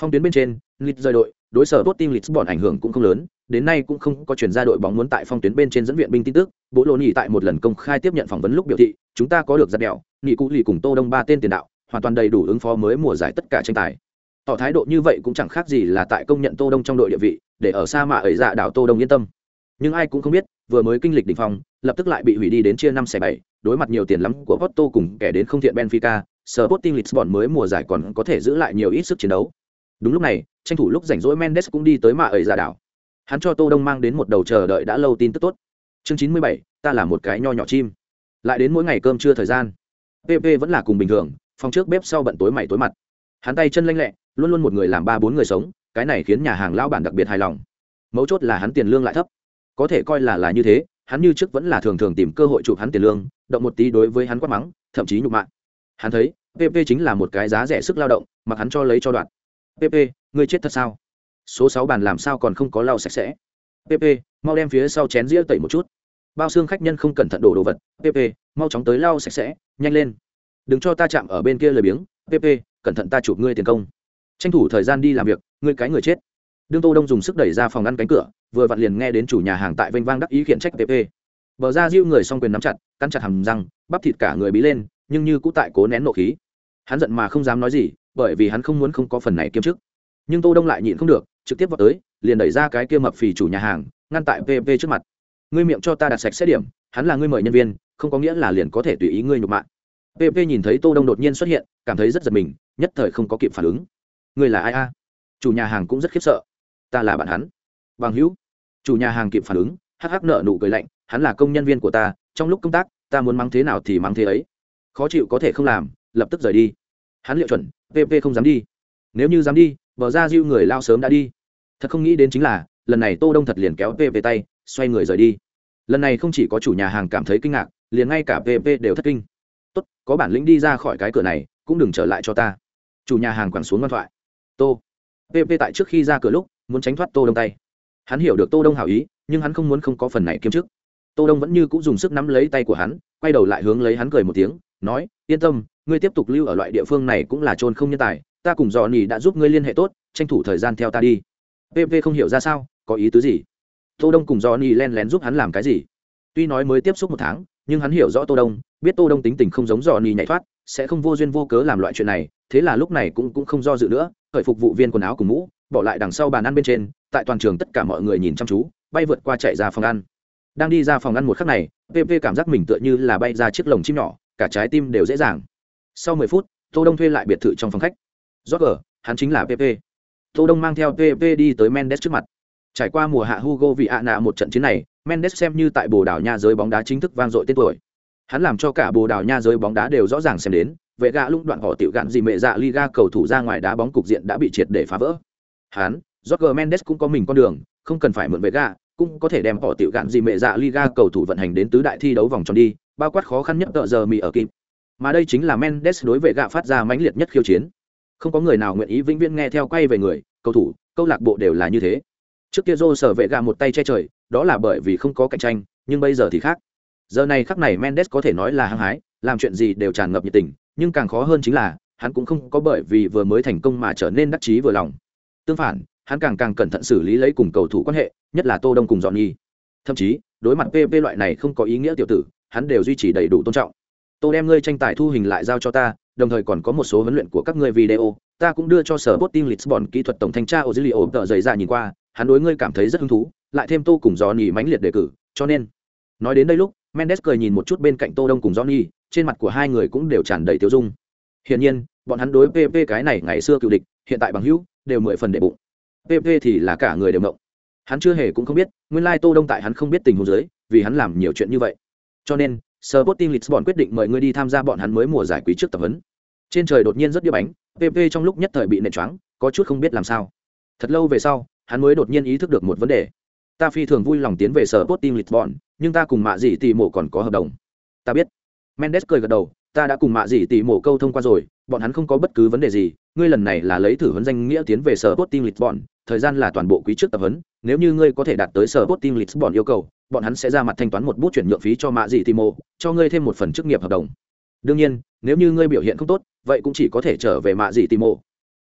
phong tuyến bên trên, Leeds rời đội, đối sở Sporting bọn ảnh hưởng cũng không lớn, đến nay cũng không có chuyển ra đội bóng muốn tại phong tuyến bên trên dẫn viện binh tin tức. Bố lô nhì tại một lần công khai tiếp nhận phỏng vấn lúc biểu thị, chúng ta có được giặt đèo nhị cụ lì cùng tô đông ba tên tiền đạo, hoàn toàn đầy đủ ứng phó mới mùa giải tất cả tranh tài. Tỏ thái độ như vậy cũng chẳng khác gì là tại công nhận tô đông trong đội địa vị, để ở xa mà ấy dạ đảo tô đông yên tâm. Nhưng ai cũng không biết, vừa mới kinh lịch đỉnh phong, lập tức lại bị hủy đi đến chia năm xẻ bảy, đối mặt nhiều tiền lắm của Porto cùng kẻ đến không thiện Benfica Sporting Lisbon mới mùa giải còn có thể giữ lại nhiều ít sức chiến đấu đúng lúc này tranh thủ lúc rảnh rỗi Mendes cũng đi tới mà ấy dạ đảo. Hắn cho tô đông mang đến một đầu chờ đợi đã lâu tin tức tốt. Chương chín mươi bảy, ta là một cái nho nhỏ chim. Lại đến mỗi ngày cơm trưa thời gian pp vẫn là cùng bình thường phòng trước bếp sau bận tối mày tối mặt. Hắn tay chân lanh lẹ luôn luôn một người làm ba bốn người sống cái này khiến nhà hàng lão bản đặc biệt hài lòng. Mấu chốt là hắn tiền lương lại thấp. Có thể coi là là như thế hắn như trước vẫn là thường thường tìm cơ hội chụp hắn tiền lương động một tí đối với hắn quát mắng thậm chí nhục mạ. Hắn thấy pp chính là một cái giá rẻ sức lao động mặc hắn cho lấy cho đoạn pp ngươi chết thật sao? Số sáu bàn làm sao còn không có lau sạch sẽ? Pp mau đem phía sau chén dĩa tẩy một chút. Bao xương khách nhân không cẩn thận đổ đồ vật. Pp mau chóng tới lau sạch sẽ, nhanh lên. Đừng cho ta chạm ở bên kia lời biếng. Pp cẩn thận ta chụp ngươi tiền công. Tranh thủ thời gian đi làm việc, ngươi cái người chết. Đương tô đông dùng sức đẩy ra phòng ngăn cánh cửa, vừa vặn liền nghe đến chủ nhà hàng tại vênh vang đắc ý khiển trách pp bờ ra diêu người song quyền nắm chặt, cắn chặt hầm răng, bắp thịt cả người bí lên, nhưng như cũ tại cố nén nộ khí. Hắn giận mà không dám nói gì bởi vì hắn không muốn không có phần này kiêm chức. Nhưng tô đông lại nhịn không được, trực tiếp vào tới, liền đẩy ra cái kia mập phì chủ nhà hàng, ngăn tại pp trước mặt. Ngươi miệng cho ta đặt sạch xét điểm, hắn là ngươi mời nhân viên, không có nghĩa là liền có thể tùy ý ngươi nhục mạ pp nhìn thấy tô đông đột nhiên xuất hiện, cảm thấy rất giật mình, nhất thời không có kịp phản ứng. Ngươi là ai a? Chủ nhà hàng cũng rất khiếp sợ. Ta là bạn hắn. Bằng hữu. Chủ nhà hàng kịp phản ứng, hắc hắc nợ nụ cười lạnh, hắn là công nhân viên của ta, trong lúc công tác, ta muốn mắng thế nào thì mắng thế ấy. Khó chịu có thể không làm, lập tức rời đi hắn liệu chuẩn pp không dám đi. Nếu như dám đi, bờ ra diêu người lao sớm đã đi. Thật không nghĩ đến chính là, lần này tô đông thật liền kéo pp tay, xoay người rời đi. Lần này không chỉ có chủ nhà hàng cảm thấy kinh ngạc, liền ngay cả pp đều thất kinh. Tốt, có bản lĩnh đi ra khỏi cái cửa này, cũng đừng trở lại cho ta. Chủ nhà hàng quẳng xuống ngoan thoại. Tô. Pp tại trước khi ra cửa lúc, muốn tránh thoát tô đông tay. Hắn hiểu được tô đông hảo ý, nhưng hắn không muốn không có phần này kiêm chức. Tô đông vẫn như cũng dùng sức nắm lấy tay của hắn, quay đầu lại hướng lấy hắn cười một tiếng, nói, yên tâm ngươi tiếp tục lưu ở loại địa phương này cũng là trôn không nhân tài, ta cùng dò nỉ đã giúp ngươi liên hệ tốt, tranh thủ thời gian theo ta đi. PV không hiểu ra sao, có ý tứ gì? Tô đông cùng dò nỉ len lén giúp hắn làm cái gì? Tuy nói mới tiếp xúc một tháng, nhưng hắn hiểu rõ tô đông, biết tô đông tính tình không giống dò nỉ nhảy thoát, sẽ không vô duyên vô cớ làm loại chuyện này, thế là lúc này cũng cũng không do dự nữa khởi phục vụ viên quần áo cùng mũ, bỏ lại đằng sau bàn ăn bên trên, tại toàn trường tất cả mọi người nhìn chăm chú, bay vượt qua chạy ra phòng ăn. Đang đi ra phòng ăn một khắc này pp cảm giác mình tựa như là bay ra chiếc lồng chim nhỏ, cả trái tim đều dễ dàng sau mười phút, tô đông thuê lại biệt thự trong phòng khách. Rót gờ hắn chính là pp tô đông mang theo pp đi tới mendes trước mặt. Trải qua mùa hạ hugo vị ạ nạ một trận chiến này, mendes xem như tại bồ đào nha giới bóng đá chính thức vang dội tên tuổi. Hắn làm cho cả bồ đào nha giới bóng đá đều rõ ràng xem đến, vệ gạ lũng đoạn họ tiểu gạn gì mẹ dạ liga cầu thủ ra ngoài đá bóng cục diện đã bị triệt để phá vỡ. Hắn Jorge Mendes cũng có mình con đường, không cần phải mượn vệ gạ cũng có thể đem họ tiểu gạn gì mẹ dạ liga cầu thủ vận hành đến tứ đại thi đấu vòng tròn đi, bao quát khó khăn nhất tợ giờ mì ở kịp mà đây chính là Mendes đối vệ gạ phát ra mãnh liệt nhất khiêu chiến. Không có người nào nguyện ý vĩnh viễn nghe theo quay về người, cầu thủ, câu lạc bộ đều là như thế. Trước kia Joe sở vệ gạ một tay che trời, đó là bởi vì không có cạnh tranh, nhưng bây giờ thì khác. Giờ này khắc này Mendes có thể nói là hăng hái, làm chuyện gì đều tràn ngập nhiệt tình, nhưng càng khó hơn chính là, hắn cũng không có bởi vì vừa mới thành công mà trở nên đắc chí vừa lòng. Tương phản, hắn càng càng cẩn thận xử lý lấy cùng cầu thủ quan hệ, nhất là tô đông cùng dọn nhi thậm chí, đối mặt pp loại này không có ý nghĩa tiểu tử, hắn đều duy trì đầy đủ tôn trọng tôi đem ngươi tranh tài thu hình lại giao cho ta, đồng thời còn có một số huấn luyện của các ngươi video, ta cũng đưa cho sở bot team lisbon kỹ thuật tổng thanh tra ozilio tờ giấy ra nhìn qua, hắn đối ngươi cảm thấy rất hứng thú, lại thêm tô cùng johnny mãnh liệt đề cử, cho nên. Nói đến đây lúc, mendes cười nhìn một chút bên cạnh tô đông cùng johnny, trên mặt của hai người cũng đều tràn đầy tiêu dung. Hiển nhiên, bọn hắn đối pp cái này ngày xưa cựu địch, hiện tại bằng hữu, đều mười phần đệ bụng. Pp thì là cả người đều mộng. Hắn chưa hề cũng không biết, nguyên lai tô đông tại hắn không biết tình huống dưới, vì hắn làm nhiều chuyện như vậy. Cho nên Sporting Lisbon quyết định mời ngươi đi tham gia bọn hắn mới mùa giải quý trước tập huấn. Trên trời đột nhiên rất điêu bánh, PP trong lúc nhất thời bị nện choáng, có chút không biết làm sao. Thật lâu về sau, hắn mới đột nhiên ý thức được một vấn đề. Ta phi thường vui lòng tiến về Sporting Lisbon, nhưng ta cùng mạ gì tỷ mộ còn có hợp đồng. Ta biết. Mendes cười gật đầu, ta đã cùng mạ Dị tỷ mộ câu thông qua rồi, bọn hắn không có bất cứ vấn đề gì, ngươi lần này là lấy thử huấn danh nghĩa tiến về sở Sporting Lisbon, thời gian là toàn bộ quý trước tập huấn, nếu như ngươi có thể đạt tới sở Sporting Lisbon yêu cầu, bọn hắn sẽ ra mặt thanh toán một bút chuyển nhượng phí cho mạ dị timo cho ngươi thêm một phần chức nghiệp hợp đồng. Đương nhiên nếu như ngươi biểu hiện không tốt vậy cũng chỉ có thể trở về mạ dị timo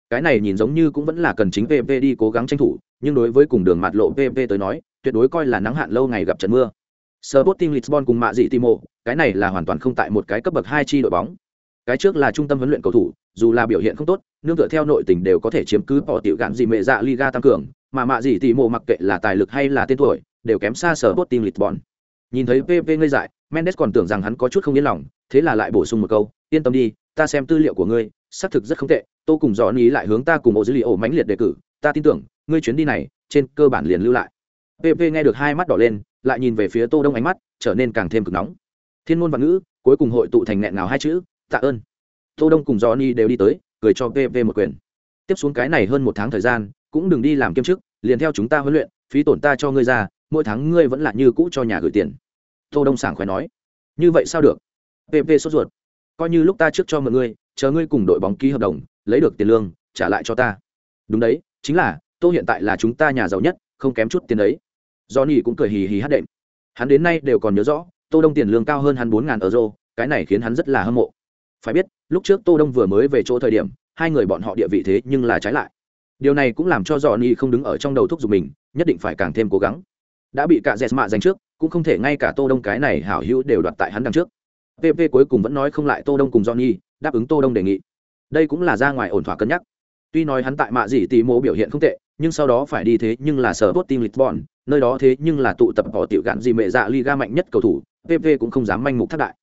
cái này nhìn giống như cũng vẫn là cần chính pp đi cố gắng tranh thủ nhưng đối với cùng đường mặt lộ pp tới nói tuyệt đối coi là nắng hạn lâu ngày gặp trận mưa. Sporting Lisbon cùng mạ dị Timo, cái này là hoàn toàn không tại một cái cấp bậc hai chi đội bóng. Cái trước là trung tâm huấn luyện cầu thủ, dù là biểu hiện không tốt, nương tựa theo nội tình đều có thể chiếm cứ bỏ tiểu gạn gì mẹ dạ Liga tăng cường, mà mạ dị Timo mặc kệ là tài lực hay là tên tuổi, đều kém xa Sporting Lisbon. Nhìn thấy PP ngây dại, Mendes còn tưởng rằng hắn có chút không yên lòng, thế là lại bổ sung một câu, yên tâm đi, ta xem tư liệu của ngươi, xác thực rất không tệ, Tô cùng dọn ý lại hướng ta cùng Ozilio dữ liệu mãnh liệt đề cử, ta tin tưởng, ngươi chuyến đi này, trên cơ bản liền lưu lại. PP nghe được hai mắt đỏ lên, lại nhìn về phía Tô Đông ánh mắt trở nên càng thêm cực nóng. Thiên môn và ngữ, cuối cùng hội tụ thành nghẹn ngào hai chữ, tạ ơn. Tô Đông cùng Johnny đều đi tới, cười cho pv một quyền. Tiếp xuống cái này hơn một tháng thời gian, cũng đừng đi làm kiêm chức, liền theo chúng ta huấn luyện, phí tổn ta cho ngươi ra, mỗi tháng ngươi vẫn là như cũ cho nhà gửi tiền. Tô Đông sảng khoái nói. Như vậy sao được? pv sốt ruột. Coi như lúc ta trước cho mọi ngươi, chờ ngươi cùng đội bóng ký hợp đồng, lấy được tiền lương, trả lại cho ta. Đúng đấy, chính là, Tô hiện tại là chúng ta nhà giàu nhất, không kém chút tiền đấy johnny cũng cười hì hì hát đệm. Hắn đến nay đều còn nhớ rõ, tô đông tiền lương cao hơn hắn bốn ngàn euro, cái này khiến hắn rất là hâm mộ. Phải biết, lúc trước tô đông vừa mới về chỗ thời điểm, hai người bọn họ địa vị thế nhưng là trái lại. Điều này cũng làm cho johnny không đứng ở trong đầu thúc giục mình, nhất định phải càng thêm cố gắng. Đã bị cả dẹt mạ giành trước, cũng không thể ngay cả tô đông cái này hảo hữu đều đoạt tại hắn đằng trước. Pp cuối cùng vẫn nói không lại tô đông cùng johnny, đáp ứng tô đông đề nghị. Đây cũng là ra ngoài ổn thỏa cân nhắc. Tuy nói hắn tại mạ gì tỷ mô biểu hiện không tệ, nhưng sau đó phải đi thế nhưng là sở tốt team lisbon nơi đó thế nhưng là tụ tập họ tiểu gạn gì mẹ dạ liga mạnh nhất cầu thủ pp cũng không dám manh mục thất đại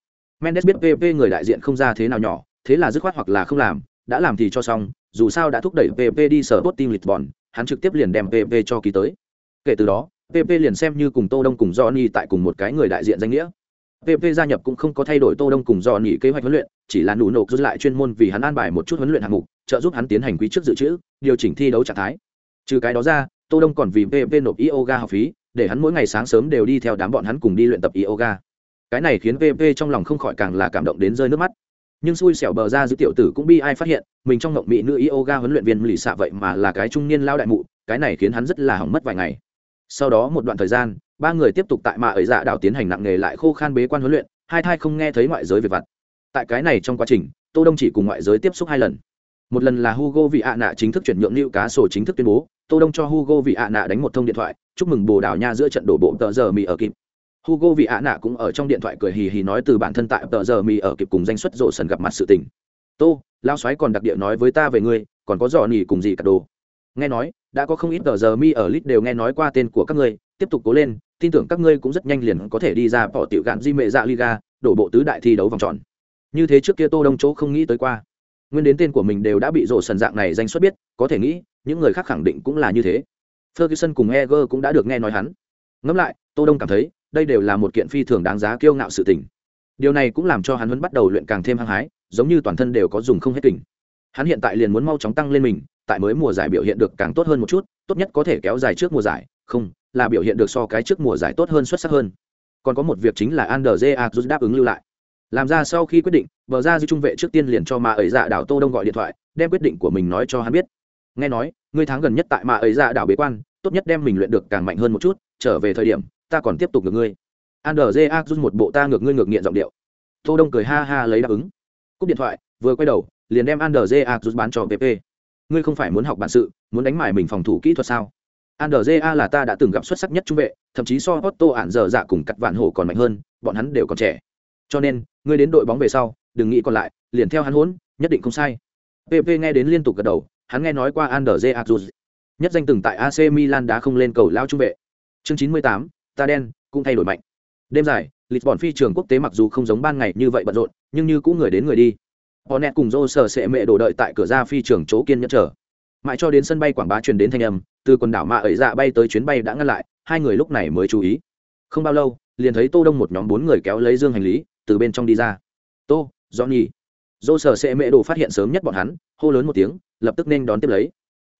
mendes biết pp người đại diện không ra thế nào nhỏ, thế là dứt khoát hoặc là không làm, đã làm thì cho xong, dù sao đã thúc đẩy pp đi sở tốt team lisbon, hắn trực tiếp liền đem pp cho ký tới. Kể từ đó pp liền xem như cùng tô đông cùng johnny tại cùng một cái người đại diện danh nghĩa. Pp gia nhập cũng không có thay đổi tô đông cùng johnny kế hoạch huấn luyện, chỉ là nụ nộp rút lại chuyên môn vì hắn an bài một chút huấn luyện hạng mục, trợ giúp hắn tiến hành quý trước dự trữ, điều chỉnh thi đấu trạng thái. Trừ cái đó ra tô đông còn vì pp nộp yoga học phí, để hắn mỗi ngày sáng sớm đều đi theo đám bọn hắn cùng đi luyện tập yoga. Cái này khiến pp trong lòng không khỏi càng là cảm động đến rơi nước mắt. Nhưng xui xẻo bờ ra giữ tiểu tử cũng bi ai phát hiện, mình trong mộng mỹ nữ yoga huấn luyện viên lì xạ vậy mà là cái trung niên lao đại mụ, cái này khiến hắn rất là hỏng mất vài ngày. Sau đó một đoạn thời gian, ba người tiếp tục tại mạ ấy dạ đảo tiến hành nặng nghề lại khô khan bế quan huấn luyện, hai thai không nghe thấy ngoại giới về vặt. Tại cái này trong quá trình, tô đông chỉ cùng ngoại giới tiếp xúc hai lần. Một lần là hugo vị ạ nạ chính thức chuyển nhượng lưu cá sổ chính thức tuyên bố tô đông cho hugo vị ạ nạ đánh một thông điện thoại, chúc mừng bồ đào nha giữa trận đổ bộ tờ giờ mì ở kịp. Hugo vị ạ nạ cũng ở trong điện thoại cười hì hì nói từ bản thân tại tờ giờ mì ở kịp cùng danh xuất rộ sần gặp mặt sự tình. Tô lao xoáy còn đặc địa nói với ta về ngươi, còn có dò nỉ cùng gì cả đồ. Nghe nói, đã có không ít tờ giờ mi ở lit đều nghe nói qua tên của các ngươi, tiếp tục cố lên, tin tưởng các ngươi cũng rất nhanh liền có thể đi ra bỏ tiểu gạn di mệ dạ liga, đổ bộ tứ đại thi đấu vòng tròn. Như thế trước kia tô đông chỗ không nghĩ tới qua. Nguyên đến tên của mình đều đã bị rộ sần dạng này danh xuất biết, có thể nghĩ những người khác khẳng định cũng là như thế. Ferguson cùng eger cũng đã được nghe nói hắn. Ngẫm lại, tô đông cảm thấy, đây đều là một kiện phi thường đáng giá kiêu ngạo sự tình. Điều này cũng làm cho hắn vẫn bắt đầu luyện càng thêm hăng hái, giống như toàn thân đều có dùng không hết kình. Hắn hiện tại liền muốn mau chóng tăng lên mình, tại mới mùa giải biểu hiện được càng tốt hơn một chút, tốt nhất có thể kéo dài trước mùa giải, không, là biểu hiện được so cái trước mùa giải tốt hơn xuất sắc hơn. Còn có một việc chính là Ander J. đáp ứng lưu lại. Làm ra sau khi quyết định, bờ ra dư trung vệ trước tiên liền cho mà ấy dạ đảo tô đông gọi điện thoại, đem quyết định của mình nói cho hắn biết nghe nói ngươi tháng gần nhất tại mà ấy ra đảo bế quan tốt nhất đem mình luyện được càng mạnh hơn một chút trở về thời điểm ta còn tiếp tục ngược ngươi Ander J. rút một bộ ta ngược ngươi ngược nghiện giọng điệu tô đông cười ha ha lấy đáp ứng cúp điện thoại vừa quay đầu liền đem Ander J. rút bán cho pp ngươi không phải muốn học bản sự muốn đánh mải mình phòng thủ kỹ thuật sao Andrea là ta đã từng gặp xuất sắc nhất trung vệ, thậm chí so Otto ản dở dạ cùng cắt vạn hổ còn mạnh hơn, bọn hắn đều còn trẻ. Cho nên, ngươi đến đội bóng về sau, đừng nghĩ còn lại, liền theo hắn hốn nhất định không sai. PP nghe đến liên tục gật đầu, hắn nghe nói qua Andrea Azuz, nhất danh từng tại AC Milan đã không lên cầu lao trung vệ. Chương 98, ta đen, cũng thay đổi mạnh. Đêm dài, Lisbon phi trường quốc tế mặc dù không giống ban ngày như vậy bận rộn, nhưng như cũng người đến người đi. Hornet cùng Rose sở sẽ mẹ đổ đợi tại cửa ra phi trường chỗ kiên nhẫn chờ. Mãi cho đến sân bay quảng bá truyền đến thanh âm, từ quần đảo mà ấy dạ bay tới chuyến bay đã ngăn lại, hai người lúc này mới chú ý. Không bao lâu, liền thấy Tô Đông một nhóm bốn người kéo lấy dương hành lý, từ bên trong đi ra. Tô, Johnny dô sở sẽ mẹ đồ phát hiện sớm nhất bọn hắn, hô lớn một tiếng, lập tức nên đón tiếp lấy.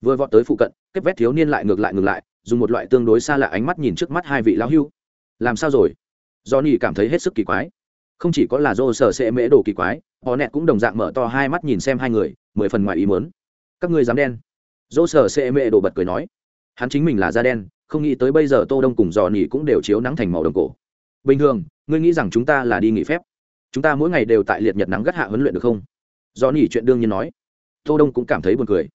Vừa vọt tới phụ cận, kép vét thiếu niên lại ngược lại ngược lại, dùng một loại tương đối xa lạ ánh mắt nhìn trước mắt hai vị lão hưu. Làm sao rồi? Johnny cảm thấy hết sức kỳ quái không chỉ có là dô sở sẽ mễ đồ kỳ quái họ nẹt cũng đồng dạng mở to hai mắt nhìn xem hai người mười phần ngoài ý mớn các ngươi dám đen dô sở sẽ mễ đồ bật cười nói hắn chính mình là da đen không nghĩ tới bây giờ tô đông cùng dò nỉ cũng đều chiếu nắng thành màu đồng cổ bình thường ngươi nghĩ rằng chúng ta là đi nghỉ phép chúng ta mỗi ngày đều tại liệt nhật nắng gắt hạ huấn luyện được không? Do nỉ chuyện đương nhiên nói. Tô đông cũng cảm thấy buồn cười.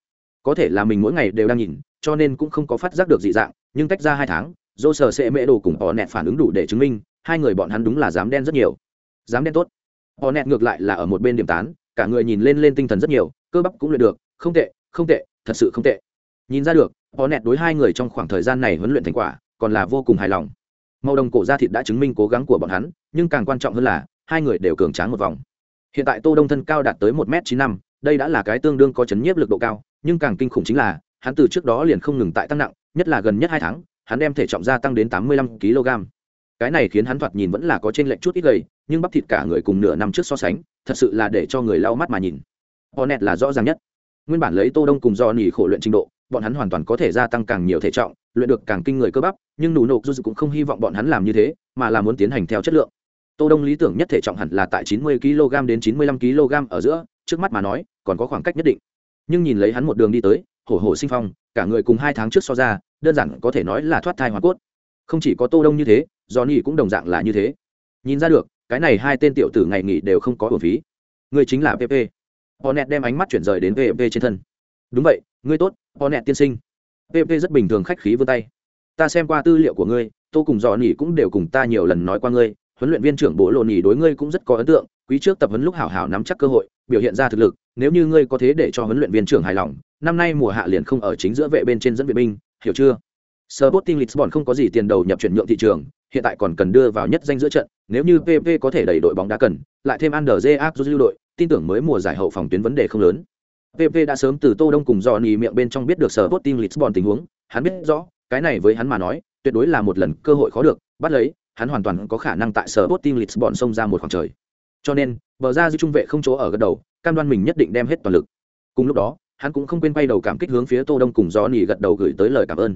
Có thể là mình mỗi ngày đều đang nhìn, cho nên cũng không có phát giác được dị dạng, nhưng tách ra hai tháng dô sờ sẽ mễ đồ cùng họ nẹt phản ứng đủ để chứng minh, hai người bọn hắn đúng là dám đen rất nhiều. Dám đen tốt. Họ nẹt ngược lại là ở một bên điểm tán, cả người nhìn lên lên tinh thần rất nhiều, cơ bắp cũng luyện được, không tệ không tệ, thật sự không tệ. Nhìn ra được, họ nẹt đối hai người trong khoảng thời gian này huấn luyện thành quả, còn là vô cùng hài lòng. Màu đồng cổ da thịt đã chứng minh cố gắng của bọn hắn, nhưng càng quan trọng hơn là hai người đều cường tráng một vòng. Hiện tại tô đông thân cao đạt tới một m chín năm, đây đã là cái tương đương có chấn nhiếp lực độ cao, nhưng càng kinh khủng chính là, hắn từ trước đó liền không ngừng tại tăng nặng, nhất là gần nhất hai tháng, hắn đem thể trọng gia tăng đến tám mươi lăm kg. Cái này khiến hắn thoạt nhìn vẫn là có trên lệnh chút ít gầy, nhưng bắp thịt cả người cùng nửa năm trước so sánh, thật sự là để cho người lau mắt mà nhìn. Hornet là rõ ràng nhất. Nguyên bản lấy tô đông cùng do nỉ khổ luyện trình độ, bọn hắn hoàn toàn có thể gia tăng càng nhiều thể trọng, luyện được càng kinh người cơ bắp, nhưng nụ nộp dù cũng không hy vọng bọn hắn làm như thế, mà là muốn tiến hành theo chất lượng tô đông lý tưởng nhất thể trọng hẳn là tại 90 kg đến 95 kg ở giữa, trước mắt mà nói, còn có khoảng cách nhất định. Nhưng nhìn lấy hắn một đường đi tới, hổ hổ sinh phong, cả người cùng hai tháng trước so ra, đơn giản có thể nói là thoát thai hoàn cốt. Không chỉ có tô đông như thế, johnny cũng đồng dạng là như thế. Nhìn ra được, cái này hai tên tiểu tử ngày nghỉ đều không có bổn phí. Người chính là pp Hornet đem ánh mắt chuyển rời đến pp trên thân. Đúng vậy, ngươi tốt, Hornet tiên sinh. Pp rất bình thường khách khí vươn tay. Ta xem qua tư liệu của ngươi, tô cùng dò nỉ cũng đều cùng ta nhiều lần nói qua ngươi huấn luyện viên trưởng bộ lộ nỉ đối ngươi cũng rất có ấn tượng quý trước tập huấn lúc hảo hảo nắm chắc cơ hội biểu hiện ra thực lực nếu như ngươi có thế để cho huấn luyện viên trưởng hài lòng năm nay mùa hạ liền không ở chính giữa vệ bên trên dẫn vệ binh hiểu chưa Sporting Lisbon không có gì tiền đầu nhập chuyển nhượng thị trường, hiện tại còn cần đưa vào nhất danh giữa trận, nếu như PP có thể đẩy đội bóng đá cần, lại thêm Anderje lưu đội, tin tưởng mới mùa giải hậu phòng tuyến vấn đề không lớn. PP đã sớm từ Tô Đông cùng Johnny miệng bên trong biết được Sporting Lisbon tình huống, hắn biết rõ, cái này với hắn mà nói, tuyệt đối là một lần cơ hội khó được, bắt lấy, hắn hoàn toàn có khả năng tại sở bot team Lisbon xông ra một khoảng trời. Cho nên, bờ ra giữ trung vệ không chỗ ở gần đầu, cam đoan mình nhất định đem hết toàn lực. Cùng lúc đó, hắn cũng không quên bay đầu cảm kích hướng phía Tô Đông cùng Johnny gật đầu gửi tới lời cảm ơn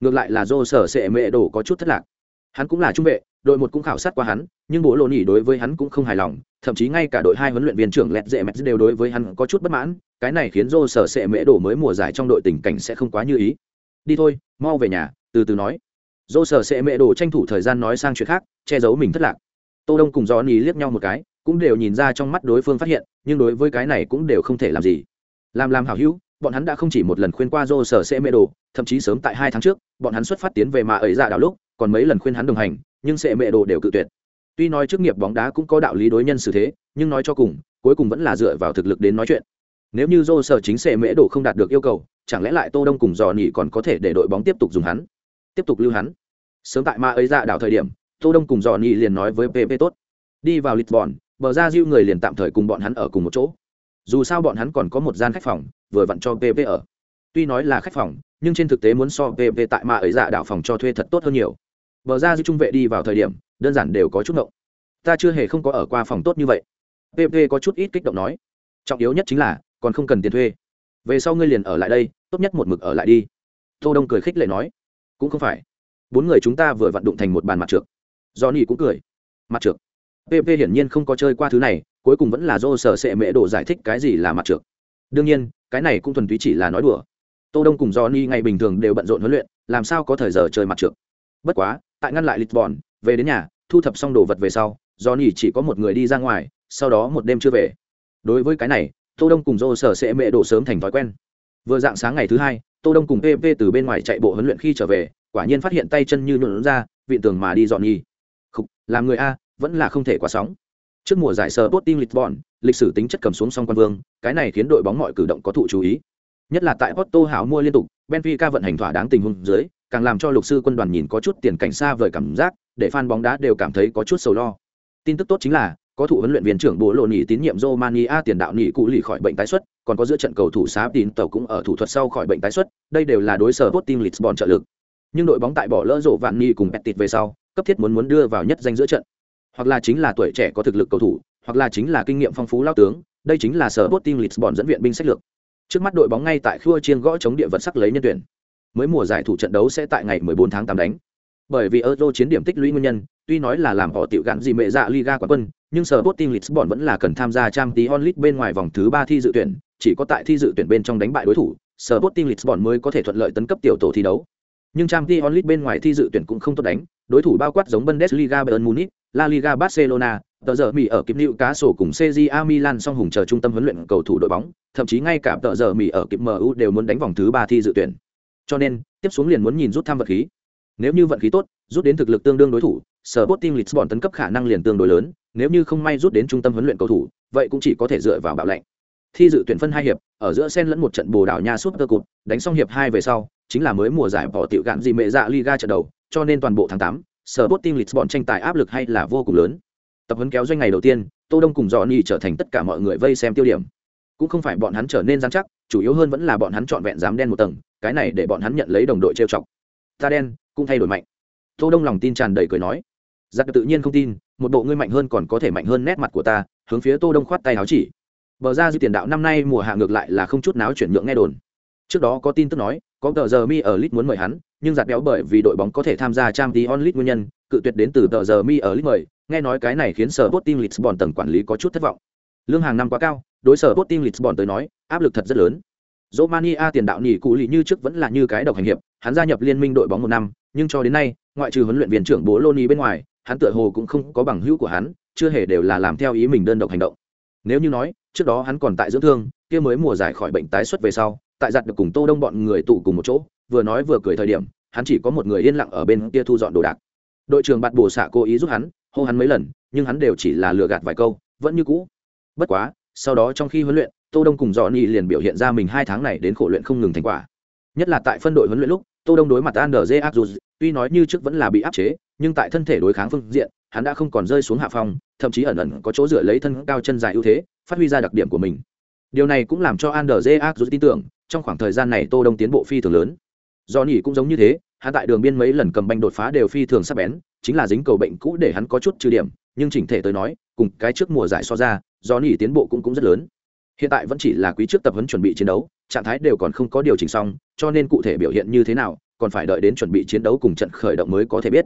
ngược lại là do sở sệ mệ đổ có chút thất lạc hắn cũng là trung vệ đội một cũng khảo sát qua hắn nhưng bố lô nỉ đối với hắn cũng không hài lòng thậm chí ngay cả đội hai huấn luyện viên trưởng lẹt dễ mẹt đều đối với hắn có chút bất mãn cái này khiến do sở sệ mệ đổ mới mùa giải trong đội tình cảnh sẽ không quá như ý đi thôi mau về nhà từ từ nói dô sở sẽ mệ đổ tranh thủ thời gian nói sang chuyện khác, che giấu mình thất lạc. Tô đông cùng gió nhì liếc nhau một cái, cũng đều nhìn ra trong mắt đối phương phát hiện, nhưng đối với cái này cũng đều không thể làm gì. Làm làm hảo hữu, bọn hắn đã không chỉ một lần khuyên qua dô sở sẽ mẹ đồ, thậm chí sớm tại hai tháng trước, bọn hắn xuất phát tiến về mà ấy dạ đảo lúc, còn mấy lần khuyên hắn đồng hành, nhưng sẽ mẹ đồ đều cự tuyệt. Tuy nói chức nghiệp bóng đá cũng có đạo lý đối nhân xử thế, nhưng nói cho cùng, cuối cùng vẫn là dựa vào thực lực đến nói chuyện. Nếu như dô sở chính sẽ mễ đồ không đạt được yêu cầu, chẳng lẽ lại tô đông cùng dò nỉ còn có thể để đội bóng tiếp tục dùng hắn? Tiếp tục lưu hắn. Sớm tại ma ấy ra đảo thời điểm, tô đông cùng dò nỉ liền nói với pp tốt. Đi vào lisbon, bờ ra diêu người liền tạm thời cùng bọn hắn ở cùng một chỗ. Dù sao bọn hắn còn có một gian khách phòng, vừa vặn cho pp ở. Tuy nói là khách phòng, nhưng trên thực tế muốn so pp tại ma ấy dạ đảo phòng cho thuê thật tốt hơn nhiều. Bờ ra dư trung vệ đi vào thời điểm, đơn giản đều có chút ngộng. Ta chưa hề không có ở qua phòng tốt như vậy. Pp có chút ít kích động nói. Trọng yếu nhất chính là, còn không cần tiền thuê. Về sau ngươi liền ở lại đây, tốt nhất một mực ở lại đi. Tô đông cười khích lệ nói cũng không phải. Bốn người chúng ta vừa vặn đụng thành một bàn mặt trượt johnny cũng cười. Mặt trượt pp hiển nhiên không có chơi qua thứ này, cuối cùng vẫn là do sở sệ mễ đồ giải thích cái gì là mặt trượt đương nhiên, cái này cũng thuần túy chỉ là nói đùa. Tô đông cùng johnny ngày bình thường đều bận rộn huấn luyện, làm sao có thời giờ chơi mặt trượt bất quá, tại ngăn lại lisbon, về đến nhà, thu thập xong đồ vật về sau, johnny chỉ có một người đi ra ngoài, sau đó một đêm chưa về. Đối với cái này, tô đông cùng dô sở sẽ mẹ đổ sớm thành thói quen. Vừa dạng sáng ngày thứ hai tô đông cùng pp từ bên ngoài chạy bộ huấn luyện khi trở về quả nhiên phát hiện tay chân như nhuộn ra vị tường mà đi dọn nhi Khúc, làm người a vẫn là không thể quá sóng trước mùa giải sơ lịch Lisbon, lịch sử tính chất cầm xuống song quan vương, cái này khiến đội bóng mọi cử động có thụ chú ý. Nhất là tại Porto hảo mua liên tục, Benfica vận hành thỏa đáng tình huống dưới, càng làm cho lục sư quân đoàn nhìn có chút tiền cảnh xa vời cảm giác, để fan bóng đá đều cảm thấy có chút sầu lo. Tin tức tốt chính là, có thủ huấn luyện viên trưởng Bố Lộ nỉ tín nhiệm Romania tiền đạo nỉ cụ lì khỏi bệnh tái xuất, còn có giữa trận cầu thủ Sáp Tín tàu cũng ở thủ thuật sau khỏi bệnh tái xuất, đây đều là đối sở Sporting Lisbon trợ lực. Nhưng đội bóng tại bỏ lỡ rổ vạn nỉ cùng Petit về sau, cấp thiết muốn muốn đưa vào nhất danh giữa trận, hoặc là chính là tuổi trẻ có thực lực cầu thủ, hoặc là chính là kinh nghiệm phong phú lao tướng, đây chính là sở Sporting Lisbon dẫn viện binh sách lược. Trước mắt đội bóng ngay tại khu chiên gõ chống địa vật sắc lấy nhân tuyển. Mới mùa giải thủ trận đấu sẽ tại ngày 14 tháng 8 đánh. Bởi vì Euro chiến điểm tích lũy nguyên nhân, tuy nói là làm họ tiểu gạn gì mẹ dạ Liga quán quân, nhưng sở Sporting Lisbon vẫn là cần tham gia Champions League bên ngoài vòng thứ 3 thi dự tuyển, chỉ có tại thi dự tuyển bên trong đánh bại đối thủ, sở Sporting Lisbon mới có thể thuận lợi tấn cấp tiểu tổ thi đấu. Nhưng Champions League bên ngoài thi dự tuyển cũng không tốt đánh, đối thủ bao quát giống Bundesliga Bayern Munich, La Liga Barcelona, tờ giờ Mỹ ở kịp Nữu cá sổ cùng CJA Milan song hùng chờ trung tâm huấn luyện cầu thủ đội bóng, thậm chí ngay cả tờ giờ Mỹ ở kịp MU đều muốn đánh vòng thứ ba thi dự tuyển. Cho nên, tiếp xuống liền muốn nhìn rút thăm vật khí. Nếu như vận khí tốt, rút đến thực lực tương đương đối thủ, Sporting Lisbon tấn cấp khả năng liền tương đối lớn, nếu như không may rút đến trung tâm huấn luyện cầu thủ, vậy cũng chỉ có thể dựa vào bạo lệnh. Thi dự tuyển phân hai hiệp, ở giữa sen lẫn một trận Bồ đảo Nha Super Cup, đánh xong hiệp hai về sau, chính là mới mùa giải bỏ tiểu gạn gì mẹ dạ Liga trận đầu, cho nên toàn bộ tháng 8, Sporting Lisbon tranh tài áp lực hay là vô cùng lớn. Tập huấn kéo doanh ngày đầu tiên, Tô Đông cùng Johnny trở thành tất cả mọi người vây xem tiêu điểm. Cũng không phải bọn hắn trở nên gian chắc, chủ yếu hơn vẫn là bọn hắn chọn vẹn dám đen một tầng, cái này để bọn hắn nhận lấy đồng đội trêu chọc. Ta đen, cũng thay đổi mạnh. Tô Đông lòng tin tràn đầy cười nói. Giặc tự nhiên không tin, một bộ ngươi mạnh hơn còn có thể mạnh hơn nét mặt của ta, hướng phía Tô Đông khoát tay áo chỉ. Bờ ra dư tiền đạo năm nay mùa hạ ngược lại là không chút náo chuyển nhượng nghe đồn. Trước đó có tin tức nói, có tờ giờ mi ở lit muốn mời hắn, nhưng giặt béo bởi vì đội bóng có thể tham gia Champions League nguyên nhân, cự tuyệt đến từ tờ giờ mi ở lit mời, nghe nói cái này khiến sở bot team Lisbon tầng quản lý có chút thất vọng. Lương hàng năm quá cao, đối sở bot team Lisbon tới nói, áp lực thật rất lớn. Romania tiền đạo nỉ cụ lì như trước vẫn là như cái độc hành hiệp, hắn gia nhập liên minh đội bóng một năm, nhưng cho đến nay, ngoại trừ huấn luyện viên trưởng Bologna bên ngoài, hắn tựa hồ cũng không có bằng hữu của hắn, chưa hề đều là làm theo ý mình đơn độc hành động. Nếu như nói, trước đó hắn còn tại dưỡng thương, kia mới mùa giải khỏi bệnh tái xuất về sau, tại giặt được cùng Tô Đông bọn người tụ cùng một chỗ, vừa nói vừa cười thời điểm, hắn chỉ có một người yên lặng ở bên kia thu dọn đồ đạc. Đội trưởng Bạt Bổ xạ cố ý giúp hắn, hô hắn mấy lần, nhưng hắn đều chỉ là lừa gạt vài câu, vẫn như cũ. Bất quá, sau đó trong khi huấn luyện, Tô Đông cùng Johnny liền biểu hiện ra mình hai tháng này đến khổ luyện không ngừng thành quả. Nhất là tại phân đội huấn luyện lúc, Tô Đông đối mặt Anderje Azuz, tuy nói như trước vẫn là bị áp chế, nhưng tại thân thể đối kháng phương diện, hắn đã không còn rơi xuống hạ phong, thậm chí ẩn ẩn có chỗ dựa lấy thân cao chân dài ưu thế, phát huy ra đặc điểm của mình. Điều này cũng làm cho Anderje Azuz tin tưởng, trong khoảng thời gian này Tô Đông tiến bộ phi thường lớn. Johnny cũng giống như thế, hắn tại đường biên mấy lần cầm banh đột phá đều phi thường sắc bén, chính là dính cầu bệnh cũ để hắn có chút trừ điểm, nhưng chỉnh thể tới nói, cùng cái trước mùa giải so ra, Johnny tiến bộ cũng cũng rất lớn. Hiện tại vẫn chỉ là quý trước tập huấn chuẩn bị chiến đấu, trạng thái đều còn không có điều chỉnh xong, cho nên cụ thể biểu hiện như thế nào, còn phải đợi đến chuẩn bị chiến đấu cùng trận khởi động mới có thể biết.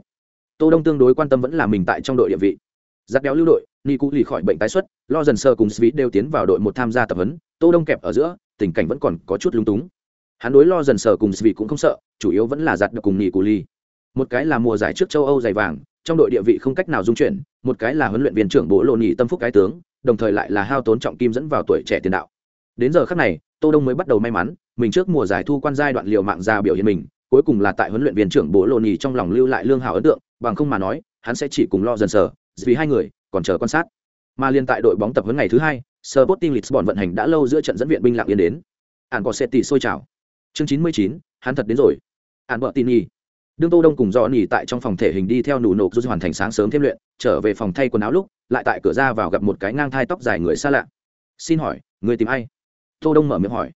Tô Đông tương đối quan tâm vẫn là mình tại trong đội địa vị. Giáp béo lưu đội, Niku lì khỏi bệnh tái xuất, lo dần sơ cùng Svit đều tiến vào đội một tham gia tập huấn, Tô Đông kẹp ở giữa, tình cảnh vẫn còn có chút lung túng. Hắn đối lo dần sờ cùng Svit cũng không sợ, chủ yếu vẫn là giặt được cùng Niku lì. Một cái là mùa giải trước châu Âu dày vàng, trong đội địa vị không cách nào dung chuyển, một cái là huấn luyện viên trưởng bố lộ nhị tâm phúc cái tướng, đồng thời lại là hao tốn trọng kim dẫn vào tuổi trẻ tiền đạo. Đến giờ khắc này, Tô Đông mới bắt đầu may mắn, mình trước mùa giải thu quan giai đoạn liều mạng ra biểu hiện mình, cuối cùng là tại huấn luyện viên trưởng bố lộ nhì trong lòng lưu lại lương hảo ấn tượng, bằng không mà nói, hắn sẽ chỉ cùng lo dần sờ, vì hai người còn chờ quan sát. Mà liên tại đội bóng tập huấn ngày thứ hai, Sporting Lisbon vận hành đã lâu giữa trận dẫn viện binh lặng yên đến. Ản có xe tỷ sôi trào. Chương 99, hắn thật đến rồi. Ản bợ tin nhỉ. Đương Tô Đông cùng Dọ nhỉ tại trong phòng thể hình đi theo nụ nộp rút hoàn thành sáng sớm thêm luyện, trở về phòng thay quần áo lúc, lại tại cửa ra vào gặp một cái ngang thai tóc dài người xa lạ. "Xin hỏi, người tìm ai?" Tô Đông mở miệng hỏi.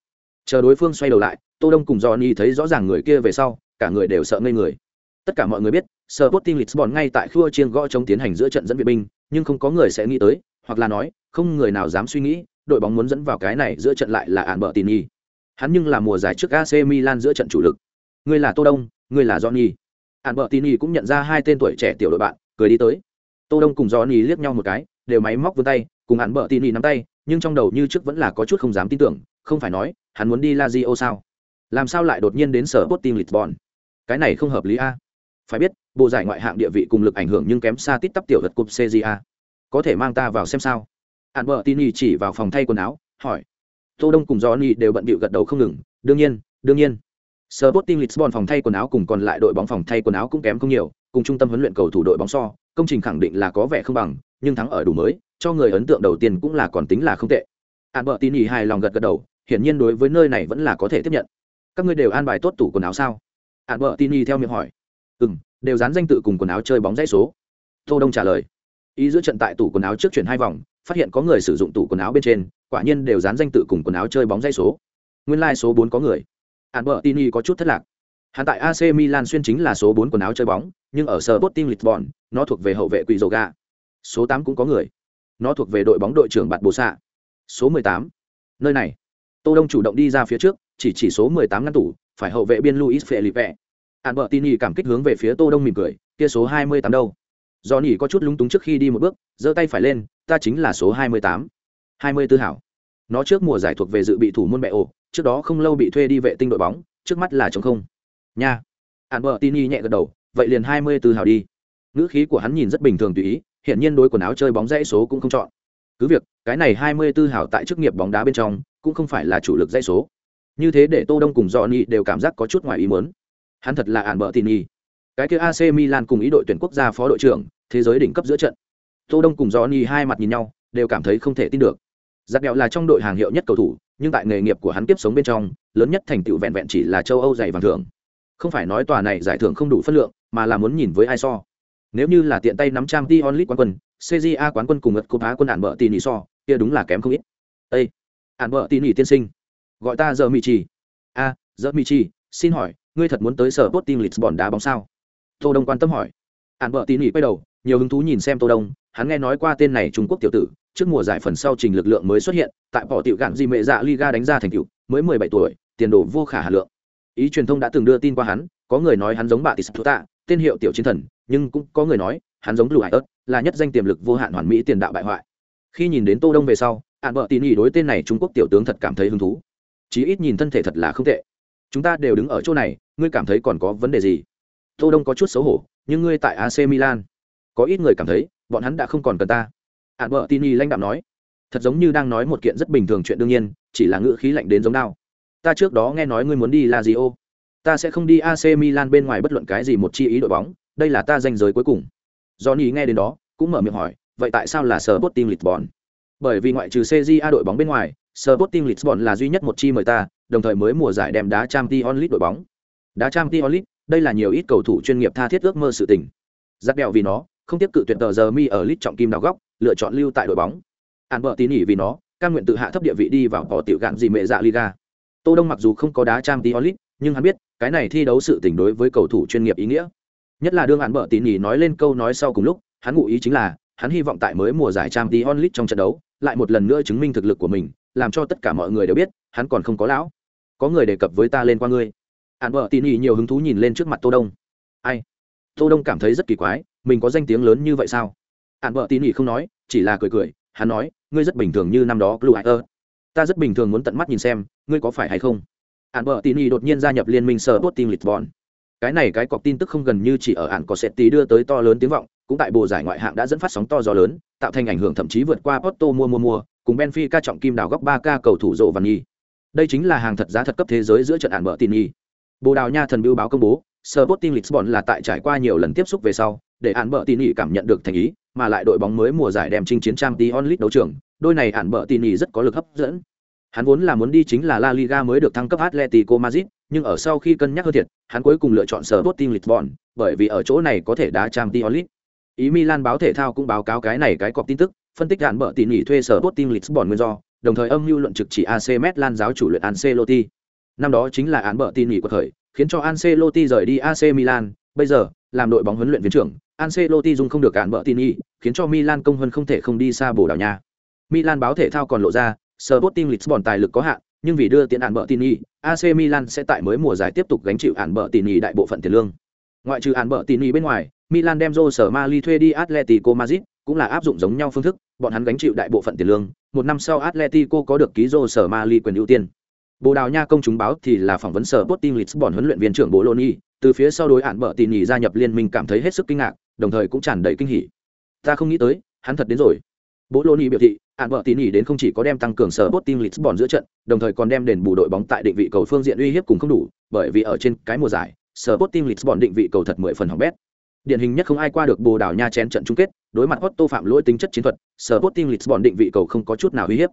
Chờ đối phương xoay đầu lại, Tô Đông cùng Dọ nhỉ thấy rõ ràng người kia về sau, cả người đều sợ ngây người. Tất cả mọi người biết, Sporting Lisbon ngay tại khu chiên gõ chống tiến hành giữa trận dẫn viện binh, nhưng không có người sẽ nghĩ tới, hoặc là nói, không người nào dám suy nghĩ, đội bóng muốn dẫn vào cái này giữa trận lại là ạn bợ tin nhi. Hắn nhưng là mùa giải trước AC Milan giữa trận chủ lực. Người là Tô Đông, ngươi là Johnny. Ản bợ tin cũng nhận ra hai tên tuổi trẻ tiểu đội bạn, cười đi tới. Tô Đông cùng Johnny liếc nhau một cái, đều máy móc vươn tay, cùng ản bợ tin nắm tay, nhưng trong đầu như trước vẫn là có chút không dám tin tưởng, không phải nói, hắn muốn đi Lazio sao? Làm sao lại đột nhiên đến sở Sporting Lisbon? Cái này không hợp lý a. Phải biết, bộ giải ngoại hạng địa vị cùng lực ảnh hưởng nhưng kém xa tít tắp tiểu vật cúp CJA. Có thể mang ta vào xem sao? Hạn bợ Tini chỉ vào phòng thay quần áo, hỏi. Tô Đông cùng Johnny đều bận bịu gật đầu không ngừng, đương nhiên, đương nhiên. Sporting Lisbon phòng thay quần áo cùng còn lại đội bóng phòng thay quần áo cũng kém không nhiều, cùng trung tâm huấn luyện cầu thủ đội bóng so, công trình khẳng định là có vẻ không bằng, nhưng thắng ở đủ mới, cho người ấn tượng đầu tiên cũng là còn tính là không tệ. Albertini hài lòng gật gật đầu, hiển nhiên đối với nơi này vẫn là có thể tiếp nhận. Các ngươi đều an bài tốt tủ quần áo sao? Albertini theo miệng hỏi. Ừm, đều dán danh tự cùng quần áo chơi bóng dãy số. Tô Đông trả lời. Ý giữa trận tại tủ quần áo trước chuyển hai vòng, phát hiện có người sử dụng tủ quần áo bên trên, quả nhiên đều dán danh tự cùng quần áo chơi bóng dãy số. Nguyên lai like số 4 có người. Albertini có chút thất lạc. Hắn tại AC Milan xuyên chính là số 4 quần áo chơi bóng, nhưng ở Sporting Lisbon, nó thuộc về hậu vệ quỷ rồ gà. Số 8 cũng có người. Nó thuộc về đội bóng đội trưởng Bạt Bồ Sạ. Số 18. Nơi này, Tô Đông chủ động đi ra phía trước, chỉ chỉ số 18 ngăn tủ, phải hậu vệ biên Luis Felipe. Albertini cảm kích hướng về phía Tô Đông mỉm cười, kia số 28 đâu? Johnny có chút lúng túng trước khi đi một bước, giơ tay phải lên, ta chính là số 28. 24 hảo. Nó trước mùa giải thuộc về dự bị thủ môn bệ ổ, trước đó không lâu bị thuê đi vệ tinh đội bóng, trước mắt là trống không. Nha. Albertini nhẹ gật đầu, vậy liền 24 hảo đi. Ngữ khí của hắn nhìn rất bình thường tùy ý, hiện nhiên đối quần áo chơi bóng dãy số cũng không chọn cứ việc cái này 24 hảo tại chức nghiệp bóng đá bên trong cũng không phải là chủ lực dãy số như thế để tô đông cùng johnny đều cảm giác có chút ngoài ý muốn hắn thật là ản bợ tini cái kia ac milan cùng ý đội tuyển quốc gia phó đội trưởng thế giới đỉnh cấp giữa trận tô đông cùng johnny hai mặt nhìn nhau đều cảm thấy không thể tin được giặc đẹo là trong đội hàng hiệu nhất cầu thủ nhưng tại nghề nghiệp của hắn tiếp sống bên trong, lớn nhất thành tựu vẹn vẹn chỉ là châu âu dày vàng thưởng. Không phải nói tòa này giải thưởng không đủ phân lượng, mà là muốn nhìn với ai so. Nếu như là tiện tay nắm trang t onlit quán quân cja quán quân cùng ngật cúp á quân ản bợ tin nỉ so, kia đúng là kém không ít. Ây ản bợ tin nỉ tiên sinh, gọi ta giờ mỹ trì a giờ mỹ trì xin hỏi, ngươi thật muốn tới sở tốt team lisbon đá bóng sao? Tô đông quan tâm hỏi. Ản bợ tin nỉ quay đầu, nhiều hứng thú nhìn xem tô đông, hắn nghe nói qua tên này trung quốc tiểu tử trước mùa giải phần sau trình lực lượng mới xuất hiện, tại bỏ tiểu gạn di mệ dạ liga đánh ra thành tựu, mới mười bảy tuổi, tiền đồ vô khả hạn lượng. Ý truyền thông đã từng đưa tin qua hắn, có người nói hắn giống bà tis tên hiệu tiểu chiến thần, nhưng cũng có người nói, hắn giống Blue hải là nhất danh tiềm lực vô hạn hoàn mỹ tiền đạo bại hoại. Khi nhìn đến tô đông về sau ạn vợ tin ý đối tên này trung quốc tiểu tướng thật cảm thấy hứng thú. Chí ít nhìn thân thể thật là không tệ. Chúng ta đều đứng ở chỗ này, ngươi cảm thấy còn có vấn đề gì? Tô đông có chút xấu hổ, nhưng ngươi tại ac milan. Có ít người cảm thấy, bọn hắn đã không còn cần ta. Albertini vợ tin lãnh đạo nói thật giống như đang nói một kiện rất bình thường chuyện đương nhiên chỉ là ngữ khí lạnh đến giống đao ta trước đó nghe nói ngươi muốn đi lazio ta sẽ không đi ac milan bên ngoài bất luận cái gì một chi ý đội bóng đây là ta danh giới cuối cùng johnny nghe đến đó cũng mở miệng hỏi vậy tại sao là Sporting Lisbon? Bởi vì ngoại trừ CJA đội bóng bên ngoài, Sporting Lisbon là duy nhất một chi mời ta, đồng thời mới mùa giải đem đá Champions League đội bóng. Đá Champions League, đây là nhiều ít cầu thủ chuyên nghiệp tha thiết ước mơ sự tình. Giặc đèo vì nó, không tiếp cự tuyển tờ giờ mi ở League trọng kim đào góc, lựa chọn lưu tại đội bóng. An bợ tín nhỉ vì nó, cam nguyện tự hạ thấp địa vị đi vào bỏ tiểu gạn gì mẹ dạ Liga. Tô Đông mặc dù không có đá trang tí olit nhưng hắn biết, cái này thi đấu sự tình đối với cầu thủ chuyên nghiệp ý nghĩa. Nhất là đương An bợ tín nhỉ nói lên câu nói sau cùng lúc, hắn ngụ ý chính là hắn hy vọng tại mới mùa giải trang tí onlit trong trận đấu lại một lần nữa chứng minh thực lực của mình làm cho tất cả mọi người đều biết hắn còn không có lão có người đề cập với ta lên qua ngươi hạn vợ tín nỉ nhiều hứng thú nhìn lên trước mặt tô đông ai tô đông cảm thấy rất kỳ quái mình có danh tiếng lớn như vậy sao ạn vợ tỉ nỉ không nói, chỉ là cười cười, hắn nói, ngươi rất bình thường như năm đó, blue ơ. Ta rất bình thường muốn tận mắt nhìn xem, ngươi có phải hay không? Ạn vợ tỉ nỉ đột nhiên gia nhập liên minh sở bot team lisbon. Cái này cái cọc tin tức không gần như chỉ ở ạn có sẹt tí đưa tới to lớn tiếng vọng, cũng tại bộ giải ngoại hạng đã dẫn phát sóng to gió lớn, tạo thành ảnh hưởng thậm chí vượt qua Porto mua mua mua, cùng Benfica trọng kim đào góc ba k cầu thủ rộ và nhi đây chính là hàng thật giá thật cấp thế giới giữa trận ạn bờ tin nhi bồ đào nha thần bưu báo công bố Sporting Lisbon là tại trải qua nhiều lần tiếp xúc về sau để ạn bợ tin nhi cảm nhận được thành ý mà lại đội bóng mới mùa giải đem chinh chiến trang tí onlit đấu trường. Đôi này ạn bợ tin nhi rất có lực hấp dẫn. Hắn vốn là muốn đi chính là La Liga mới được thăng cấp Atletico Madrid nhưng ở sau khi cân nhắc hơn thiệt, hắn cuối cùng lựa chọn sở Sporting Lisbon, bởi vì ở chỗ này có thể đá trang tí onlit Ý Milan báo thể thao cũng báo cáo cái này cái cọc tin tức, phân tích đạn bợ tỉ nghỉ thuê sở Sporting Lisbon nguyên do, đồng thời âm mưu luận trực chỉ AC Milan giáo chủ luyện Ancelotti. Năm đó chính là án bợ tỉ nghỉ của thời, khiến cho Ancelotti rời đi AC Milan, bây giờ, làm đội bóng huấn luyện viên trưởng, Ancelotti dùng không được án bợ tin y, khiến cho Milan công hơn không thể không đi xa Bồ Đào Nha. Milan báo thể thao còn lộ ra, Sporting Lisbon tài lực có hạn, nhưng vì đưa tiền án bợ tin y, AC Milan sẽ tại mới mùa giải tiếp tục gánh chịu án bợ tin y đại bộ phận tiền lương. Ngoại trừ án bợ tin y bên ngoài, Milan đem Jose Mali thuê đi Atletico Madrid, cũng là áp dụng giống nhau phương thức, bọn hắn gánh chịu đại bộ phận tiền lương, một năm sau Atletico có được ký Jose Mali quyền ưu tiên. Bồ Đào Nha công chúng báo thì là phỏng vấn sở Sporting Lisbon huấn luyện viên trưởng Bologna, từ phía sau đối án bợ tin y gia nhập liên minh cảm thấy hết sức kinh ngạc, đồng thời cũng tràn đầy kinh hỉ. Ta không nghĩ tới, hắn thật đến rồi. Bố Loni biểu thị, án vợ tín nhỉ đến không chỉ có đem tăng cường sở Sporting Lisbon giữa trận, đồng thời còn đem đền bù đội bóng tại định vị cầu phương diện uy hiếp cùng không đủ, bởi vì ở trên cái mùa giải, sở Sporting Lisbon định vị cầu thật mười phần hỏng bét điển hình nhất không ai qua được bồ đào nha chén trận chung kết đối mặt otto phạm lỗi tính chất chiến thuật sở bot team lisbon định vị cầu không có chút nào uy hiếp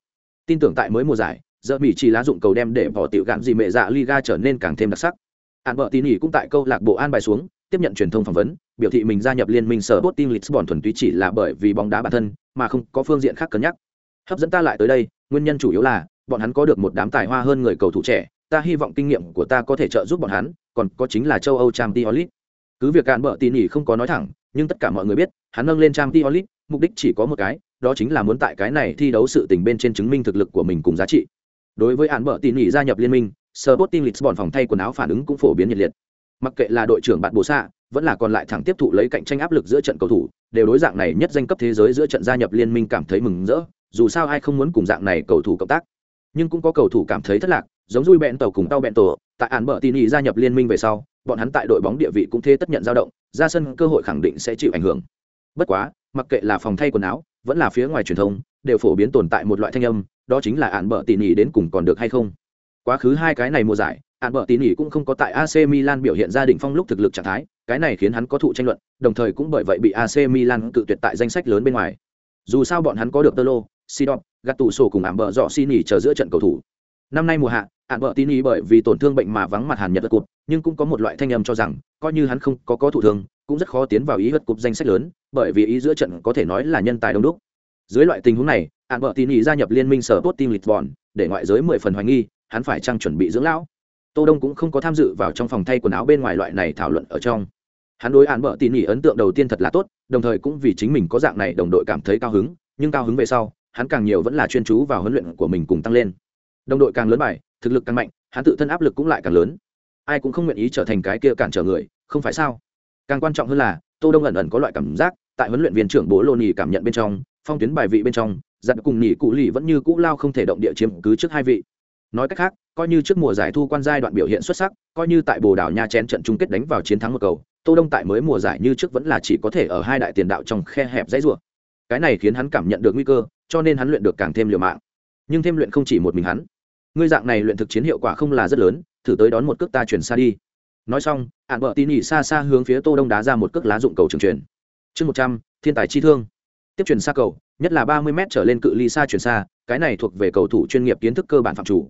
tin tưởng tại mới mùa giải giờ mỹ chỉ lá dụng cầu đem để bỏ tiểu gạn gì mẹ dạ liga trở nên càng thêm đặc sắc an vợ tín nghỉ cũng tại câu lạc bộ an bài xuống tiếp nhận truyền thông phỏng vấn, biểu thị mình gia nhập liên minh sở bot team lisbon thuần túy chỉ là bởi vì bóng đá bản thân, mà không có phương diện khác cân nhắc. Hấp dẫn ta lại tới đây, nguyên nhân chủ yếu là, bọn hắn có được một đám tài hoa hơn người cầu thủ trẻ, ta hy vọng kinh nghiệm của ta có thể trợ giúp bọn hắn, còn có chính là châu âu trang t cứ việc cạn bợ tỉ nỉ không có nói thẳng, nhưng tất cả mọi người biết, hắn nâng lên trang t mục đích chỉ có một cái, đó chính là muốn tại cái này thi đấu sự tình bên trên chứng minh thực lực của mình cùng giá trị. Đối với hạn bợ tỉ nỉ gia nhập liên minh Sporting Lisbon phòng thay quần áo phản ứng cũng phổ biến nhiệt liệt mặc kệ là đội trưởng bạn bồ xạ, vẫn là còn lại thẳng tiếp thụ lấy cạnh tranh áp lực giữa trận cầu thủ, đều đối dạng này nhất danh cấp thế giới giữa trận gia nhập liên minh cảm thấy mừng rỡ, dù sao ai không muốn cùng dạng này cầu thủ cộng tác. Nhưng cũng có cầu thủ cảm thấy thất lạc, giống dui bẹn tàu cùng tàu bẹn tổ tại án bờ tin ý gia nhập liên minh về sau, bọn hắn tại đội bóng địa vị cũng thế tất nhận dao động, ra sân cơ hội khẳng định sẽ chịu ảnh hưởng. Bất quá, mặc kệ là phòng thay quần áo, vẫn là phía ngoài truyền thông, đều phổ biến tồn tại một loại thanh âm, đó chính là án bợ tỉ nỉ đến cùng còn được hay không. Quá khứ hai cái này mùa giải hạn bợ tỉ nỉ cũng không có tại ac milan biểu hiện ra đỉnh phong lúc thực lực trạng thái, cái này khiến hắn có thụ tranh luận, đồng thời cũng bởi vậy bị ac milan cự tuyệt tại danh sách lớn bên ngoài. Dù sao bọn hắn có được tơ lô sidop gạt tủ sổ cùng ảm bợ dọ xin nỉ chờ giữa trận cầu thủ. Năm nay mùa hạ ạn bợ tín ý bởi vì tổn thương bệnh mà vắng mặt hàn nhật đất cụt nhưng cũng có một loại thanh âm cho rằng, coi như hắn không có có thụ thương, cũng rất khó tiến vào ý hất cụp danh sách lớn, bởi vì ý giữa trận có thể nói là nhân tài đông đúc. Dưới loại tình huống này ạn bợ tín ý gia nhập liên minh sở tốt team lisbon, để ngoại giới mười phần hoài nghi, hắn phải trang chuẩn bị dưỡng lão? Tô đông cũng không có tham dự vào trong phòng thay quần áo bên ngoài loại này thảo luận ở trong. Hắn đối án bợ tỉ mỉ ấn tượng đầu tiên thật là tốt, đồng thời cũng vì chính mình có dạng này đồng đội cảm thấy cao hứng, nhưng cao hứng về sau, hắn càng nhiều vẫn là chuyên chú vào huấn luyện của mình cùng tăng lên. Đồng đội càng lớn bài, thực lực càng mạnh, hắn tự thân áp lực cũng lại càng lớn. Ai cũng không nguyện ý trở thành cái kia cản trở người, không phải sao? Càng quan trọng hơn là, tô đông ẩn ẩn có loại cảm giác, tại huấn luyện viên trưởng bố lô nỉ cảm nhận bên trong, phong tuyến bài vị bên trong dặn cùng nỉ cụ lì vẫn như cũ lao không thể động địa chiếm cứ trước hai vị nói cách khác, coi như trước mùa giải thu quan giai đoạn biểu hiện xuất sắc, coi như tại bồ đào nha chén trận chung kết đánh vào chiến thắng một cầu, tô đông tại mới mùa giải như trước vẫn là chỉ có thể ở hai đại tiền đạo trong khe hẹp dãy rủa. Cái này khiến hắn cảm nhận được nguy cơ, cho nên hắn luyện được càng thêm liều mạng. Nhưng thêm luyện không chỉ một mình hắn. Ngươi dạng này luyện thực chiến hiệu quả không là rất lớn, thử tới đón một cước ta chuyển xa đi. Nói xong ạn vợ tin ỉ xa xa hướng phía tô đông đá ra một cước lá dụng cầu trường truyền. Chương một trăm, thiên tài chi thương. Tiếp chuyển xa cầu, nhất là ba mươi m trở lên cự ly xa chuyển xa, cái này thuộc về cầu thủ chuyên nghiệp kiến thức cơ bản phạm chủ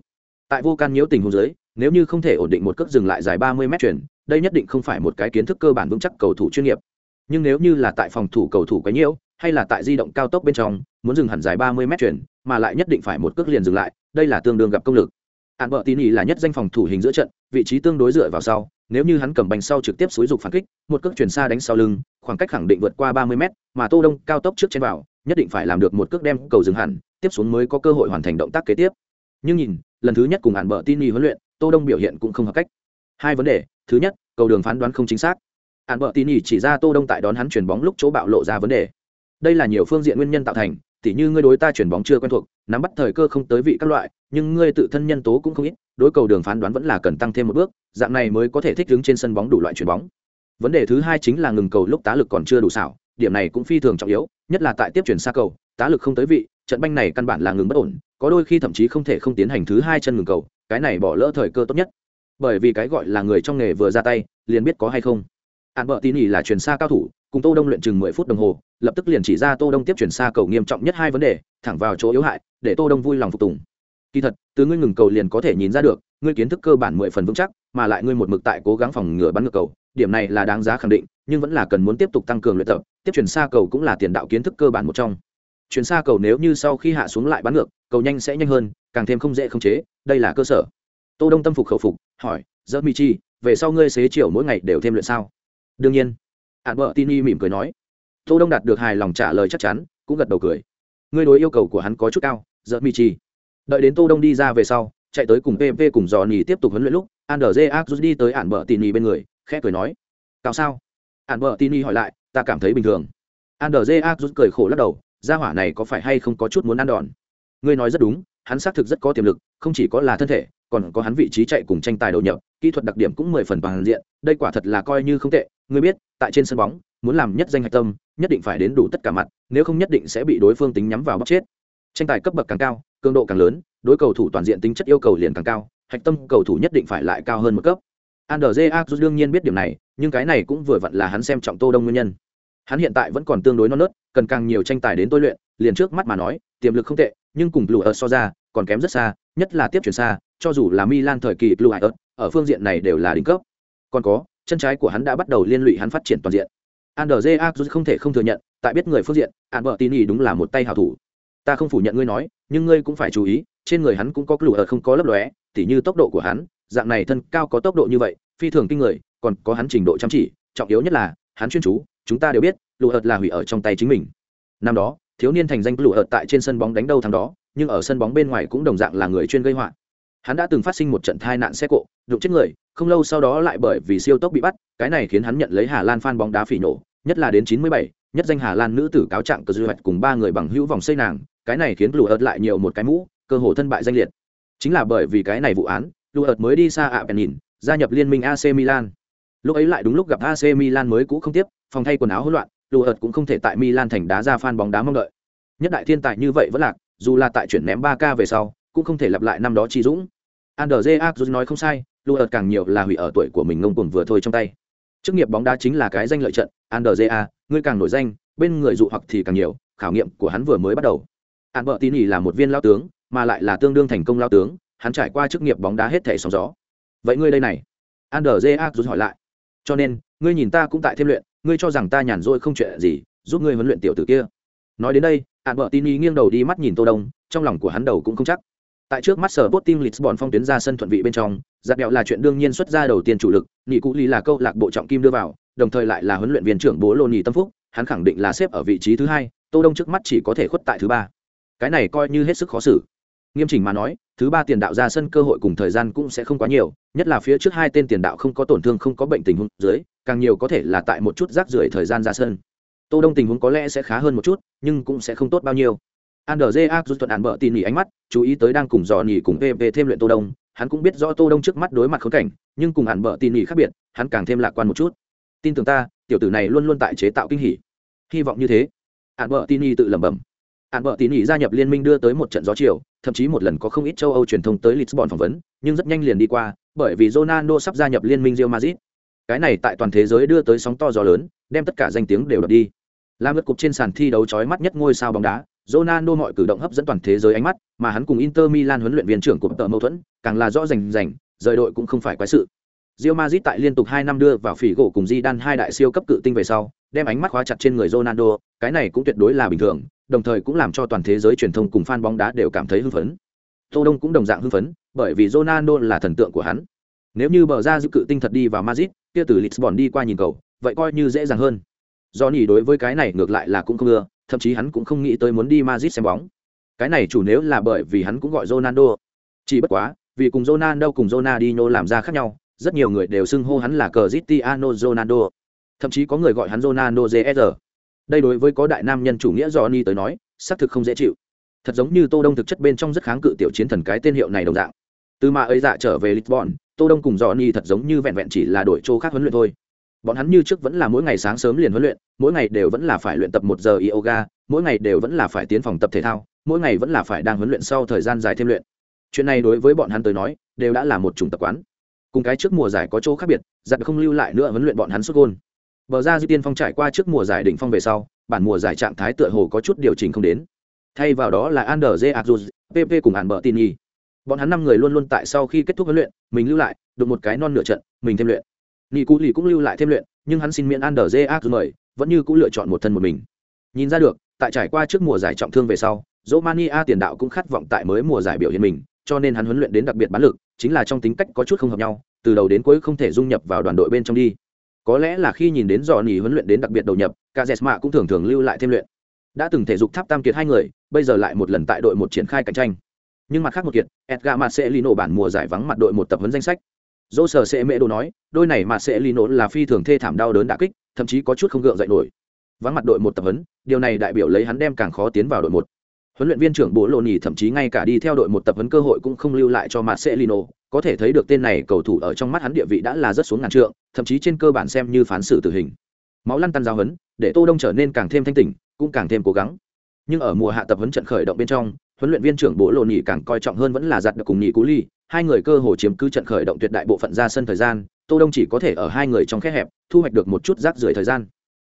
tại vô can nhiễu tình huống dưới nếu như không thể ổn định một cước dừng lại dài ba mươi mét chuyển đây nhất định không phải một cái kiến thức cơ bản vững chắc cầu thủ chuyên nghiệp. Nhưng nếu như là tại phòng thủ cầu thủ quấy nhiễu hay là tại di động cao tốc bên trong muốn dừng hẳn dài ba mươi mét chuyển mà lại nhất định phải một cước liền dừng lại đây là tương đương gặp công lực. Hạn bợ tín ý là nhất danh phòng thủ hình giữa trận vị trí tương đối dựa vào sau nếu như hắn cầm bành sau trực tiếp xúi dục phản kích một cước chuyển xa đánh sau lưng khoảng cách khẳng định vượt qua ba mươi mét, mà tô đông cao tốc trước trên vào nhất định phải làm được một cước đem cầu dừng hẳn tiếp xuống mới có cơ hội hoàn thành động tác kế tiếp. Nhưng nhìn lần thứ nhất cùng ản bợ tin y huấn luyện, tô đông biểu hiện cũng không hợp cách. Hai vấn đề, thứ nhất, cầu đường phán đoán không chính xác. Ản bợ tin y chỉ ra tô đông tại đón hắn chuyển bóng lúc chỗ bạo lộ ra vấn đề. Đây là nhiều phương diện nguyên nhân tạo thành, tỉ như ngươi đối ta chuyển bóng chưa quen thuộc, nắm bắt thời cơ không tới vị các loại, nhưng ngươi tự thân nhân tố cũng không ít, đối cầu đường phán đoán vẫn là cần tăng thêm một bước, dạng này mới có thể thích ứng trên sân bóng đủ loại chuyển bóng. Vấn đề thứ hai chính là ngừng cầu lúc tá lực còn chưa đủ xảo, điểm này cũng phi thường trọng yếu, nhất là tại tiếp chuyển xa cầu, tá lực không tới vị trận banh này căn bản là ngừng bất ổn, có đôi khi thậm chí không thể không tiến hành thứ hai chân ngừng cầu, cái này bỏ lỡ thời cơ tốt nhất. Bởi vì cái gọi là người trong nghề vừa ra tay, liền biết có hay không. Hạn bợ tin ỉ là chuyển xa cao thủ, cùng tô đông luyện chừng mười phút đồng hồ, lập tức liền chỉ ra tô đông tiếp chuyển xa cầu nghiêm trọng nhất hai vấn đề, thẳng vào chỗ yếu hại, để tô đông vui lòng phục tùng. Kỳ thật, từ ngươi ngừng cầu liền có thể nhìn ra được, ngươi kiến thức cơ bản mười phần vững chắc, mà lại ngươi một mực tại cố gắng phòng ngừa bắn ngược cầu, điểm này là đáng giá khẳng định, nhưng vẫn là cần muốn tiếp tục tăng cường luyện tập, tiếp chuyển xa cầu cũng là tiền đạo kiến thức cơ bản một trong chuyển xa cầu nếu như sau khi hạ xuống lại bắn ngược, cầu nhanh sẽ nhanh hơn, càng thêm không dễ khống chế, đây là cơ sở. Tô đông tâm phục khẩu phục, hỏi dỡ mi chi, về sau ngươi xế chiều mỗi ngày đều thêm luyện sao? Đương nhiên. Hạn vợ tin y mỉm cười nói. Tô đông đạt được hài lòng trả lời chắc chắn, cũng gật đầu cười. Ngươi đối yêu cầu của hắn có chút cao dỡ mi chi. Đợi đến tô đông đi ra về sau, chạy tới cùng pp cùng dò nỉ tiếp tục huấn luyện lúc andrze azus đi tới ản bờ tin y bên người, khẽ cười nói. Cao sao? Ản bờ tin y hỏi lại, ta cảm thấy bình thường. Andrze azus cười khổ lắc đầu gia hỏa này có phải hay không có chút muốn ăn đòn? Ngươi nói rất đúng, hắn xác thực rất có tiềm lực, không chỉ có là thân thể, còn có hắn vị trí chạy cùng tranh tài đầu nhập, kỹ thuật đặc điểm cũng mười phần toàn diện, đây quả thật là coi như không tệ. Ngươi biết, tại trên sân bóng, muốn làm nhất danh hạch tâm, nhất định phải đến đủ tất cả mặt, nếu không nhất định sẽ bị đối phương tính nhắm vào bóc chết. Tranh tài cấp bậc càng cao, cường độ càng lớn, đối cầu thủ toàn diện tính chất yêu cầu liền càng cao, hạch tâm cầu thủ nhất định phải lại cao hơn một cấp. Andrze đương nhiên biết điểm này, nhưng cái này cũng vừa vặn là hắn xem trọng tô đông nguyên nhân hắn hiện tại vẫn còn tương đối non nớt, cần càng nhiều tranh tài đến tôi luyện, liền trước mắt mà nói, tiềm lực không tệ, nhưng cùng lù ở so ra, còn kém rất xa, nhất là tiếp chuyển xa, cho dù là milan thời kỳ lù hải ớt ở phương diện này đều là đỉnh cấp. Còn có, chân trái của hắn đã bắt đầu liên lụy hắn phát triển toàn diện. Andrze azus không thể không thừa nhận, tại biết người phương diện, albertini đúng là một tay hảo thủ. Ta không phủ nhận ngươi nói, nhưng ngươi cũng phải chú ý, trên người hắn cũng có lù ở không có lấp lóe, tỉ như tốc độ của hắn, dạng này thân cao có tốc độ như vậy, phi thường kinh người, còn có hắn trình độ chăm chỉ, trọng yếu nhất là, hắn chuyên chú chúng ta đều biết lụ ợt là hủy ở trong tay chính mình. Năm đó thiếu niên thành danh lụ ợt tại trên sân bóng đánh đâu thằng đó nhưng ở sân bóng bên ngoài cũng đồng dạng là người chuyên gây họa. Hắn đã từng phát sinh một trận tai nạn xe cộ đụng chết người không lâu sau đó lại bởi vì siêu tốc bị bắt cái này khiến hắn nhận lấy hà lan phan bóng đá phỉ nổ nhất là đến 97, nhất danh hà lan nữ tử cáo trạng cờ dư hoạch cùng ba người bằng hữu vòng xây nàng cái này khiến lụ ợt lại nhiều một cái mũ cơ hồ thân bại danh liệt. Chính là bởi vì cái này vụ án lụ ợt mới đi xa ạ bèn nhìn gia nhập liên minh ac milan lúc ấy lại đúng lúc gặp ac milan mới cũ không tiếp phòng thay quần áo hỗn loạn lù ợt cũng không thể tại Milan thành đá ra fan bóng đá mong đợi. Nhất đại thiên tài như vậy vẫn lạc, dù là tại chuyển ném 3K về sau, cũng không thể lặp lại năm đó chi dũng. Andre Ayew nói không sai, lù ợt càng nhiều là hủy ở tuổi của mình ngông cuồng vừa thôi trong tay. Chức nghiệp bóng đá chính là cái danh lợi trận, Andre A, ngươi càng nổi danh, bên người dụ hoặc thì càng nhiều, khảo nghiệm của hắn vừa mới bắt đầu. Albertini là một viên lao tướng, mà lại là tương đương thành công lao tướng, hắn trải qua chức nghiệp bóng đá hết thảy sóng gió. Vậy ngươi đây này? Andre Ayew hỏi lại. Cho nên, ngươi nhìn ta cũng tại thêm luyện, ngươi cho rằng ta nhàn rỗi không chuyện gì giúp ngươi huấn luyện tiểu tử kia. Nói đến đây hạn vợ tin ý nghiêng đầu đi mắt nhìn tô đông trong lòng của hắn đầu cũng không chắc. Tại trước mắt sở bot team lisbon phong tuyến ra sân thuận vị bên trong giặt đẹo là chuyện đương nhiên xuất ra đầu tiên chủ lực nhị cụ lý là câu lạc bộ trọng kim đưa vào đồng thời lại là huấn luyện viên trưởng bố lô nhì tâm phúc hắn khẳng định là xếp ở vị trí thứ hai tô đông trước mắt chỉ có thể khuất tại thứ ba. Cái này coi như hết sức khó xử nghiêm chỉnh mà nói, thứ ba tiền đạo ra sân cơ hội cùng thời gian cũng sẽ không quá nhiều, nhất là phía trước hai tên tiền đạo không có tổn thương, không có bệnh tình huống dưới, càng nhiều có thể là tại một chút rác rưởi thời gian ra sân. Tô đông tình huống có lẽ sẽ khá hơn một chút, nhưng cũng sẽ không tốt bao nhiêu. Andrzej rút thuận ản bợ tỉ nỉ ánh mắt, chú ý tới đang cùng dò nỉ cùng PP thêm luyện tô đông. Hắn cũng biết rõ tô đông trước mắt đối mặt khốn cảnh, nhưng cùng ản bợ tỉ nỉ khác biệt, hắn càng thêm lạc quan một chút. Tin tưởng ta, tiểu tử này luôn luôn tại chế tạo kinh hỉ. Hy vọng như thế. Ản bợ tỉ nỉ tự lẩm bẩm ản bợ tỉ nỉ gia nhập liên minh đưa tới một trận gió chiều thậm chí một lần có không ít châu âu truyền thông tới lisbon phỏng vấn nhưng rất nhanh liền đi qua bởi vì ronaldo sắp gia nhập liên minh real madrid cái này tại toàn thế giới đưa tới sóng to gió lớn đem tất cả danh tiếng đều đập đi làm lượt cục trên sàn thi đấu chói mắt nhất ngôi sao bóng đá Ronaldo mọi cử động hấp dẫn toàn thế giới ánh mắt, mà hắn cùng Inter Milan huấn luyện viên trưởng của tờ mâu thuẫn, càng là rõ rành rành, rời đội cũng không phải quái sự. Real Madrid tại liên tục 2 năm đưa vào phỉ gỗ cùng Zidane hai đại siêu cấp cự tinh về sau, đem ánh mắt khóa chặt trên người Ronaldo, cái này cũng tuyệt đối là bình thường, đồng thời cũng làm cho toàn thế giới truyền thông cùng fan bóng đá đều cảm thấy hưng phấn. Tô Đông cũng đồng dạng hưng phấn, bởi vì Ronaldo là thần tượng của hắn. Nếu như bờ ra giữ cự tinh thật đi vào Madrid, kia từ Lisbon đi qua nhìn cầu, vậy coi như dễ dàng hơn. Do nhỉ đối với cái này ngược lại là cũng không ưa, thậm chí hắn cũng không nghĩ tới muốn đi Madrid xem bóng. Cái này chủ nếu là bởi vì hắn cũng gọi Ronaldo. Chỉ bất quá, vì cùng Ronaldo cùng Ronaldinho làm ra khác nhau, rất nhiều người đều xưng hô hắn là Cristiano Ronaldo. Thậm chí có người gọi hắn Ronaldo JR. Đây đối với có đại nam nhân chủ nghĩa Johnny tới nói, xác thực không dễ chịu. Thật giống như Tô Đông thực chất bên trong rất kháng cự tiểu chiến thần cái tên hiệu này đồng dạng. Từ mà ấy dạ trở về Lisbon, Tô Đông cùng Johnny thật giống như vẹn vẹn chỉ là đổi chỗ khác huấn luyện thôi bọn hắn như trước vẫn là mỗi ngày sáng sớm liền huấn luyện mỗi ngày đều vẫn là phải luyện tập một giờ yoga mỗi ngày đều vẫn là phải tiến phòng tập thể thao mỗi ngày vẫn là phải đang huấn luyện sau thời gian dài thêm luyện chuyện này đối với bọn hắn tới nói đều đã là một chủng tập quán cùng cái trước mùa giải có chỗ khác biệt giặt không lưu lại nữa huấn luyện bọn hắn xuất gôn bờ ra di tiên phong trải qua trước mùa giải đỉnh phong về sau bản mùa giải trạng thái tựa hồ có chút điều chỉnh không đến thay vào đó là ander j azuz pp cùng hàn bờ tin nhi bọn hắn năm người luôn luôn tại sau khi kết thúc huấn luyện mình lưu lại được một cái non nửa trận mình thêm luyện nghị Cú Lì cũng lưu lại thêm luyện, nhưng hắn xin miễn Ander J mời, vẫn như cũng lựa chọn một thân một mình. Nhìn ra được, tại trải qua trước mùa giải trọng thương về sau, Romania tiền đạo cũng khát vọng tại mới mùa giải biểu hiện mình, cho nên hắn huấn luyện đến đặc biệt bán lực, chính là trong tính cách có chút không hợp nhau, từ đầu đến cuối không thể dung nhập vào đoàn đội bên trong đi. Có lẽ là khi nhìn đến dò nỉ huấn luyện đến đặc biệt đầu nhập, Cazeema cũng thường thường lưu lại thêm luyện. Đã từng thể dục tháp tam kiệt hai người, bây giờ lại một lần tại đội một triển khai cạnh tranh. Nhưng mặt khác một kiệt, Edgar lino bản mùa giải vắng mặt đội một tập huấn danh sách dô sờ sẽ mễ đồ nói đôi này mà sẽ li nổ là phi thường thê thảm đau đớn đã kích thậm chí có chút không gượng dậy nổi vắng mặt đội một tập huấn điều này đại biểu lấy hắn đem càng khó tiến vào đội một huấn luyện viên trưởng bố lộ nhì thậm chí ngay cả đi theo đội một tập huấn cơ hội cũng không lưu lại cho mặt sẽ lino có thể thấy được tên này cầu thủ ở trong mắt hắn địa vị đã là rất xuống ngàn trượng thậm chí trên cơ bản xem như phán xử tử hình. Máu lăn tăn giáo huấn, để tô đông trở nên càng thêm thanh tỉnh, cũng càng thêm cố gắng. Nhưng ở mùa hạ tập huấn trận khởi động bên trong, huấn luyện viên trưởng bố lộ nhị càng coi trọng hơn vẫn là giặt được cùng nhị cú ly, hai người cơ hồ chiếm cứ trận khởi động tuyệt đại bộ phận ra sân thời gian, tô đông chỉ có thể ở hai người trong khe hẹp, thu hoạch được một chút rác rưởi thời gian.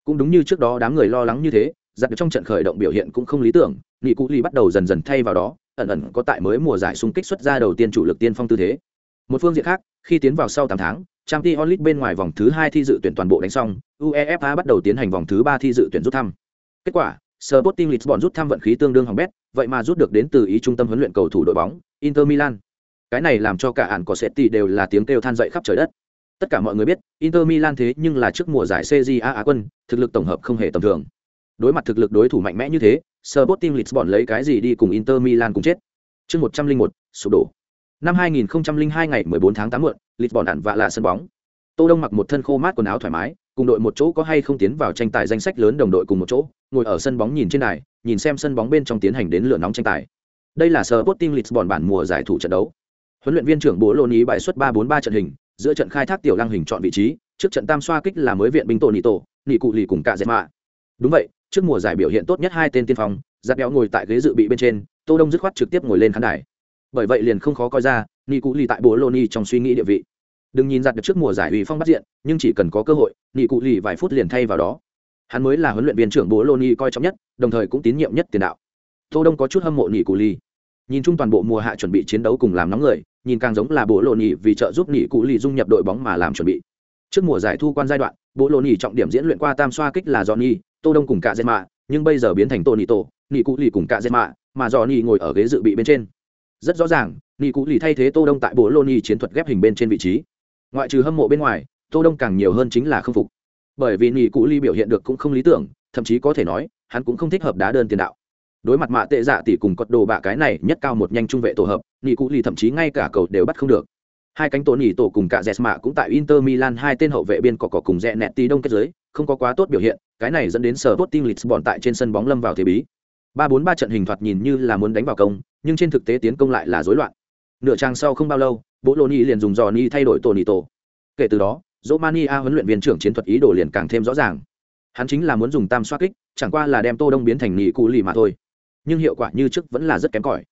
Cũng đúng như trước đó đám người lo lắng như thế, giặt trong trận khởi động biểu hiện cũng không lý tưởng nghị Cú ly bắt đầu dần dần thay vào đó, ẩn ẩn có tại mới mùa giải xung kích xuất ra đầu tiên chủ lực tiên phong tư thế. Một phương diện khác, khi tiến vào sau tám tháng Champions League bên ngoài vòng thứ hai thi dự tuyển toàn bộ đánh xong uefa bắt đầu tiến hành vòng thứ ba thi dự tuyển rút thăm kết quả Sporting Lisbon rút thăm vận khí tương đương hỏng bét, vậy mà rút được đến từ ý trung tâm huấn luyện cầu thủ đội bóng, Inter Milan cái này làm cho cả ản có Setti đều là tiếng kêu than dậy khắp trời đất tất cả mọi người biết inter milan thế nhưng là trước mùa giải cja á quân thực lực tổng hợp không hề tầm thường đối mặt thực lực đối thủ mạnh mẽ như thế Sporting Lisbon lấy cái gì đi cùng Inter Milan cùng chết. Chương 101, sụp đổ. Năm 2002 ngày 14 tháng 8 muộn, Lisbon ẩn vạ là sân bóng. Tô Đông mặc một thân khô mát quần áo thoải mái, cùng đội một chỗ có hay không tiến vào tranh tài danh sách lớn đồng đội cùng một chỗ, ngồi ở sân bóng nhìn trên đài, nhìn xem sân bóng bên trong tiến hành đến lửa nóng tranh tài. Đây là Sporting Lisbon bản mùa giải thủ trận đấu huấn luyện viên trưởng bố lô ý bài xuất ba bốn ba trận hình giữa trận khai thác tiểu lăng hình chọn vị trí trước trận tam xoa kích là mới viện binh tổ nị tổ nị cụ lì cùng cả dẹp mạ đúng vậy trước mùa giải biểu hiện tốt nhất hai tên tiên phong giặt béo ngồi tại ghế dự bị bên trên tô đông dứt khoát trực tiếp ngồi lên khán đài bởi vậy liền không khó coi ra, ni cụ lì tại bố lô ni trong suy nghĩ địa vị. Đừng nhìn giặt được trước mùa giải ủy phong bắt diện, nhưng chỉ cần có cơ hội, ni cụ lì vài phút liền thay vào đó. Hắn mới là huấn luyện viên trưởng bố lô ni coi trọng nhất, đồng thời cũng tín nhiệm nhất tiền đạo. Tô đông có chút hâm mộ ni cụ lì. Nhìn chung toàn bộ mùa hạ chuẩn bị chiến đấu cùng làm nóng người, nhìn càng giống là bố lô ni vì trợ giúp ni cụ lì dung nhập đội bóng mà làm chuẩn bị. Trước mùa giải thu quan giai đoạn, bố lô ni trọng điểm diễn luyện qua tam xoa kích là johnny, tô đông cùng cả dệt mạ nhưng bây giờ biến thành tô nị tổ nị cụ lì cùng cả dệt mạ mà johnny ngồi ở ghế dự bị bên trên rất rõ ràng nghị cụ lì thay thế tô đông tại bố lô ni chiến thuật ghép hình bên trên vị trí. Ngoại trừ hâm mộ bên ngoài tô đông càng nhiều hơn chính là khâm phục. Bởi vì nghị cụ lì biểu hiện được cũng không lý tưởng thậm chí có thể nói hắn cũng không thích hợp đá đơn tiền đạo. Đối mặt mạ tệ dạ tỷ cùng cọt đồ bạ cái này nhất cao một nhanh trung vệ tổ hợp nghị cụ lì thậm chí ngay cả cầu đều bắt không được. Hai cánh tổ nỉ tổ cùng cả Jesma cũng tại Inter Milan hai tên hậu vệ biên cỏ cỏ cùng rẽ nẹt tí đông kết giới, không có quá tốt biểu hiện, cái này dẫn đến sở Sporting Lisbon tại trên sân bóng lâm vào thế bí. Ba bốn ba trận hình thoạt nhìn như là muốn đánh vào công, nhưng trên thực tế tiến công lại là rối loạn. Nửa trang sau không bao lâu, bộ lô ni liền dùng dò ni thay đổi tổ ni tổ. Kể từ đó, Romania huấn luyện viên trưởng chiến thuật ý đồ liền càng thêm rõ ràng. Hắn chính là muốn dùng tam xoa kích, chẳng qua là đem Tô Đông biến thành nghị cụ lì mà thôi. Nhưng hiệu quả như trước vẫn là rất kém cỏi.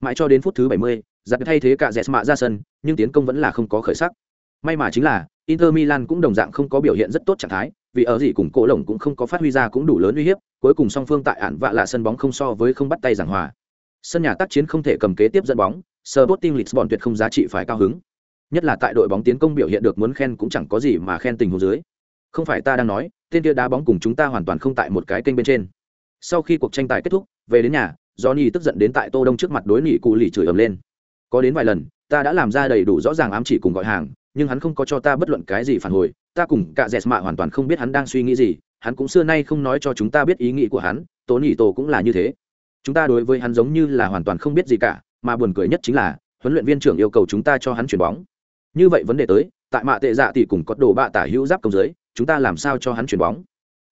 Mãi cho đến phút thứ 70, giặc thay thế cả Jesma ra sân, nhưng tiến công vẫn là không có khởi sắc. May mà chính là Inter Milan cũng đồng dạng không có biểu hiện rất tốt trạng thái, vì ở gì cùng cổ lồng cũng không có phát huy ra cũng đủ lớn uy hiếp, cuối cùng song phương tại ản vạ là sân bóng không so với không bắt tay giảng hòa. Sân nhà tác chiến không thể cầm kế tiếp dẫn bóng, Sporting Lisbon tuyệt không giá trị phải cao hứng. Nhất là tại đội bóng tiến công biểu hiện được muốn khen cũng chẳng có gì mà khen tình huống dưới. Không phải ta đang nói, tên kia đá bóng cùng chúng ta hoàn toàn không tại một cái kênh bên trên. Sau khi cuộc tranh tài kết thúc, về đến nhà, Johnny tức giận đến tại Tô Đông trước mặt đối nghị cụ lì chửi ầm lên có đến vài lần ta đã làm ra đầy đủ rõ ràng ám chỉ cùng gọi hàng nhưng hắn không có cho ta bất luận cái gì phản hồi ta cùng cả dẹt mạ hoàn toàn không biết hắn đang suy nghĩ gì hắn cũng xưa nay không nói cho chúng ta biết ý nghĩ của hắn tố nỉ tổ cũng là như thế chúng ta đối với hắn giống như là hoàn toàn không biết gì cả, mà buồn cười nhất chính là, huấn luyện viên trưởng yêu cầu chúng ta cho hắn chuyển bóng. Như vậy vấn đề tới, tại mạ tệ dạ thì cùng có đồ bạ tả hữu giáp công giới, chúng ta làm sao cho hắn chuyển bóng?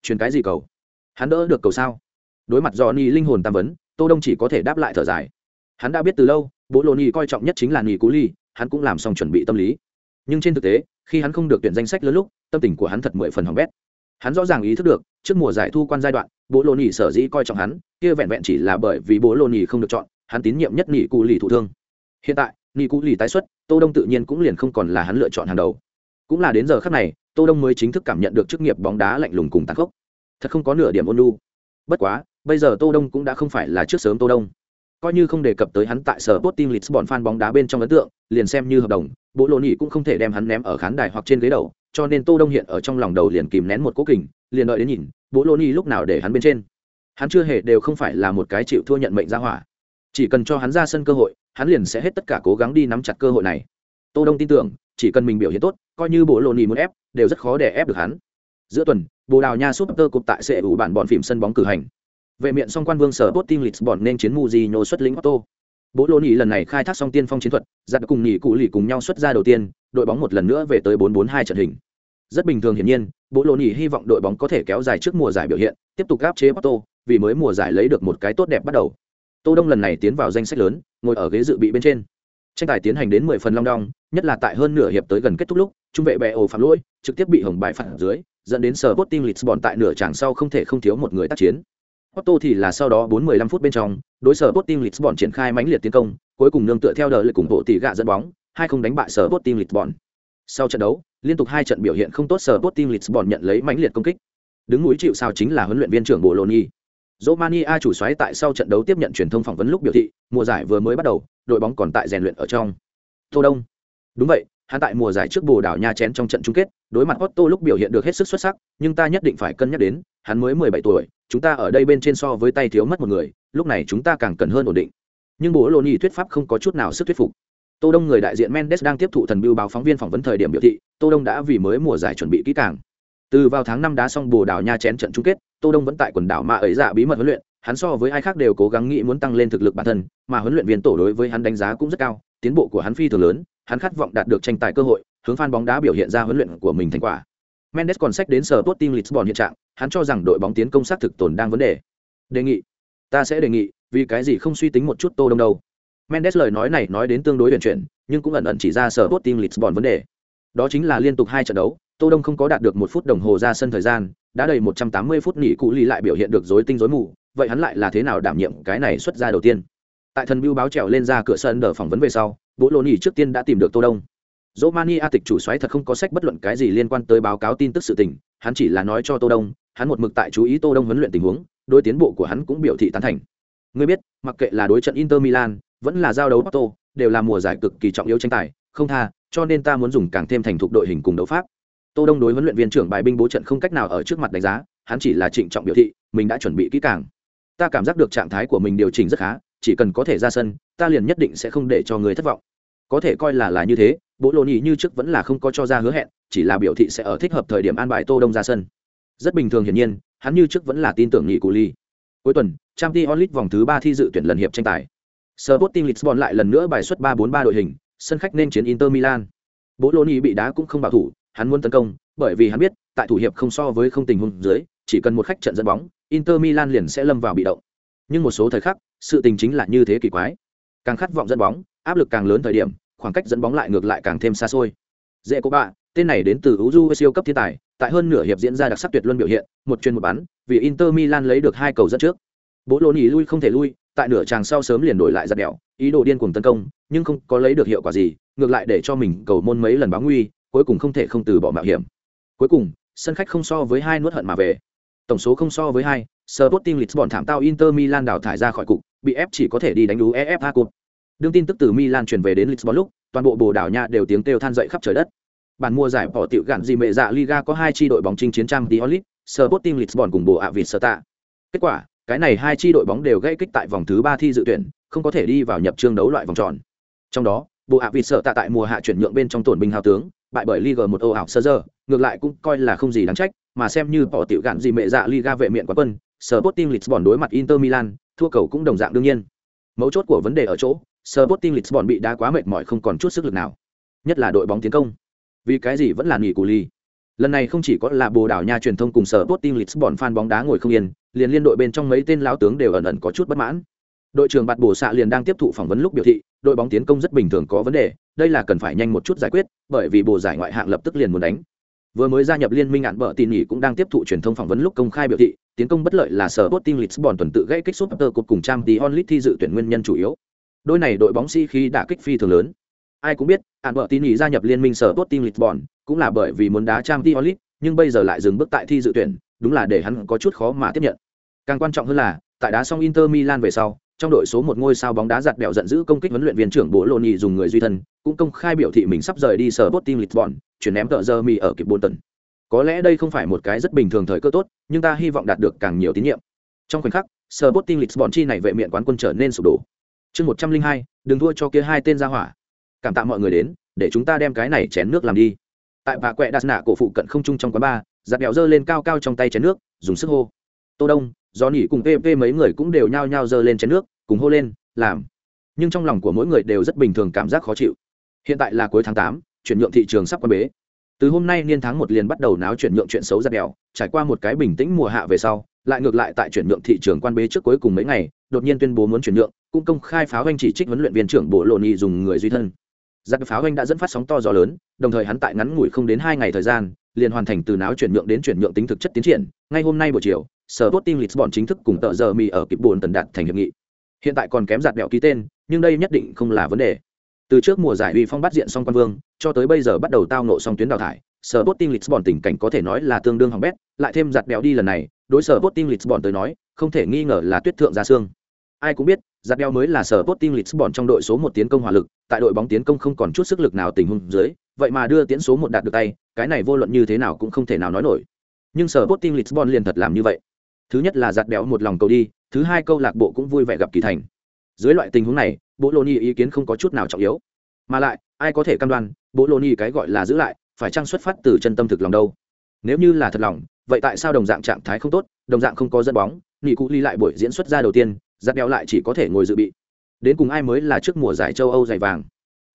Chuyển cái gì cầu? Hắn đỡ được cầu sao? Đối mặt do ni linh hồn tam vấn, tô đông chỉ có thể đáp lại thở dài. Hắn đã biết từ lâu, bố lô ni coi trọng nhất chính là nghỉ cú ly, hắn cũng làm xong chuẩn bị tâm lý. Nhưng trên thực tế, khi hắn không được tuyển danh sách lớn lúc, tâm tình của hắn thật mười phần hỏng bét hắn rõ ràng ý thức được trước mùa giải thu quan giai đoạn bố lô ni sở dĩ coi trọng hắn kia vẹn vẹn chỉ là bởi vì bố lô ni không được chọn hắn tín nhiệm nhất nghỉ cụ lì thủ thương. Hiện tại nghỉ cụ lì tái xuất tô đông tự nhiên cũng liền không còn là hắn lựa chọn hàng đầu. Cũng là đến giờ khắc này tô đông mới chính thức cảm nhận được chức nghiệp bóng đá lạnh lùng cùng tàn khốc. Thật không có nửa điểm ôn lu bất quá bây giờ tô đông cũng đã không phải là trước sớm tô đông. Coi như không đề cập tới hắn tại sở Sporting Lisbon fan bóng đá bên trong ấn tượng, liền xem như hợp đồng, Bộ Lô Nhĩ cũng không thể đem hắn ném ở khán đài hoặc trên ghế đầu, cho nên Tô Đông hiện ở trong lòng đầu liền kìm nén một cố kình, liền đợi đến nhìn, bố Lô ni lúc nào để hắn bên trên. Hắn chưa hề đều không phải là một cái chịu thua nhận mệnh ra hỏa. Chỉ cần cho hắn ra sân cơ hội, hắn liền sẽ hết tất cả cố gắng đi nắm chặt cơ hội này. Tô Đông tin tưởng, chỉ cần mình biểu hiện tốt, coi như Bộ Lô ni muốn ép, đều rất khó để ép được hắn. Giữa tuần, Bồ Đào Nha Super Cup tại sẽ ủ bản bọn phim sân bóng cử hành, Vệ miện song quan vương sở Sporting Lisbon nên chiến mù gì nhô xuất lĩnh Otto. Bố lô nhị lần này khai thác song tiên phong chiến thuật, giặt cùng nhị cụ lì cùng nhau xuất ra đầu tiên, đội bóng một lần nữa về tới 4-4-2 trận hình. Rất bình thường hiển nhiên, bộ lô nhỉ hy vọng đội bóng có thể kéo dài trước mùa giải biểu hiện, tiếp tục áp chế Otto, vì mới mùa giải lấy được một cái tốt đẹp bắt đầu. Tô Đông lần này tiến vào danh sách lớn, ngồi ở ghế dự bị bên trên. Tranh tài tiến hành đến 10 phần long đong, nhất là tại hơn nửa hiệp tới gần kết thúc lúc, trung vệ bè ổ phạm lỗi, trực tiếp bị hồng bại phản dưới, dẫn đến sở Sporting Lisbon tại nửa chặng sau không thể không thiếu một người tác chiến. Otto thì là sau đó 4-15 phút bên trong, đối sở Sporting Lisbon triển khai mãnh liệt tiến công, cuối cùng nương tựa theo đợi lực cùng bộ tỷ gạ dẫn bóng, hai không đánh bại sở Sporting Lisbon. Sau trận đấu, liên tục hai trận biểu hiện không tốt sở Sporting Lisbon nhận lấy mãnh liệt công kích. Đứng mũi chịu sao chính là huấn luyện viên trưởng Bologna. Romania chủ soái tại sau trận đấu tiếp nhận truyền thông phỏng vấn lúc biểu thị, mùa giải vừa mới bắt đầu, đội bóng còn tại rèn luyện ở trong. Tô Đông. Đúng vậy, hắn tại mùa giải trước Bồ Đào Nha chén trong trận chung kết, đối mặt Otto lúc biểu hiện được hết sức xuất sắc, nhưng ta nhất định phải cân nhắc đến, hắn mới 17 tuổi, chúng ta ở đây bên trên so với tay thiếu mất một người, lúc này chúng ta càng cần hơn ổn định. Nhưng bố lô thuyết pháp không có chút nào sức thuyết phục. Tô Đông người đại diện Mendes đang tiếp thụ thần bưu báo phóng viên phỏng vấn thời điểm biểu thị, Tô Đông đã vì mới mùa giải chuẩn bị kỹ càng. Từ vào tháng 5 đá xong Bồ Đào Nha chén trận chung kết, Tô Đông vẫn tại quần đảo mà ấy dạ bí mật huấn luyện, hắn so với ai khác đều cố gắng nghĩ muốn tăng lên thực lực bản thân, mà huấn luyện viên tổ đối với hắn đánh giá cũng rất cao, tiến bộ của hắn phi thường lớn, hắn khát vọng đạt được tranh tài cơ hội, hướng fan bóng đá biểu hiện ra huấn luyện của mình thành quả. Mendes còn sách đến sở Sporting Lisbon hiện trạng, hắn cho rằng đội bóng tiến công sát thực tồn đang vấn đề. Đề nghị, ta sẽ đề nghị, vì cái gì không suy tính một chút Tô Đông đâu. Mendes lời nói này nói đến tương đối huyền chuyển, nhưng cũng ẩn ẩn chỉ ra sở Sporting Lisbon vấn đề. Đó chính là liên tục hai trận đấu, Tô Đông không có đạt được một phút đồng hồ ra sân thời gian, đã đầy 180 phút nghỉ cụ ly lại biểu hiện được rối tinh rối mù vậy hắn lại là thế nào đảm nhiệm cái này xuất ra đầu tiên? Tại thần bưu báo trèo lên ra cửa sân đỡ phỏng vấn về sau bố lô nhì trước tiên đã tìm được tô đông. Dỗ a tịch chủ xoáy thật không có sách bất luận cái gì liên quan tới báo cáo tin tức sự tình hắn chỉ là nói cho tô đông hắn một mực tại chú ý tô đông huấn luyện tình huống đôi tiến bộ của hắn cũng biểu thị tán thành. Ngươi biết mặc kệ là đối trận inter milan vẫn là giao đấu porto, đều là mùa giải cực kỳ trọng yếu tranh tài, không tha, cho nên ta muốn dùng càng thêm thành thục đội hình cùng đấu pháp. Tô đông đối huấn luyện viên trưởng bài binh bố trận không cách nào ở trước mặt đánh giá, hắn chỉ là trịnh trọng biểu thị, mình đã chuẩn bị kỹ càng. Ta cảm giác được trạng thái của mình điều chỉnh rất khá, chỉ cần có thể ra sân, ta liền nhất định sẽ không để cho người thất vọng. Có thể coi là là như thế, bố lô nhì như trước vẫn là không có cho ra hứa hẹn, chỉ là biểu thị sẽ ở thích hợp thời điểm an bài tô đông ra sân. Rất bình thường hiển nhiên, hắn như trước vẫn là tin tưởng nghị cụ ly. Cuối tuần trang League vòng thứ ba thi dự tuyển lần hiệp tranh tài. Sporting Lisbon lại lần nữa bài xuất 3-4-3 đội hình, sân khách nên chiến Inter Milan. Bố bị đá cũng không bảo thủ, hắn muốn tấn công, bởi vì hắn biết, tại thủ hiệp không so với không tình huống dưới, chỉ cần một khách trận dẫn bóng, Inter Milan liền sẽ lâm vào bị động. Nhưng một số thời khắc, sự tình chính là như thế kỳ quái. Càng khát vọng dẫn bóng, áp lực càng lớn thời điểm, khoảng cách dẫn bóng lại ngược lại càng thêm xa xôi. Dễ cô bạn, tên này đến từ Uju siêu cấp thiên tài, tại hơn nửa hiệp diễn ra đặc sắc tuyệt luân biểu hiện, một chuyên một bắn, vì Inter Milan lấy được hai cầu dẫn trước. Bố lui không thể lui, tại nửa tràng sau sớm liền đổi lại giật đẹo ý đồ điên cuồng tấn công, nhưng không có lấy được hiệu quả gì, ngược lại để cho mình cầu môn mấy lần báo nguy, cuối cùng không thể không từ bỏ mạo hiểm. Cuối cùng, sân khách không so với hai nuốt hận mà về. Tổng số không so với hai, Sporting Lisbon thảm tao Inter Milan đảo thải ra khỏi cục, bị ép chỉ có thể đi đánh đú EFA Cup. Đương tin tức từ Milan truyền về đến Lisbon lúc, toàn bộ Bồ đảo Nha đều tiếng kêu than dậy khắp trời đất. Bản mua giải bỏ tiểu gạn gì mẹ dạ Liga có hai chi đội bóng chinh chiến trang Diolit, Sporting Lisbon cùng Bộ tạ. Kết quả, cái này hai chi đội bóng đều gây kích tại vòng thứ ba thi dự tuyển, không có thể đi vào nhập chương đấu loại vòng tròn. Trong đó, Bộ Avisata tại mùa hạ chuyển nhượng bên trong tổn binh hào tướng, bại bởi Liga một ô ảo sơ giờ, ngược lại cũng coi là không gì đáng trách, mà xem như bỏ tiểu gạn gì mẹ dạ Liga vệ miệng quá quân, Sporting Lisbon đối mặt Inter Milan, thua cầu cũng đồng dạng đương nhiên. Mấu chốt của vấn đề ở chỗ, Sporting Lisbon bị đá quá mệt mỏi không còn chút sức lực nào. Nhất là đội bóng tiến công. Vì cái gì vẫn là nghỉ cù ly. Lần này không chỉ có là Bồ Đào Nha truyền thông cùng Sporting Lisbon fan bóng đá ngồi không yên, liền liên đội bên trong mấy tên lão tướng đều ẩn ẩn có chút bất mãn. Đội trưởng Bạt Bổ Xạ liền đang tiếp thụ phỏng vấn lúc biểu thị, đội bóng tiến công rất bình thường có vấn đề, đây là cần phải nhanh một chút giải quyết, bởi vì bồ giải ngoại hạng lập tức liền muốn đánh. Vừa mới gia nhập liên minh ạn bờ tin nhỉ cũng đang tiếp thụ truyền thông phỏng vấn lúc công khai biểu thị, tiến công bất lợi là sở Sporting Lisbon tuần tự gây kích Super Cup cùng Trang tí onlit thi dự tuyển nguyên nhân chủ yếu. Đôi này đội bóng si khi đã kích phi thường lớn. Ai cũng biết, hạn vợ tin ý gia nhập liên minh sở Sporting Lisbon cũng là bởi vì muốn đá Trang Champions League, nhưng bây giờ lại dừng bước tại thi dự tuyển, đúng là để hắn có chút khó mà tiếp nhận. Càng quan trọng hơn là, tại đá xong Inter Milan về sau, trong đội số một ngôi sao bóng đá giặt bẹo giận dữ công kích huấn luyện viên trưởng Bố Lô Nhì dùng người duy thân, cũng công khai biểu thị mình sắp rời đi sở Sporting Lisbon, chuyển ném tợ giờ mi ở kịp bốn tuần. Có lẽ đây không phải một cái rất bình thường thời cơ tốt, nhưng ta hy vọng đạt được càng nhiều tín nhiệm. Trong khoảnh khắc, sở Sporting Lisbon chi này vệ miệng quán quân trở nên sụp đổ. Chương một trăm linh hai, đừng thua cho kia hai tên ra hỏa. Cảm tạ mọi người đến, để chúng ta đem cái này chén nước làm đi. Tại bà quẹ đặt nạ cổ phụ cận không chung trong quán bar, giặt bẹo dơ lên cao cao trong tay chén nước, dùng sức hô. Tô Đông, do nỉ cùng pp mấy người cũng đều nhao nhao dơ lên chén nước cùng hô lên làm nhưng trong lòng của mỗi người đều rất bình thường cảm giác khó chịu hiện tại là cuối tháng tám chuyển nhượng thị trường sắp quan bế từ hôm nay niên tháng một liền bắt đầu náo chuyển nhượng chuyện xấu giặt đèo trải qua một cái bình tĩnh mùa hạ về sau lại ngược lại tại chuyển nhượng thị trường quan bế trước cuối cùng mấy ngày đột nhiên tuyên bố muốn chuyển nhượng cũng công khai pháo anh chỉ trích huấn luyện viên trưởng bộ lộ nhị dùng người duy thân giặc pháo anh đã dẫn phát sóng to gió lớn, đồng thời hắn tại ngắn ngủi không đến hai ngày thời gian, liền hoàn thành từ náo chuyển nhượng đến chuyển nhượng tính thực chất tiến triển. Ngay hôm nay buổi chiều sở tốt team lisbon chính thức cùng tợ giờ mì ở kịp Bồn tần đạt thành hiệp nghị. Hiện tại còn kém giạt bẹo ký tên, nhưng đây nhất định không là vấn đề. Từ trước mùa giải uy phong bắt diện song quan vương, cho tới bây giờ bắt đầu tao nộ song tuyến đào thải sở tốt team lisbon tình cảnh có thể nói là tương đương hỏng bét, lại thêm giạt bẹo đi lần này, đối sở tốt team lisbon tới nói, không thể nghi ngờ là tuyết thượng ra xương ai cũng biết giặt đeo mới là sở tốt team lisbon trong đội số một tiến công hỏa lực, tại đội bóng tiến công không còn chút sức lực nào tình huống dưới, vậy mà đưa tiến số một đạt được tay, cái này vô luận như thế nào cũng không thể nào nói nổi. Nhưng sở tốt team lisbon liền thật làm như vậy. Thứ nhất là giặt béo một lòng cầu đi, thứ hai câu lạc bộ cũng vui vẻ gặp kỳ thành. Dưới loại tình huống này bộ lô ni ý kiến không có chút nào trọng yếu. Mà lại, ai có thể cam đoan bộ lô ni cái gọi là giữ lại, phải chăng xuất phát từ chân tâm thực lòng đâu? Nếu như là thật lòng, vậy tại sao đồng dạng trạng thái không tốt, đồng dạng không có dẫn bóng nghị cụ ly lại buổi diễn xuất ra đầu tiên giặt béo lại chỉ có thể ngồi dự bị. Đến cùng ai mới là trước mùa giải châu âu dày vàng?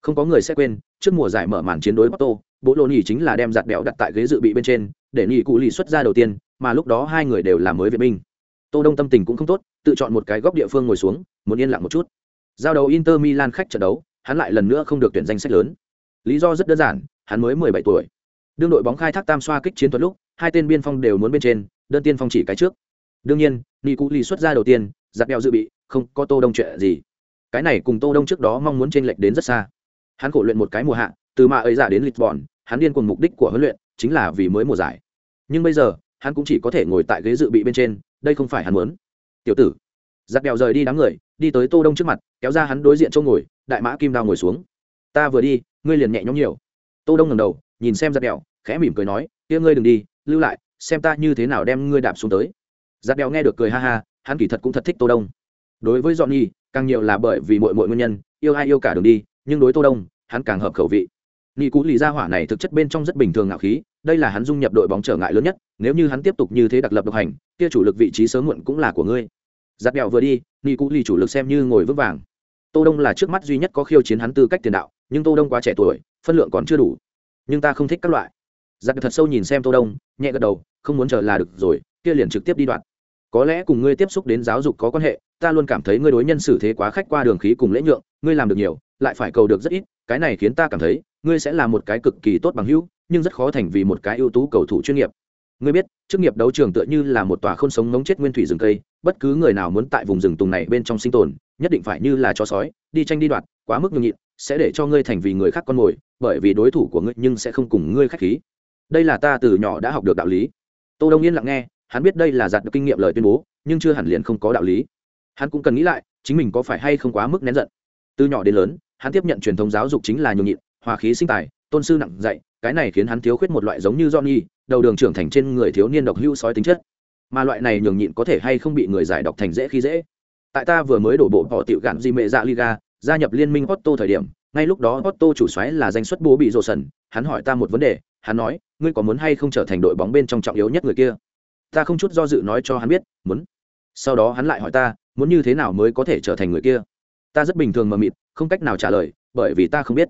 Không có người sẽ quên trước mùa giải mở màn chiến đối Porto, bố lô nhì chính là đem giặt đèo đặt tại ghế dự bị bên trên để nhì cụ lì xuất ra đầu tiên mà lúc đó hai người đều là mới vệ binh. Tô đông tâm tình cũng không tốt tự chọn một cái góc địa phương ngồi xuống muốn yên lặng một chút. Giao đấu inter milan khách trận đấu hắn lại lần nữa không được tuyển danh sách lớn. Lý do rất đơn giản hắn mới 17 tuổi. Đương đội bóng khai thác tam xoa kích chiến thuật lúc hai tên biên phong đều muốn bên trên đơn tiên phong chỉ cái trước. Đương nhiên nhì cụ lì xuất ra đầu tiên giặt đeo dự bị không có tô đông chuyện gì? Cái này cùng tô đông trước đó mong muốn t r ê n lệch đến rất xa. Hắn khổ luyện một cái mùa hạ từ mà ấy giả đến lisbon hắn điên cùng mục đích của huấn luyện chính là vì mới mùa giải. Nhưng bây giờ hắn cũng chỉ có thể ngồi tại ghế dự bị bên trên đây không phải hắn muốn. Tiểu tử giặt đeo rời đi đám người đi tới tô đông trước mặt kéo ra hắn đối diện chỗ ngồi đại mã kim đao ngồi xuống. Ta vừa đi ngươi liền nhẹ nhõm nhiều. Tô đông ngẩng đầu nhìn xem giặt đeo, khẽ mỉm cười nói kia ngươi đừng đi lưu lại xem ta như thế nào đem ngươi đạp xuống tới. Giặt đeo nghe được cười ha ha hắn kỳ thật cũng thật thích tô đông đối với johnny càng nhiều là bởi vì mọi mọi nguyên nhân yêu ai yêu cả đường đi nhưng đối tô đông hắn càng hợp khẩu vị Nị cú lì ra hỏa này thực chất bên trong rất bình thường ngạo khí, đây là hắn dung nhập đội bóng trở ngại lớn nhất, nếu như hắn tiếp tục như thế đặc lập độc hành, kia chủ lực vị trí sớm muộn cũng là của ngươi. Giặt đèo vừa đi, Nị cú lì chủ lực xem như ngồi vững vàng. Tô Đông là trước mắt duy nhất có khiêu chiến hắn tư cách tiền đạo, nhưng Tô Đông quá trẻ tuổi, phân lượng còn chưa đủ. Nhưng ta không thích các loại. Giặt thật sâu nhìn xem Tô Đông, nhẹ gật đầu, không muốn chờ là được rồi, kia liền trực tiếp đi đoạn có lẽ cùng ngươi tiếp xúc đến giáo dục có quan hệ, ta luôn cảm thấy ngươi đối nhân xử thế quá khách qua đường khí cùng lễ nhượng, ngươi làm được nhiều, lại phải cầu được rất ít, cái này khiến ta cảm thấy, ngươi sẽ là một cái cực kỳ tốt bằng hữu, nhưng rất khó thành vì một cái ưu tú cầu thủ chuyên nghiệp. Ngươi biết, chức nghiệp đấu trường tựa như là một tòa không sống ngống chết nguyên thủy rừng cây, bất cứ người nào muốn tại vùng rừng tùng này bên trong sinh tồn, nhất định phải như là chó sói, đi tranh đi đoạt, quá mức nhường nhịn, sẽ để cho ngươi thành vì người khác con mồi, bởi vì đối thủ của ngươi nhưng sẽ không cùng ngươi khách khí. Đây là ta từ nhỏ đã học được đạo lý. Tô đông yên lặng nghe hắn biết đây là giặt được kinh nghiệm lời tuyên bố, nhưng chưa hẳn liền không có đạo lý. Hắn cũng cần nghĩ lại, chính mình có phải hay không quá mức nén giận. Từ nhỏ đến lớn, hắn tiếp nhận truyền thống giáo dục chính là nhường nhịn, hòa khí sinh tài, tôn sư nặng dạy, cái này khiến hắn thiếu khuyết một loại giống như johnny, đầu đường trưởng thành trên người thiếu niên độc hưu sói tính chất. Mà loại này nhường nhịn có thể hay không bị người giải đọc thành dễ khi dễ. Tại ta vừa mới đổ bộ họ tiểu gạn di mệ dạ liga, gia nhập liên minh Otto thời điểm, ngay lúc đó Otto chủ xoáy là danh xuất bố bị rồ sần, hắn hỏi ta một vấn đề, hắn nói, ngươi có muốn hay không trở thành đội bóng bên trong trọng yếu nhất người kia? Ta không chút do dự nói cho hắn biết, muốn. Sau đó hắn lại hỏi ta, muốn như thế nào mới có thể trở thành người kia? Ta rất bình thường mờ mịt, không cách nào trả lời, bởi vì ta không biết.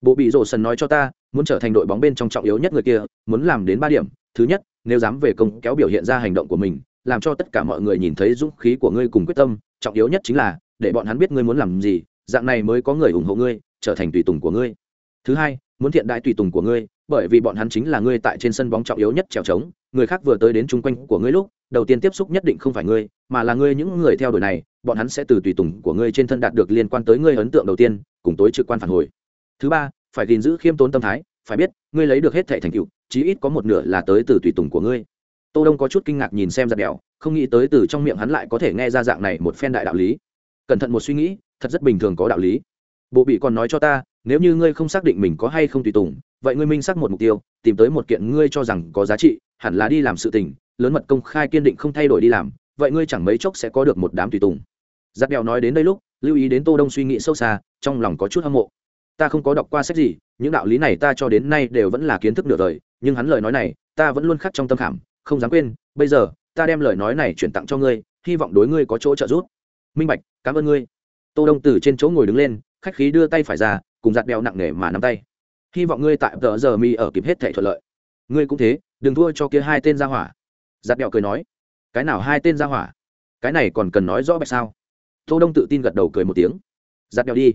Bộ bị rổ sần nói cho ta, muốn trở thành đội bóng bên trong trọng yếu nhất người kia, muốn làm đến ba điểm. Thứ nhất, nếu dám về công kéo biểu hiện ra hành động của mình, làm cho tất cả mọi người nhìn thấy dũng khí của ngươi cùng quyết tâm, trọng yếu nhất chính là, để bọn hắn biết ngươi muốn làm gì, dạng này mới có người ủng hộ ngươi, trở thành tùy tùng của ngươi. Thứ hai, muốn thiện đại tùy tùng của ngươi, bởi vì bọn hắn chính là ngươi tại trên sân bóng trọng yếu nhất trèo trống người khác vừa tới đến chung quanh của ngươi lúc, đầu tiên tiếp xúc nhất định không phải ngươi, mà là ngươi những người theo đuổi này, bọn hắn sẽ từ tùy tùng của ngươi trên thân đạt được liên quan tới ngươi ấn tượng đầu tiên, cùng tối trực quan phản hồi. Thứ ba, phải gìn giữ khiêm tốn tâm thái, phải biết, ngươi lấy được hết thẻ thành tựu, chí ít có một nửa là tới từ tùy tùng của ngươi. Tô đông có chút kinh ngạc nhìn xem giặt đèo không nghĩ tới từ trong miệng hắn lại có thể nghe ra dạng này một phen đại đạo lý. Cẩn thận một suy nghĩ, thật rất bình thường có đạo lý. Bộ bị còn nói cho ta, nếu như ngươi không xác định mình có hay không tùy tùng, vậy ngươi minh xác một mục tiêu, tìm tới một kiện ngươi cho rằng có giá trị hẳn là đi làm sự tình, lớn mật công khai kiên định không thay đổi đi làm, vậy ngươi chẳng mấy chốc sẽ có được một đám tùy tùng. Giáp đèo nói đến đây lúc, lưu ý đến tô đông suy nghĩ sâu xa, trong lòng có chút hâm mộ. Ta không có đọc qua sách gì, những đạo lý này ta cho đến nay đều vẫn là kiến thức nửa đời, nhưng hắn lời nói này, ta vẫn luôn khắc trong tâm khảm, không dám quên, bây giờ, ta đem lời nói này chuyển tặng cho ngươi, hy vọng đối ngươi có chỗ trợ giúp. Minh bạch, cảm ơn ngươi. Tô đông từ trên chỗ ngồi đứng lên, khách khí đưa tay phải ra, cùng giặt đèo nặng nề mà nắm tay. Hy vọng ngươi tại tờ giờ mi ở kịp hết thể thuận lợi. Ngươi cũng thế đừng thua cho kia hai tên ra hỏa. Giặt đẹo cười nói, cái nào hai tên ra hỏa? Cái này còn cần nói rõ bạch sao? Tô đông tự tin gật đầu cười một tiếng. Giặt đẹo đi.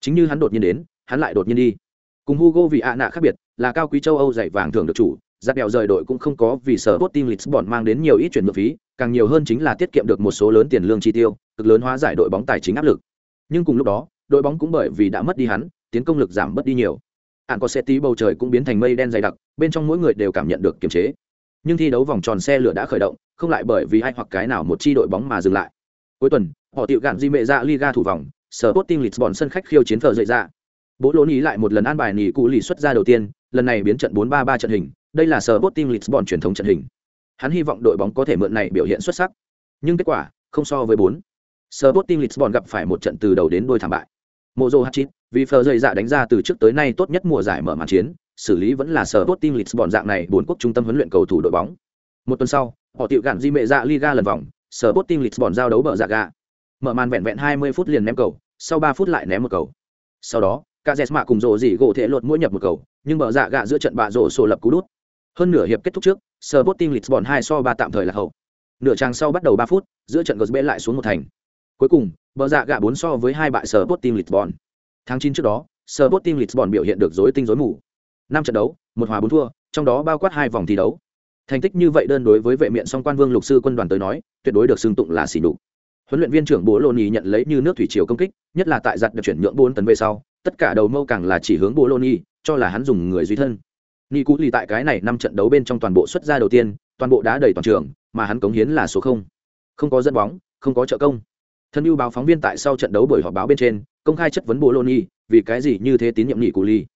Chính như hắn đột nhiên đến, hắn lại đột nhiên đi. Cùng hugo vì ạ nạ khác biệt, là cao quý châu âu dạy vàng thường được chủ giặt đèo rời đội cũng không có vì sở tốt team lisbon mang đến nhiều ít chuyển nhượng phí, càng nhiều hơn chính là tiết kiệm được một số lớn tiền lương chi tiêu, cực lớn hóa giải đội bóng tài chính áp lực. Nhưng cùng lúc đó, đội bóng cũng bởi vì đã mất đi hắn, tiến công lực giảm mất đi nhiều ạn có xe tí bầu trời cũng biến thành mây đen dày đặc, bên trong mỗi người đều cảm nhận được kiềm chế. Nhưng thi đấu vòng tròn xe lửa đã khởi động, không lại bởi vì ai hoặc cái nào một chi đội bóng mà dừng lại. Cuối tuần, họ tiệu gạn di mệ ra liga thủ vòng sở tốt team lisbon sân khách khiêu chiến phở dậy ra bố lỗ ý lại một lần an bài nỉ cụ lì xuất ra đầu tiên, lần này biến trận 4-3-3 trận hình, đây là sở tốt team lisbon truyền thống trận hình. Hắn hy vọng đội bóng có thể mượn này biểu hiện xuất sắc. Nhưng kết quả, không so với bốn. Sở Bút Tinh Lịch lisbon gặp phải một trận từ đầu đến đôi thảm bại mộ dô hatchit, vì phờ dày dạ đánh ra từ trước tới nay tốt nhất mùa giải mở màn chiến, xử lý vẫn là sở tốt team lisbon dạng này bốn quốc trung tâm huấn luyện cầu thủ đội bóng. Một tuần sau, họ tiệu gạn di mệ dạ liga lần vòng, sở tốt team lisbon giao đấu bờ dạ gà. Mở màn vẹn vẹn 20 phút liền ném cầu, sau 3 phút lại ném một cầu. Sau đó Cazeema cùng rổ dỉ gỗ thể lột mỗi nhập một cầu, nhưng bờ dạ gà giữa trận bạ rổ sổ lập cú đút. Hơn nửa hiệp kết thúc trước Sporting Lisbon 2 so 3 tạm thời là hậu. Nửa trang sau bắt đầu 3 phút, giữa trận Gosbe lại xuống một thành cuối cùng, bờ dạ gạ 4 so với hai bại sở Sporting Lisbon. Tháng 9 trước đó Sporting Lisbon biểu hiện được rối tinh rối mù. Năm trận đấu, một hòa bốn thua, trong đó bao quát hai vòng thi đấu. Thành tích như vậy đơn đối với vệ miện song quan vương lục sư quân đoàn tới nói, tuyệt đối được xưng tụng là xỉ nhục. Huấn luyện viên trưởng bố nhận lấy như nước thủy triều công kích, nhất là tại giật được chuyển nhượng bốn tấn về sau, tất cả đầu mâu càng là chỉ hướng bố cho là hắn dùng người duy thân. Ni cú lì tại cái này năm trận đấu bên trong toàn bộ xuất ra đầu tiên, toàn bộ đá đầy toàn trường, mà hắn cống hiến là số không. Không có dẫn bóng, không có trợ công thân yêu báo phóng viên tại sau trận đấu buổi họp báo bên trên, công khai chất vấn bố lô nhi vì cái gì như thế tín nhiệm nghỉ cù ly.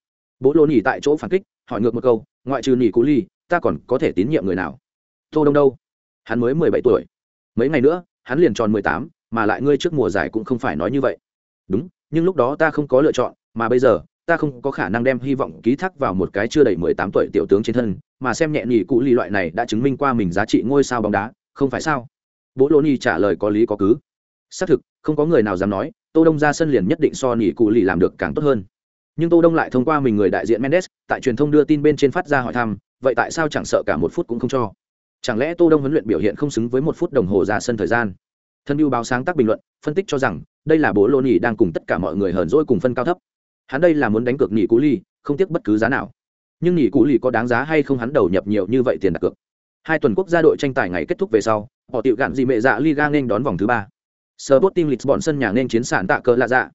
Bố lô nhi tại chỗ phản kích, hỏi ngược một câu, ngoại trừ nghỉ cù ly, ta còn có thể tín nhiệm người nào? Tô đông đâu? Hắn mới mười bảy tuổi. Mấy ngày nữa, hắn liền tròn mười tám, mà lại ngươi trước mùa giải cũng không phải nói như vậy. Đúng, nhưng lúc đó ta không có lựa chọn, mà bây giờ, ta không có khả năng đem hy vọng ký thác vào một cái chưa đầy mười tám tuổi tiểu tướng trên thân, mà xem nhẹ nghỉ cụ ly loại này đã chứng minh qua mình giá trị ngôi sao bóng đá, không phải sao? Bố lô nhi trả lời có lý có cứ xác thực, không có người nào dám nói, tô đông ra sân liền nhất định so nỉ cụ lì làm được càng tốt hơn. Nhưng tô đông lại thông qua mình người đại diện mendes, tại truyền thông đưa tin bên trên phát ra hỏi thăm, vậy tại sao chẳng sợ cả một phút cũng không cho? Chẳng lẽ tô đông huấn luyện biểu hiện không xứng với một phút đồng hồ ra sân thời gian? Thân yêu báo sáng tác bình luận, phân tích cho rằng, đây là bố lô nỉ đang cùng tất cả mọi người hờn dỗi cùng phân cao thấp. Hắn đây là muốn đánh cược nỉ cụ lì, không tiếc bất cứ giá nào. Nhưng nỉ cụ lì có đáng giá hay không hắn đầu nhập nhiều như vậy tiền đặt cược. Hai tuần quốc gia đội tranh tài ngày kết thúc về sau, họ tiệu gạn gì mẹ dạ liga nên đón vòng thứ ba. Sporting Lisbon sân nhà nên chiến sản tạ cờ lạ dạ.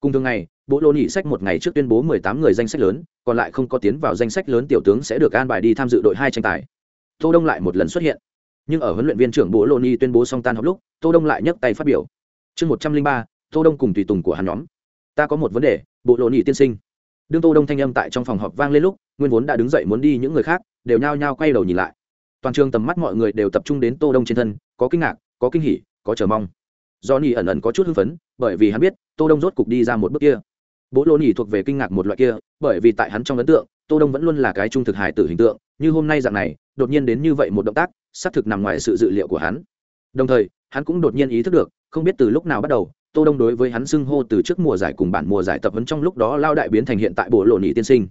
Cùng thường ngày bộ lô nhị sách một ngày trước tuyên bố 18 người danh sách lớn còn lại không có tiến vào danh sách lớn tiểu tướng sẽ được an bài đi tham dự đội hai tranh tài. Tô đông lại một lần xuất hiện. Nhưng ở huấn luyện viên trưởng bộ lô nhị tuyên bố xong tan học lúc tô đông lại nhấc tay phát biểu. Chương 103, tô đông cùng tùy tùng của hắn nhóm. Ta có một vấn đề bộ lô nhị tiên sinh. Đương tô đông thanh âm tại trong phòng họp vang lên lúc nguyên vốn đã đứng dậy muốn đi những người khác đều nhao nhao quay đầu nhìn lại. Toàn trường tầm mắt mọi người đều tập trung đến tô đông trên thân có kinh ngạc có kinh hỉ có chờ mong. Johnny ẩn ẩn có chút hưng phấn, bởi vì hắn biết tô đông rốt cục đi ra một bước kia. Bố Lôn nhị thuộc về kinh ngạc một loại kia, bởi vì tại hắn trong ấn tượng, tô đông vẫn luôn là cái trung thực hài tử hình tượng, như hôm nay dạng này, đột nhiên đến như vậy một động tác, xác thực nằm ngoài sự dự liệu của hắn. Đồng thời, hắn cũng đột nhiên ý thức được, không biết từ lúc nào bắt đầu, tô đông đối với hắn xưng hô từ trước mùa giải cùng bản mùa giải tập huấn trong lúc đó lao đại biến thành hiện tại Bố lộ nhị tiên sinh.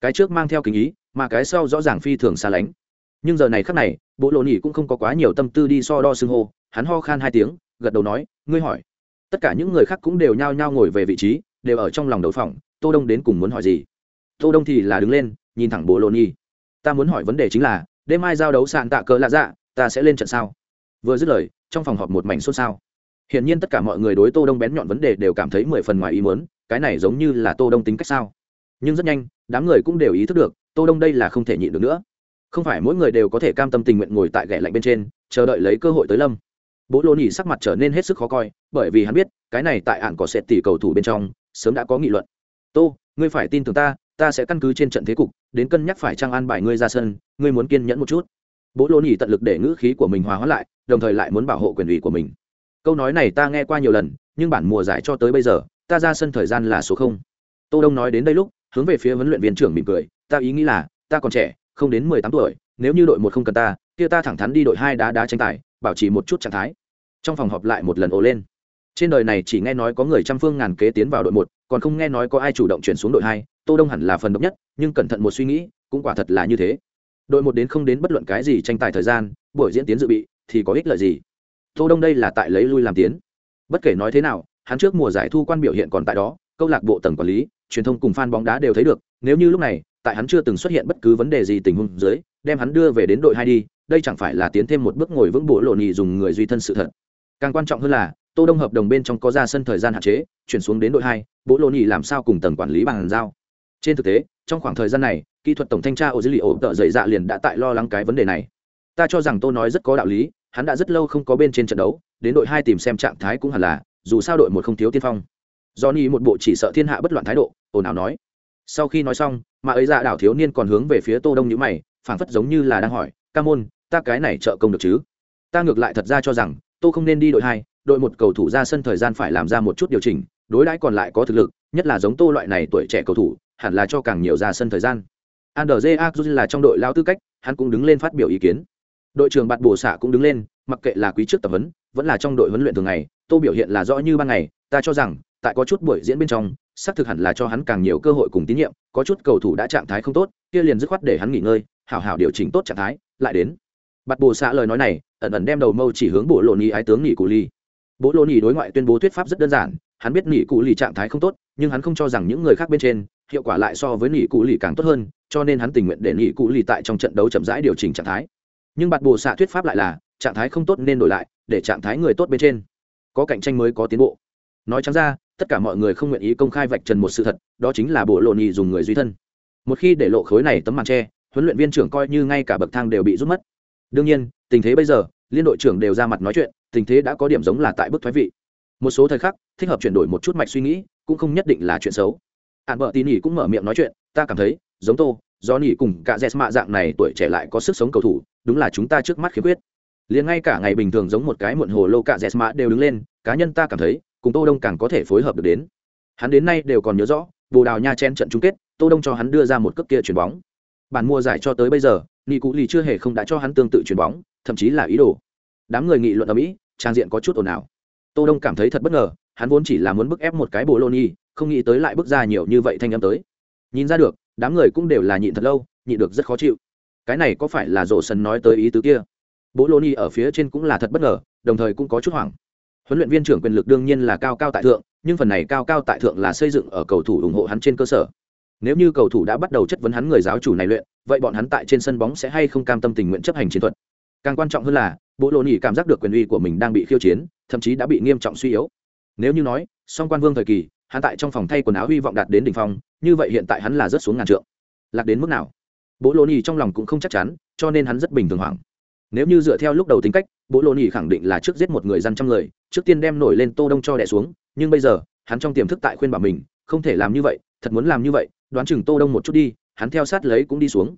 Cái trước mang theo kính ý, mà cái sau rõ ràng phi thường xa lánh. Nhưng giờ này khắc này, Bố lộ nhị cũng không có quá nhiều tâm tư đi so đo xưng hô, hắn ho khan hai tiếng gật đầu nói ngươi hỏi tất cả những người khác cũng đều nhao nhao ngồi về vị trí đều ở trong lòng đầu phòng tô đông đến cùng muốn hỏi gì tô đông thì là đứng lên nhìn thẳng bồ lô nhi ta muốn hỏi vấn đề chính là đêm mai giao đấu sàn tạ cờ lạ dạ ta sẽ lên trận sao vừa dứt lời trong phòng họp một mảnh xôn xao Hiển nhiên tất cả mọi người đối Tô Đông bén nhọn vấn đề đều cảm thấy mười phần ngoài ý muốn, cái này giống như là Tô Đông tính cách sao? Nhưng rất nhanh, đám người cũng đều ý thức được, Tô Đông đây là không thể nhịn được nữa. Không phải mỗi người đều có thể cam tâm tình nguyện ngồi tại ghẻ lạnh bên trên, chờ đợi lấy cơ hội tới lâm. Bố Lô nỉ sắc mặt trở nên hết sức khó coi, bởi vì hắn biết, cái này tại ạn có sệt tỷ cầu thủ bên trong, sớm đã có nghị luận. "Tô, ngươi phải tin tưởng ta, ta sẽ căn cứ trên trận thế cục, đến cân nhắc phải trang an bài ngươi ra sân, ngươi muốn kiên nhẫn một chút." Bố Lô nỉ tận lực để ngữ khí của mình hòa hóa lại, đồng thời lại muốn bảo hộ quyền ủy của mình câu nói này ta nghe qua nhiều lần nhưng bản mùa giải cho tới bây giờ ta ra sân thời gian là số không tô đông nói đến đây lúc hướng về phía huấn luyện viên trưởng mỉm cười ta ý nghĩ là ta còn trẻ không đến mười tám tuổi nếu như đội một không cần ta kia ta thẳng thắn đi đội hai đá đá tranh tài bảo trì một chút trạng thái. Trong phòng họp lại một lần ồ lên. Trên đời này chỉ nghe nói có người trăm phương ngàn kế tiến vào đội một, còn không nghe nói có ai chủ động chuyển xuống đội hai, tô đông hẳn là phần độc nhất, nhưng cẩn thận một suy nghĩ, cũng quả thật là như thế. Đội một đến không đến bất luận cái gì tranh tài thời gian, buổi diễn tiến dự bị, thì có ích lợi gì? Tô đông đây là tại lấy lui làm tiến. Bất kể nói thế nào, hắn trước mùa giải thu quan biểu hiện còn tại đó, câu lạc bộ tầng quản lý, truyền thông cùng fan bóng đá đều thấy được, nếu như lúc này, tại hắn chưa từng xuất hiện bất cứ vấn đề gì tình huống dưới, đem hắn đưa về đến đội hai đi đây chẳng phải là tiến thêm một bước ngồi vững bộ lộ nhì dùng người duy thân sự thật. Càng quan trọng hơn là, tô đông hợp đồng bên trong có ra sân thời gian hạn chế, chuyển xuống đến đội hai, bộ lộ nhì làm sao cùng tầng quản lý bàn giao. Trên thực tế, trong khoảng thời gian này, kỹ thuật tổng thanh tra ô dữ liệu tợ dậy dạ liền đã tại lo lắng cái vấn đề này. Ta cho rằng tô nói rất có đạo lý, hắn đã rất lâu không có bên trên trận đấu, đến đội hai tìm xem trạng thái cũng hẳn là, dù sao đội một không thiếu tiên phong. Johnny một bộ chỉ sợ thiên hạ bất loạn thái độ, ồn ào nói. Sau khi nói xong, mà ấy ra dạ đảo thiếu niên còn hướng về phía tô đông nhữ mày, phảng phất giống như là đang hỏi, ca môn ta cái này trợ công được chứ? Ta ngược lại thật ra cho rằng, tôi không nên đi đội hai, đội một cầu thủ ra sân thời gian phải làm ra một chút điều chỉnh, đối đãi còn lại có thực lực, nhất là giống tô loại này tuổi trẻ cầu thủ, hẳn là cho càng nhiều ra sân thời gian. Andrzej Akjuz là trong đội lao tư cách, hắn cũng đứng lên phát biểu ý kiến. Đội trưởng bạt bổ xạ cũng đứng lên, mặc kệ là quý trước tập huấn, vẫn là trong đội huấn luyện thường ngày tô biểu hiện là rõ như ban ngày, ta cho rằng, tại có chút buổi diễn bên trong, xác thực hẳn là cho hắn càng nhiều cơ hội cùng tín nhiệm, có chút cầu thủ đã trạng thái không tốt, kia liền dứt khoát để hắn nghỉ ngơi, hảo hảo điều chỉnh tốt trạng thái, lại đến bạt bồ xạ lời nói này, ẩn ẩn đem đầu mâu chỉ hướng bộ lộ nhì ái tướng nghỉ cụ ly bộ lộ nhì đối ngoại tuyên bố thuyết pháp rất đơn giản, hắn biết nghỉ cụ ly trạng thái không tốt, nhưng hắn không cho rằng những người khác bên trên, hiệu quả lại so với nghỉ cụ ly càng tốt hơn, cho nên hắn tình nguyện để nghị cụ lì tại trong trận đấu chậm rãi điều chỉnh trạng thái. Nhưng bạt bồ xạ thuyết pháp lại là, trạng thái không tốt nên đổi lại, để trạng thái người tốt bên trên. Có cạnh tranh mới có tiến bộ. Nói trắng ra, tất cả mọi người không nguyện ý công khai vạch trần một sự thật, đó chính là bộ lộ nhì dùng người duy thân. Một khi để lộ khối này tấm màn tre huấn luyện viên trưởng coi như ngay cả bậc thang đều bị rút mất đương nhiên, tình thế bây giờ, liên đội trưởng đều ra mặt nói chuyện, tình thế đã có điểm giống là tại bức thoái vị. Một số thời khắc, thích hợp chuyển đổi một chút mạch suy nghĩ, cũng không nhất định là chuyện xấu. Hạn vợ tín nhỉ cũng mở miệng nói chuyện, ta cảm thấy, giống tô do nhỉ cùng cả jesma dạng này tuổi trẻ lại có sức sống cầu thủ, đúng là chúng ta trước mắt khiếm khuyết. Liền ngay cả ngày bình thường giống một cái muộn hồ lô cả jesma đều đứng lên, cá nhân ta cảm thấy, cùng tô đông càng có thể phối hợp được đến. Hắn đến nay đều còn nhớ rõ, bồ đào nha chen trận chung kết, tô đông cho hắn đưa ra một cước kia chuyền bóng. Bản mua giải cho tới bây giờ nị cụ lì chưa hề không đã cho hắn tương tự chuyền bóng, thậm chí là ý đồ. Đám người nghị luận ở mỹ, trang diện có chút ồn ào. Tô đông cảm thấy thật bất ngờ, hắn vốn chỉ là muốn bức ép một cái bộ lô nhi không nghĩ tới lại bước ra nhiều như vậy thanh âm tới. Nhìn ra được, đám người cũng đều là nhịn thật lâu, nhịn được rất khó chịu. Cái này có phải là rổ sần nói tới ý tứ kia? Bố lô ni ở phía trên cũng là thật bất ngờ, đồng thời cũng có chút hoảng. Huấn luyện viên trưởng quyền lực đương nhiên là cao cao tại thượng, nhưng phần này cao cao tại thượng là xây dựng ở cầu thủ ủng hộ hắn trên cơ sở. Nếu như cầu thủ đã bắt đầu chất vấn hắn người giáo chủ này luyện vậy bọn hắn tại trên sân bóng sẽ hay không cam tâm tình nguyện chấp hành chiến thuật? Càng quan trọng hơn là, bộ lộ nhỉ cảm giác được quyền uy của mình đang bị khiêu chiến, thậm chí đã bị nghiêm trọng suy yếu. Nếu như nói, song quan vương thời kỳ, hắn tại trong phòng thay quần áo hy vọng đạt đến đỉnh phong, như vậy hiện tại hắn là rất xuống ngàn trượng. Lạc đến mức nào? Bộ lộ nhỉ trong lòng cũng không chắc chắn, cho nên hắn rất bình thường hoảng. Nếu như dựa theo lúc đầu tính cách, bộ lộ nhỉ khẳng định là trước giết một người dân trăm người, trước tiên đem nổi lên tô đông cho đẻ xuống, nhưng bây giờ, hắn trong tiềm thức tại khuyên bảo mình, không thể làm như vậy, thật muốn làm như vậy, đoán chừng tô đông một chút đi hắn theo sát lấy cũng đi xuống.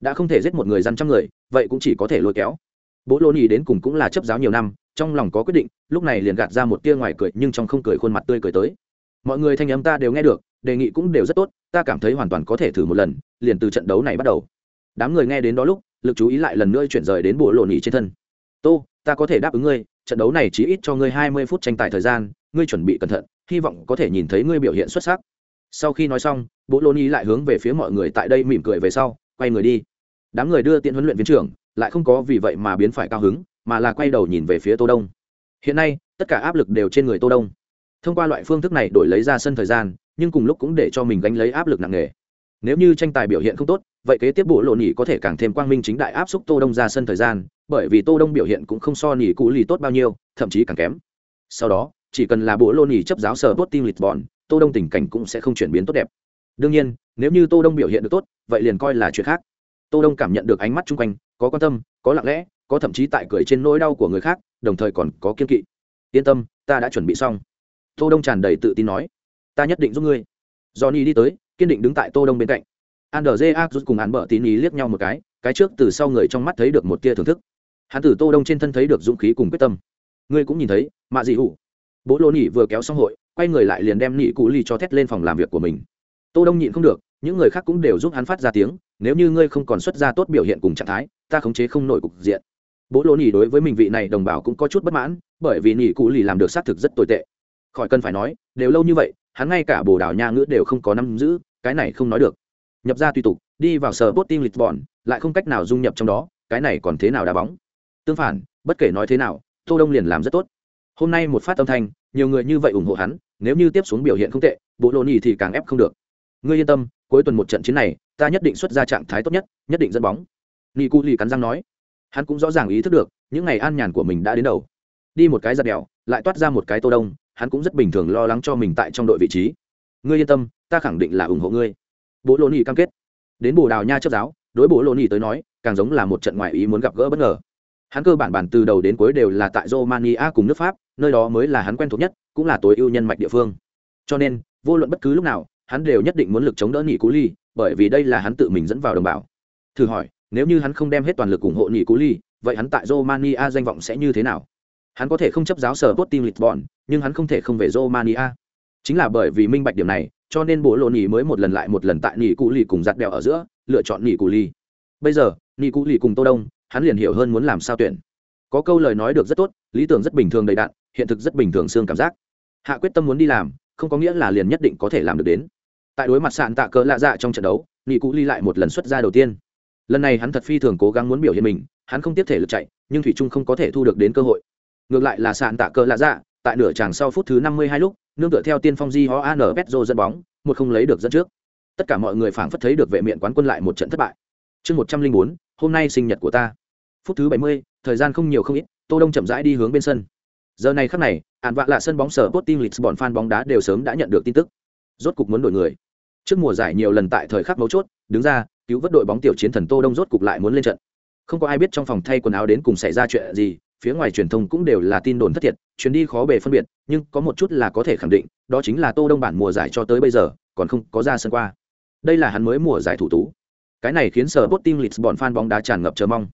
Đã không thể giết một người dân trăm người, vậy cũng chỉ có thể lôi kéo. Bố lô nhì đến cùng cũng là chấp giáo nhiều năm, trong lòng có quyết định, lúc này liền gạt ra một tia ngoài cười, nhưng trong không cười khuôn mặt tươi cười tới. Mọi người thanh âm ta đều nghe được, đề nghị cũng đều rất tốt, ta cảm thấy hoàn toàn có thể thử một lần, liền từ trận đấu này bắt đầu. Đám người nghe đến đó lúc, lực chú ý lại lần nữa chuyển rời đến bộ lộ nhì trên thân. Tô, ta có thể đáp ứng ngươi, trận đấu này chỉ ít cho ngươi hai mươi phút tranh tài thời gian, ngươi chuẩn bị cẩn thận, hy vọng có thể nhìn thấy ngươi biểu hiện xuất sắc sau khi nói xong bộ lô ni lại hướng về phía mọi người tại đây mỉm cười về sau, quay người đi. Đám người đưa tiện huấn luyện viên trưởng, lại không có vì vậy mà biến phải cao hứng, mà là quay đầu nhìn về phía tô đông. Hiện nay, tất cả áp lực đều trên người tô đông. Thông qua loại phương thức này đổi lấy ra sân thời gian, nhưng cùng lúc cũng để cho mình gánh lấy áp lực nặng nề. Nếu như tranh tài biểu hiện không tốt, vậy kế tiếp bộ lộ nhỉ có thể càng thêm quang minh chính đại áp xúc tô đông ra sân thời gian, bởi vì tô đông biểu hiện cũng không so nhỉ cũ lì tốt bao nhiêu, thậm chí càng kém. Sau đó, chỉ cần là bộ lộ nhỉ chấp giáo sở tốt tim lịch bọn tô đông tình cảnh cũng sẽ không chuyển biến tốt đẹp. Đương nhiên, nếu như tô đông biểu hiện được tốt, vậy liền coi là chuyện khác. Tô đông cảm nhận được ánh mắt chung quanh, có quan tâm, có lặng lẽ, có thậm chí tại cười trên nỗi đau của người khác, đồng thời còn có kiên kỵ. Yên tâm, ta đã chuẩn bị xong. Tô đông tràn đầy tự tin nói, ta nhất định giúp ngươi. Johnny đi tới, kiên định đứng tại tô đông bên cạnh. Andrze rút cùng hắn bợ tín ý liếc nhau một cái cái trước từ sau người trong mắt thấy được một tia thưởng thức. Hắn từ tô đông trên thân thấy được dũng khí cùng quyết tâm. Ngươi cũng nhìn thấy, mạ dị hủ. Bố lô nỉ vừa kéo xong hội quay người lại liền đem nị cụ ly cho thét lên phòng làm việc của mình. Tô đông nhịn không được những người khác cũng đều giúp hắn phát ra tiếng nếu như ngươi không còn xuất ra tốt biểu hiện cùng trạng thái ta khống chế không nổi cục diện. Bố lỗ nỉ đối với mình vị này đồng bào cũng có chút bất mãn bởi vì nỉ cụ lì làm được xác thực rất tồi tệ. Khỏi cần phải nói đều lâu như vậy hắn ngay cả bồ đào nha ngữ đều không có nắm giữ cái này không nói được. Nhập ra tùy tục đi vào sở bot team vòn, lại không cách nào dung nhập trong đó cái này còn thế nào đá bóng? Tương phản bất kể nói thế nào tô đông liền làm rất tốt. Hôm nay một phát âm thanh nhiều người như vậy ủng hộ hắn nếu như tiếp xuống biểu hiện không tệ, bộ lộ nhì thì càng ép không được. Ngươi yên tâm, cuối tuần một trận chiến này, ta nhất định xuất ra trạng thái tốt nhất nhất định dẫn bóng. Nhì cu lì cắn răng nói. Hắn cũng rõ ràng ý thức được, những ngày an nhàn của mình đã đến đầu. Đi một cái giặt đèo, lại toát ra một cái tô đông, hắn cũng rất bình thường lo lắng cho mình tại trong đội vị trí. Ngươi yên tâm, ta khẳng định là ủng hộ ngươi. Bộ lộ nhì cam kết. Đến bồ đào nha chấp giáo, đối bộ lộ nhì tới nói, càng giống là một trận ngoại ý muốn gặp gỡ bất ngờ. Hắn cơ bản bản từ đầu đến cuối đều là tại romania cùng nước pháp, nơi đó mới là hắn quen thuộc nhất cũng là tối ưu nhân mạch địa phương. Cho nên vô luận bất cứ lúc nào hắn đều nhất định muốn lực chống đỡ nhị cú ly bởi vì đây là hắn tự mình dẫn vào đồng bào. Thử hỏi nếu như hắn không đem hết toàn lực ủng hộ nhị cú ly vậy hắn tại romania danh vọng sẽ như thế nào? Hắn có thể không chấp giáo sở tốt lịch bọn, nhưng hắn không thể không về romania. Chính là bởi vì minh bạch điểm này cho nên bộ lộ nhị mới một lần lại một lần tại nhị cú ly cùng giặt đèo ở giữa lựa chọn nhị cú ly. Bây giờ nhị cú ly cùng tô đông hắn liền hiểu hơn muốn làm sao tuyển. Có câu lời nói được rất tốt lý tưởng rất bình thường đầy đạn hiện thực rất bình thường xương cảm giác hạ quyết tâm muốn đi làm, không có nghĩa là liền nhất định có thể làm được đến. Tại đối mặt sạn tạ cỡ lạ dạ trong trận đấu nghị cụ ly lại một lần xuất ra đầu tiên. Lần này hắn thật phi thường cố gắng muốn biểu hiện mình, hắn không tiếp thể lực chạy, nhưng thủy trung không có thể thu được đến cơ hội. Ngược lại là sạn tạ cỡ lạ dạ tại nửa tràng sau phút thứ năm mươi hai lúc, nương tựa theo tiên phong di ho an petro dẫn bóng, một không lấy được dẫn trước. Tất cả mọi người phảng phất thấy được vệ miện quán quân lại một trận thất bại. Chương một trăm linh bốn, hôm nay sinh nhật của ta. Phút thứ bảy mươi, thời gian không nhiều không ít, tô đông chậm rãi đi hướng bên sân giờ này khắc này ạn vạ là sân bóng sở Sporting Lisbon fan bóng đá đều sớm đã nhận được tin tức. Rốt cục muốn đổi người. Trước mùa giải nhiều lần tại thời khắc mấu chốt, đứng ra, cứu vớt đội bóng tiểu chiến thần tô đông rốt cục lại muốn lên trận. Không có ai biết trong phòng thay quần áo đến cùng xảy ra chuyện gì, phía ngoài truyền thông cũng đều là tin đồn thất thiệt, chuyến đi khó bề phân biệt, nhưng có một chút là có thể khẳng định, đó chính là tô đông bản mùa giải cho tới bây giờ, còn không có ra sân qua. Đây là hắn mới mùa giải thủ tú. Cái này khiến sở bot team lisbon fan bóng đá tràn ngập chờ mong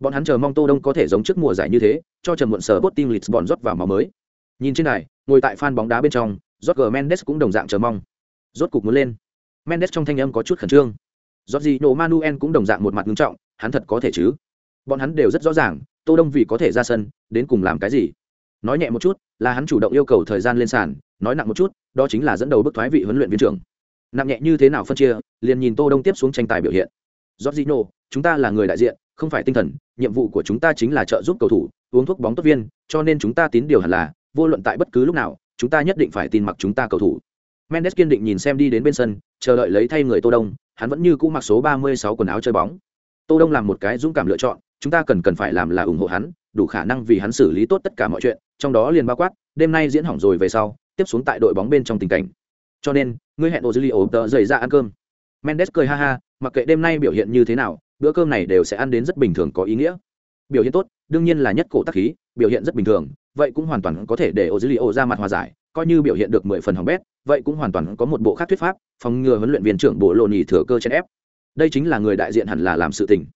bọn hắn chờ mong tô đông có thể giống trước mùa giải như thế cho trần muộn sở bot team lisbon rót vào máu mới. Nhìn trên này ngồi tại fan bóng đá bên trong Jorge Mendes cũng đồng dạng chờ mong. Rốt cục muốn lên. Mendes trong thanh âm có chút khẩn trương. Jorginho Manuel cũng đồng dạng một mặt nghiêm trọng hắn thật có thể chứ? Bọn hắn đều rất rõ ràng tô đông vì có thể ra sân đến cùng làm cái gì? Nói nhẹ một chút là hắn chủ động yêu cầu thời gian lên sàn nói nặng một chút đó chính là dẫn đầu bức thoái vị huấn luyện viên trưởng. Nặng nhẹ như thế nào phân chia liền nhìn tô đông tiếp xuống tranh tài biểu hiện. Jorginho, chúng ta là người đại diện, không phải tinh thần, nhiệm vụ của chúng ta chính là trợ giúp cầu thủ, uống thuốc bóng tốt viên, cho nên chúng ta tín điều hẳn là, vô luận tại bất cứ lúc nào, chúng ta nhất định phải tin mặc chúng ta cầu thủ. Mendes kiên định nhìn xem đi đến bên sân, chờ đợi lấy thay người tô đông, hắn vẫn như cũ mặc số 36 quần áo chơi bóng. Tô đông làm một cái dũng cảm lựa chọn, chúng ta cần cần phải làm là ủng hộ hắn, đủ khả năng vì hắn xử lý tốt tất cả mọi chuyện, trong đó liền bao quát, đêm nay diễn hỏng rồi về sau, tiếp xuống tại đội bóng bên trong tình cảnh. Cho nên, ngươi hẹn ô dư li ổ tờ dày ra ăn cơm. Mendes cười ha ha, mặc kệ đêm nay biểu hiện như thế nào bữa cơm này đều sẽ ăn đến rất bình thường có ý nghĩa. Biểu hiện tốt đương nhiên là nhất cổ tắc khí biểu hiện rất bình thường vậy cũng hoàn toàn có thể để ô dữ li ra mặt hòa giải coi như biểu hiện được mười phần hỏng bét vậy cũng hoàn toàn có một bộ khác thuyết pháp phòng ngừa huấn luyện viên trưởng bộ lộ nhì thừa cơ chèn ép. Đây chính là người đại diện hẳn là làm sự tình.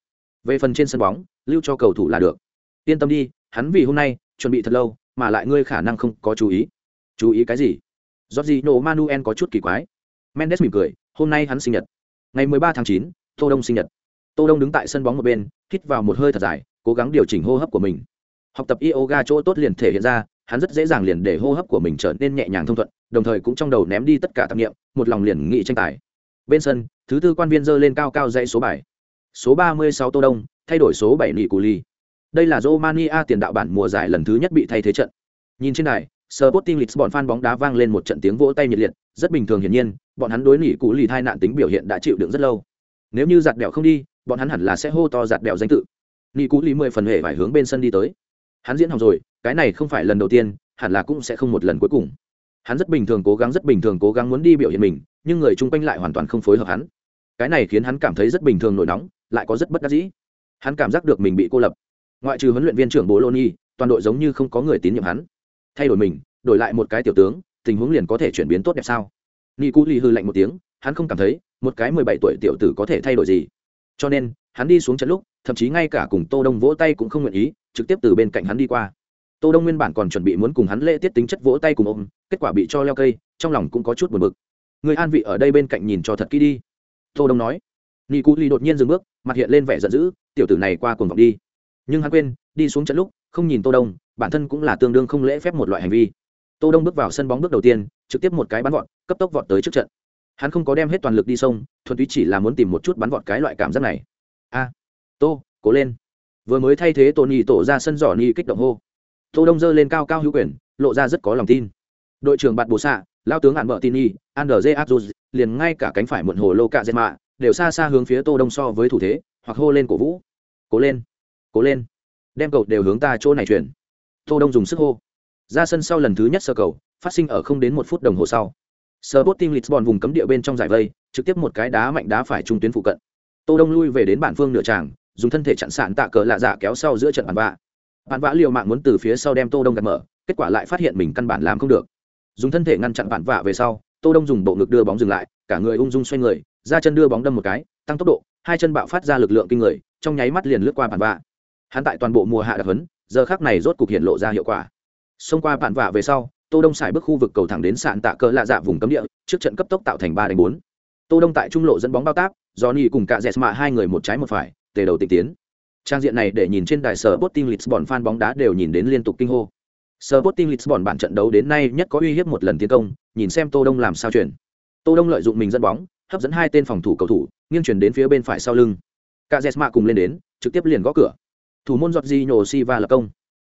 Về phần trên sân bóng lưu cho cầu thủ là được. Yên tâm đi hắn vì hôm nay chuẩn bị thật lâu mà lại ngươi khả năng không có chú ý. Chú ý cái gì? Jorginho Manuel có chút kỳ quái. Mendes mỉm cười hôm nay hắn sinh nhật. Ngày 13 tháng 9, tô đông sinh nhật tô đông đứng tại sân bóng một bên hít vào một hơi thật dài cố gắng điều chỉnh hô hấp của mình. Học tập yoga chỗ tốt liền thể hiện ra hắn rất dễ dàng liền để hô hấp của mình trở nên nhẹ nhàng thông thuận đồng thời cũng trong đầu ném đi tất cả tạp nghiệm một lòng liền nghị tranh tài. Bên sân thứ tư quan viên dơ lên cao cao dãy số bài. Số 36 tô đông thay đổi số 7 nghị cù ly. Đây là romania tiền đạo bản mùa giải lần thứ nhất bị thay thế trận. Nhìn trên đài Sporting Lisbon fan bóng đá vang lên một trận tiếng vỗ tay nhiệt liệt, rất bình thường hiển nhiên, bọn hắn đối nghị cũ lì thai nạn tính biểu hiện đã chịu đựng rất lâu. Nếu như giặt đẹo không đi, bọn hắn hẳn là sẽ hô to giạt đèo danh tự. nghi cú lý mười phần hệ phải hướng bên sân đi tới. Hắn diễn hỏng rồi, cái này không phải lần đầu tiên, hẳn là cũng sẽ không một lần cuối cùng. Hắn rất bình thường cố gắng rất bình thường cố gắng muốn đi biểu hiện mình, nhưng người chung quanh lại hoàn toàn không phối hợp hắn. Cái này khiến hắn cảm thấy rất bình thường nổi nóng, lại có rất bất đắc dĩ. Hắn cảm giác được mình bị cô lập. Ngoại trừ huấn luyện viên trưởng bố Loni, toàn đội giống như không có người tín nhiệm hắn thay đổi mình đổi lại một cái tiểu tướng tình huống liền có thể chuyển biến tốt đẹp sao ni cú ly hư lạnh một tiếng hắn không cảm thấy một cái mười bảy tuổi tiểu tử có thể thay đổi gì cho nên, hắn đi xuống trận lúc, thậm chí ngay cả cùng tô đông vỗ tay cũng không nguyện ý, trực tiếp từ bên cạnh hắn đi qua. Tô đông nguyên bản còn chuẩn bị muốn cùng hắn lễ tiết tính chất vỗ tay cùng ôm, kết quả bị cho leo cây, trong lòng cũng có chút buồn bực. Người an vị ở đây bên cạnh nhìn cho thật kỹ đi. Tô đông nói. Nị cụ ly đột nhiên dừng bước, mặt hiện lên vẻ giận dữ, tiểu tử này qua cuồng vọng đi. Nhưng hắn quên, đi xuống trận lúc, không nhìn tô đông, bản thân cũng là tương đương không lễ phép một loại hành vi. Tô đông bước vào sân bóng bước đầu tiên, trực tiếp một cái bắn vọt, cấp tốc vọt tới trước trận hắn không có đem hết toàn lực đi sông thuần túy chỉ là muốn tìm một chút bắn vọt cái loại cảm giác này. A tô cố lên. Vừa mới thay thế tổ nhì tổ ra sân giỏ nhì kích động hô. Tô đông dơ lên cao cao hữu quyền lộ ra rất có lòng tin. Đội trưởng bạt bồ xạ lao tướng hạn vợ tin Nhi, andrze abduz liền ngay cả cánh phải muộn hồ lô cạ dệt mạ đều xa xa hướng phía tô đông so với thủ thế hoặc hô lên cổ vũ. Cố lên cố lên. Đem cầu đều hướng ta chỗ này chuyển. Tô đông dùng sức hô. Ra sân sau lần thứ nhất sơ cầu phát sinh ở không đến một phút đồng hồ sau. Sporting Lisbon vùng cấm địa bên trong giải vây, trực tiếp một cái đá mạnh đá phải trung tuyến phụ cận. Tô Đông lui về đến bản phương nửa tràng, dùng thân thể chặn sạn tạ cờ lạ dạ kéo sau giữa trận bàn vạ. Bàn vạ liều mạng muốn từ phía sau đem Tô Đông gạt mở, kết quả lại phát hiện mình căn bản làm không được. Dùng thân thể ngăn chặn bàn vạ về sau, Tô Đông dùng bộ ngực đưa bóng dừng lại, cả người ung dung xoay người, ra chân đưa bóng đâm một cái, tăng tốc độ, hai chân bạo phát ra lực lượng kinh người, trong nháy mắt liền lướt qua bàn vạ. Hắn tại toàn bộ mùa hạ đặc huấn, giờ khắc này rốt cục hiện lộ ra hiệu quả xông qua bạn vạ về sau tô đông xài bước khu vực cầu thẳng đến sạn tạ cỡ lạ dạ vùng cấm địa, trước trận cấp tốc tạo thành ba đánh bốn. Tô đông tại trung lộ dẫn bóng bao tác, johnny cùng cả dẹt mạ hai người một trái một phải, tề đầu tịch tiến. Trang diện này để nhìn trên đài sở Sporting Lisbon fan bóng đá đều nhìn đến liên tục kinh hô. Sở Sporting Lisbon bản trận đấu đến nay nhất có uy hiếp một lần tiến công, nhìn xem tô đông làm sao chuyển. Tô đông lợi dụng mình dẫn bóng, hấp dẫn hai tên phòng thủ cầu thủ, nghiêng chuyển đến phía bên phải sau lưng. Cả dẹt mạ cùng lên đến, trực tiếp liền gõ cửa. Thủ môn giọt di nhổ si và lập công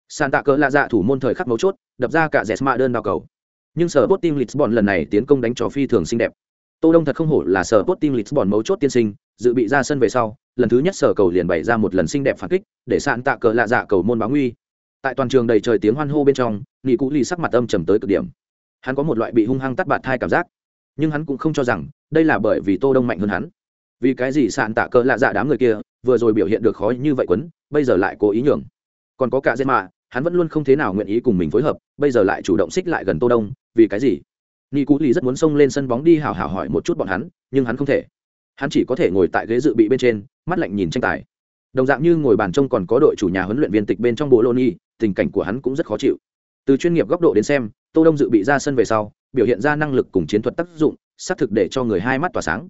sàn tạ cỡ lạ dạ thủ môn thời khắc mấu chốt đập ra cả jesma đơn vào cầu nhưng sở bot team lisbon lần này tiến công đánh trò phi thường xinh đẹp Tô Đông thật không hổ là sở Sporting Lisbon mấu chốt tiên sinh, dự bị ra sân về sau, lần thứ nhất sở cầu liền bày ra một lần xinh đẹp phản kích, để sàn tạ cờ lạ dạ cầu môn báo nguy. Tại toàn trường đầy trời tiếng hoan hô bên trong, Nghị cũ Ly sắc mặt âm trầm tới cực điểm. Hắn có một loại bị hung hăng tắt bạt thai cảm giác, nhưng hắn cũng không cho rằng đây là bởi vì Tô Đông mạnh hơn hắn. Vì cái gì sạn tạ cờ lạ dạ đám người kia, vừa rồi biểu hiện được khó như vậy quấn, bây giờ lại cố ý nhường. Còn có cả Zema, hắn vẫn luôn không thế nào nguyện ý cùng mình phối hợp, bây giờ lại chủ động xích lại gần Tô Đông, vì cái gì? ni Cú Lì rất muốn xông lên sân bóng đi hào hào hỏi một chút bọn hắn, nhưng hắn không thể. Hắn chỉ có thể ngồi tại ghế dự bị bên trên, mắt lạnh nhìn tranh tài. Đồng dạng như ngồi bàn trông còn có đội chủ nhà huấn luyện viên tịch bên trong bộ ni, tình cảnh của hắn cũng rất khó chịu. Từ chuyên nghiệp góc độ đến xem, Tô Đông dự bị ra sân về sau, biểu hiện ra năng lực cùng chiến thuật tác dụng, xác thực để cho người hai mắt tỏa sáng.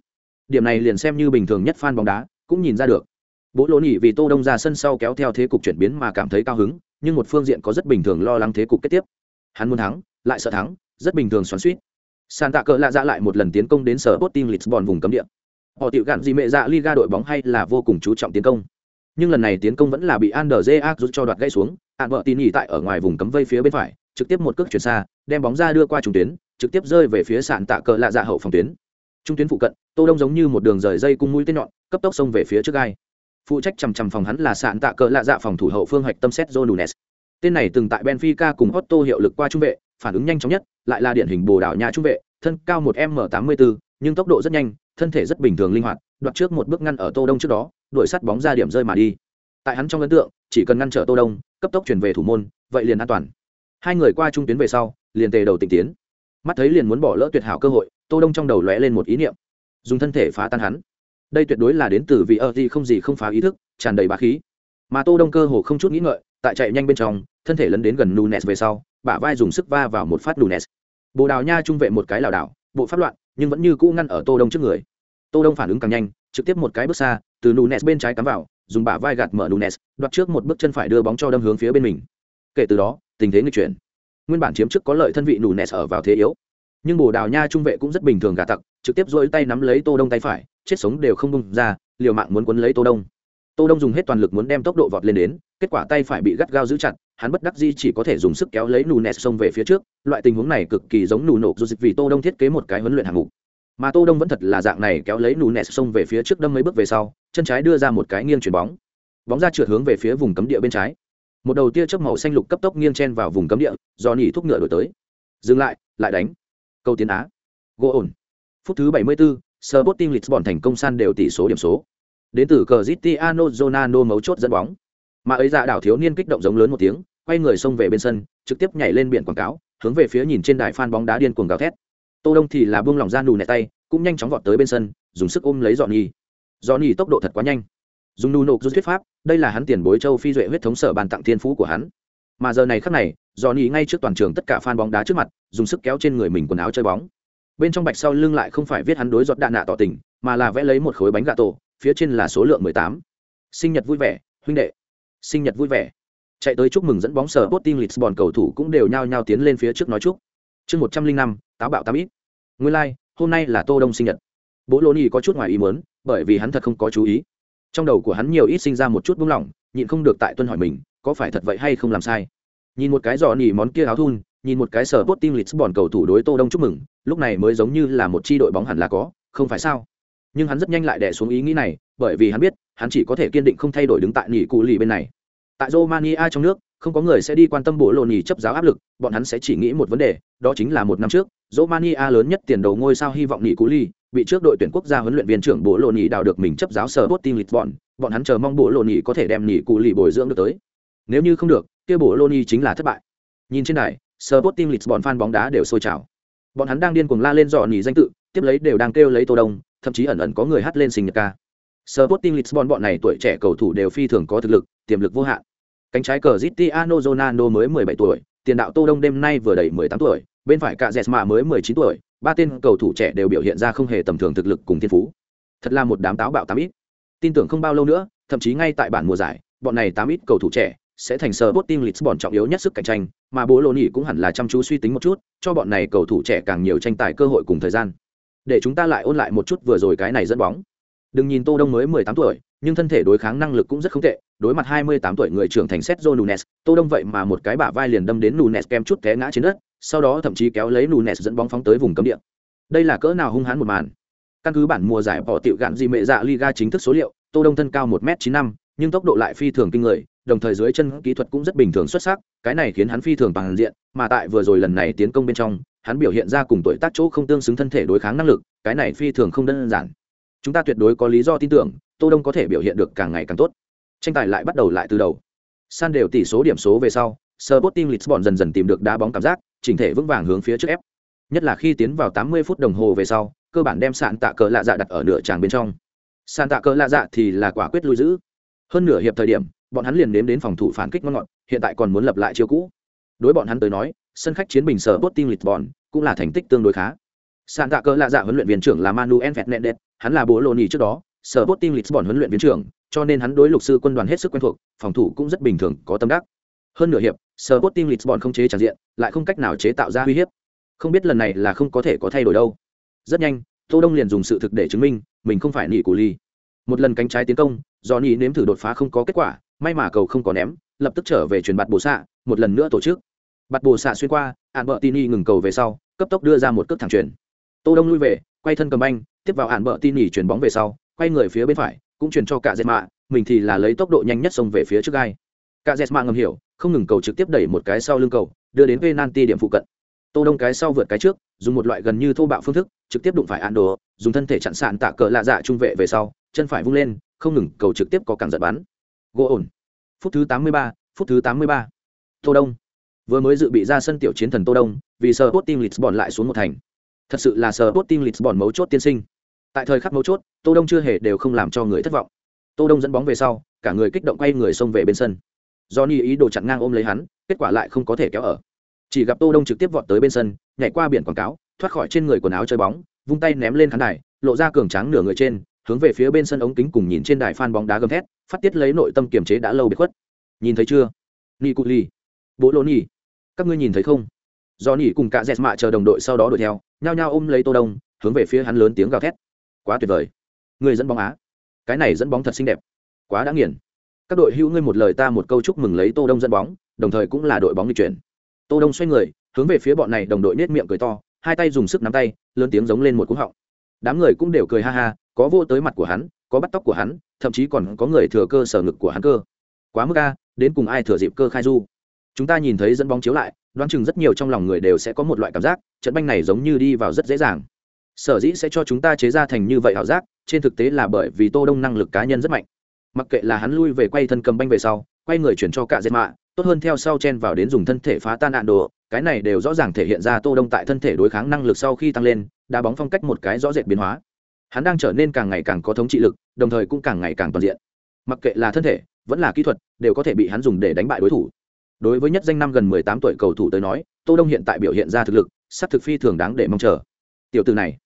Điểm này liền xem như bình thường nhất fan bóng đá, cũng nhìn ra được. Bố Lô ni vì Tô Đông ra sân sau kéo theo thế cục chuyển biến mà cảm thấy cao hứng, nhưng một phương diện có rất bình thường lo lắng thế cục kết tiếp. Hắn muốn thắng, lại sợ thắng, rất bình thường xoắn xuýt. San tạ cỡ lạ dạ lại một lần tiến công đến sở Sporting Lisbon vùng cấm địa. Họ tiểu gạn gì mẹ dạ Liga đội bóng hay là vô cùng chú trọng tiến công. Nhưng lần này tiến công vẫn là bị Anderje rút cho đoạt gãy xuống, Ản vợ tin nghỉ tại ở ngoài vùng cấm vây phía bên phải, trực tiếp một cước chuyển xa, đem bóng ra đưa qua trung tuyến, trực tiếp rơi về phía sạn tạ cỡ lạ dạ hậu phòng tuyến. Trung tuyến phụ cận, Tô Đông giống như một đường rời dây cung mũi tên nhọn, cấp tốc xông về phía trước gai. Phụ trách chằm chằm phòng hắn là sạn tạ cỡ lạ dạ phòng thủ hậu phương hạch tâm xét jonunes Tên này từng tại Benfica cùng Otto hiệu lực qua trung vệ, phản ứng nhanh chóng nhất, lại là điển hình Bồ Đào nhà trung vệ, thân cao một m tám mươi bốn nhưng tốc độ rất nhanh thân thể rất bình thường linh hoạt đoạt trước một bước ngăn ở tô đông trước đó đuổi sắt bóng ra điểm rơi mà đi. Tại hắn trong ấn tượng chỉ cần ngăn trở tô đông cấp tốc chuyển về thủ môn vậy liền an toàn. Hai người qua trung tuyến về sau liền tề đầu tịnh tiến. Mắt thấy liền muốn bỏ lỡ tuyệt hảo cơ hội tô đông trong đầu lóe lên một ý niệm. Dùng thân thể phá tan hắn đây tuyệt đối là đến từ vị ơ gì không gì không phá ý thức, tràn đầy bá khí. Mà tô đông cơ hồ không chút nghĩ ngợi, tại chạy nhanh bên trong, thân thể lấn đến gần nunes về sau, bả vai dùng sức va vào một phát nunes. Bồ đào nha trung vệ một cái lảo đảo, bộ pháp loạn, nhưng vẫn như cũ ngăn ở tô đông trước người. Tô đông phản ứng càng nhanh, trực tiếp một cái bước xa, từ nunes bên trái cắm vào, dùng bả vai gạt mở nunes, đoạt trước một bước chân phải đưa bóng cho đâm hướng phía bên mình. Kể từ đó, tình thế nghịch chuyển. Nguyên bản chiếm trước có lợi thân vị nunes ở vào thế yếu. Nhưng bồ đào nha trung vệ cũng rất bình thường gạt tặc, trực tiếp dỗi tay nắm lấy tô đông tay phải chết sống đều không bung ra liều mạng muốn quấn lấy tô đông. Tô đông dùng hết toàn lực muốn đem tốc độ vọt lên đến kết quả tay phải bị gắt gao giữ chặt hắn bất đắc dĩ chỉ có thể dùng sức kéo lấy nù nẹt xông về phía trước loại tình huống này cực kỳ giống nù nổ dù dịch vì tô đông thiết kế một cái huấn luyện hạng mục. Mà tô đông vẫn thật là dạng này kéo lấy nù nẹt xông về phía trước đâm mấy bước về sau chân trái đưa ra một cái nghiêng chuyển bóng. Bóng ra trượt hướng về phía vùng cấm địa bên trái. Một đầu tia chớp màu xanh lục cấp tốc nghiêng chen vào vùng cấm địa do nhỉ thúc ngựa đổi tới. Dừng lại lại đánh. Câu tiến á. Gỗ ổn. Phút thứ 74, Sporting Lisbon thành công san đều tỷ số điểm số. Đến từ Cristiano Ronaldo mấu chốt dẫn bóng. Mà ấy dạ đảo thiếu niên kích động giống lớn một tiếng, quay người xông về bên sân, trực tiếp nhảy lên biển quảng cáo, hướng về phía nhìn trên đài fan bóng đá điên cuồng gào thét. Tô đông thì là buông lòng ra nù nẻ tay, cũng nhanh chóng vọt tới bên sân, dùng sức ôm lấy dọn Johnny dọn tốc độ thật quá nhanh. Dùng nụ nộp rút thuyết pháp, đây là hắn tiền bối châu phi duệ huyết thống sở bàn tặng thiên phú của hắn. Mà giờ này khắc này dọn ngay trước toàn trường tất cả fan bóng đá trước mặt, dùng sức kéo trên người mình quần áo chơi bóng bên trong bạch sau lưng lại không phải viết hắn đối giọt đạn nạ tỏ tình mà là vẽ lấy một khối bánh gà tổ phía trên là số lượng mười tám sinh nhật vui vẻ huynh đệ sinh nhật vui vẻ chạy tới chúc mừng dẫn bóng sở Sporting Lisbon cầu thủ cũng đều nhao nhao tiến lên phía trước nói chúc. Chương 105, táo bạo tám ít. Nguyên lai, like, hôm nay là Tô Đông sinh nhật. Bố Lô ni có chút ngoài ý muốn, bởi vì hắn thật không có chú ý. Trong đầu của hắn nhiều ít sinh ra một chút buông lỏng, nhịn không được tại tuân hỏi mình, có phải thật vậy hay không làm sai. Nhìn một cái giò nỉ món kia áo thun, nhìn một cái sở Sporting Lisbon cầu thủ đối Tô Đông chúc mừng, lúc này mới giống như là một chi đội bóng hẳn là có, không phải sao? Nhưng hắn rất nhanh lại đè xuống ý nghĩ này, bởi vì hắn biết, hắn chỉ có thể kiên định không thay đổi đứng tại nỉ cụ lì bên này tại romania trong nước không có người sẽ đi quan tâm bộ lộ nhì chấp giáo áp lực bọn hắn sẽ chỉ nghĩ một vấn đề đó chính là một năm trước romania lớn nhất tiền đầu ngôi sao hy vọng nỉ cụ lì, bị trước đội tuyển quốc gia huấn luyện viên trưởng bộ lộ nhì đào được mình chấp giáo sở bot team lisbon bọn hắn chờ mong bộ lộ nhì có thể đem nỉ cụ lì bồi dưỡng được tới nếu như không được kia bộ lộ nhì chính là thất bại nhìn trên này. Sporting team lisbon fan bóng đá đều sôi trào bọn hắn đang điên cuồng la lên dò nhỉ danh tự tiếp lấy đều đang kêu lấy tô đông thậm chí ẩn ẩn có người hát lên sinh nhật ca Sporting Lisbon bọn này tuổi trẻ cầu thủ đều phi thường có thực lực, tiềm lực vô hạn. Cánh trái cờ Cristiano Ronaldo mới 17 tuổi, tiền đạo Tô Đông đêm nay vừa đầy 18 tuổi, bên phải cả Jesma mới 19 tuổi, ba tên cầu thủ trẻ đều biểu hiện ra không hề tầm thường thực lực cùng thiên phú. Thật là một đám táo bạo tám ít. Tin tưởng không bao lâu nữa, thậm chí ngay tại bản mùa giải, bọn này tám ít cầu thủ trẻ sẽ thành sở Sporting Lisbon trọng yếu nhất sức cạnh tranh, mà bố lô nhỉ cũng hẳn là chăm chú suy tính một chút, cho bọn này cầu thủ trẻ càng nhiều tranh tài cơ hội cùng thời gian. Để chúng ta lại ôn lại một chút vừa rồi cái này dẫn bóng. Đừng nhìn Tô Đông mới 18 tuổi, nhưng thân thể đối kháng năng lực cũng rất không tệ, đối mặt 28 tuổi người trưởng thành Sergio Nunes, Tô Đông vậy mà một cái bả vai liền đâm đến Nunes kem chút té ngã trên đất, sau đó thậm chí kéo lấy Nunes dẫn bóng phóng tới vùng cấm địa. Đây là cỡ nào hung hãn một màn. căn cứ bản mùa giải bỏ tiểu gạn gì mẹ dạ liga chính thức số liệu tô đông thân cao một m chín năm nhưng tốc độ lại phi thường kinh người đồng thời dưới chân kỹ thuật cũng rất bình thường xuất sắc, cái này khiến hắn phi thường bằng diện, mà tại vừa rồi lần này tiến công bên trong, hắn biểu hiện ra cùng tuổi tác chỗ không tương xứng thân thể đối kháng năng lực, cái này phi thường không đơn giản. Chúng ta tuyệt đối có lý do tin tưởng, tô đông có thể biểu hiện được càng ngày càng tốt. Tranh tài lại bắt đầu lại từ đầu. San đều tỷ số điểm số về sau, Sporting Lisbon dần dần tìm được đá bóng cảm giác, chỉnh thể vững vàng hướng phía trước ép. Nhất là khi tiến vào 80 phút đồng hồ về sau, cơ bản đem sạn tạ cờ lạ dạ đặt ở nửa tràng bên trong. Sạn tạ cờ lạ dạ thì là quả quyết lui giữ. Hơn nửa hiệp thời điểm bọn hắn liền nếm đến phòng thủ phản kích ngon ngọt, hiện tại còn muốn lập lại chiêu cũ. Đối bọn hắn tới nói, sân khách chiến bình sở Sporting Lisbon cũng là thành tích tương đối khá. Sàn tạ cờ lạ dạ huấn luyện viên trưởng là Manuel fernandez, hắn là bố lô nhì trước đó, sở Sporting Lisbon huấn luyện viên trưởng, cho nên hắn đối lục sư quân đoàn hết sức quen thuộc, phòng thủ cũng rất bình thường, có tâm đắc. Hơn nửa hiệp, sở Sporting Lisbon không chế tràn diện, lại không cách nào chế tạo ra uy hiếp. Không biết lần này là không có thể có thay đổi đâu. Rất nhanh, tô đông liền dùng sự thực để chứng minh, mình không phải nỉ của ly một lần cánh trái tiến công, do nỉ nếm thử đột phá không có kết quả may mà cầu không có ném, lập tức trở về truyền bạt bổ xạ, một lần nữa tổ chức. Bạt bổ xạ xuyên qua ạn bờ y ngừng cầu về sau, cấp tốc đưa ra một cước thẳng chuyển. Tô đông lui về, quay thân cầm banh, tiếp vào ạn bờ y chuyển bóng về sau, quay người phía bên phải, cũng chuyển cho cả dệt mạ, mình thì là lấy tốc độ nhanh nhất xông về phía trước gai. Cả dệt mạ ngầm hiểu, không ngừng cầu trực tiếp đẩy một cái sau lưng cầu, đưa đến penalty điểm phụ cận. Tô đông cái sau vượt cái trước, dùng một loại gần như thô bạo phương thức, trực tiếp đụng phải ạn đồ dùng thân thể chặn sạn tạ cờ lạ dạ trung vệ về sau, chân phải vung lên, không ngừng cầu trực tiếp có càng giật bắn gỗ ổn. Phút thứ 83, phút thứ 83. tô đông. Vừa mới dự bị ra sân tiểu chiến thần tô đông vì sờ tốt team lisbon lại xuống một thành. Thật sự là sờ tốt team lisbon mấu chốt tiên sinh. Tại thời khắc mấu chốt tô đông chưa hề đều không làm cho người thất vọng. Tô đông dẫn bóng về sau cả người kích động quay người xông về bên sân. Johnny ý đồ chặn ngang ôm lấy hắn kết quả lại không có thể kéo ở. Chỉ gặp tô đông trực tiếp vọt tới bên sân nhảy qua biển quảng cáo thoát khỏi trên người quần áo chơi bóng vung tay ném lên khán đài lộ ra cường tráng nửa người trên hướng về phía bên sân ống kính cùng nhìn trên đài phan bóng đá gầm thét, phát tiết lấy nội tâm kiềm chế đã lâu bị khuất. Nhìn thấy chưa? Ni cụ ly bố lô ni các ngươi nhìn thấy không? Do nỉ cùng cả dẹt mạ chờ đồng đội sau đó đuổi theo, nhao nhao ôm lấy tô đông, hướng về phía hắn lớn tiếng gào thét. Quá tuyệt vời. Người dẫn bóng á. Cái này dẫn bóng thật xinh đẹp. Quá đã nghiền. Các đội hữu ngươi một lời ta một câu chúc mừng lấy tô đông dẫn bóng, đồng thời cũng là đội bóng đi chuyển. Tô đông xoay người, hướng về phía bọn này đồng đội nết miệng cười to, hai tay dùng sức nắm tay, lớn tiếng giống lên một cú họng. Đám người cũng đều cười ha ha có vô tới mặt của hắn, có bắt tóc của hắn, thậm chí còn có người thừa cơ sở ngực của hắn cơ. Quá mức a, đến cùng ai thừa dịp cơ khai du? Chúng ta nhìn thấy dẫn bóng chiếu lại, đoán chừng rất nhiều trong lòng người đều sẽ có một loại cảm giác, trận banh này giống như đi vào rất dễ dàng. Sở dĩ sẽ cho chúng ta chế ra thành như vậy ảo giác, trên thực tế là bởi vì tô đông năng lực cá nhân rất mạnh. Mặc kệ là hắn lui về quay thân cầm banh về sau, quay người chuyển cho cả dệt mạ, tốt hơn theo sau chen vào đến dùng thân thể phá tan đạn đồ cái này đều rõ ràng thể hiện ra tô đông tại thân thể đối kháng năng lực sau khi tăng lên, đá bóng phong cách một cái rõ rệt biến hóa hắn đang trở nên càng ngày càng có thống trị lực, đồng thời cũng càng ngày càng toàn diện. Mặc kệ là thân thể, vẫn là kỹ thuật, đều có thể bị hắn dùng để đánh bại đối thủ. Đối với nhất danh năm gần 18 tuổi cầu thủ tới nói, tô đông hiện tại biểu hiện ra thực lực sắp thực phi thường đáng để mong chờ. Tiểu từ này,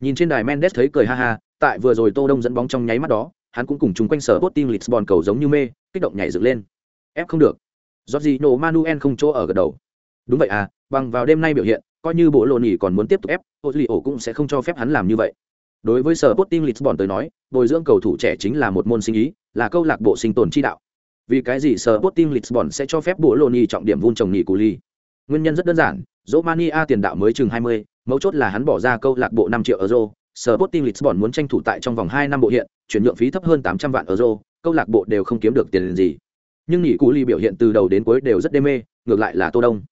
nhìn trên đài mendes thấy cười ha ha, tại vừa rồi tô đông dẫn bóng trong nháy mắt đó, hắn cũng cùng chúng quanh sở Sporting Lisbon cầu giống như mê, kích động nhảy dựng lên. Ép không được. Jorginho, Manuel không chỗ ở gật đầu. Đúng vậy à bằng vào đêm nay biểu hiện, coi như bộ lộn nhỉ còn muốn tiếp tục ép Ozilio cũng sẽ không cho phép hắn làm như vậy đối với sở Sporting Lisbon tới nói bồi dưỡng cầu thủ trẻ chính là một môn sinh ý là câu lạc bộ sinh tồn chi đạo vì cái gì sở Sporting Lisbon sẽ cho phép bộ Loni trọng điểm vun trồng nghị cù ly nguyên nhân rất đơn giản Romania tiền đạo mới chừng 20, mấu chốt là hắn bỏ ra câu lạc bộ 5 triệu euro Sporting Lisbon muốn tranh thủ tại trong vòng 2 năm bộ hiện, chuyển nhượng phí thấp hơn 800 vạn euro, câu lạc bộ đều không kiếm được tiền gì. Nhưng nghị Cú Ly biểu hiện từ đầu đến cuối đều rất đê mê, ngược lại là Tô Đông.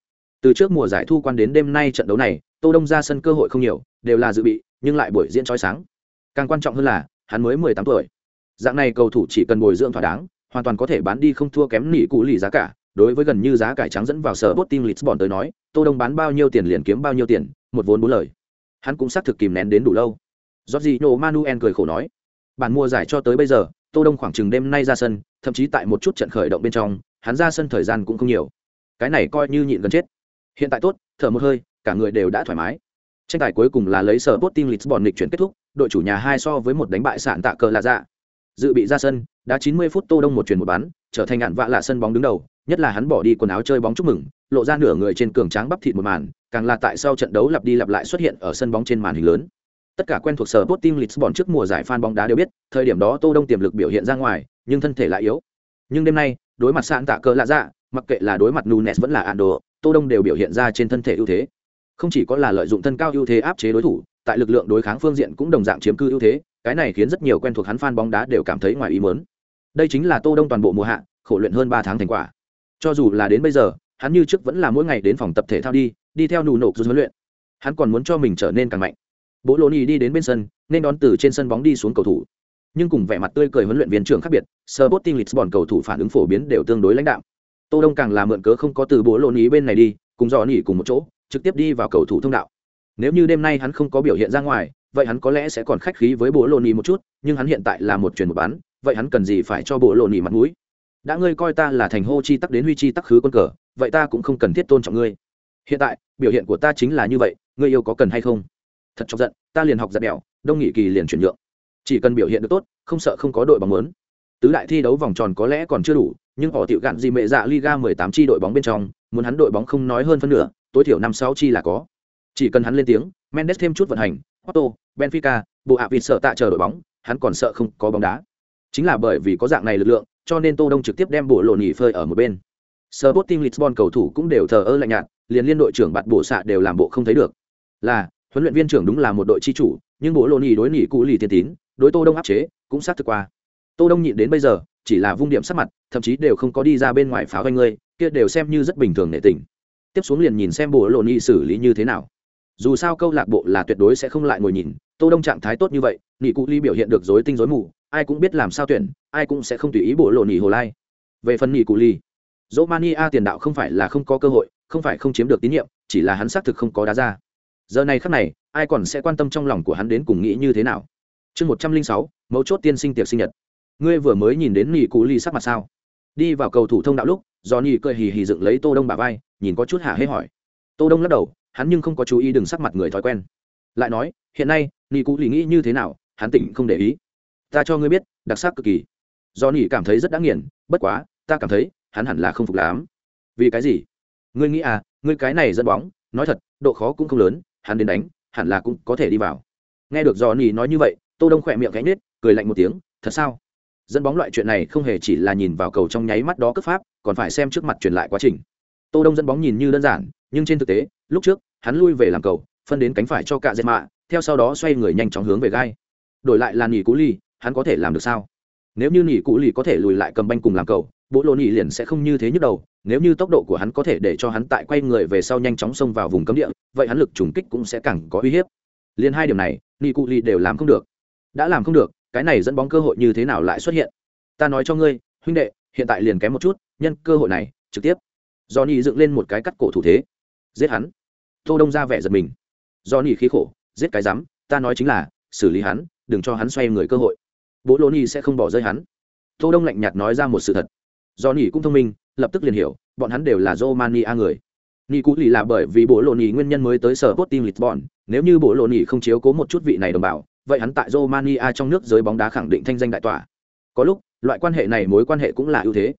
Từ trước mùa giải thu quan đến đêm nay trận đấu này, Tô Đông ra sân cơ hội không nhiều, đều là dự bị, nhưng lại buổi diễn chói sáng. Càng quan trọng hơn là, hắn mới 18 tuổi. Dạng này cầu thủ chỉ cần bồi dưỡng thỏa đáng, hoàn toàn có thể bán đi không thua kém nỉ cụ lì giá cả. Đối với gần như giá cải trắng dẫn vào sở Sporting Lisbon tới nói, Tô Đông bán bao nhiêu tiền liền kiếm bao nhiêu tiền, một vốn bốn lời. Hắn cũng xác thực kìm nén đến đủ lâu Jorginho Manuel cười khổ nói, bản mua giải cho tới bây giờ, Tô Đông khoảng chừng đêm nay ra sân, thậm chí tại một chút trận khởi động bên trong, hắn ra sân thời gian cũng không nhiều. Cái này coi như nhịn gần chết. Hiện tại tốt, thở một hơi, cả người đều đã thoải mái. Tranh tài cuối cùng là lấy sở Sporting Lisbon lịch chuyển kết thúc, đội chủ nhà hai so với một đánh bại sạn tạ cờ là dạ. Dự bị ra sân, đã 90 phút Tô Đông một chuyển một bán, trở thành ngạn vạ lạ sân bóng đứng đầu, nhất là hắn bỏ đi quần áo chơi bóng chúc mừng, lộ ra nửa người trên cường tráng bắp thịt một màn, càng là tại sau trận đấu lặp đi lặp lại xuất hiện ở sân bóng trên màn hình lớn. Tất cả quen thuộc sở Sporting Lisbon trước mùa giải fan bóng đá đều biết, thời điểm đó Tô Đông tiềm lực biểu hiện ra ngoài, nhưng thân thể lại yếu. Nhưng đêm nay, đối mặt sạn tạ cờ lạ dạ, mặc kệ là đối mặt Nunes vẫn là Ando, Tô Đông đều biểu hiện ra trên thân thể ưu thế. Không chỉ có là lợi dụng thân cao ưu thế áp chế đối thủ, tại lực lượng đối kháng phương diện cũng đồng dạng chiếm cư ưu thế cái này khiến rất nhiều quen thuộc hắn fan bóng đá đều cảm thấy ngoài ý muốn. Đây chính là tô đông toàn bộ mùa hạ khổ luyện hơn ba tháng thành quả. Cho dù là đến bây giờ hắn như trước vẫn là mỗi ngày đến phòng tập thể thao đi đi theo nụ nộp huấn luyện. Hắn còn muốn cho mình trở nên càng mạnh. Bố lô ni đi đến bên sân nên đón từ trên sân bóng đi xuống cầu thủ. Nhưng cùng vẻ mặt tươi cười huấn luyện viên trưởng khác biệt serbotin lịch bọn cầu thủ phản ứng phổ biến đều tương đối lãnh đạm. Tô đông càng là mượn cớ không có từ bố lô ni bên này đi cùng dò nỉ cùng một chỗ trực tiếp đi vào cầu thủ thông đạo. Nếu như đêm nay hắn không có biểu hiện ra ngoài, vậy hắn có lẽ sẽ còn khách khí với bố Loni nhì một chút, nhưng hắn hiện tại là một truyền một bán, vậy hắn cần gì phải cho bố Loni nhì mặt mũi? Đã ngươi coi ta là thành hô chi tắc đến huy chi tắc khứ quân cờ, vậy ta cũng không cần thiết tôn trọng ngươi. Hiện tại, biểu hiện của ta chính là như vậy, ngươi yêu có cần hay không? Thật chọc giận, ta liền học giặt đèo đông nghị kỳ liền chuyển nhượng. Chỉ cần biểu hiện được tốt, không sợ không có đội bóng lớn tứ đại thi đấu vòng tròn có lẽ còn chưa đủ, nhưng họ tiểu gạn gì mẹ dạ liga 18 chi đội bóng bên trong, muốn hắn đội bóng không nói hơn phân nửa tối thiểu năm sáu chi là có chỉ cần hắn lên tiếng mendes thêm chút vận hành otto benfica bộ hạ vịt sợ tạ chờ đội bóng hắn còn sợ không có bóng đá chính là bởi vì có dạng này lực lượng cho nên tô đông trực tiếp đem bộ lộ nghỉ phơi ở một bên Sporting Lisbon cầu thủ cũng đều thờ ơ lạnh nhạt, liền liên đội trưởng bạn bổ xạ đều làm bộ không thấy được. Là, huấn luyện viên trưởng đúng là một đội chi chủ, nhưng bộ lô nhì đối nhì cũ lì tiên tín, đối Tô Đông áp chế, cũng sát thực qua. Tô Đông nhịn đến bây giờ, chỉ là vung điểm sát mặt, thậm chí đều không có đi ra bên ngoài pháo vây ngươi, kia đều xem như rất bình thường nệ tình. Tiếp xuống liền nhìn xem bộ lộn nhị xử lý như thế nào. Dù sao câu lạc bộ là tuyệt đối sẽ không lại ngồi nhìn, Tô Đông trạng thái tốt như vậy, nhị cụ ly biểu hiện được rối tinh rối mù, ai cũng biết làm sao tuyển, ai cũng sẽ không tùy ý bộ lộn nhị hồ lai. Về phần nhì cũ lì, Romania tiền đạo không phải là không có cơ hội, không phải không chiếm được tín nhiệm, chỉ là hắn xác thực không có đá ra. Giờ này khắc này, ai còn sẽ quan tâm trong lòng của hắn đến cùng nghĩ như thế nào? Chương một trăm linh sáu, mấu chốt tiên sinh tiệc sinh nhật. Ngươi vừa mới nhìn đến nhị cụ Ly sắc mặt sao? Đi vào cầu thủ thông đạo lúc, Johnny cười hì hì dựng lấy Tô Đông bả vai, nhìn có chút hả hê hỏi. Tô Đông lắc đầu, hắn nhưng không có chú ý đừng sắc mặt người thói quen. Lại nói, hiện nay, Nị cụ lì nghĩ như thế nào, hắn tỉnh không để ý. Ta cho ngươi biết, đặc sắc cực kỳ. Johnny cảm thấy rất đáng nghiền, bất quá, ta cảm thấy, hắn hẳn là không phục lắm vì cái gì ngươi nghĩ à ngươi cái này dẫn bóng nói thật độ khó cũng không lớn hắn đến đánh hẳn là cũng có thể đi vào nghe được dò nỉ nói như vậy tô đông khỏe miệng gánh nết cười lạnh một tiếng thật sao dẫn bóng loại chuyện này không hề chỉ là nhìn vào cầu trong nháy mắt đó cấp pháp còn phải xem trước mặt truyền lại quá trình tô đông dẫn bóng nhìn như đơn giản, nhưng trên thực tế, lúc trước, hắn lui về làm cầu, phân đến cánh phải cho cả dệt mạ, theo sau đó xoay người nhanh chóng hướng về gai. Đổi lại là nỉ cú ly hắn có thể làm được sao? Nếu như nỉ cú ly có thể lùi lại cầm banh cùng làm cầu, bộ lô nhị liền sẽ không như thế nhức đầu, nếu như tốc độ của hắn có thể để cho hắn tại quay người về sau nhanh chóng xông vào vùng cấm địa, vậy hắn lực trùng kích cũng sẽ càng có uy hiếp. Liền hai điểm này nhị cú ly đều làm không được. Đã làm không được, cái này dẫn bóng cơ hội như thế nào lại xuất hiện? Ta nói cho ngươi, huynh đệ, hiện tại liền kém một chút, nhân cơ hội này, trực tiếp do nhị dựng lên một cái cắt cổ thủ thế. Giết hắn. Tô đông ra vẻ giật mình. Do nhị khí khổ giết cái rắm ta nói chính là xử lý hắn đừng cho hắn xoay người cơ hội. Bố lô nhị sẽ không bỏ rơi hắn. Tô đông lạnh nhạt nói ra một sự thật. Do nỉ cũng thông minh lập tức liền hiểu bọn hắn đều là romania người. Nỉ cũ lì là bởi vì bố lô nỉ nguyên nhân mới tới sở Sporting Lisbon, nếu như bố lô nỉ không chiếu cố một chút vị này đồng bào, vậy hắn tại Romania trong nước giới bóng đá khẳng định thanh danh đại tỏa. Có lúc, loại quan hệ này mối quan hệ cũng là ưu thế.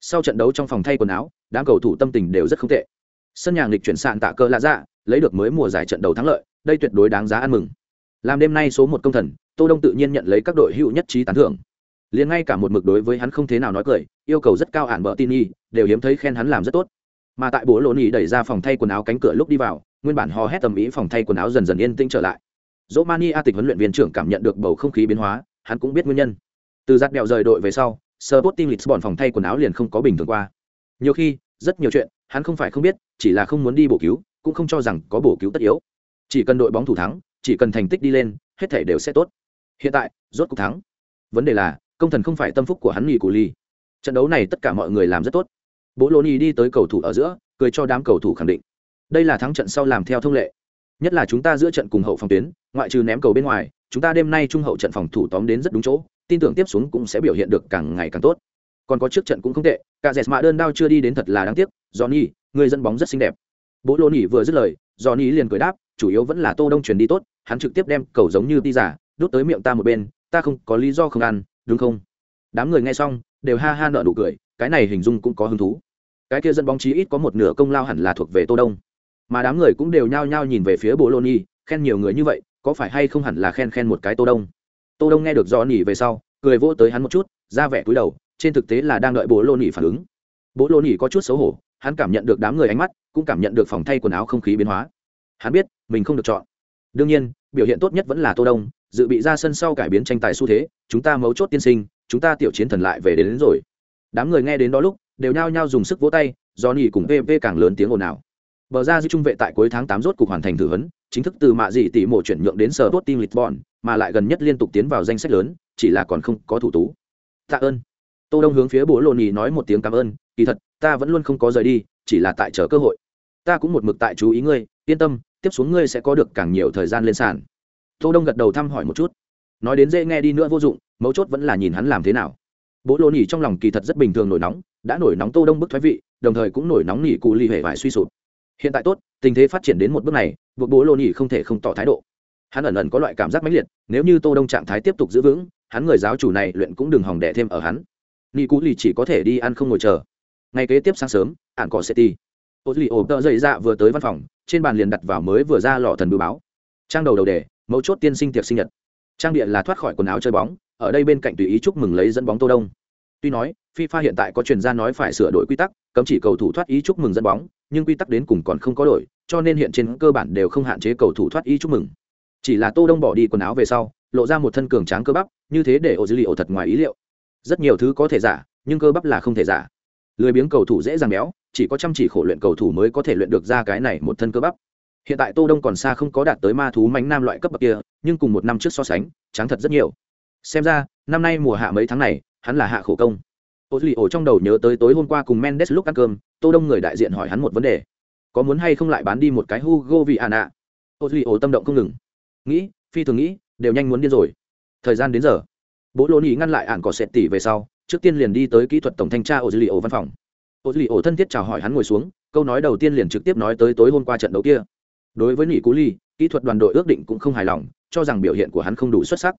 Sau trận đấu trong phòng thay quần áo, đám cầu thủ tâm tình đều rất không tệ. Sân nhà nghịch chuyển sạn tạ cơ lạ dạ, lấy được mới mùa giải trận đầu thắng lợi, đây tuyệt đối đáng giá ăn mừng. Làm đêm nay số một công thần, Tô Đông tự nhiên nhận lấy các đội hữu nhất trí tán thưởng liền ngay cả một mực đối với hắn không thế nào nói cười yêu cầu rất cao ản bợ tin y đều hiếm thấy khen hắn làm rất tốt mà tại bố lỗ nhì đẩy ra phòng thay quần áo cánh cửa lúc đi vào nguyên bản hò hét tầm ý phòng thay quần áo dần dần yên tĩnh trở lại dỗ mani a tịch huấn luyện viên trưởng cảm nhận được bầu không khí biến hóa hắn cũng biết nguyên nhân từ giặt đèo rời đội về sau sơ tim lisbon phòng thay quần áo liền không có bình thường qua. Nhiều khi, rất nhiều chuyện, hắn không phải không biết, chỉ là không muốn đi bổ cứu, cũng không cho rằng có bổ cứu tất yếu. Chỉ cần đội bóng thủ thắng, chỉ cần thành tích đi lên, hết thảy đều sẽ tốt. Hiện tại, rốt cuộc thắng. Vấn đề là, công thần không phải tâm phúc của hắn nghỉ của ly. Trận đấu này tất cả mọi người làm rất tốt. Bố lô đi tới cầu thủ ở giữa, cười cho đám cầu thủ khẳng định. Đây là thắng trận sau làm theo thông lệ. Nhất là chúng ta giữa trận cùng hậu phòng tuyến, ngoại trừ ném cầu bên ngoài, chúng ta đêm nay trung hậu trận phòng thủ tóm đến rất đúng chỗ tin tưởng tiếp xuống cũng sẽ biểu hiện được càng ngày càng tốt. Còn có trước trận cũng không tệ cả dẹt mạ đơn đao chưa đi đến thật là đáng tiếc johnny người dẫn bóng rất xinh đẹp. Bố lô nỉ vừa dứt lời johnny liền cười đáp chủ yếu vẫn là tô đông truyền đi tốt hắn trực tiếp đem cầu giống như ti giả đút tới miệng ta một bên ta không có lý do không ăn đúng không? Đám người nghe xong đều ha ha nợ nụ cười cái này hình dung cũng có hứng thú. Cái kia dẫn bóng chí ít có một nửa công lao hẳn là thuộc về tô đông. Mà đám người cũng đều nhao nhao nhìn về phía bố lô nỉ, khen nhiều người như vậy có phải hay không hẳn là khen khen một cái tô đông? Tô đông nghe được do nỉ về sau cười vỗ tới hắn một chút ra vẻ cúi đầu trên thực tế là đang đợi bố lô nỉ phản ứng bố lô nỉ có chút xấu hổ hắn cảm nhận được đám người ánh mắt cũng cảm nhận được phòng thay quần áo không khí biến hóa hắn biết mình không được chọn Đương nhiên, biểu hiện tốt nhất vẫn là Tô Đông, dự bị ra sân sau cải biến tranh tài xu thế, chúng ta mấu chốt tiên sinh, chúng ta tiểu chiến thần lại về đến, đến rồi. Đám người nghe đến đó lúc, đều nhao nhao dùng sức vỗ tay, do nỉ cùng VV càng lớn tiếng ồn ào. Bờ ra giữa trung vệ tại cuối tháng tám rốt cục hoàn thành thử huấn, chính thức từ mạ dị tỷ mộ chuyển nhượng đến sở Sporting Lisbon, mà lại gần nhất liên tục tiến vào danh sách lớn, chỉ là còn không có thủ tú. Tạ ơn. Tô Đông hướng phía Bố Lô Nhì nói một tiếng cảm ơn, kỳ thật, ta vẫn luôn không có rời đi, chỉ là tại chờ cơ hội. Ta cũng một mực tại chú ý ngươi, yên tâm, tiếp xuống ngươi sẽ có được càng nhiều thời gian lên sàn. Tô Đông gật đầu thăm hỏi một chút. Nói đến dễ nghe đi nữa vô dụng, mấu chốt vẫn là nhìn hắn làm thế nào. Bố Lô Nhì trong lòng kỳ thật rất bình thường nổi nóng, đã nổi nóng Tô Đông bức thoái vị, đồng thời cũng nổi nóng nỉ cụ ly hệ vải suy sụp hiện tại tốt tình thế phát triển đến một bước này buộc bố lô nhì không thể không tỏ thái độ hắn ẩn ẩn có loại cảm giác mãnh liệt nếu như tô đông trạng thái tiếp tục giữ vững hắn người giáo chủ này luyện cũng đừng hòng đẻ thêm ở hắn. Nị cú lì chỉ có thể đi ăn không ngồi chờ. Ngày kế tiếp sáng sớm ạn cỏ ti. ô lì ổ tợ dậy dạ vừa tới văn phòng trên bàn liền đặt vào mới vừa ra lò thần bưu báo. Trang đầu đầu đề mấu chốt tiên sinh tiệc sinh nhật. Trang địa là thoát khỏi quần áo chơi bóng ở đây bên cạnh tùy ý chúc mừng lấy dẫn bóng tô đông. Tuy nói FIFA hiện tại có truyền gia nói phải sửa đổi quy tắc, cấm chỉ cầu thủ thoát ý chúc mừng dẫn bóng, nhưng quy tắc đến cùng còn không có đổi, cho nên hiện trên cơ bản đều không hạn chế cầu thủ thoát ý chúc mừng. Chỉ là Tô Đông bỏ đi quần áo về sau, lộ ra một thân cường tráng cơ bắp, như thế để ổ dữ liệu thật ngoài ý liệu. Rất nhiều thứ có thể giả, nhưng cơ bắp là không thể giả. Lười biếng cầu thủ dễ dàng béo, chỉ có chăm chỉ khổ luyện cầu thủ mới có thể luyện được ra cái này một thân cơ bắp. Hiện tại Tô Đông còn xa không có đạt tới ma thú mánh nam loại cấp bậc kia, nhưng cùng một năm trước so sánh, trắng thật rất nhiều. Xem ra, năm nay mùa hạ mấy tháng này, hắn là hạ khổ công ô duy ổ trong đầu nhớ tới tối hôm qua cùng mendes lúc ăn cơm tô đông người đại diện hỏi hắn một vấn đề có muốn hay không lại bán đi một cái hugo vì ạ ạ ô duy ổ tâm động không ngừng nghĩ, phi thường nghĩ, đều nhanh muốn điên rồi. Thời gian đến giờ. Bố lô nhì ngăn lại ạn cỏ sệt tỉ về sau, trước tiên liền đi tới kỹ thuật tổng thanh tra ô duy ổ văn phòng. Ô duy ổ thân thiết chào hỏi hắn ngồi xuống, câu nói đầu tiên liền trực tiếp nói tới tối hôm qua trận đấu kia. Đối với nỉ cú ly kỹ thuật đoàn đội ước định cũng không hài lòng, cho rằng biểu hiện của hắn không đủ xuất sắc.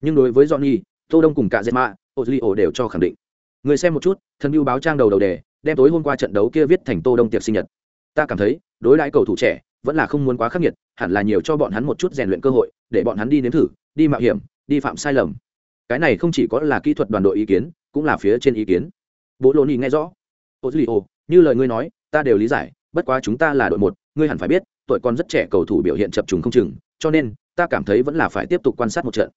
Nhưng đối với johnny, tô đông cùng cả dệt mạ ô duy ổ đều cho khẳng định. Người xem một chút, thần mưu báo trang đầu đầu đề, đem tối hôm qua trận đấu kia viết thành tô đông tiệc sinh nhật. Ta cảm thấy, đối lại cầu thủ trẻ vẫn là không muốn quá khắc nghiệt, hẳn là nhiều cho bọn hắn một chút rèn luyện cơ hội, để bọn hắn đi nếm thử, đi mạo hiểm, đi phạm sai lầm. Cái này không chỉ có là kỹ thuật đoàn đội ý kiến, cũng là phía trên ý kiến. Bố lô ni nghe rõ. Ô duy ô, như lời ngươi nói, ta đều lý giải, bất quá chúng ta là đội một, ngươi hẳn phải biết, tuổi còn rất trẻ cầu thủ biểu hiện chập trùng không chừng, cho nên, ta cảm thấy vẫn là phải tiếp tục quan sát một trận.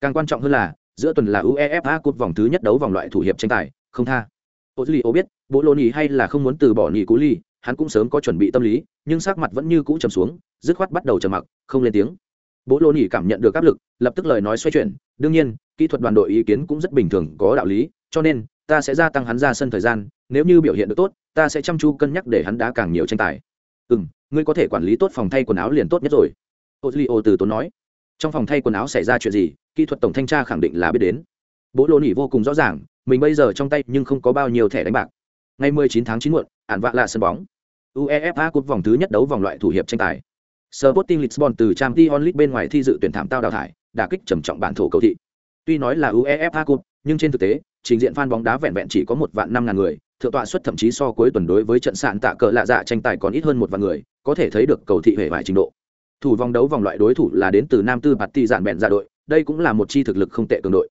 Càng quan trọng hơn là, giữa tuần là uefa cúp vòng thứ nhất đấu vòng loại thủ hiệp tranh tài, không tha. Ô duy ô biết, bố lô nhì hay là không muốn từ bỏ nghỉ cú ly hắn cũng sớm có chuẩn bị tâm lý, nhưng sắc mặt vẫn như cũ trầm xuống, dứt khoát bắt đầu trầm mặc, không lên tiếng. Bố lô nỉ cảm nhận được áp lực, lập tức lời nói xoay chuyển, đương nhiên, kỹ thuật đoàn đội ý kiến cũng rất bình thường, có đạo lý, cho nên, ta sẽ gia tăng hắn ra sân thời gian, nếu như biểu hiện được tốt, ta sẽ chăm chú cân nhắc để hắn đá càng nhiều tranh tài. Ừ m ngươi có thể quản lý tốt phòng thay quần áo liền tốt nhất rồi. Ô duy ô từ tốn nói. Trong phòng thay quần áo xảy ra chuyện gì, kỹ thuật tổng thanh tra khẳng định là biết đến. Bố lô nỉ vô cùng rõ ràng, mình bây giờ trong tay nhưng không có bao nhiêu thẻ đánh bạc. Ngày 19 tháng 9 muộn, ản vạ là sân bóng uefa cúp vòng thứ nhất đấu vòng loại thủ hiệp tranh tài Sporting Lisbon từ Champions League bên ngoài thi dự tuyển thảm tao đào thải, đả kích trầm trọng bản thổ cầu thị. Tuy nói là UEFA Cup, nhưng trên thực tế, trình diện fan bóng đá vẹn vẹn chỉ có một vạn năm ngàn người, thượng tọa suất thậm chí so cuối tuần đối với trận sạn tạ cờ lạ dạ tranh tài còn ít hơn một vạn người, có thể thấy được cầu thị hề vải trình độ. Thủ vòng đấu vòng loại đối thủ là đến từ Nam Tư Bạt Tỷ Dạn bèn ra đội, đây cũng là một chi thực lực không tệ cường đội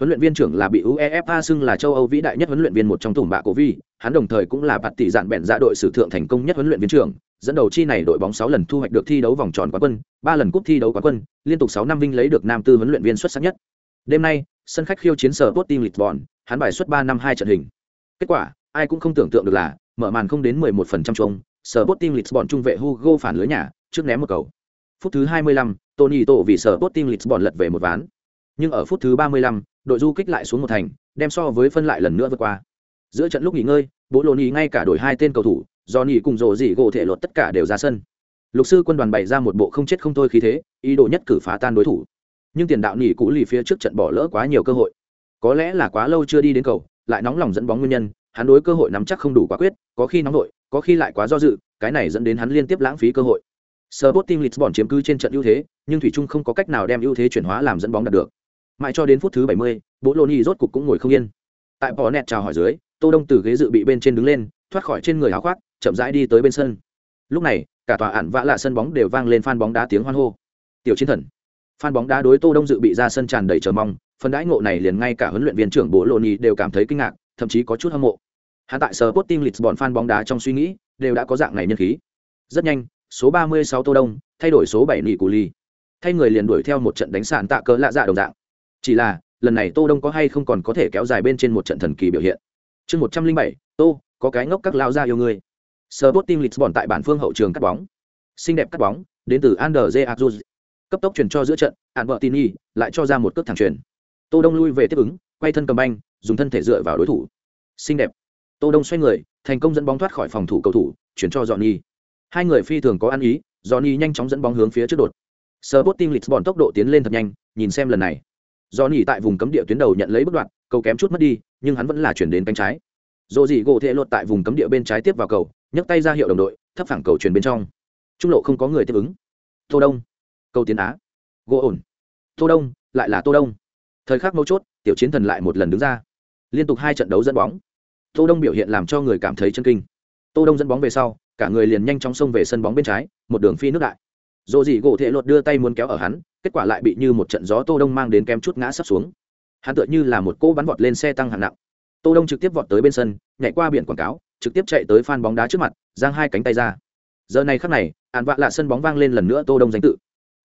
huấn luyện viên trưởng là bị uefa xưng là châu âu vĩ đại nhất huấn luyện viên một trong tủm bạ cổ vi. Hắn đồng thời cũng là bạt tỷ dạn bèn ra dạ đội sử thượng thành công nhất huấn luyện viên trưởng dẫn đầu chi này đội bóng sáu lần thu hoạch được thi đấu vòng tròn quán quân ba lần cúp thi đấu quán quân liên tục sáu năm vinh lấy được nam tư huấn luyện viên xuất sắc nhất. Đêm nay sân khách khiêu chiến sở Sporting Lisbon hắn bài xuất ba năm hai trận hình. Kết quả ai cũng không tưởng tượng được là mở màn không đến 11% chung sở Team Lisbon trung vệ Hugo phản lưới nhà trước ném một cầu. Phút thứ 25, Tony tổ vì sở Sporting Lisbon lật về một ván. Nhưng ở phút thứ 35, đội du kích lại xuống một thành đem so với phân lại lần nữa vượt qua. Giữa trận lúc nghỉ ngơi bố lô nhì ngay cả đổi hai tên cầu thủ do nhì cùng rổ dị gỗ thể lột tất cả đều ra sân. Lục sư quân đoàn bày ra một bộ không chết không thôi khí thế ý đồ nhất cử phá tan đối thủ. Nhưng tiền đạo nhì cũ lì phía trước trận bỏ lỡ quá nhiều cơ hội. Có lẽ là quá lâu chưa đi đến cầu lại nóng lòng dẫn bóng nguyên nhân hắn đối cơ hội nắm chắc không đủ quả quyết có khi nóng vội, có khi lại quá do dự cái này dẫn đến hắn liên tiếp lãng phí cơ hội. Sporting Lisbon chiếm cứ trên trận ưu thế, nhưng thủy chung không có cách nào đem ưu thế chuyển hóa làm dẫn bóng đạt được mãi cho đến phút thứ 70, bố lô rốt cục cũng ngồi không yên. Tại bỏ nẹt chào hỏi dưới tô đông từ ghế dự bị bên trên đứng lên thoát khỏi trên người áo khoác chậm rãi đi tới bên sân. Lúc này cả tòa ản vã lạ sân bóng đều vang lên fan bóng đá tiếng hoan hô. Tiểu chiến thần fan bóng đá đối tô đông dự bị ra sân tràn đầy chờ mong phần đãi ngộ này liền ngay cả huấn luyện viên trưởng bố lô đều cảm thấy kinh ngạc thậm chí có chút hâm mộ. Hắn tại Sporting Lisbon fan bóng đá trong suy nghĩ đều đã có dạng này nhân khí. Rất nhanh số 36 tô đông thay đổi số 7 nỉ cù ly thay người liền đuổi theo một trận đánh sàn tạ cỡ lạ dạ đồng dạng chỉ là, lần này tô đông có hay không còn có thể kéo dài bên trên một trận thần kỳ biểu hiện. Chương một trăm linh bảy, tô, có cái ngốc các lao ra yêu ngươi. Sporting Lisbon tại bản phương hậu trường cắt bóng. Xinh đẹp cắt bóng, đến từ Ander Azuz cấp tốc chuyển cho giữa trận, Albertini lại cho ra một cước thẳng chuyển tô đông lui về tiếp ứng, quay thân cầm banh, dùng thân thể dựa vào đối thủ. Xinh đẹp. Tô đông xoay người, thành công dẫn bóng thoát khỏi phòng thủ cầu thủ, chuyển cho Johnny. Hai người phi thường có ăn ý, Johnny nhanh chóng dẫn bóng hướng phía trước đột. Sporting Lisbon tốc độ tiến lên thật nhanh, nhìn xem lần này do Johnny tại vùng cấm địa tuyến đầu nhận lấy bước đoạn, cầu kém chút mất đi, nhưng hắn vẫn là chuyển đến cánh trái. Dồ dỉ gỗ thệ lột tại vùng cấm địa bên trái tiếp vào cầu, nhấc tay ra hiệu đồng đội, thấp phẳng cầu truyền bên trong. Trung lộ không có người tiếp ứng. Tô đông. Cầu tiến á. Gỗ ổn. Tô đông, lại là tô đông. Thời khắc mấu chốt, tiểu chiến thần lại một lần đứng ra. Liên tục hai trận đấu dẫn bóng. Tô đông biểu hiện làm cho người cảm thấy chân kinh. Tô đông dẫn bóng về sau, cả người liền nhanh chóng xông về sân bóng bên trái, một đường phi nước đại dồ dỉ gỗ thể lột đưa tay muốn kéo ở hắn, kết quả lại bị như một trận gió tô đông mang đến kém chút ngã sắp xuống. Hắn tựa như là một cô bắn vọt lên xe tăng hạng nặng. Tô đông trực tiếp vọt tới bên sân, nhảy qua biển quảng cáo, trực tiếp chạy tới phan bóng đá trước mặt, giang hai cánh tay ra. Giờ này khắc này, ạn vạ lạ sân bóng vang lên lần nữa tô đông danh tự.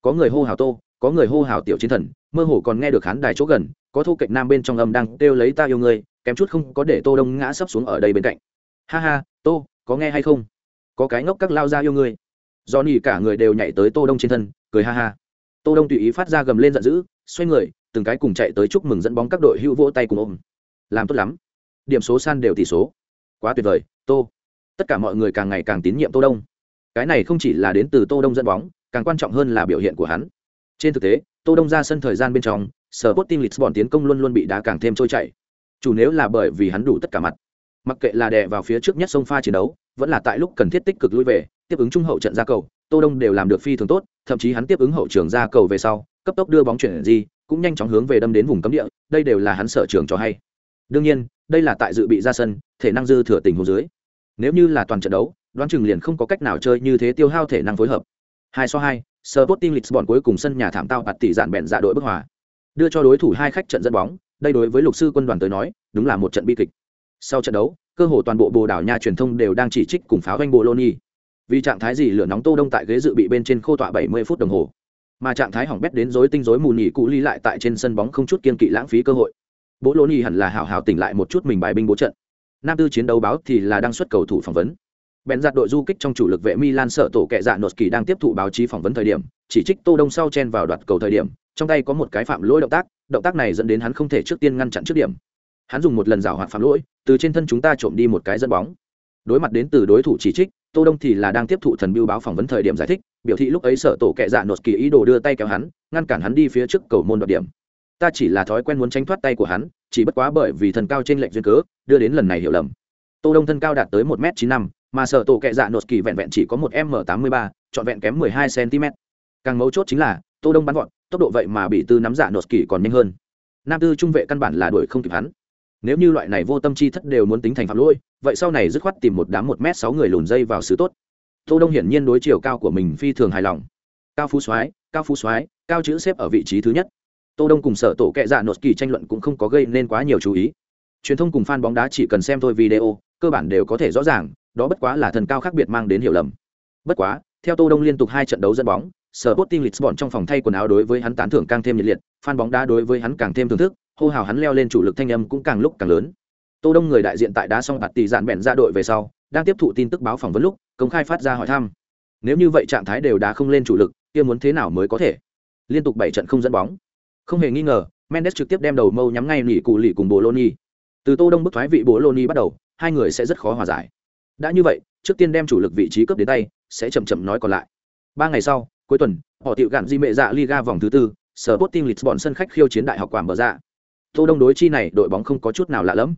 Có người hô hào tô, có người hô hào tiểu chiến thần, mơ hồ còn nghe được hắn đài chỗ gần, có thu kịch nam bên trong âm đang kêu lấy ta yêu ngươi, kém chút không có để tô đông ngã sấp xuống ở đây bên cạnh. Ha ha, tô, có nghe hay không? Có cái ngốc các lao ra yêu ngươi do nỉ cả người đều nhảy tới tô đông trên thân, cười ha ha. Tô đông tùy ý phát ra gầm lên giận dữ, xoay người, từng cái cùng chạy tới chúc mừng dẫn bóng các đội hữu vỗ tay cùng ôm. Làm tốt lắm. Điểm số san đều tỷ số. Quá tuyệt vời, tô. Tất cả mọi người càng ngày càng tín nhiệm tô đông. Cái này không chỉ là đến từ tô đông dẫn bóng, càng quan trọng hơn là biểu hiện của hắn. Trên thực tế, tô đông ra sân thời gian bên trong sở bot lịch lisbon tiến công luôn luôn bị đá càng thêm trôi chảy. Chủ nếu là bởi vì hắn đủ tất cả mặt. Mặc kệ là đè vào phía trước nhất sông pha chiến đấu, vẫn là tại lúc cần thiết tích cực lui về tiếp ứng trung hậu trận ra cầu tô đông đều làm được phi thường tốt thậm chí hắn tiếp ứng hậu trường ra cầu về sau cấp tốc đưa bóng chuyển gì cũng nhanh chóng hướng về đâm đến vùng cấm địa đây đều là hắn sở trường cho hay. Đương nhiên đây là tại dự bị ra sân thể năng dư thừa tình huống dưới. Nếu như là toàn trận đấu đoán chừng liền không có cách nào chơi như thế tiêu hao thể năng phối hợp. Hai so hai Sporting Lisbon cuối cùng sân nhà thảm tao bạt tỷ dạn bẹn dạ đội bức hòa. Đưa cho đối thủ hai khách trận dẫn bóng đây đối với lục sư quân đoàn tới nói đúng là một trận bi kịch. Sau trận đấu cơ hồ toàn bộ bồ đảo nha truyền thông đều đang chỉ trích cùng pháo doanh Bologna, vì trạng thái gì lửa nóng tô đông tại ghế dự bị bên trên khô tọa 70 phút đồng hồ. Mà trạng thái hỏng bét đến rối tinh rối mù nhỉ cụ ly lại tại trên sân bóng không chút kiên kỵ lãng phí cơ hội. Bố lô nhỉ hẳn là hào hào tỉnh lại một chút mình bài binh bố trận. Nam tư chiến đấu báo thì là đang xuất cầu thủ phỏng vấn. Bèn giặt đội du kích trong chủ lực vệ milan sợ tổ kệ dạ nốt kỳ đang tiếp thụ báo chí phỏng vấn thời điểm, chỉ trích tô đông sau chen vào đoạt cầu thời điểm, trong tay có một cái phạm lỗi động tác động tác này dẫn đến hắn không thể trước tiên ngăn chặn trước điểm. Hắn dùng một lần rào hoạt phạm lỗi, từ trên thân chúng ta trộm đi một cái dẫn bóng đối mặt đến từ đối thủ chỉ trích, tô đông thì là đang tiếp thụ thần biêu báo phỏng vấn thời điểm giải thích, biểu thị lúc ấy sợ tổ kệ dạ nốt kỳ ý đồ đưa tay kéo hắn, ngăn cản hắn đi phía trước cầu môn đoạt điểm. Ta chỉ là thói quen muốn tránh thoát tay của hắn, chỉ bất quá bởi vì thần cao trên lệnh duyên cớ, đưa đến lần này hiểu lầm. Tô đông thân cao đạt tới một m chín năm, mà sợ tổ kệ dạ nốt kỳ vẹn vẹn chỉ có một m tám mươi ba, trọn vẹn kém mười hai cm càng mấu chốt chính là, tô đông bắn gọn, tốc độ vậy mà bị tư nắm dạ nốt kỳ còn nhanh hơn. Nam tư trung vệ căn bản là đuổi không kịp hắn nếu như loại này vô tâm chi thất đều muốn tính thành phạm lỗi, vậy sau này dứt khoát tìm một đám một m sáu người lùn dây vào xứ tốt. Tô đông hiển nhiên đối chiều cao của mình phi thường hài lòng. Cao phú soái, cao phú soái, cao chữ xếp ở vị trí thứ nhất. Tô đông cùng sở tổ kệ dạ nốt kỳ tranh luận cũng không có gây nên quá nhiều chú ý. Truyền thông cùng fan bóng đá chỉ cần xem thôi video, cơ bản đều có thể rõ ràng, đó bất quá là thần cao khác biệt mang đến hiểu lầm. Bất quá, theo tô đông liên tục hai trận đấu dẫn bóng sở bot team lisbon trong phòng thay quần áo đối với hắn tán thưởng càng thêm nhiệt liệt, fan bóng đá đối với hắn càng thêm thưởng thức hô hào hắn leo lên chủ lực thanh âm cũng càng lúc càng lớn tô đông người đại diện tại đá xong bạt tỷ dạn bèn ra đội về sau đang tiếp thụ tin tức báo phỏng vấn lúc công khai phát ra hỏi thăm nếu như vậy trạng thái đều đá không lên chủ lực kia muốn thế nào mới có thể liên tục bảy trận không dẫn bóng không hề nghi ngờ, Mendes trực tiếp đem đầu mâu nhắm ngay nỉ cụ lì cùng Bologna. Từ Tô Đông bức thoái vị Bologna bắt đầu, hai người sẽ rất khó hòa giải. Đã như vậy, trước tiên đem chủ lực vị trí cướp đến tay, sẽ chậm chậm nói còn lại. Ba ngày sau, cuối tuần, họ tiểu gạn di mẹ dạ Liga vòng thứ tư, Sporting Lisbon sân khách khiêu chiến đại học quản bờ dạ. Tô Đông đối chi này đội bóng không có chút nào lạ lẫm.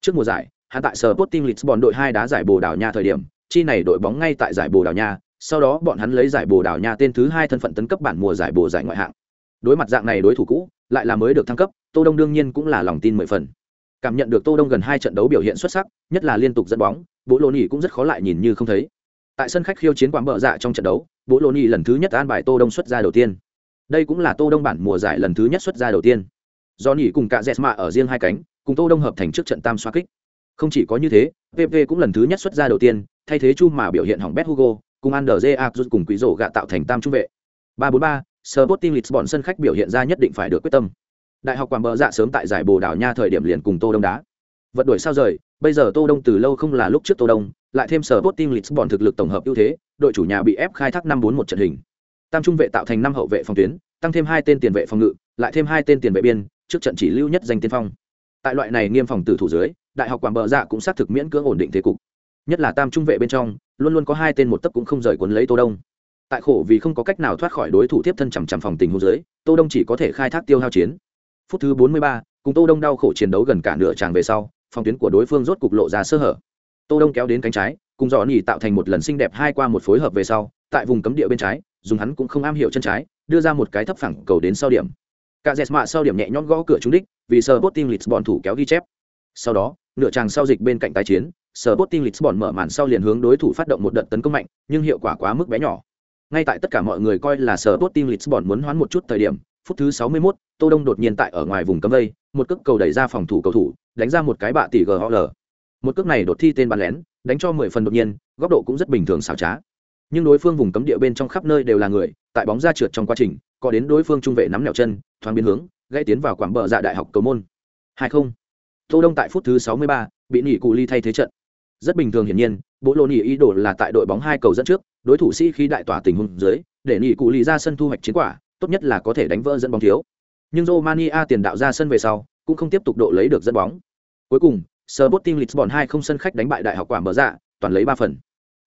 Trước mùa giải, hắn tại Sporting Lisbon đội hai đá giải Bồ Đào Nha thời điểm, chi này đội bóng ngay tại giải Bồ Đào Nha, sau đó bọn hắn lấy giải Bồ Đào Nha tên thứ hai thân phận tấn cấp bản mùa giải Bồ giải ngoại hạng. Đối mặt dạng này đối thủ cũ lại là mới được thăng cấp tô đông đương nhiên cũng là lòng tin mười phần. Cảm nhận được tô đông gần hai trận đấu biểu hiện xuất sắc nhất là liên tục dẫn bóng bố lô nhì cũng rất khó lại nhìn như không thấy. Tại sân khách khiêu chiến quán bờ dạ trong trận đấu bố lô nhì lần thứ nhất an bài tô đông xuất ra đầu tiên. Đây cũng là tô đông bản mùa giải lần thứ nhất xuất ra đầu tiên do nhỉ cùng cả jesma ở riêng hai cánh cùng tô đông hợp thành trước trận tam xoa kích không chỉ có như thế pv cũng lần thứ nhất xuất ra đầu tiên thay thế chu mà biểu hiện hỏng bét hugo cùng Ander J cùng quý rổ gạ tạo thành tam trung vệ. 343, Sporting Lisbon sân khách biểu hiện ra nhất định phải được quyết tâm. Đại học Quảng Bờ Dạ sớm tại giải Bồ Đào Nha thời điểm liền cùng Tô Đông đá. Vật đuổi sao rời, bây giờ Tô Đông từ lâu không là lúc trước Tô Đông, lại thêm Sporting Lisbon thực lực tổng hợp ưu thế, đội chủ nhà bị ép khai thác năm bốn một trận hình. Tam trung vệ tạo thành năm hậu vệ phòng tuyến, tăng thêm hai tên tiền vệ phòng ngự, lại thêm hai tên tiền vệ biên, trước trận chỉ lưu nhất danh tiên phong. Tại loại này nghiêm phòng tử thủ dưới, Đại học Quảng Bờ Dạ cũng xác thực miễn cưỡng ổn định thế cục. Nhất là tam trung vệ bên trong, luôn luôn có hai tên một tấc cũng không rời cuốn lấy Tô Đông tại khổ vì không có cách nào thoát khỏi đối thủ tiếp thân chằm chằm phòng tình huống dưới tô đông chỉ có thể khai thác tiêu hao chiến phút thứ 43, cùng tô đông đau khổ chiến đấu gần cả nửa tràng về sau phòng tuyến của đối phương rốt cục lộ ra sơ hở tô đông kéo đến cánh trái cùng dò nhì tạo thành một lần xinh đẹp hai qua một phối hợp về sau tại vùng cấm địa bên trái dùng hắn cũng không am hiểu chân trái đưa ra một cái thấp phẳng cầu đến sau điểm cả dẹt sau điểm nhẹ nhõm gõ cửa trúng đích vì Sporting lisbon thủ kéo ghi chép sau đó nửa tràng sau dịch bên cạnh tái chiến Sporting lisbon mở màn sau liền hướng đối thủ phát động một đợt tấn công mạnh nhưng hiệu quả quá mức bé nhỏ ngay tại tất cả mọi người coi là sở Lisbon muốn hoán một chút thời điểm, phút thứ 61, Tô Đông đột nhiên tại ở ngoài vùng cấm vây, một cước cầu đẩy ra phòng thủ cầu thủ, đánh ra một cái bạ tỷ GOL. Một cước này đột thi tên bắn lén, đánh cho 10 phần đột nhiên, góc độ cũng rất bình thường xảo trá. Nhưng đối phương vùng cấm địa bên trong khắp nơi đều là người, tại bóng ra trượt trong quá trình, có đến đối phương trung vệ nắm nẹo chân, thoáng biến hướng, gây tiến vào quảng bờ dạ đại học cầu môn. 20. Tô Đông tại phút thứ 63, bị nỉ cụ ly thay thế trận. Rất bình thường hiển nhiên, Bộ Lô nỉ ý đồ là tại đội bóng hai cầu dẫn trước, đối thủ sĩ khí đại tỏa tình huống dưới để nghỉ cụ ly ra sân thu hoạch chiến quả tốt nhất là có thể đánh vỡ dẫn bóng thiếu nhưng romania tiền đạo ra sân về sau cũng không tiếp tục độ lấy được dẫn bóng cuối cùng Sporting Lisbon hai không sân khách đánh bại đại học quả mở dạ toàn lấy ba phần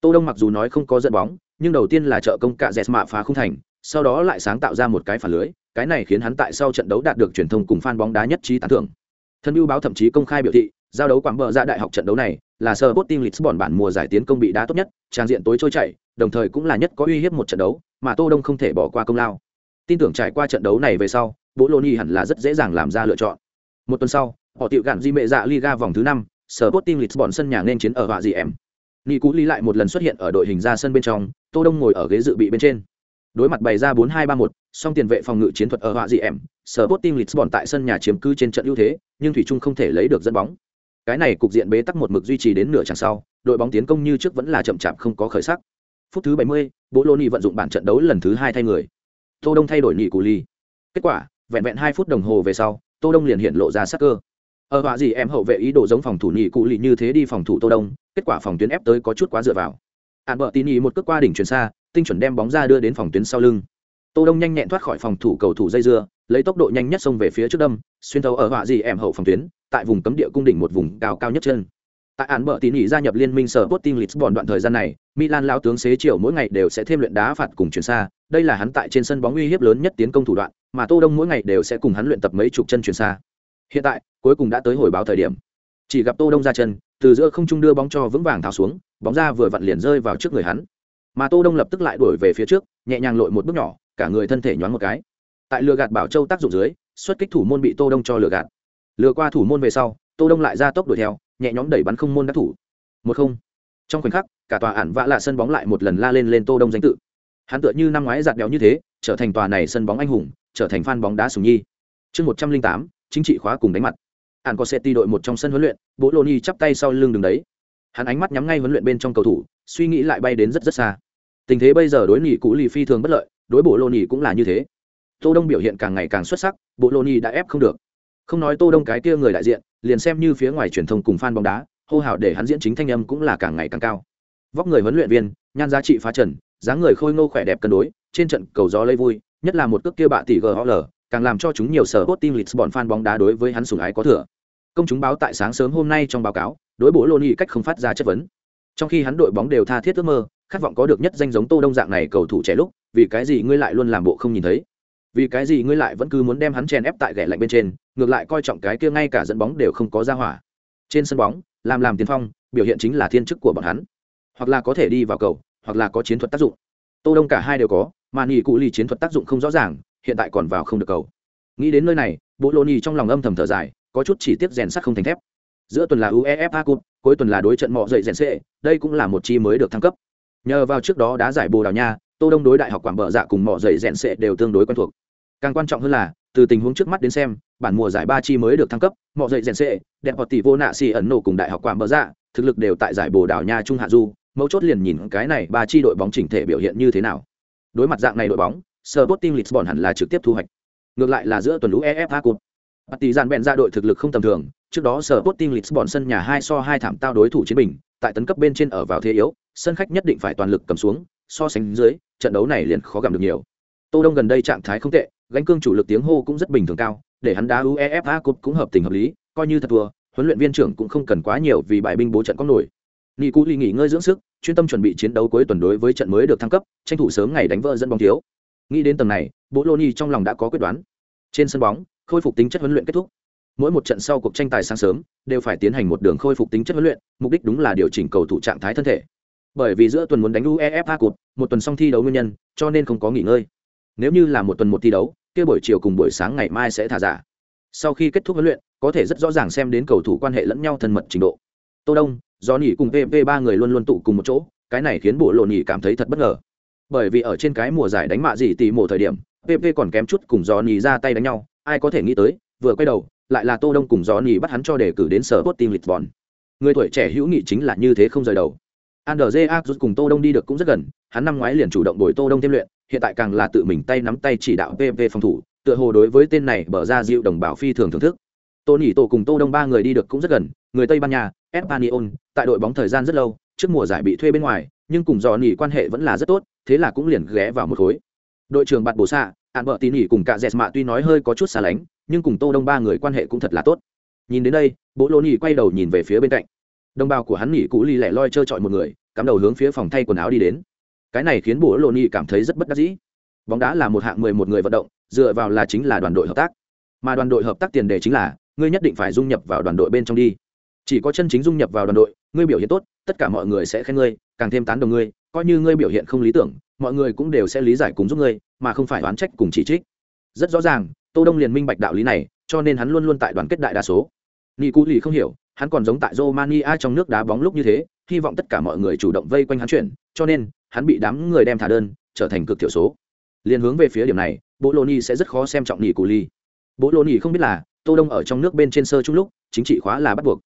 tô đông mặc dù nói không có dẫn bóng, nhưng đầu tiên là trợ công cả Jesma phá không thành, sau đó lại sáng tạo ra một cái phản lưới, cái này khiến hắn tại sau trận đấu đạt được truyền thông cùng fan bóng đá nhất trí tán thưởng. Thân Bưu báo thậm chí công khai biểu thị, giao đấu quảng bờ ra đại học trận đấu này là Sporting Lisbon bản mùa giải tiến công bị đá tốt nhất, trang diện tối trôi chảy, đồng thời cũng là nhất có uy hiếp một trận đấu, mà tô đông không thể bỏ qua công lao. Tin tưởng trải qua trận đấu này về sau Bologna lô hẳn là rất dễ dàng làm ra lựa chọn. Một tuần sau, họ tiểu gạn di mệ dạ liga vòng thứ năm sở team lisbon sân nhà nên chiến ở vạ gì em ni cú Lý lại một lần xuất hiện ở đội hình ra sân bên trong tô đông ngồi ở ghế dự bị bên trên. Đối mặt bày ra bốn hai ba một song tiền vệ phòng ngự chiến thuật ở họa gì em Sporting lisbon tại sân nhà chiếm cứ trên trận ưu thế nhưng thủy trung không thể lấy được dẫn bóng. Cái này cục diện bế tắc một mực duy trì đến nửa chặng sau đội bóng tiến công như trước vẫn là chậm chạp không có khởi sắc. Phút thứ 70, bố vận dụng bản trận đấu lần thứ hai thay người. Tô đông thay đổi nỉ Cú Lý. kết quả vẹn vẹn hai phút đồng hồ về sau tô đông liền hiện lộ ra sắc cơ ở họa gì em hậu vệ ý đồ giống phòng thủ nhị cụ lì như thế đi phòng thủ tô đông kết quả phòng tuyến ép tới có chút quá dựa vào. Ạn bờ tin ý một cước qua đỉnh chuyển xa tinh chuẩn đem bóng ra đưa đến phòng tuyến sau lưng. Tô đông nhanh nhẹn thoát khỏi phòng thủ cầu thủ dây dưa lấy tốc độ nhanh nhất xông về phía trước đâm xuyên thấu ở họa gì em hậu phòng tuyến tại vùng cấm địa cung đỉnh một vùng cao cao nhất chân. Tại án bờ tín ý gia nhập liên minh sở Sporting Lisbon đoạn thời gian này, Milan lão tướng xế chiều mỗi ngày đều sẽ thêm luyện đá phạt cùng chuyển xa, đây là hắn tại trên sân bóng uy hiếp lớn nhất tiến công thủ đoạn, mà Tô Đông mỗi ngày đều sẽ cùng hắn luyện tập mấy chục chân chuyển xa. Hiện tại, cuối cùng đã tới hồi báo thời điểm. Chỉ gặp Tô Đông ra chân, từ giữa không trung đưa bóng cho vững vàng tháo xuống, bóng ra vừa vặn liền rơi vào trước người hắn. Mà Tô Đông lập tức lại đuổi về phía trước, nhẹ nhàng lội một bước nhỏ, cả người thân thể nhoáng một cái. Tại lừa gạt Bảo Châu tác dụng dưới, xuất kích thủ môn bị Tô Đông cho lừa gạt. Lừa qua thủ môn về sau, Tô Đông lại ra tốc đuổi theo, nhẹ nhõm đẩy bắn không môn đắc thủ một không trong khoảnh khắc cả tòa ản vạ lạ sân bóng lại một lần la lên lên tô đông danh tự hắn tựa như năm ngoái giạt béo như thế trở thành tòa này sân bóng anh hùng trở thành fan bóng đá sùng nhi chương một trăm linh tám chính trị khóa cùng đánh mặt. Ản có sẽ ti đội một trong sân huấn luyện, bố lô ni chắp tay sau lưng đường đấy. Hắn ánh mắt nhắm ngay huấn luyện bên trong cầu thủ, suy nghĩ lại bay đến rất rất xa. Tình thế bây giờ đối nghỉ cũ lì phi thường bất lợi, đối bộ lô cũng là như thế. Tô đông biểu hiện càng ngày càng xuất sắc bộ lô đã ép không được. Không nói tô đông cái kia người đại diện, liền xem như phía ngoài truyền thông cùng fan bóng đá, hô hào để hắn diễn chính thanh âm cũng là càng ngày càng cao. Vóc người huấn luyện viên, nhan giá trị phá trần, dáng người khôi ngô khỏe đẹp cân đối, trên trận cầu gió lây vui, nhất là một cước kia bạ tỷ ghl càng làm cho chúng nhiều sở hốt team lisbon fan bóng đá đối với hắn sủng ái có thừa. Công chúng báo tại sáng sớm hôm nay trong báo cáo, đối bố loni cách không phát ra chất vấn. Trong khi hắn đội bóng đều tha thiết ước mơ, khát vọng có được nhất danh giống tô đông dạng này cầu thủ trẻ lúc, vì cái gì ngươi lại luôn làm bộ không nhìn thấy? Vì cái gì ngươi lại vẫn cứ muốn đem hắn chèn ép tại gẻ lạnh bên trên, ngược lại coi trọng cái kia ngay cả dẫn bóng đều không có ra hỏa? Trên sân bóng, làm làm tiền phong, biểu hiện chính là thiên chức của bọn hắn. Hoặc là có thể đi vào cầu, hoặc là có chiến thuật tác dụng. Tô đông cả hai đều có, mà nghỉ cụ lì chiến thuật tác dụng không rõ ràng hiện tại còn vào không được cầu. Nghĩ đến nơi này bộ lô ni trong lòng âm thầm thở dài, có chút chỉ tiếp rèn sắt không thành thép. Giữa tuần là uefa cup, cuối tuần là đối trận mọ dậy rèn xệ đây cũng là một chi mới được thăng cấp. Nhờ vào trước đó đá giải bồ đào nha, tô đông đối đại học quảng bờ dạ cùng mọ dậy rèn xệ đều tương đối quen thuộc. Càng quan trọng hơn là, từ tình huống trước mắt đến xem, bản mùa giải ba chi mới được thăng cấp, mọ dậy rèn xệ đẹp hoặc tỷ vô nạ xì ẩn nổ cùng đại học quảng bờ dạ thực lực đều tại giải bồ đào nha trung hạ du, mấu chốt liền nhìn cái này ba chi đội bóng chỉnh thể biểu hiện như thế nào. Đối mặt dạng này đội bóng Sporting Lisbon hẳn là trực tiếp thu hoạch. Ngược lại là giữa tuần UEFA Cup. Partizan bèn ra đội thực lực không tầm thường, trước đó Sporting Lisbon sân nhà 2 so 2 thảm tao đối thủ chiến bình, tại tấn cấp bên trên ở vào thế yếu, sân khách nhất định phải toàn lực cầm xuống, so sánh dưới, trận đấu này liền khó gặm được nhiều. Tô Đông gần đây trạng thái không tệ, gánh cương chủ lực tiếng hô cũng rất bình thường cao, để hắn đá UEFA Cup cũng hợp tình hợp lý, coi như thật thua, huấn luyện viên trưởng cũng không cần quá nhiều vì bài binh bố trận có nổi. Nị Cú Ly nghỉ ngơi dưỡng sức, chuyên tâm chuẩn bị chiến đấu cuối tuần đối với trận mới được thăng cấp, tranh thủ sớm ngày đánh vỡ dẫn bóng thiếu. Nghĩ đến tầng này, Bố Lô ni trong lòng đã có quyết đoán. Trên sân bóng, khôi phục tính chất huấn luyện kết thúc. Mỗi một trận sau cuộc tranh tài sáng sớm, đều phải tiến hành một đường khôi phục tính chất huấn luyện, mục đích đúng là điều chỉnh cầu thủ trạng thái thân thể. Bởi vì giữa tuần muốn đánh UEFA Cup, một tuần xong thi đấu nguyên nhân, cho nên không có nghỉ ngơi. Nếu như là một tuần một thi đấu, kia buổi chiều cùng buổi sáng ngày mai sẽ thả giả. Sau khi kết thúc huấn luyện, có thể rất rõ ràng xem đến cầu thủ quan hệ lẫn nhau thân mật trình độ. Tô Đông, do nỉ cùng pp ba người luôn luôn tụ cùng một chỗ cái này khiến bộ lộ nỉ cảm thấy thật bất ngờ bởi vì ở trên cái mùa giải đánh mạ gì tỉ mổ thời điểm pp còn kém chút cùng gió nhì ra tay đánh nhau. Ai có thể nghĩ tới vừa quay đầu lại là tô đông cùng gió nhì bắt hắn cho đề cử đến sở bot team vòn người tuổi trẻ hữu nghị chính là như thế không rời đầu. Andrzej Agut cùng Tô Đông đi được cũng rất gần, hắn năm ngoái liền chủ động bồi Tô Đông thêm luyện, hiện tại càng là tự mình tay nắm tay chỉ đạo PV phòng thủ, tựa hồ đối với tên này bở ra dịu đồng bào phi thường thưởng thức. Tô Nhĩ Tổ cùng Tô Đông ba người đi được cũng rất gần, người Tây Ban Nha, Espanyol, tại đội bóng thời gian rất lâu, trước mùa giải bị thuê bên ngoài, nhưng cùng dò nỉ quan hệ vẫn là rất tốt, thế là cũng liền ghé vào một khối. Đội trưởng Bạt Bổ Xạ, Án Bợ tỉ nỉ cùng cả Jesma tuy nói hơi có chút xa lánh, nhưng cùng Tô Đông ba người quan hệ cũng thật là tốt. Nhìn đến đây, Bố Lô nỉ quay đầu nhìn về phía bên cạnh. Đồng bào của hắn nỉ cũ lì lẻ loi chơi trọi một người, cắm đầu hướng phía phòng thay quần áo đi đến. Cái này khiến Bố Lô nỉ cảm thấy rất bất đắc dĩ. Bóng đá là một hạng mười một người vận động, dựa vào là chính là đoàn đội hợp tác. Mà đoàn đội hợp tác tiền đề chính là ngươi nhất định phải dung nhập vào đoàn đội bên trong đi chỉ có chân chính dung nhập vào đoàn đội ngươi biểu hiện tốt tất cả mọi người sẽ khen ngươi càng thêm tán đồng ngươi, coi như ngươi biểu hiện không lý tưởng, mọi người cũng đều sẽ lý giải cùng giúp ngươi, mà không phải oán trách cùng chỉ trích. Rất rõ ràng, tô đông liền minh bạch đạo lý này, cho nên hắn luôn luôn tại đoàn kết đại đa số. Ni cú lì không hiểu, hắn còn giống tại romania trong nước đá bóng lúc như thế, hy vọng tất cả mọi người chủ động vây quanh hắn chuyển, cho nên, hắn bị đám người đem thả đơn, trở thành cực thiểu số. Liền hướng về phía điểm này bộ lô ni sẽ rất khó xem trọng ni cú lì. Bộ lô ni không biết là, tô đông ở trong nước bên trên sơ chung lúc, chính trị khóa là bắt buộc.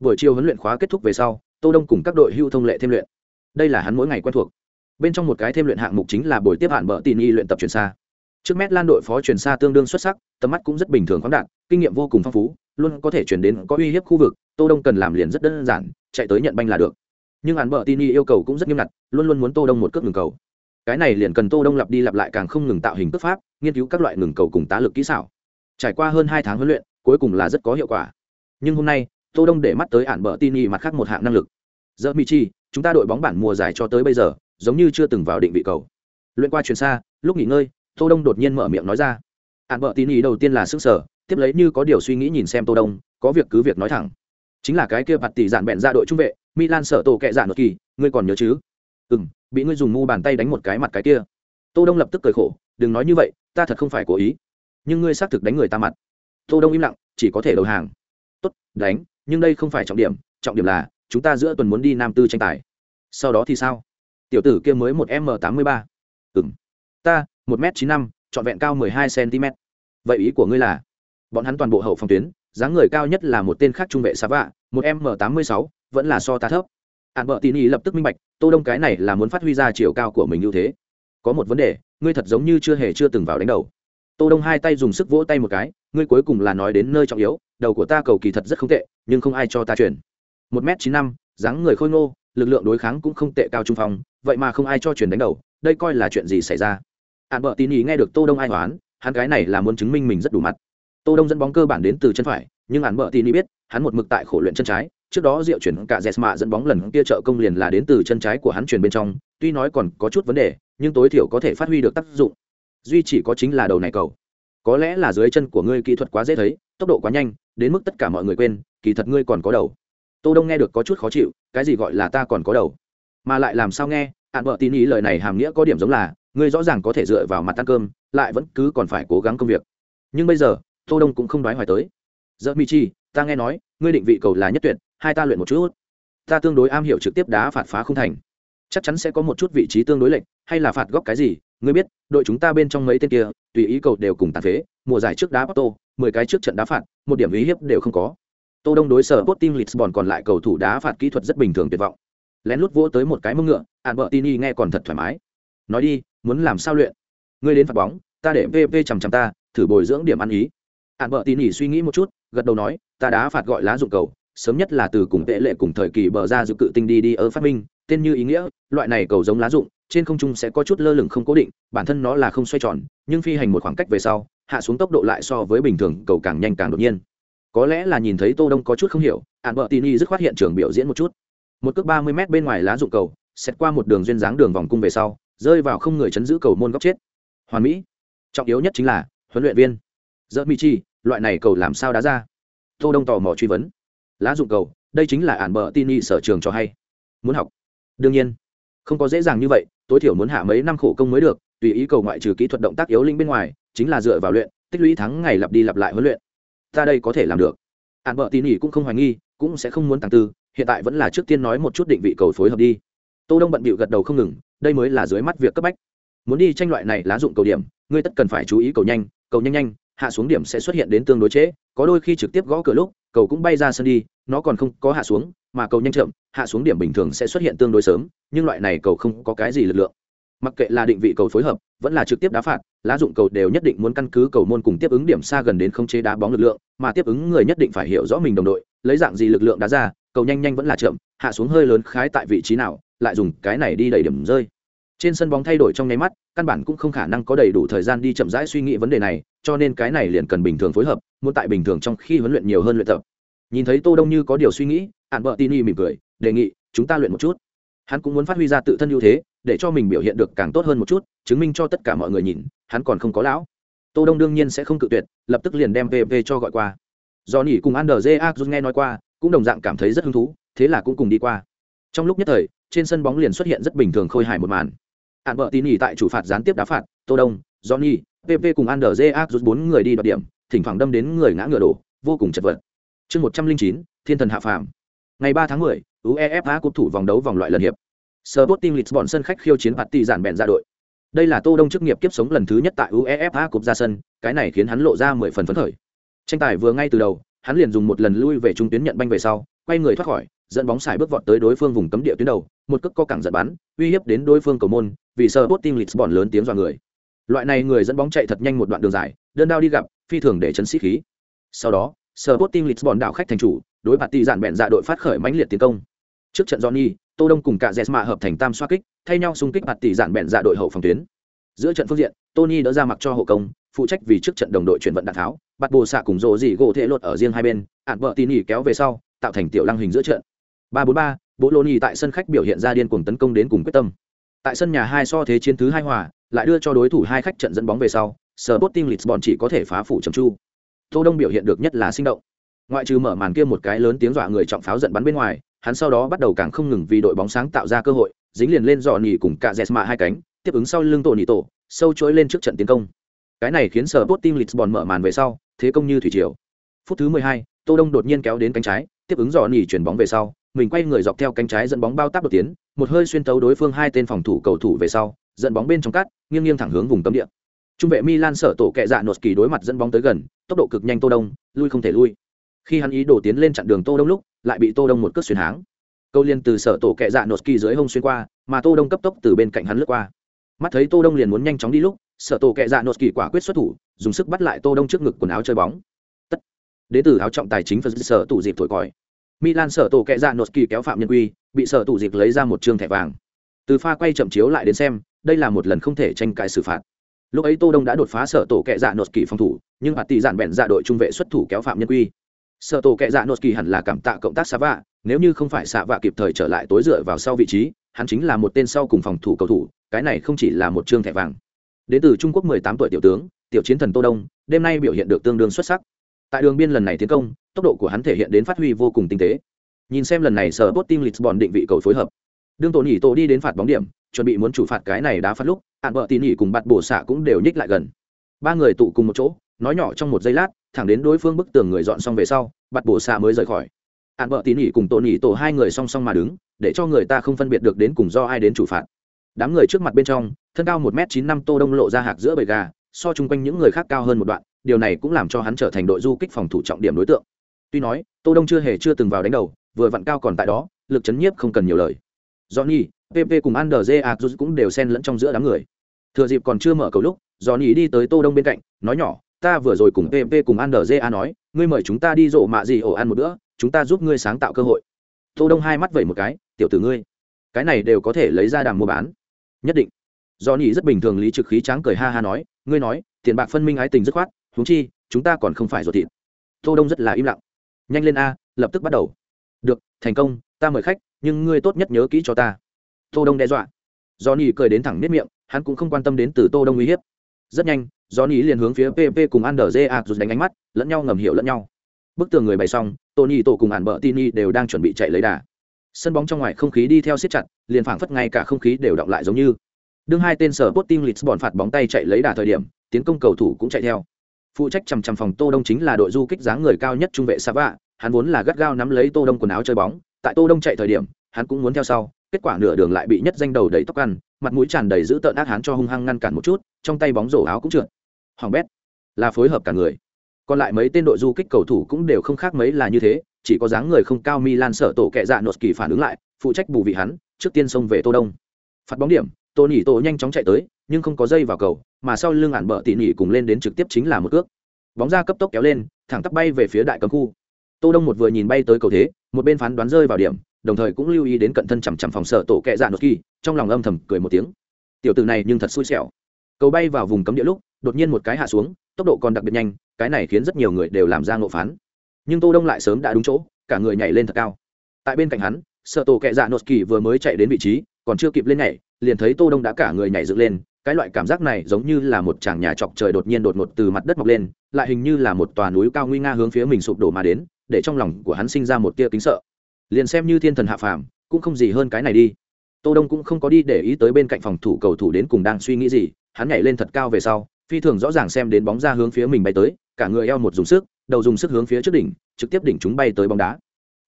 Buổi chiều huấn luyện khóa kết thúc về sau, tô đông cùng các đội hưu thông lệ thêm luyện đây là hắn mỗi ngày quen thuộc. Bên trong một cái thêm luyện hạng mục chính là buổi tiếp hạn bờ tin y luyện tập chuyển xa. Trước mét lan đội phó chuyển xa tương đương xuất sắc, tầm mắt cũng rất bình thường khoáng đạt, kinh nghiệm vô cùng phong phú, luôn có thể chuyển đến có uy hiếp khu vực, tô đông cần làm liền rất đơn giản, chạy tới nhận banh là được. Nhưng hạn bờ tin y yêu cầu cũng rất nghiêm ngặt, luôn luôn muốn tô đông một cước ngừng cầu. Cái này liền cần tô đông lặp đi lặp lại càng không ngừng tạo hình cước pháp, nghiên cứu các loại ngừng cầu cùng tá lực kỹ xảo. Trải qua hơn hai tháng huấn luyện, cuối cùng là rất có hiệu quả. Nhưng hôm nay, tô đông để mắt tới ản bờ tin y mặt khác một hạng năng lực. Giờ mi chi chúng ta đội bóng bản mùa giải cho tới bây giờ, giống như chưa từng vào định vị cầu. Luyện qua chuyển xa, lúc nghỉ ngơi, tô đông đột nhiên mở miệng nói ra. Ạn vợ tin ý đầu tiên là sức sở, tiếp lấy như có điều suy nghĩ nhìn xem tô đông, có việc cứ việc nói thẳng. Chính là cái kia mặt tỷ dạn bẹn ra đội trung vệ, milan sở tổ kệ dạn một kỳ, ngươi còn nhớ chứ? Ừ bị ngươi dùng mu bàn tay đánh một cái mặt cái kia. Tô đông lập tức cười khổ, đừng nói như vậy, ta thật không phải cố ý. Nhưng ngươi xác thực đánh người ta mặt. Tô đông im lặng, chỉ có thể đầu hàng. Tốt, đánh, nhưng đây không phải trọng điểm trọng điểm là chúng ta giữa tuần muốn đi nam tư tranh tài. Sau đó thì sao? Tiểu tử kia mới một m tám mươi ba. Ừng ta, một m chín năm, trọn vẹn cao mười hai cm vậy ý của ngươi là? Bọn hắn toàn bộ hậu phòng tuyến, dáng người cao nhất là một tên khác trung vệ xá vạ một m tám mươi sáu, vẫn là so ta thấp. Hạn bợ tín ý lập tức minh bạch, tô đông cái này là muốn phát huy ra chiều cao của mình ưu thế. Có một vấn đề, ngươi thật giống như chưa hề chưa từng vào đánh đầu. Tô đông hai tay dùng sức vỗ tay một cái, ngươi cuối cùng là nói đến nơi trọng yếu, đầu của ta cầu kỳ thật rất không tệ, nhưng không ai cho ta chuyển một m chín năm dáng người khôi ngô, lực lượng đối kháng cũng không tệ cao trung phong, vậy mà không ai cho chuyển đánh đầu, đây coi là chuyện gì xảy ra? Hạn bợ tín ý nghe được tô đông ai hoán, hắn cái này là muốn chứng minh mình rất đủ mặt. Tô đông dẫn bóng cơ bản đến từ chân phải, nhưng hạn bợ tín ý biết, hắn một mực tại khổ luyện chân trái, trước đó diệu chuyển cả Jesma dẫn bóng lần kia trợ công liền là đến từ chân trái của hắn chuyển bên trong, tuy nói còn có chút vấn đề, nhưng tối thiểu có thể phát huy được tác dụng. Duy chỉ có chính là đầu này cầu. Có lẽ là dưới chân của ngươi kỹ thuật quá dễ thấy, tốc độ quá nhanh, đến mức tất cả mọi người quên, kỳ thật ngươi còn có đầu tô đông nghe được có chút khó chịu cái gì gọi là ta còn có đầu? Mà lại làm sao nghe hạn vợ tin ý lời này hàm nghĩa có điểm giống là ngươi rõ ràng có thể dựa vào mặt ăn cơm lại vẫn cứ còn phải cố gắng công việc. Nhưng bây giờ tô đông cũng không đoái hoài tới. Giờ mi chi ta nghe nói ngươi định vị cầu là nhất tuyệt hai ta luyện một chút. Ta tương đối am hiểu trực tiếp đá phạt phá không thành. Chắc chắn sẽ có một chút vị trí tương đối lệch hay là phạt góc cái gì ngươi biết đội chúng ta bên trong mấy tên kia tùy ý cầu đều cùng tàn phế mùa giải trước đá Porto, mười cái trước trận đá phạt một điểm ý hiếp đều không có tô đông đối sở Sporting Lisbon còn lại cầu thủ đá phạt kỹ thuật rất bình thường tuyệt vọng. Lén lút vỗ tới một cái mông ngựa, Albertini nghe còn thật thoải mái. Nói đi, muốn làm sao luyện? Ngươi đến phạt bóng, ta để pp chằm chằm ta, thử bồi dưỡng điểm ăn ý. Albertini suy nghĩ một chút, gật đầu nói, ta đã phạt gọi lá dụng cầu, sớm nhất là từ cùng tệ lệ cùng thời kỳ bờ ra dự cự tinh đi đi ở phát minh, tên như ý nghĩa, loại này cầu giống lá dụng, trên không trung sẽ có chút lơ lửng không cố định, bản thân nó là không xoay tròn, nhưng phi hành một khoảng cách về sau, hạ xuống tốc độ lại so với bình thường cầu càng nhanh càng đột nhiên có lẽ là nhìn thấy tô đông có chút không hiểu ạn bợ tini dứt khoát hiện trường biểu diễn một chút. Một cước ba mươi m bên ngoài lá dụng cầu, xét qua một đường duyên dáng đường vòng cung về sau, rơi vào không người chấn giữ cầu môn góc chết. Hoàn mỹ. Trọng yếu nhất chính là, huấn luyện viên. Dỡ mi chi loại này cầu làm sao đá ra? Tô đông tò mò truy vấn. Lá dụng cầu, đây chính là ạn bợ tini sở trường cho hay. Muốn học. Đương nhiên. Không có dễ dàng như vậy, tối thiểu muốn hạ mấy năm khổ công mới được, tùy ý cầu ngoại trừ kỹ thuật động tác yếu linh bên ngoài, chính là dựa vào luyện, tích lũy thắng ngày lặp đi lặp lại huấn luyện ta đây có thể làm được. Ạn bợ tin nỉ cũng không hoài nghi cũng sẽ không muốn tàng tư hiện tại vẫn là trước tiên nói một chút định vị cầu phối hợp đi. Tô đông bận bịu gật đầu không ngừng đây mới là dưới mắt việc cấp bách. Muốn đi tranh loại này lá dụng cầu điểm ngươi tất cần phải chú ý cầu nhanh cầu nhanh nhanh hạ xuống điểm sẽ xuất hiện đến tương đối chế, có đôi khi trực tiếp gõ cửa lúc cầu cũng bay ra sân đi nó còn không có hạ xuống mà cầu nhanh chậm hạ xuống điểm bình thường sẽ xuất hiện tương đối sớm nhưng loại này cầu không có cái gì lực lượng mặc kệ là định vị cầu phối hợp, vẫn là trực tiếp đá phạt, lá dụng cầu đều nhất định muốn căn cứ cầu môn cùng tiếp ứng điểm xa gần đến không chế đá bóng lực lượng, mà tiếp ứng người nhất định phải hiểu rõ mình đồng đội, lấy dạng gì lực lượng đá ra, cầu nhanh nhanh vẫn là chậm, hạ xuống hơi lớn khái tại vị trí nào, lại dùng cái này đi đẩy điểm rơi. Trên sân bóng thay đổi trong nháy mắt, căn bản cũng không khả năng có đầy đủ thời gian đi chậm rãi suy nghĩ vấn đề này, cho nên cái này liền cần bình thường phối hợp, muốn tại bình thường trong khi huấn luyện nhiều hơn luyện tập. Nhìn thấy tô đông như có điều suy nghĩ ạn vợ tin y mỉm cười, đề nghị, chúng ta luyện một chút. Hắn cũng muốn phát huy ra tự thân ưu thế để cho mình biểu hiện được càng tốt hơn một chút, chứng minh cho tất cả mọi người nhìn, hắn còn không có lão. Tô đông đương nhiên sẽ không cự tuyệt, lập tức liền đem PV cho gọi qua. Do nỉ cùng an đờ nghe nói qua, cũng đồng dạng cảm thấy rất hứng thú, thế là cũng cùng đi qua. Trong lúc nhất thời, trên sân bóng liền xuất hiện rất bình thường khôi hài một màn. Hạn vợ tin nhỉ tại chủ phạt gián tiếp đá phạt, tô đông, johnny pp cùng an đờ bốn người đi đoạt điểm, thỉnh thoảng đâm đến người ngã ngựa đổ, vô cùng chật vật. Chương một trăm linh chín, thiên thần hạ phàm. Ngày ba tháng mười, uefa cúp thủ vòng đấu vòng loại lần hiệp. Sporting Lisbon sân khách khiêu chiến tỷ giản bèn ra đội. Đây là Tô Đông chức nghiệp kiếp sống lần thứ nhất tại UEFA Cup ra sân, cái này khiến hắn lộ ra mười phần phấn khởi. Tranh tài vừa ngay từ đầu, hắn liền dùng một lần lui về trung tuyến nhận banh về sau, quay người thoát khỏi, dẫn bóng xài bước vọt tới đối phương vùng cấm địa tuyến đầu, một cước co cẳng giật bắn, uy hiếp đến đối phương cầu môn, vì Sporting Lisbon lớn tiếng dọa người. Loại này người dẫn bóng chạy thật nhanh một đoạn đường dài, đơn đao đi gặp, phi thường để chấn sĩ khí. Sau đó, Sporting Lisbon đảo khách thành chủ, đối tỷ giản bèn ra đội phát khởi mãnh liệt tiến công. Trước trận Johnny, tô đông cùng cả jesma hợp thành tam xoa kích, thay nhau xung kích mặt tỷ dạn bẹn dạ đội hậu phòng tuyến. Giữa trận phương diện, tony đỡ ra mặc cho hộ công, phụ trách vì trước trận đồng đội chuyển vận đạn tháo. Bắt bồ xạ cùng rồ dị gỗ thể lột ở riêng hai bên ạn vợ tin ỉ kéo về sau, tạo thành tiểu lăng hình giữa trận. Ba bốn ba, bố lô nhì tại sân khách biểu hiện ra điên cuồng tấn công đến cùng quyết tâm. Tại sân nhà hai so thế chiến thứ hai hòa, lại đưa cho đối thủ hai khách trận dẫn bóng về sau sở bot team lisbon chỉ có thể phá phủ trầm chu tô đông biểu hiện được nhất là sinh động. Ngoại trừ mở màn kia một cái lớn tiếng dọa người trọng pháo giận bắn bên ngoài hắn sau đó bắt đầu càng không ngừng vì đội bóng sáng tạo ra cơ hội, dính liền lên dọn nhì cùng cả Jesma hai cánh, tiếp ứng sau lưng tổ nhì tổ, sâu chối lên trước trận tiến công. Cái này khiến sở Sporting Lisbon mở màn về sau, thế công như thủy triều. Phút thứ 12, Tô Đông đột nhiên kéo đến cánh trái, tiếp ứng dọn nhì chuyển bóng về sau, mình quay người dọc theo cánh trái dẫn bóng bao tác đột tiến, một hơi xuyên tấu đối phương hai tên phòng thủ cầu thủ về sau, dẫn bóng bên trong cắt, nghiêng nghiêng thẳng hướng vùng cấm địa. Trung vệ Milan sở tổ kệ dạ nột kỳ đối mặt dẫn bóng tới gần, tốc độ cực nhanh Tô Đông, lui không thể lui. Khi hắn ý đồ tiến lên chặn đường Tô Đông lúc, lại bị tô đông một cước xuyên háng. Câu liên từ sở tổ kẹ dạ nốt kỳ dưới hông xuyên qua mà tô đông cấp tốc từ bên cạnh hắn lướt qua. Mắt thấy tô đông liền muốn nhanh chóng đi lúc sở tổ kẹ dạ nốt kỳ quả quyết xuất thủ dùng sức bắt lại tô đông trước ngực quần áo chơi bóng. Tất. Đế tử áo trọng tài chính và sở tủ dịp thổi còi. Milan sở tổ kẹ dạ nốt kỳ kéo phạm nhân quy bị sở tủ dịp lấy ra một trương thẻ vàng. Từ pha quay chậm chiếu lại đến xem đây là một lần không thể tranh cãi xử phạt. Lúc ấy tô đông đã đột phá sở tổ kẹ dạ nốt kỳ phòng thủ nhưng hạt tỷ giản bẹn dạ đội trung vệ xuất thủ kéo phạm nhân quy sợ tổ kệ dạ nốt kỳ hẳn là cảm tạ cộng tác xạ vạ nếu như không phải xạ vạ kịp thời trở lại tối dựa vào sau vị trí, hắn chính là một tên sau cùng phòng thủ cầu thủ, cái này không chỉ là một chương thẻ vàng. Đến từ trung quốc 18 tuổi tiểu tướng, tiểu chiến thần tô đông, đêm nay biểu hiện được tương đương xuất sắc. Tại đường biên lần này tiến công, tốc độ của hắn thể hiện đến phát huy vô cùng tinh tế. Nhìn xem lần này sở bot team lisbon định vị cầu phối hợp. Đương tổ nhỉ tổ đi đến phạt bóng điểm, chuẩn bị muốn chủ phạt cái này đá phát lúc hạn vợ tỉ nhỉ cùng bạt bổ xạ cũng đều nhích lại gần. Ba người tụ cùng một chỗ, nói nhỏ trong một giây lát thẳng đến đối phương bức tường người dọn xong về sau, bắt bổ xạ mới rời khỏi. Hạn vợ tín nhỉ cùng tổ nỉ tổ hai người song song mà đứng, để cho người ta không phân biệt được đến cùng do ai đến chủ phạt. Đám người trước mặt bên trong, thân cao một m chín năm tô đông lộ ra hạc giữa bầy gà, so chung quanh những người khác cao hơn một đoạn, điều này cũng làm cho hắn trở thành đội du kích phòng thủ trọng điểm đối tượng. Tuy nói, tô đông chưa hề chưa từng vào đánh đầu, vừa vặn cao còn tại đó, lực chấn nhiếp không cần nhiều lời. Johnny pp cùng ander j cũng đều xen lẫn trong giữa đám người. Thừa dịp còn chưa mở cầu lúc do nhỉ đi tới tô đông bên cạnh, nói nhỏ ta vừa rồi cùng pp cùng ăn nói, ngươi mời chúng ta đi rộ mạ gì ổ ăn một bữa, chúng ta giúp ngươi sáng tạo cơ hội. Tô đông hai mắt vẩy một cái, tiểu tử ngươi, cái này đều có thể lấy ra đàm mua bán. Nhất định. Do nhỉ rất bình thường lý trực khí tráng cười ha ha nói, ngươi nói, tiền bạc phân minh ái tình dứt khoát, huống chi, chúng ta còn không phải ruột thịt. Tô đông rất là im lặng. Nhanh lên a, lập tức bắt đầu. Được, thành công, ta mời khách, nhưng ngươi tốt nhất nhớ kỹ cho ta. Tô đông đe dọa. Johnny cười đến thẳng niết miệng, hắn cũng không quan tâm đến từ tô đông uy hiếp rất nhanh, johnny liền hướng phía pp cùng anderja rút đánh ánh mắt, lẫn nhau ngầm hiểu lẫn nhau. Bức tường người bày xong, tony tổ cùng ản bợ tini đều đang chuẩn bị chạy lấy đà. Sân bóng trong ngoài không khí đi theo siết chặt, liền phảng phất ngay cả không khí đều động lại giống như. Đương hai tên sở bot team lisbon phạt bóng tay chạy lấy đà thời điểm, tiến công cầu thủ cũng chạy theo. Phụ trách chằm chằm phòng tô đông chính là đội du kích dáng người cao nhất trung vệ sava, hắn vốn là gắt gao nắm lấy tô đông quần áo chơi bóng, tại tô đông chạy thời điểm, hắn cũng muốn theo sau kết quả nửa đường lại bị nhất danh đầu đầy tóc ăn, mặt mũi tràn đầy giữ tợn ác hắn cho hung hăng ngăn cản một chút, trong tay bóng rổ áo cũng trượt. Hoàng bét là phối hợp cả người. Còn lại mấy tên đội du kích cầu thủ cũng đều không khác mấy là như thế, chỉ có dáng người không cao milan sở tổ kệ dạ nốt kỳ phản ứng lại, phụ trách bù vị hắn, trước tiên xông về tô đông. Phạt bóng điểm tô nhỉ tô nhanh chóng chạy tới, nhưng không có dây vào cầu, mà sau lưng ản bờ tỉ nhỉ cùng lên đến trực tiếp chính là một cước. Bóng ra cấp tốc kéo lên, thẳng tắp bay về phía đại cấm khu. Tô đông một vừa nhìn bay tới cầu thế, một bên phán đoán rơi vào điểm đồng thời cũng lưu ý đến cận thân chằm chằm phòng sở tổ kệ dạ nốt kỳ, trong lòng âm thầm cười một tiếng. Tiểu tử này nhưng thật xui xẻo. Cầu bay vào vùng cấm địa lúc, đột nhiên một cái hạ xuống, tốc độ còn đặc biệt nhanh, cái này khiến rất nhiều người đều làm ra ngộ phán. Nhưng tô đông lại sớm đã đúng chỗ, cả người nhảy lên thật cao. Tại bên cạnh hắn sợ tổ kệ dạ nốt kỳ vừa mới chạy đến vị trí, còn chưa kịp lên nhảy, liền thấy tô đông đã cả người nhảy dựng lên, cái loại cảm giác này giống như là một chàng nhà chọc trời đột nhiên đột ngột từ mặt đất mọc lên, lại hình như là một tòa núi cao nguy nga hướng phía mình sụp đổ mà đến, để trong lòng của hắn sinh ra một tia kính sợ liền xem như thiên thần hạ phàm cũng không gì hơn cái này đi. Tô đông cũng không có đi để ý tới bên cạnh phòng thủ cầu thủ đến cùng đang suy nghĩ gì hắn nhảy lên thật cao về sau phi thường rõ ràng xem đến bóng ra hướng phía mình bay tới cả người eo một dùng sức đầu dùng sức hướng phía trước đỉnh trực tiếp đỉnh chúng bay tới bóng đá.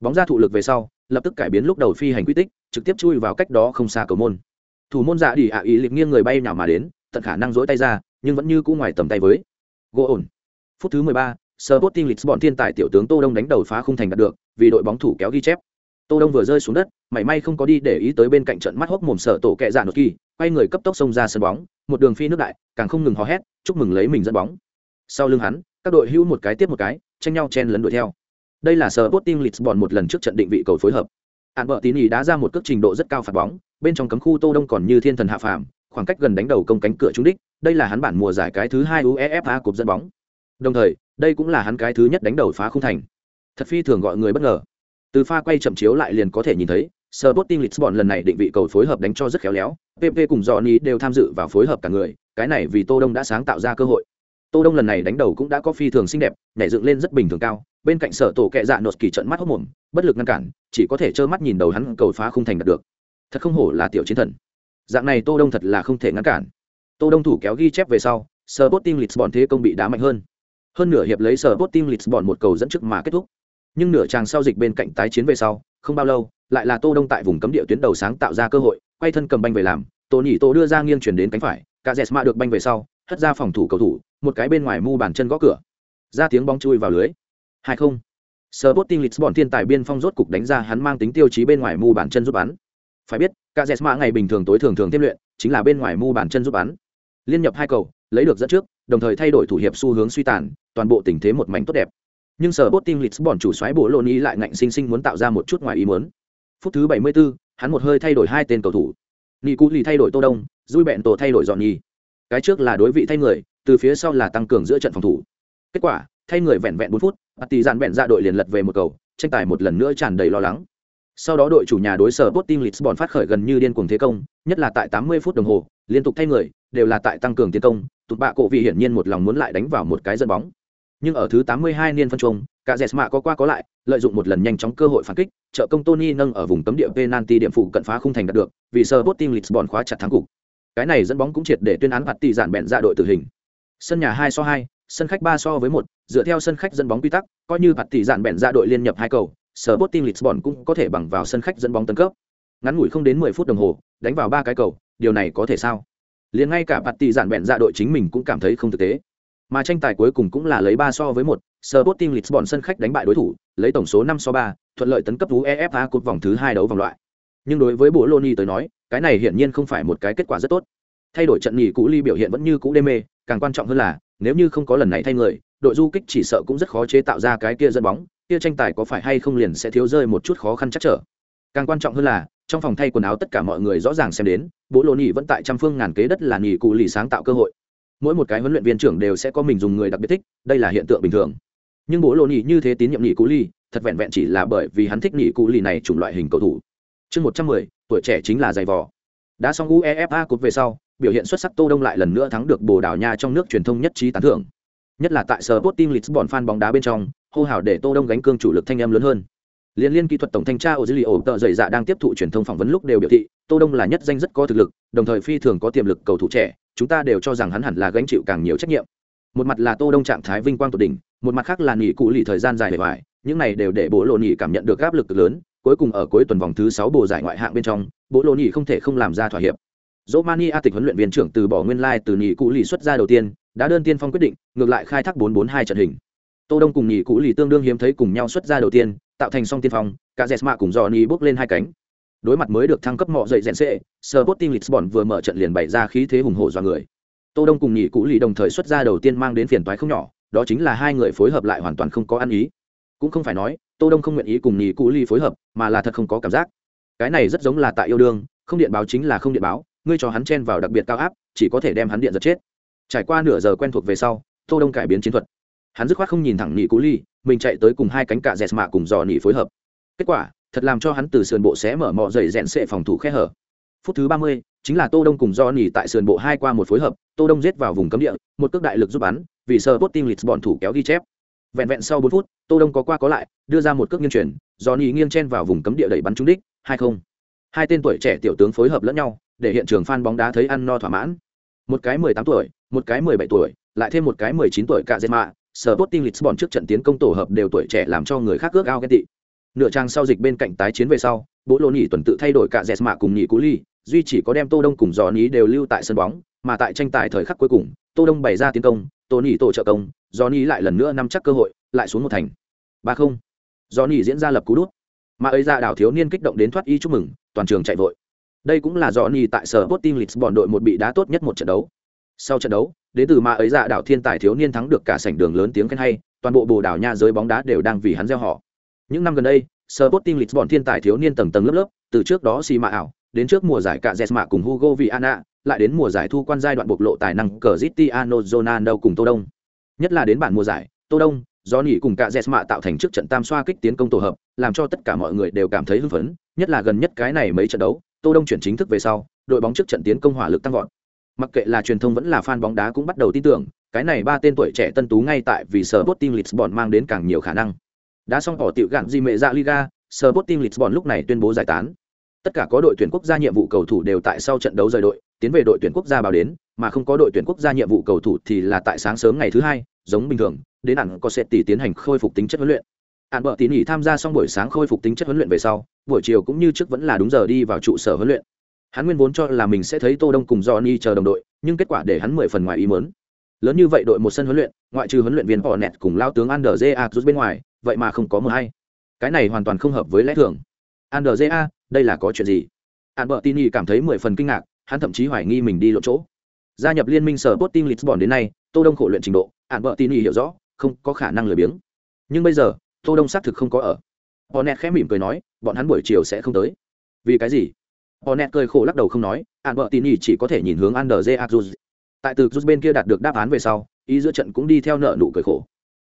Bóng ra thụ lực về sau lập tức cải biến lúc đầu phi hành quy tích trực tiếp chui vào cách đó không xa cầu môn. Thủ môn dạ đi ạ ý liệt nghiêng người bay nào mà đến tận khả năng dỗi tay ra nhưng vẫn như cũ ngoài tầm tay với. Gỗ ổn. Phút thứ mười ba Sporting Lisbon thiên tài tiểu tướng Tô Đông đánh đầu phá khung thành đạt được, vì đội bóng thủ kéo ghi chép. Tô Đông vừa rơi xuống đất, mảy may không có đi để ý tới bên cạnh trận mắt hốc mồm sợ tổ kẹ dạ nột kỳ, quay người cấp tốc xông ra sân bóng, một đường phi nước đại, càng không ngừng hò hét, chúc mừng lấy mình dẫn bóng. Sau lưng hắn, các đội hữu một cái tiếp một cái, tranh nhau chen lấn đuổi theo. Đây là sở Sporting Lisbon một lần trước trận định vị cầu phối hợp. hạn vợ tín ý đá ra một cước trình độ rất cao phạt bóng, bên trong cấm khu Tô Đông còn như thiên thần hạ phàm, khoảng cách gần đánh đầu công cánh cửa trúng đích, đây là hắn bản mùa giải cái thứ hai UEFA cúp dẫn bóng. Đồng thời, đây cũng là hắn cái thứ nhất đánh đầu phá không thành. Thật phi thường gọi người bất ngờ. Từ pha quay chậm chiếu lại liền có thể nhìn thấy, Sporting Lisbon lần này định vị cầu phối hợp đánh cho rất khéo léo, PP cùng Johnny đều tham dự vào phối hợp cả người, cái này vì Tô Đông đã sáng tạo ra cơ hội. Tô Đông lần này đánh đầu cũng đã có phi thường xinh đẹp, nhảy dựng lên rất bình thường cao, bên cạnh sở tổ kệ dạ nột kỳ trận mắt hốt mồm, bất lực ngăn cản, chỉ có thể trơ mắt nhìn đầu hắn cầu phá không thành đạt được. Thật không hổ là tiểu chiến thần. Dạng này Tô Đông thật là không thể ngăn cản. Tô Đông thủ kéo ghi chép về sau, Sporting Lisbon thế công bị đá mạnh hơn. Hơn nửa hiệp lấy Sporting Lisbon một cầu dẫn trước mà kết thúc. Nhưng nửa chàng sau dịch bên cạnh tái chiến về sau, không bao lâu, lại là Tô Đông tại vùng cấm địa tuyến đầu sáng tạo ra cơ hội, quay thân cầm banh về làm, Tô nhỉ Tô đưa ra nghiêng chuyển đến cánh phải, cả jersma được banh về sau, hất ra phòng thủ cầu thủ, một cái bên ngoài mu bàn chân gõ cửa. Ra tiếng bóng chui vào lưới. 2-0. Sporting Lisbon thiên tài biên phong rốt cục đánh ra hắn mang tính tiêu chí bên ngoài mu bàn chân giúp bắn. Phải biết, Cazeema ngày bình thường tối thường thường tiêm luyện, chính là bên ngoài mu bàn chân giúp bắn. Liên nhập hai cầu, lấy được dẫn trước, đồng thời thay đổi thủ hiệp xu hướng suy tàn, toàn bộ tình thế một mảnh tốt đẹp. Nhưng sở Sporting Lisbon chủ xoáy bộ Loni lại ngạnh sinh sinh muốn tạo ra một chút ngoài ý muốn. Phút thứ 74, hắn một hơi thay đổi hai tên cầu thủ. Nicu thay đổi Tô Đông, Rui Bẹn Tổ thay đổi dọn nhì. Cái trước là đối vị thay người, từ phía sau là tăng cường giữa trận phòng thủ. Kết quả, thay người vẹn vẹn 4 phút, tỷ dàn bẹn ra đội liền lật về một cầu, tranh tài một lần nữa tràn đầy lo lắng. Sau đó đội chủ nhà đối sở Sporting Lisbon phát khởi gần như điên cuồng thế công, nhất là tại 80 phút đồng hồ, liên tục thay người, đều là tại tăng cường tiến công, tụt bạ cổ vị hiển nhiên một lòng muốn lại đánh vào một cái dẫn bóng. Nhưng ở thứ 82 niên phân trùng, cả Jesma có qua có lại, lợi dụng một lần nhanh chóng cơ hội phản kích, trợ công Tony nâng ở vùng cấm địa penalty điểm phụ cận phá khung thành đạt được, vì sở Sporting Lisbon khóa chặt thắng cục. Cái này dẫn bóng cũng triệt để tuyên án phạt tỷ giản bẹn ra đội tử hình. Sân nhà 2 so 2, sân khách 3 so với 1, dựa theo sân khách dẫn bóng quy tắc, coi như phạt tỷ giản bẹn ra đội liên nhập hai cầu, sở Sporting Lisbon cũng có thể bằng vào sân khách dẫn bóng tấn cấp. Ngắn ngủi không đến 10 phút đồng hồ, đánh vào ba cái cầu, điều này có thể sao? liền ngay cả phạt tỷ giản bẹn ra đội chính mình cũng cảm thấy không thực tế mà tranh tài cuối cùng cũng là lấy ba so với một, Sporting Lisbon sân khách đánh bại đối thủ, lấy tổng số năm so ba, thuận lợi tấn cấp UEFA cột vòng thứ hai đấu vòng loại. Nhưng đối với Bologna Loni tới nói, cái này hiển nhiên không phải một cái kết quả rất tốt. Thay đổi trận nghỉ cũ ly biểu hiện vẫn như cũ đê mê, càng quan trọng hơn là, nếu như không có lần này thay người, đội du kích chỉ sợ cũng rất khó chế tạo ra cái kia dẫn bóng, kia tranh tài có phải hay không liền sẽ thiếu rơi một chút khó khăn chắc trở. Càng quan trọng hơn là, trong phòng thay quần áo tất cả mọi người rõ ràng xem đến bố vẫn tại trăm phương ngàn kế đất là nghỉ cụ lì sáng tạo cơ hội mỗi một cái huấn luyện viên trưởng đều sẽ có mình dùng người đặc biệt thích, đây là hiện tượng bình thường. Nhưng bố lô nhị như thế tín nhiệm nghỉ cú ly, thật vẹn vẹn chỉ là bởi vì hắn thích nghỉ cú ly này chủng loại hình cầu thủ. Chương một trăm mười, tuổi trẻ chính là giày vò. Đã xong uefa cúp về sau, biểu hiện xuất sắc tô đông lại lần nữa thắng được bồ đào nha trong nước truyền thông nhất trí tán thưởng. Nhất là tại sở Sporting Lisbon fan bóng đá bên trong, hô hào để tô đông gánh cương chủ lực thanh em lớn hơn liên liên kỹ thuật tổng thanh tra Ozilio, tợ dày dạ đang tiếp thụ truyền thông phỏng vấn lúc đều biểu thị, tô đông là nhất danh rất có thực lực, đồng thời phi thường có tiềm lực cầu thủ trẻ, chúng ta đều cho rằng hắn hẳn là gánh chịu càng nhiều trách nhiệm. Một mặt là tô đông trạng thái vinh quang tột đỉnh, một mặt khác là nghỉ cụ lì thời gian dài bề ngoài, những này đều để bộ lộ nhị cảm nhận được áp lực lớn, cuối cùng ở cuối tuần vòng thứ sáu bộ giải ngoại hạng bên trong bộ lộ nhị không thể không làm ra thỏa hiệp. Romani A tịch huấn luyện viên trưởng từ bỏ nguyên lai từ nghỉ cụ lì xuất ra đầu tiên, đã đơn tiên phong quyết định, ngược lại khai thác 442 trận hình. Tô đông cùng nhị cụ lì tương đương hiếm thấy cùng nhau xuất ra đầu tiên tạo thành song tiên phong, cả jesma cùng johnny bước lên hai cánh. Đối mặt mới được thăng cấp mọ dậy rèn xệ Sporting Lisbon vừa mở trận liền bày ra khí thế hùng hổ do người. Tô đông cùng nhị cụ lì đồng thời xuất ra đầu tiên mang đến phiền toái không nhỏ, đó chính là hai người phối hợp lại hoàn toàn không có ăn ý. Cũng không phải nói, tô đông không nguyện ý cùng nhị cụ ly phối hợp, mà là thật không có cảm giác. Cái này rất giống là tại yêu đương, không điện báo chính là không điện báo, ngươi cho hắn chen vào đặc biệt cao áp, chỉ có thể đem hắn điện giật chết. Trải qua nửa giờ quen thuộc về sau, tô đông cải biến chiến thuật hắn dứt khoát không nhìn thẳng nhị Cú ly, mình chạy tới cùng hai cánh cạ dẹt mạ cùng dò nhị phối hợp. Kết quả, thật làm cho hắn từ sườn bộ xé mở mọ dày rẽn sệ phòng thủ khe hở. Phút thứ ba mươi, chính là tô đông cùng do Nị tại sườn bộ hai qua một phối hợp, tô đông giết vào vùng cấm địa, một cước đại lực giúp bắn, vì sơ tim lịch bọn thủ kéo ghi chép. Vẹn vẹn sau bốn phút, tô đông có qua có lại, đưa ra một cước nghiêng chuyển do Nị nghiêng chen vào vùng cấm địa đẩy bắn trúng đích, hai không. Hai tên tuổi trẻ tiểu tướng phối hợp lẫn nhau, để hiện trường fan bóng đá thấy ăn no thỏa mãn. Một cái mười tám tuổi, một cái mười bảy tuổi, lại thêm một cái mười chín tuổi cả dệt mạ sở lisbon trước trận tiến công tổ hợp đều tuổi trẻ làm cho người khác ước ao ghen tị. Nửa trang sau dịch bên cạnh tái chiến về sau, bố lô nhị tuần tự thay đổi cả Jesma cùng nhị cú ly, duy chỉ có đem tô đông cùng dò ní đều lưu tại sân bóng, mà tại tranh tài thời khắc cuối cùng, tô đông bày ra tiến công, tô nhị tổ trợ công do Ní lại lần nữa nắm chắc cơ hội, lại xuống một thành. Ba không. Do Ní diễn ra lập cú đút. Mà ấy ra đảo thiếu niên kích động đến thoát y chúc mừng, toàn trường chạy vội. Đây cũng là do Ní tại sở Sporting Lisbon đội một bị đá tốt nhất một trận đấu sau trận đấu đến từ ma ấy Dạ đảo thiên tài thiếu niên thắng được cả sảnh đường lớn tiếng khen hay toàn bộ bồ đảo nha giới bóng đá đều đang vì hắn gieo họ những năm gần đây Sporting Lisbon thiên tài thiếu niên tầng tầng lớp lớp từ trước đó xì mạ ảo đến trước mùa giải cả Jesma cùng Hugo Viana, lại đến mùa giải thu quan giai đoạn bộc lộ tài năng Cristiano Ronaldo cùng Tô Đông. Nhất là đến bản mùa giải, Tô Đông, do cùng cả Jesma tạo thành trước trận tam xoa kích tiến công tổ hợp, làm cho tất cả mọi người đều cảm thấy hưng phấn, nhất là gần nhất cái này mấy trận đấu, Tô Đông chuyển chính thức về sau, đội bóng trước trận tiến công hỏa lực tăng vọt. Mặc kệ là truyền thông vẫn là fan bóng đá cũng bắt đầu tin tưởng, cái này ba tên tuổi trẻ tân tú ngay tại vì Sporting Lisbon mang đến càng nhiều khả năng. Đã xong bỏ tiểu gạn di mẹ ra Liga, Sporting Lisbon lúc này tuyên bố giải tán. Tất cả có đội tuyển quốc gia nhiệm vụ cầu thủ đều tại sau trận đấu rời đội tiến về đội tuyển quốc gia báo đến mà không có đội tuyển quốc gia nhiệm vụ cầu thủ thì là tại sáng sớm ngày thứ hai giống bình thường đến hẳn có sẽ tỷ tiến hành khôi phục tính chất huấn luyện. Ạn bợ tín nghỉ tham gia xong buổi sáng khôi phục tính chất huấn luyện về sau buổi chiều cũng như trước vẫn là đúng giờ đi vào trụ sở huấn luyện hắn nguyên vốn cho là mình sẽ thấy tô đông cùng johnny chờ đồng đội, nhưng kết quả để hắn mười phần ngoài ý mớn lớn như vậy đội một sân huấn luyện, ngoại trừ huấn luyện viên họ nẹt cùng lao tướng ander rút bên ngoài, vậy mà không có mờ hay. Cái này hoàn toàn không hợp với lẽ thường. Ander ja đây là có chuyện gì? Hạn bợ tin cảm thấy mười phần kinh ngạc, hắn thậm chí hoài nghi mình đi lộ chỗ. Gia nhập liên minh sở Sporting Lisbon đến nay, tô đông khổ luyện trình độ hạn bợ tin hiểu rõ, không có khả năng lười biếng. Nhưng bây giờ, tô đông xác thực không có ở. Hornet khẽ mỉm cười nói, bọn hắn buổi chiều sẽ không tới. Vì cái gì? Hornet cười khổ lắc đầu không nói hạn vợ tin chỉ có thể nhìn hướng Ander Azuz. Tại từ Juz bên kia đạt được đáp án về sau, ý giữa trận cũng đi theo nợ nụ cười khổ.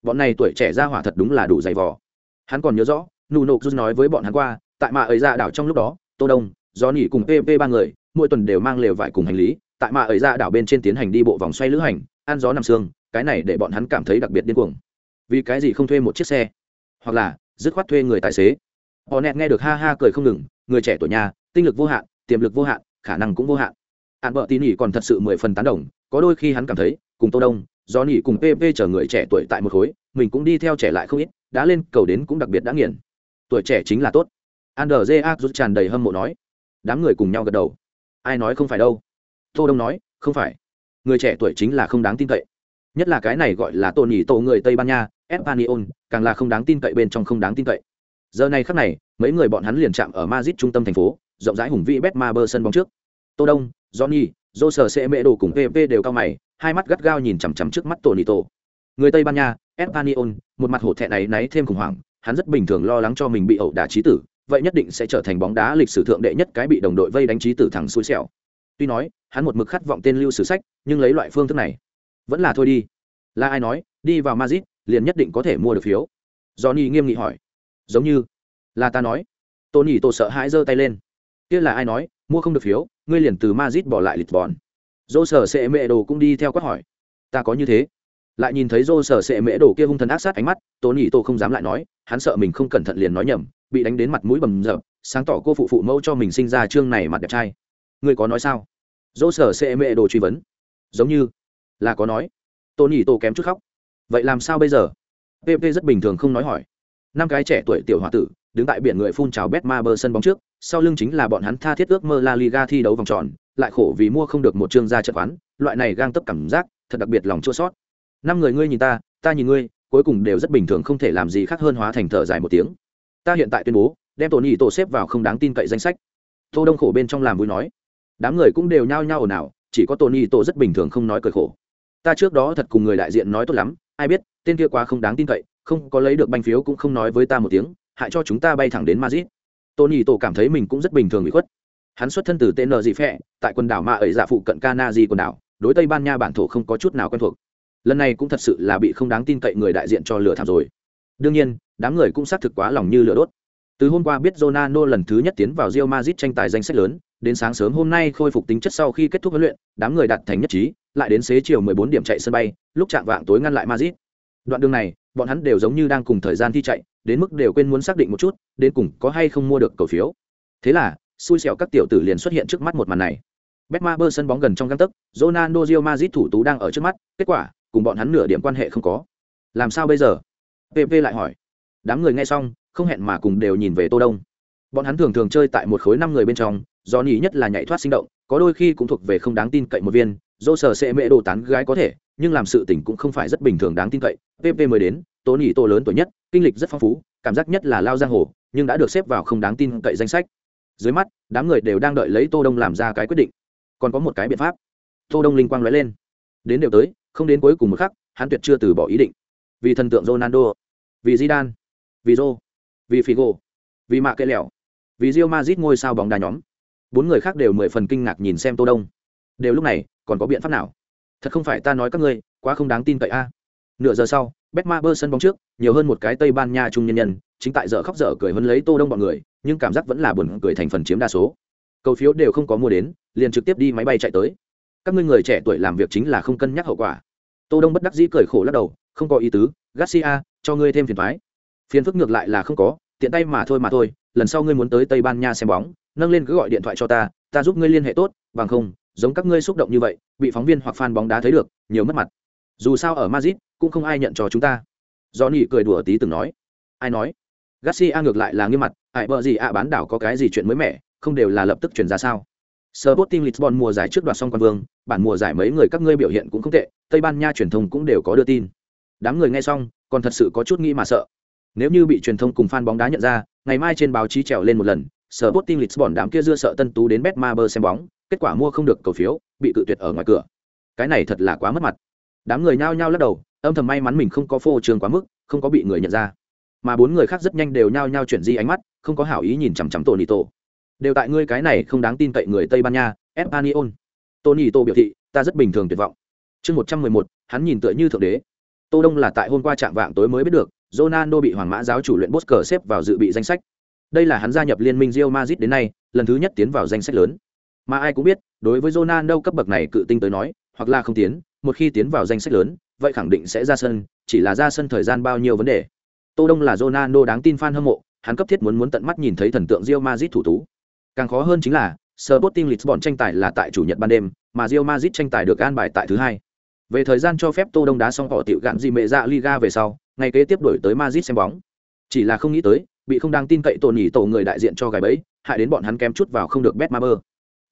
Bọn này tuổi trẻ ra hỏa thật đúng là đủ dày vò. Hắn còn nhớ rõ, nụ nộp Juz nói với bọn hắn qua, tại mạ ấy ra đảo trong lúc đó, tô đông do nỉ cùng pp ba người, mỗi tuần đều mang lều vải cùng hành lý, tại mạ ấy ra đảo bên trên tiến hành đi bộ vòng xoay lữ hành, ăn gió nằm sương, cái này để bọn hắn cảm thấy đặc biệt điên cuồng. Vì cái gì không thuê một chiếc xe? Hoặc là, dứt khoát thuê người tài xế. Họ nẹt nghe được ha ha cười không ngừng, người trẻ tuổi nhà tinh lực vô hạn tiềm lực vô hạn khả năng cũng vô hạn hạn vợ tin nỉ còn thật sự mười phần tán đồng có đôi khi hắn cảm thấy cùng tô đông do nỉ cùng pp chở người trẻ tuổi tại một khối mình cũng đi theo trẻ lại không ít đã lên cầu đến cũng đặc biệt đã nghiền tuổi trẻ chính là tốt Ander J rút tràn đầy hâm mộ nói. Đám người cùng nhau gật đầu. Ai nói không phải đâu? Tô Đông nói, không phải. Người trẻ tuổi chính là không đáng tin cậy. Nhất là cái này gọi là Tony tổ người Tây Ban Nha, Espanyol, càng là không đáng tin cậy bên trong không đáng tin cậy. Giờ này khắc này, mấy người bọn hắn liền chạm ở Madrid trung tâm thành phố, rộng rãi hùng vĩ Betmaber sân bóng trước. Tô Đông, Johnny, dô sở sẽ mễ đồ cùng pp đều cao mày hai mắt gắt gao nhìn chằm chằm trước mắt tổ nị tổ người tây ban nha espanyol một mặt hổ thẹn này náy thêm khủng hoảng hắn rất bình thường lo lắng cho mình bị ẩu đả trí tử vậy nhất định sẽ trở thành bóng đá lịch sử thượng đệ nhất cái bị đồng đội vây đánh trí tử thẳng xui xẻo. Tuy nói hắn một mực khát vọng tên lưu sử sách nhưng lấy loại phương thức này vẫn là thôi đi. Là ai nói đi vào madrid, liền nhất định có thể mua được phiếu. Johnny nghiêm nghị hỏi. Giống như là ta nói. Tony tổ sợ hãi giơ tay lên kia là ai nói, mua không được phiếu, ngươi liền từ mazit bỏ lại lịch bòn dô sở sệ mẹ đồ cũng đi theo quát hỏi, ta có như thế? Lại nhìn thấy dô sở sệ mễ đồ kia hung thần ác sát ánh mắt, tony tô không dám lại nói, hắn sợ mình không cẩn thận liền nói nhầm, bị đánh đến mặt mũi bầm rợp sáng tỏ cô phụ phụ mẫu cho mình sinh ra chương này mặt đẹp trai. Ngươi có nói sao? Dô sở sệ mệ đồ truy vấn. Giống như là có nói. Tôn nhị tô kém chút khóc. Vậy làm sao bây giờ? Pp rất bình thường không nói hỏi. Năm cái trẻ tuổi tiểu h o a tử đứng tại biển người phun trào betma sân bóng trước, sau lưng chính là bọn hắn tha thiết ước mơ la liga thi đấu vòng tròn, lại khổ vì mua không được một chương gia trận quán, loại này gang tấp cảm giác, thật đặc biệt lòng chua sót. Năm người ngươi nhìn ta ta nhìn ngươi, cuối cùng đều rất bình thường không thể làm gì khác hơn hóa thành thở dài một tiếng. Ta hiện tại tuyên bố, đem tổ nhị tổ xếp vào không đáng tin cậy danh sách. Tô đông khổ bên trong làm vui nói. Đám người cũng đều nhao nhao ồn ào, chỉ có tony tổ rất bình thường không nói cười khổ. Ta trước đó thật cùng người đại diện nói tốt lắm, ai biết, tên kia quá không đáng tin cậy, không có lấy được banh phiếu cũng không nói với ta một tiếng hại cho chúng ta bay thẳng đến madrid. Tony tổ cảm thấy mình cũng rất bình thường bị khuất. Hắn xuất thân từ tên gì phệ, tại quần đảo ma ấy dạ phụ cận cana di quần đảo đối tây ban nha bản thổ không có chút nào quen thuộc. Lần này cũng thật sự là bị không đáng tin cậy người đại diện cho lừa thảm rồi. Đương nhiên đám người cũng xác thực quá lòng như lửa đốt. Từ hôm qua biết Ronaldo lần thứ nhất tiến vào Real Madrid tranh tài danh sách lớn, đến sáng sớm hôm nay khôi phục tính chất sau khi kết thúc huấn luyện, đám người đạt thành nhất trí, lại đến xế chiều 14 điểm chạy sân bay, lúc chạm vạng tối ngăn lại Madrid. Đoạn đường này, bọn hắn đều giống như đang cùng thời gian thi chạy, đến mức đều quên muốn xác định một chút, đến cùng có hay không mua được cổ phiếu. Thế là, xui xẻo các tiểu tử liền xuất hiện trước mắt một màn này. Betmaber sân bóng gần trong găng tấc, Ronaldo Real Madrid thủ tú đang ở trước mắt, kết quả, cùng bọn hắn nửa điểm quan hệ không có. Làm sao bây giờ? PP lại hỏi. Đám người nghe xong, không hẹn mà cùng đều nhìn về Tô Đông. Bọn hắn thường thường chơi tại một khối năm người bên trong, do nhỉ nhất là nhảy thoát sinh động, có đôi khi cũng thuộc về không đáng tin cậy một viên, dô sở sẽ mẹ đồ tán gái có thể, nhưng làm sự tình cũng không phải rất bình thường đáng tin cậy. PP mới đến, tố nhỉ Tô lớn tuổi nhất, kinh lịch rất phong phú, cảm giác nhất là lao giang hồ, nhưng đã được xếp vào không đáng tin cậy danh sách. Dưới mắt, đám người đều đang đợi lấy Tô Đông làm ra cái quyết định. Còn có một cái biện pháp. Tô Đông linh quang lóe lên. Đến đều tới, không đến cuối cùng một khắc, hắn tuyệt chưa từ bỏ ý định. Vì thần tượng Ronaldo, vì Zidane, vì Jo, vì Figo, vì Mạ Kệ Lẹo, vì Real Madrid ngôi sao bóng đá nhóm. Bốn người khác đều mười phần kinh ngạc nhìn xem Tô Đông. Đều lúc này, còn có biện pháp nào? Thật không phải ta nói các ngươi, quá không đáng tin cậy a. Nửa giờ sau, Betmaber sân bóng trước, nhiều hơn một cái Tây Ban Nha trung nhân nhân, chính tại giờ khóc dở cười hấn lấy Tô Đông bọn người, nhưng cảm giác vẫn là buồn cười thành phần chiếm đa số. Cầu phiếu đều không có mua đến, liền trực tiếp đi máy bay chạy tới. Các ngươi người trẻ tuổi làm việc chính là không cân nhắc hậu quả. Tô Đông bất đắc dĩ cười khổ lắc đầu, không có ý tứ, Garcia, cho ngươi thêm phiền toái phiền phức ngược lại là không có tiện tay mà thôi mà thôi lần sau ngươi muốn tới tây ban nha xem bóng nâng lên cứ gọi điện thoại cho ta ta giúp ngươi liên hệ tốt bằng không giống các ngươi xúc động như vậy bị phóng viên hoặc fan bóng đá thấy được nhiều mất mặt. Dù sao ở madrid cũng không ai nhận cho chúng ta. Do nỉ cười đùa tí từng nói. Ai nói? Garcia ngược lại là nghiêm mặt ai bợ gì ạ bán đảo có cái gì chuyện mới mẻ không đều là lập tức chuyển ra sao? Sporting Lisbon mùa giải trước đoạt xong quan vương, bản mùa giải mấy người các ngươi biểu hiện cũng không tệ, Tây Ban Nha truyền thông cũng đều có đưa tin. Đám người nghe xong, còn thật sự có chút nghĩ mà sợ. Nếu như bị truyền thông cùng fan bóng đá nhận ra, ngày mai trên báo chí trèo lên một lần, Sporting Lisbon đám kia dưa sợ Tân Tú đến Betmaber xem bóng, kết quả mua không được cầu phiếu, bị cự tuyệt ở ngoài cửa. Cái này thật là quá mất mặt. Đám người nhao nhao lắc đầu, âm thầm may mắn mình không có phô trường quá mức, không có bị người nhận ra. Mà bốn người khác rất nhanh đều nhao nhao chuyển di ánh mắt, không có hảo ý nhìn chằm chằm Tonito. Đều tại ngươi cái này không đáng tin cậy người Tây Ban Nha, Espanyol. tô biểu thị, ta rất bình thường tuyệt vọng. Chương một trăm mười một, hắn nhìn tựa như thượng đế. Tô Đông là tại hôm qua trạng vạng tối mới biết được, Ronaldo bị Hoàng Mã giáo chủ luyện Bosker xếp vào dự bị danh sách. Đây là hắn gia nhập liên minh Real Madrid đến nay, lần thứ nhất tiến vào danh sách lớn. Mà ai cũng biết, đối với Ronaldo cấp bậc này cự tinh tới nói, hoặc là không tiến, một khi tiến vào danh sách lớn, vậy khẳng định sẽ ra sân, chỉ là ra sân thời gian bao nhiêu vấn đề. Tô Đông là Ronaldo đáng tin fan hâm mộ, hắn cấp thiết muốn muốn tận mắt nhìn thấy thần tượng Real Madrid thủ tú. Càng khó hơn chính là, Sporting Lisbon tranh tài là tại chủ nhật ban đêm, mà Real Madrid tranh tài được an bài tại thứ hai. Về thời gian cho phép Tô Đông đá xong họ tiểu gạn gì mẹ dạ Liga về sau, ngày kế tiếp đổi tới Madrid xem bóng. Chỉ là không nghĩ tới, bị không đáng tin cậy tổ nhỉ tổ người đại diện cho gài bẫy, hại đến bọn hắn kém chút vào không được Betmaber.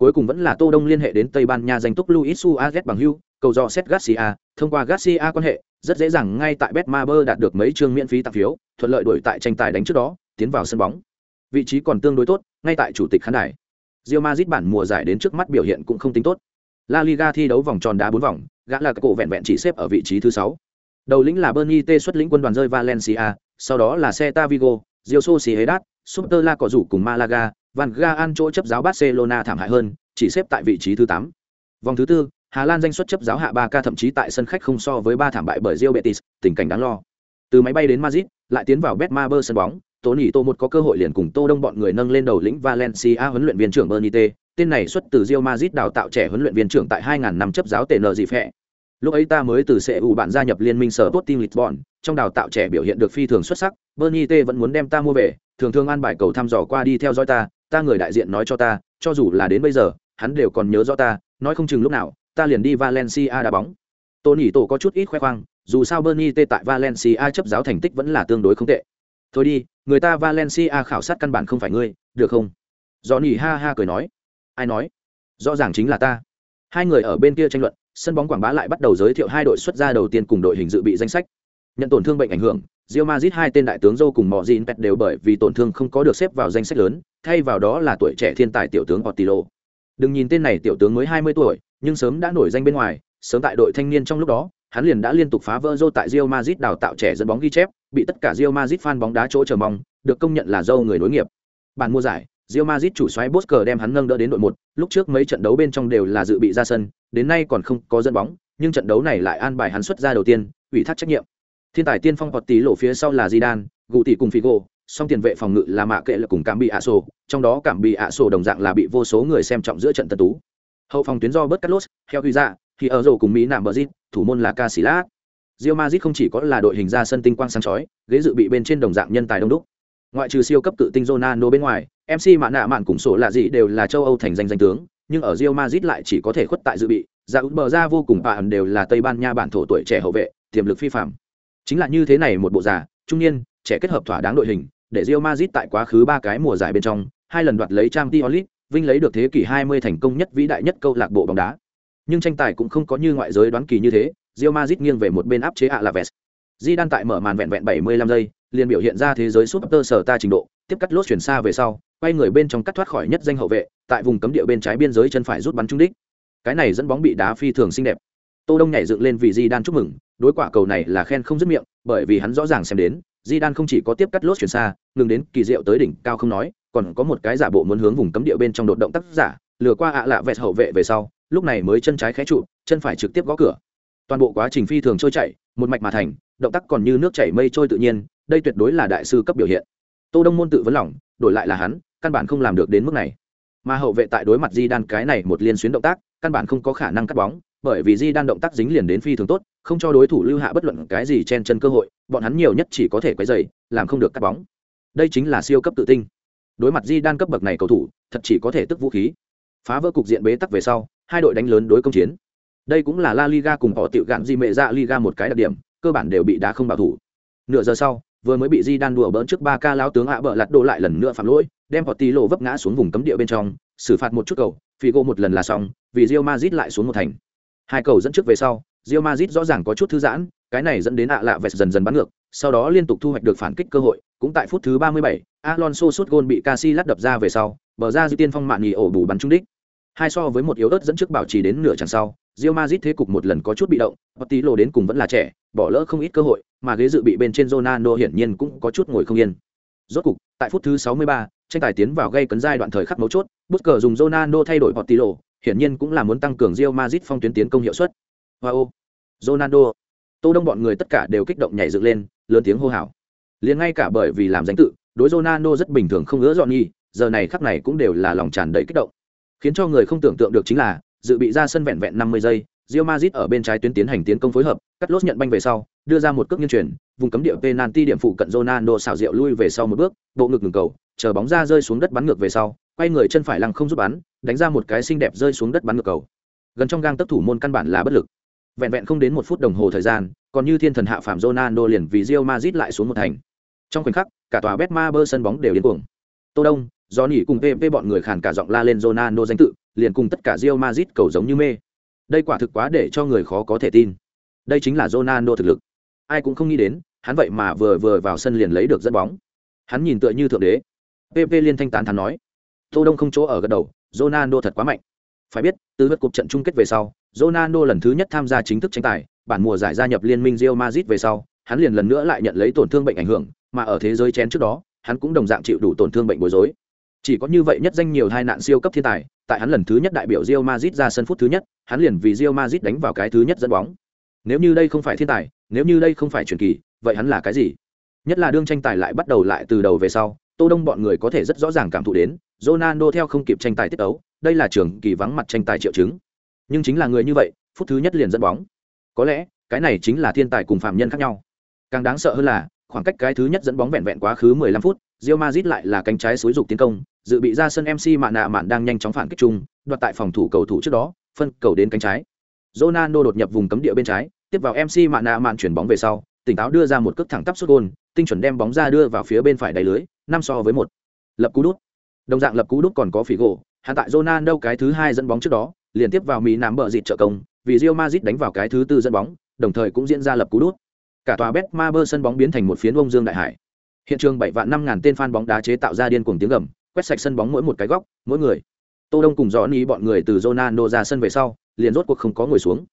Cuối cùng vẫn là Tô Đông liên hệ đến Tây Ban Nha danh túc Luis Suarez bằng hữu cầu dò Seth Garcia, thông qua Garcia quan hệ, rất dễ dàng ngay tại Betmaber đạt được mấy chương miễn phí tặng phiếu, thuận lợi đổi tại tranh tài đánh trước đó, tiến vào sân bóng. Vị trí còn tương đối tốt, ngay tại chủ tịch khán đài. Real Madrid bản mùa giải đến trước mắt biểu hiện cũng không tính tốt. La Liga thi đấu vòng tròn đá 4 vòng, gã là cổ vẹn vẹn chỉ xếp ở vị trí thứ 6. Đầu lĩnh là Bernie T xuất lĩnh quân đoàn rơi Valencia, sau đó là Celta Vigo, Real Sociedad, Super La cỏ rủ cùng Malaga, Van Gaal chỗ chấp giáo Barcelona thảm hại hơn, chỉ xếp tại vị trí thứ 8. Vòng thứ tư, Hà Lan danh suất chấp giáo hạ 3K thậm chí tại sân khách không so với 3 thảm bại bởi Real Betis, tình cảnh đáng lo. Từ máy bay đến Madrid, lại tiến vào Betmaber sân bóng, Tony Tô một có cơ hội liền cùng Tô Đông bọn người nâng lên đầu lĩnh Valencia huấn luyện viên trưởng Benite, tên này xuất từ Real Madrid đào tạo trẻ huấn luyện viên trưởng tại 2000 năm chấp giáo TN gì phệ. Lúc ấy ta mới từ CU bạn gia nhập liên minh sở tốt team Lisbon, trong đào tạo trẻ biểu hiện được phi thường xuất sắc, Benite vẫn muốn đem ta mua về, thường thường an bài cầu thăm dò qua đi theo dõi ta, ta người đại diện nói cho ta, cho dù là đến bây giờ, hắn đều còn nhớ rõ ta, nói không chừng lúc nào, ta liền đi Valencia đá bóng. Tony Tổ có chút ít khoe khoang, dù sao Bernie T tại Valencia chấp giáo thành tích vẫn là tương đối không tệ. Thôi đi, người ta Valencia khảo sát căn bản không phải ngươi, được không? Johnny ha ha cười nói. Ai nói? Rõ ràng chính là ta. Hai người ở bên kia tranh luận, sân bóng quảng bá lại bắt đầu giới thiệu hai đội xuất ra đầu tiên cùng đội hình dự bị danh sách. Nhận tổn thương bệnh ảnh hưởng, Real Madrid hai tên đại tướng Zhou cùng Mojin Pet đều bởi vì tổn thương không có được xếp vào danh sách lớn, thay vào đó là tuổi trẻ thiên tài tiểu tướng Otilo. Đừng nhìn tên này tiểu tướng mới 20 tuổi, nhưng sớm đã nổi danh bên ngoài, sớm tại đội thanh niên trong lúc đó, hắn liền đã liên tục phá vỡ Zhou tại Real Madrid đào tạo trẻ dẫn bóng ghi chép, bị tất cả Real Madrid fan bóng đá chỗ chờ mong, được công nhận là Zhou người nối nghiệp. Bản mua giải, Real Madrid chủ soái Bosker đem hắn nâng đỡ đến đội một, lúc trước mấy trận đấu bên trong đều là dự bị ra sân, đến nay còn không có dẫn bóng, nhưng trận đấu này lại an bài hắn xuất ra đầu tiên, ủy thác trách nhiệm. Thiên tài tiên phong hoặc tí lộ phía sau là Zidane, gù tỷ cùng Figo, song tiền vệ phòng ngự là mạ kệ là cùng cảm bị ạ sổ, trong đó cảm bị ạ sổ đồng dạng là bị vô số người xem trọng giữa trận tân tú. Hậu phòng tuyến do Bert Carlos, theo huy dạ, ra, thì ở rổ cùng Mỹ nạm bờ thủ môn là Casillas. Real Madrid không chỉ có là đội hình ra sân tinh quang sáng chói, ghế dự bị bên trên đồng dạng nhân tài đông đúc. Ngoại trừ siêu cấp tự tinh Ronaldo bên ngoài, MC Mạn Nạ Mạn cùng sổ là gì đều là châu Âu thành danh danh tướng, nhưng ở Real Madrid lại chỉ có thể khuất tại dự bị, ra út bờ ra vô cùng bạn đều là Tây Ban Nha bản thổ tuổi trẻ hậu vệ, tiềm lực phi phàm. Chính là như thế này một bộ già, trung niên, trẻ kết hợp thỏa đáng đội hình, để Real Madrid tại quá khứ ba cái mùa giải bên trong, hai lần đoạt lấy Champions League, vinh lấy được thế kỷ 20 thành công nhất vĩ đại nhất câu lạc bộ bóng đá. Nhưng tranh tài cũng không có như ngoại giới đoán kỳ như thế, Real Madrid nghiêng về một bên áp chế Alaves. Zidane tại mở màn vẹn vẹn 75 giây, liền biểu hiện ra thế giới super sở ta trình độ, tiếp cắt lốt chuyển xa về sau, quay người bên trong cắt thoát khỏi nhất danh hậu vệ, tại vùng cấm địa bên trái biên giới chân phải rút bắn trúng đích. Cái này dẫn bóng bị đá phi thường xinh đẹp. Tô Đông nhảy dựng lên vì Di Đan chúc mừng, đối quả cầu này là khen không dứt miệng, bởi vì hắn rõ ràng xem đến, Di Đan không chỉ có tiếp cắt lốt chuyển xa, ngừng đến kỳ diệu tới đỉnh cao không nói, còn có một cái giả bộ muốn hướng vùng cấm địa bên trong đột động tác giả, lừa qua ạ lạ vẹt hậu vệ về sau, lúc này mới chân trái khẽ trụ, chân phải trực tiếp gõ cửa. Toàn bộ quá trình phi thường trôi chảy, một mạch mà thành, động tác còn như nước chảy mây trôi tự nhiên, đây tuyệt đối là đại sư cấp biểu hiện. Tô Đông môn tự vấn lòng, đổi lại là hắn, căn bản không làm được đến mức này. Mà hậu vệ tại đối mặt Di Đan cái này một liên xuyến động tác, căn bản không có khả năng cắt bóng, bởi vì Di Đan động tác dính liền đến phi thường tốt, không cho đối thủ lưu hạ bất luận cái gì chen chân cơ hội, bọn hắn nhiều nhất chỉ có thể quấy rầy, làm không được cắt bóng. Đây chính là siêu cấp tự tin. Đối mặt Di Đan cấp bậc này cầu thủ, thật chỉ có thể tức vũ khí. Phá vỡ cục diện bế tắc về sau, hai đội đánh lớn đối công chiến. Đây cũng là La Liga cùng họ tiểu gạn di mệ ra Liga một cái đặc điểm, cơ bản đều bị đá không bảo thủ. Nửa giờ sau, vừa mới bị Di Đan đùa bỡn trước ba ca lao tướng ạ bợ lật đổ lại lần nữa phạm lỗi, đem họ tí lộ vấp ngã xuống vùng cấm địa bên trong, xử phạt một chút cầu, Figo một lần là xong, vì Real Madrid lại xuống một thành. Hai cầu dẫn trước về sau, Real Madrid rõ ràng có chút thư giãn, cái này dẫn đến ạ lạ vẹt dần dần bắn ngược, sau đó liên tục thu hoạch được phản kích cơ hội, cũng tại phút thứ 37, Alonso sút gôn bị Casillas đập ra về sau, bờ ra dư tiên phong mạn nghỉ ổ bù bắn trúng đích. Hai so với một yếu ớt dẫn trước bảo trì đến nửa chặng sau, Real Madrid thế cục một lần có chút bị động, Pottilo đến cùng vẫn là trẻ, bỏ lỡ không ít cơ hội, mà ghế dự bị bên trên Ronaldo hiển nhiên cũng có chút ngồi không yên. Rốt cục, tại phút thứ 63, tranh tài tiến vào gây cấn giai đoạn thời khắc mấu chốt, Busquets dùng Ronaldo thay đổi Pottilo, hiển nhiên cũng là muốn tăng cường Real Madrid phong tuyến tiến công hiệu suất. Wow! Ronaldo! Tô Đông bọn người tất cả đều kích động nhảy dựng lên, lớn tiếng hô hào. Liền ngay cả bởi vì làm danh tự, đối Ronaldo rất bình thường không ngứa dọn nhi, giờ này khắc này cũng đều là lòng tràn đầy kích động. Khiến cho người không tưởng tượng được chính là, dự bị ra sân vẹn vẹn 50 giây, Real Madrid ở bên trái tuyến tiến hành tiến công phối hợp, cắt lốt nhận banh về sau, đưa ra một cước nghiêng chuyển, vùng cấm địa penalty điểm phụ cận Ronaldo xảo diệu lui về sau một bước, bộ ngực ngừng cầu, chờ bóng ra rơi xuống đất bắn ngược về sau, quay người chân phải lăng không giúp bắn, đánh ra một cái xinh đẹp rơi xuống đất bắn ngược cầu. Gần trong gang tấp thủ môn căn bản là bất lực. Vẹn vẹn không đến một phút đồng hồ thời gian, còn như thiên thần hạ phàm Ronaldo liền vì Real Madrid lại xuống một thành. Trong khoảnh khắc, cả tòa Betmaber sân bóng đều điên cuồng. Tô Đông, do nỉ cùng PP bọn người khàn cả giọng la lên Ronaldo danh tự, liền cùng tất cả Real Madrid cầu giống như mê. Đây quả thực quá để cho người khó có thể tin. Đây chính là Ronaldo thực lực. Ai cũng không nghĩ đến, hắn vậy mà vừa vừa vào sân liền lấy được dẫn bóng. Hắn nhìn tựa như thượng đế. PP liên thanh tán thắn nói. Tô Đông không chỗ ở gật đầu, Ronaldo thật quá mạnh. Phải biết, từ lượt cuộc trận chung kết về sau, Ronaldo lần thứ nhất tham gia chính thức tranh tài, bản mùa giải gia nhập liên minh Real Madrid về sau, hắn liền lần nữa lại nhận lấy tổn thương bệnh ảnh hưởng, mà ở thế giới chén trước đó, hắn cũng đồng dạng chịu đủ tổn thương bệnh bối rối. Chỉ có như vậy nhất danh nhiều hai nạn siêu cấp thiên tài, tại hắn lần thứ nhất đại biểu Real Madrid ra sân phút thứ nhất, hắn liền vì Real Madrid đánh vào cái thứ nhất dẫn bóng. Nếu như đây không phải thiên tài, nếu như đây không phải truyền kỳ, vậy hắn là cái gì? Nhất là đương tranh tài lại bắt đầu lại từ đầu về sau, Tô Đông bọn người có thể rất rõ ràng cảm thụ đến, Ronaldo theo không kịp tranh tài tiết đấu, đây là trường kỳ vắng mặt tranh tài triệu chứng. Nhưng chính là người như vậy, phút thứ nhất liền dẫn bóng. Có lẽ, cái này chính là thiên tài cùng phạm nhân khác nhau. Càng đáng sợ hơn là, khoảng cách cái thứ nhất dẫn bóng vẹn vẹn quá khứ 15 phút, Real Madrid lại là cánh trái suối dục tiến công, dự bị ra sân MC Mạn Nạ Mạn đang nhanh chóng phản kích chung, đoạt tại phòng thủ cầu thủ trước đó, phân cầu đến cánh trái. Ronaldo đột nhập vùng cấm địa bên trái, tiếp vào MC Mạn Nạ Mạn chuyển bóng về sau, tỉnh táo đưa ra một cước thẳng tắp sút gol, tinh chuẩn đem bóng ra đưa vào phía bên phải đáy lưới, năm so với một. Lập cú đút. Đồng dạng lập cú đút còn có Figo, hạ tại Ronaldo cái thứ hai dẫn bóng trước đó, liên tiếp vào mí Nam bờ dịt trợ công, vì Real Madrid đánh vào cái thứ tư dẫn bóng, đồng thời cũng diễn ra lập cú đút. Cả tòa Betmaber sân bóng biến thành một phiến ông dương đại hải. Hiện trường bảy vạn năm ngàn tên fan bóng đá chế tạo ra điên cuồng tiếng gầm, quét sạch sân bóng mỗi một cái góc, mỗi người. Tô Đông cùng Johnny bọn người từ Ronaldo ra sân về sau, liền rốt cuộc không có ngồi xuống.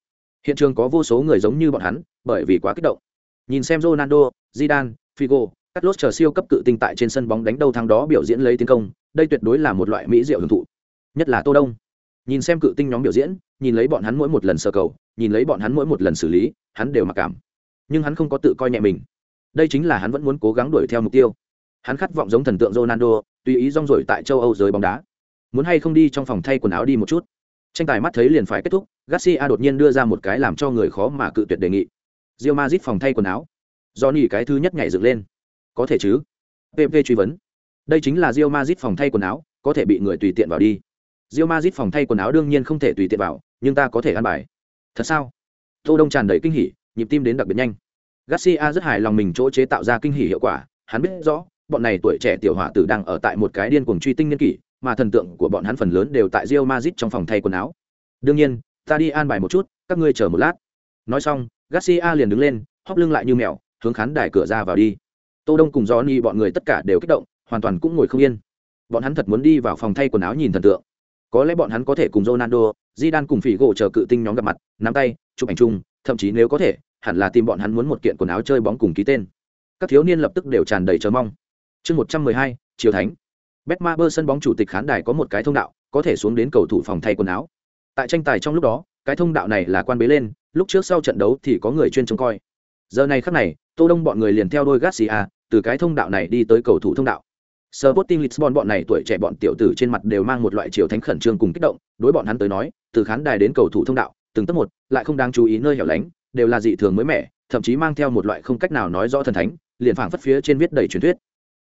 Hiện trường có vô số người giống như bọn hắn, bởi vì quá kích động. Nhìn xem Ronaldo, Zidane, Figo, Carlos chờ siêu cấp cự tinh tại trên sân bóng đánh đầu thắng đó biểu diễn lấy tiến công, đây tuyệt đối là một loại mỹ diệu hưởng thụ. Nhất là Tô Đông. Nhìn xem cự tinh nhóm biểu diễn, nhìn lấy bọn hắn mỗi một lần sơ cầu, nhìn lấy bọn hắn mỗi một lần xử lý, hắn đều mặc cảm. Nhưng hắn không có tự coi nhẹ mình. Đây chính là hắn vẫn muốn cố gắng đuổi theo mục tiêu. Hắn khát vọng giống thần tượng Ronaldo, tùy ý rong ruổi tại châu Âu giới bóng đá. Muốn hay không đi trong phòng thay quần áo đi một chút. Tranh tài mắt thấy liền phải kết thúc, Garcia đột nhiên đưa ra một cái làm cho người khó mà cự tuyệt đề nghị. Real Madrid phòng thay quần áo. Johnny cái thứ nhất nhảy dựng lên. Có thể chứ? PP truy vấn. Đây chính là rio mazit phòng thay quần áo, có thể bị người tùy tiện vào đi. rio mazit phòng thay quần áo đương nhiên không thể tùy tiện vào, nhưng ta có thể ăn bài. Thật sao? Tô Đông tràn đầy kinh hỉ, nhịp tim đến đặc biệt nhanh. Garcia rất hài lòng mình chỗ chế tạo ra kinh hỉ hiệu quả, hắn biết rõ, bọn này tuổi trẻ tiểu hỏa tử đang ở tại một cái điên cuồng truy tinh niên kỷ, mà thần tượng của bọn hắn phần lớn đều tại rio mazit trong phòng thay quần áo. Đương nhiên, ta đi an bài một chút, các ngươi chờ một lát. Nói xong, Garcia liền đứng lên, hóp lưng lại như mèo, hướng khán đài cửa ra vào đi. Tô Đông cùng Johnny bọn người tất cả đều kích động, hoàn toàn cũng ngồi không yên. Bọn hắn thật muốn đi vào phòng thay quần áo nhìn thần tượng. Có lẽ bọn hắn có thể cùng Ronaldo, Di Đan cùng Phỉ gỗ chờ cự tinh nhóm gặp mặt, nắm tay, chụp ảnh chung, thậm chí nếu có thể, hẳn là tìm bọn hắn muốn một kiện quần áo chơi bóng cùng ký tên. Các thiếu niên lập tức đều tràn đầy chờ mong. Chương 112, Triều Thánh. Betmaber sân bóng chủ tịch khán đài có một cái thông đạo, có thể xuống đến cầu thủ phòng thay quần áo. Tại tranh tài trong lúc đó, cái thông đạo này là quan bế lên, lúc trước sau trận đấu thì có người chuyên trông coi. Giờ này khắc này, Tô Đông bọn người liền theo đôi Garcia, từ cái thông đạo này đi tới cầu thủ thông đạo. Sporting Lisbon bọn này tuổi trẻ bọn tiểu tử trên mặt đều mang một loại chiều thánh khẩn trương cùng kích động, đối bọn hắn tới nói, từ khán đài đến cầu thủ thông đạo, từng tấc một, lại không đáng chú ý nơi hẻo lánh, đều là dị thường mới mẻ, thậm chí mang theo một loại không cách nào nói rõ thần thánh, liền phảng phất phía trên viết đầy truyền thuyết.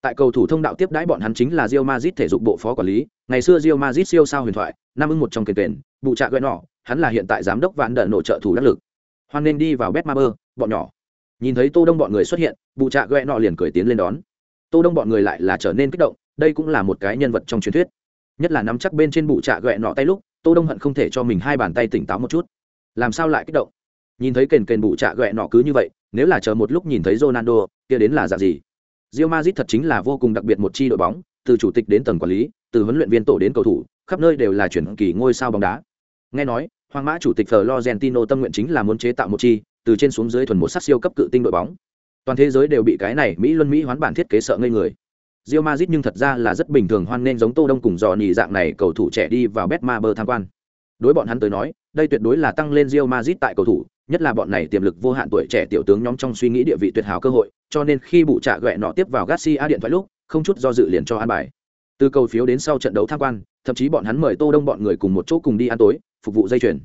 Tại cầu thủ thông đạo tiếp đãi bọn hắn chính là Real Madrid thể dục bộ phó quản lý, ngày xưa Real Madrid siêu sao huyền thoại, năm ứng một trong kền tuyển, bụ trạ gọi nọ, hắn là hiện tại giám đốc vạn đợn nội trợ thủ đắc lực. Hoan nên đi vào Betmaber, bọn nhỏ. Nhìn thấy Tô Đông bọn người xuất hiện, bụ trạ ghẹ nọ liền cười tiến lên đón. Tô Đông bọn người lại là trở nên kích động, đây cũng là một cái nhân vật trong truyền thuyết. Nhất là nắm chắc bên trên bụ trạ ghẹ nọ tay lúc, Tô Đông hận không thể cho mình hai bàn tay tỉnh táo một chút. Làm sao lại kích động? Nhìn thấy kền kền bụ trạ ghẹ nọ cứ như vậy, nếu là chờ một lúc nhìn thấy Ronaldo, kia đến là dạng gì? Real Madrid thật chính là vô cùng đặc biệt một chi đội bóng, từ chủ tịch đến tầng quản lý, từ huấn luyện viên tổ đến cầu thủ, khắp nơi đều là chuyển kỳ ngôi sao bóng đá. Nghe nói, Hoàng Mã chủ tịch Florentino tâm nguyện chính là muốn chế tạo một chi, từ trên xuống dưới thuần một sắc siêu cấp cự tinh đội bóng. Toàn thế giới đều bị cái này Mỹ Luân Mỹ hoán bản thiết kế sợ ngây người. Real Madrid nhưng thật ra là rất bình thường hoan nên giống Tô Đông cùng dò dạng này cầu thủ trẻ đi vào Betmaber tham quan. Đối bọn hắn tới nói, đây tuyệt đối là tăng lên Real Madrid tại cầu thủ, nhất là bọn này tiềm lực vô hạn tuổi trẻ tiểu tướng nhóm trong suy nghĩ địa vị tuyệt hảo cơ hội, cho nên khi bụ trả gẹ nọ tiếp vào Garcia điện thoại lúc, không chút do dự liền cho an bài. Từ cầu phiếu đến sau trận đấu tham quan, thậm chí bọn hắn mời Tô Đông bọn người cùng một chỗ cùng đi ăn tối, phục vụ dây chuyền.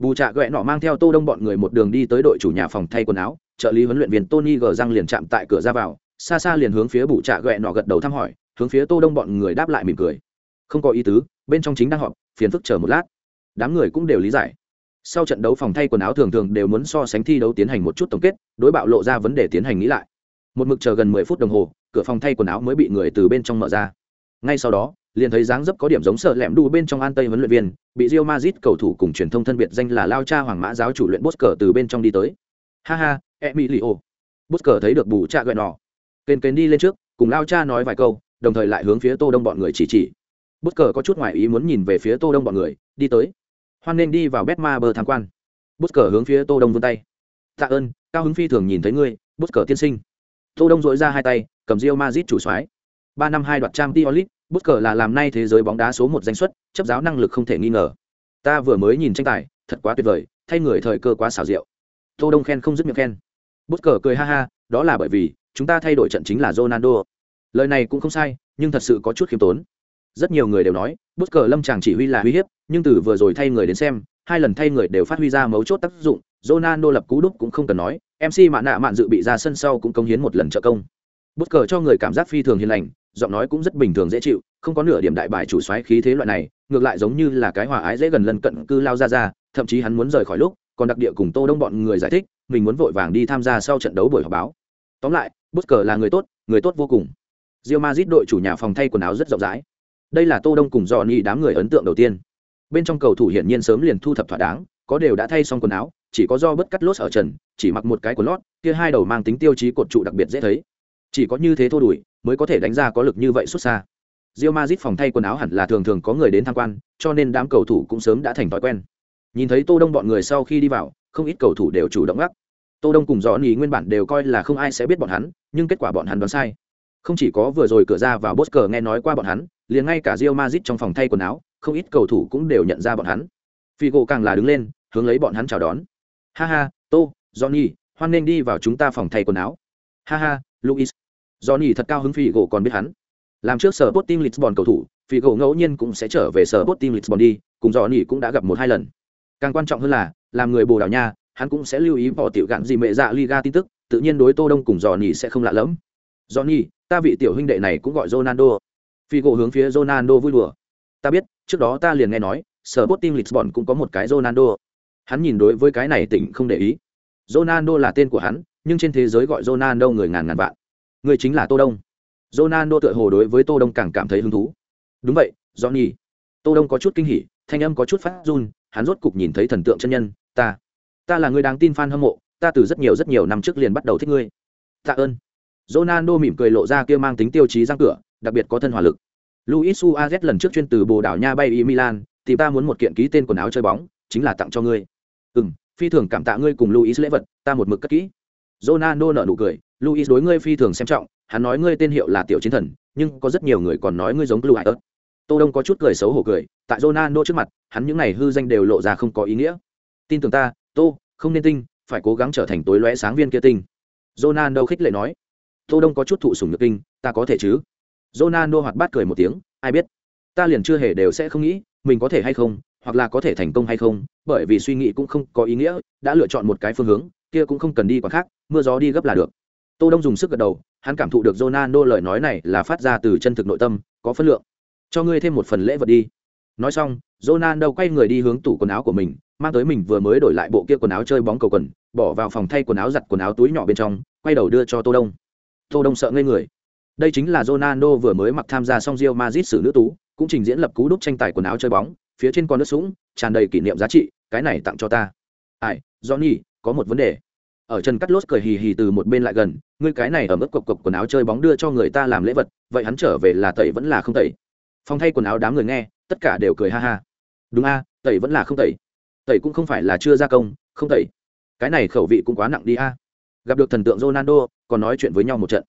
Bù trạ ghẹ nọ mang theo Tô Đông bọn người một đường đi tới đội chủ nhà phòng thay quần áo, trợ lý huấn luyện viên Tony G răng liền chạm tại cửa ra vào, xa xa liền hướng phía bù trạ ghẹ nọ gật đầu thăm hỏi, hướng phía Tô Đông bọn người đáp lại mỉm cười. Không có ý tứ, bên trong chính đang họp, phiền phức chờ một lát. Đám người cũng đều lý giải sau trận đấu phòng thay quần áo thường thường đều muốn so sánh thi đấu tiến hành một chút tổng kết đối bạo lộ ra vấn đề tiến hành nghĩ lại một mực chờ gần mười phút đồng hồ cửa phòng thay quần áo mới bị người từ bên trong mở ra ngay sau đó liền thấy dáng dấp có điểm giống sợ lẹm đu bên trong an tây huấn luyện viên, bị rio mazit cầu thủ cùng truyền thông thân biệt danh là lao cha hoàng mã giáo chủ luyện bốt cờ từ bên trong đi tới. Ha ha, emilio. Bốt cờ thấy được bù cha gợi nọ. Kền kền đi lên trước, cùng lao cha nói vài câu, đồng thời lại hướng phía tô đông bọn người chỉ chỉ. Bốt cờ có chút ngoại ý muốn nhìn về phía tô đông bọn người, đi tới. Hoan nên đi vào betmaber tham quan. Bốt cờ hướng phía tô đông vươn tay. Tạ ơn, cao hứng phi thường nhìn thấy ngươi bốt cờ tiên sinh. Tô đông dội ra hai tay, cầm rio mazit chủ soái. Ba năm hai đoạt trang tiolit bút cờ là làm nay thế giới bóng đá số một danh xuất, chấp giáo năng lực không thể nghi ngờ. Ta vừa mới nhìn tranh tài, thật quá tuyệt vời, thay người thời cơ quá xảo diệu. Tô đông khen không dứt miệng khen. Bút cờ cười ha ha, đó là bởi vì, chúng ta thay đổi trận chính là ronaldo. Lời này cũng không sai, nhưng thật sự có chút khiêm tốn. Rất nhiều người đều nói bút cờ lâm chàng chỉ huy là uy hiếp, nhưng từ vừa rồi thay người đến xem, hai lần thay người đều phát huy ra mấu chốt tác dụng, ronaldo lập cú đúc cũng không cần nói mc mạn nạ mạn dự bị ra sân sau cũng công hiến một lần trợ công. Bút cờ cho người cảm giác phi thường hiền lành giọng nói cũng rất bình thường dễ chịu, không có nửa điểm đại bài chủ xoáy khí thế loại này, ngược lại giống như là cái hòa ái dễ gần lần cận cư lao ra ra, thậm chí hắn muốn rời khỏi lúc, còn đặc địa cùng tô đông bọn người giải thích, mình muốn vội vàng đi tham gia sau trận đấu buổi họp báo. Tóm lại bút cờ là người tốt người tốt vô cùng. Real Madrid đội chủ nhà phòng thay quần áo rất rộng rãi. Đây là tô đông cùng dò ni đám người ấn tượng đầu tiên. Bên trong cầu thủ hiển nhiên sớm liền thu thập thỏa đáng, có đều đã thay xong quần áo, chỉ có do bất cắt lốt ở trần, chỉ mặc một cái quần lót, kia hai đầu mang tính tiêu chí cột trụ đặc biệt dễ thấy chỉ có như thế thô đuổi mới có thể đánh ra có lực như vậy xuất xa. Real Madrid phòng thay quần áo hẳn là thường thường có người đến tham quan, cho nên đám cầu thủ cũng sớm đã thành thói quen. Nhìn thấy tô đông bọn người sau khi đi vào, không ít cầu thủ đều chủ động gác. Tô đông cùng dò nỉ nguyên bản đều coi là không ai sẽ biết bọn hắn, nhưng kết quả bọn hắn đoán sai. Không chỉ có vừa rồi cửa ra vào Bosker nghe nói qua bọn hắn, liền ngay cả Real Madrid trong phòng thay quần áo, không ít cầu thủ cũng đều nhận ra bọn hắn. Figo càng là đứng lên, hướng lấy bọn hắn chào đón. Ha ha, tô johnny hoan nghênh đi vào chúng ta phòng thay quần áo. Ha ha luis. Johnny thật cao hứng Figo còn biết hắn. Làm trước sở Sporting Lisbon cầu thủ, Figo ngẫu nhiên cũng sẽ trở về sở Sporting Lisbon đi, cùng Johnny cũng đã gặp một hai lần. Càng quan trọng hơn là, làm người bồ đào nha, hắn cũng sẽ lưu ý bỏ tiểu gạn gì mẹ dạ liga tin tức, tự nhiên đối tô đông cùng Johnny sẽ không lạ lẫm. Johnny, ta vị tiểu huynh đệ này cũng gọi Ronaldo. Figo hướng phía Ronaldo vui đùa. Ta biết, trước đó ta liền nghe nói, sở Sporting Lisbon cũng có một cái Ronaldo. Hắn nhìn đối với cái này tỉnh không để ý. Ronaldo là tên của hắn nhưng trên thế giới gọi Ronaldo người ngàn ngàn vạn. Người chính là Tô Đông. Ronaldo tựa hồ đối với Tô Đông càng cảm thấy hứng thú. Đúng vậy Johnny. Tô Đông có chút kinh hỉ thanh âm có chút phát run hắn rốt cục nhìn thấy thần tượng chân nhân ta ta là người đáng tin fan hâm mộ ta từ rất nhiều rất nhiều năm trước liền bắt đầu thích ngươi. Tạ ơn. Ronaldo mỉm cười lộ ra kia mang tính tiêu chí răng cửa đặc biệt có thân hỏa lực. Luis Suarez lần trước chuyên từ Bồ Đào Nha bay Ý Milan, thì ta muốn một kiện ký tên quần áo chơi bóng, chính là tặng cho ngươi. Ừm, phi thường cảm tạ ngươi cùng Luis lễ vật, ta một mực cất kỹ. Ronaldo nở nụ cười, Luis đối ngươi phi thường xem trọng, hắn nói ngươi tên hiệu là tiểu chiến thần, nhưng có rất nhiều người còn nói ngươi giống Blue Eyes. Tô Đông có chút cười xấu hổ cười, tại Ronaldo trước mặt, hắn những này hư danh đều lộ ra không có ý nghĩa. Tin tưởng ta, Tô, không nên tinh, phải cố gắng trở thành tối lóe sáng viên kia tinh. Ronaldo khích lệ nói. Tô Đông có chút thụ sủng nhược kinh, ta có thể chứ? Ronaldo hoạt bát cười một tiếng, ai biết? Ta liền chưa hề đều sẽ không nghĩ, mình có thể hay không, hoặc là có thể thành công hay không, bởi vì suy nghĩ cũng không có ý nghĩa, đã lựa chọn một cái phương hướng, kia cũng không cần đi quá khác, mưa gió đi gấp là được. Tô Đông dùng sức gật đầu, hắn cảm thụ được Ronaldo lời nói này là phát ra từ chân thực nội tâm, có phân lượng. Cho ngươi thêm một phần lễ vật đi. Nói xong, Ronaldo quay người đi hướng tủ quần áo của mình, mang tới mình vừa mới đổi lại bộ kia quần áo chơi bóng cầu quần, bỏ vào phòng thay quần áo giặt quần áo túi nhỏ bên trong, quay đầu đưa cho Tô Đông. Tô Đông sợ ngây người. Đây chính là Ronaldo vừa mới mặc tham gia xong Real Madrid sử nữ tú, cũng trình diễn lập cú đúc tranh tài quần áo chơi bóng, phía trên con nước súng, tràn đầy kỷ niệm giá trị, cái này tặng cho ta. Ai, Johnny, có một vấn đề. Ở Trần Cắt Lốt cười hì hì từ một bên lại gần, ngươi cái này ở mức cộc cộc quần áo chơi bóng đưa cho người ta làm lễ vật, vậy hắn trở về là tẩy vẫn là không tẩy. Phong thay quần áo đám người nghe, tất cả đều cười ha ha. Đúng a, tẩy vẫn là không tẩy. Tẩy cũng không phải là chưa gia công, không tẩy. Cái này khẩu vị cũng quá nặng đi a. Gặp được thần tượng Ronaldo, còn nói chuyện với nhau một trận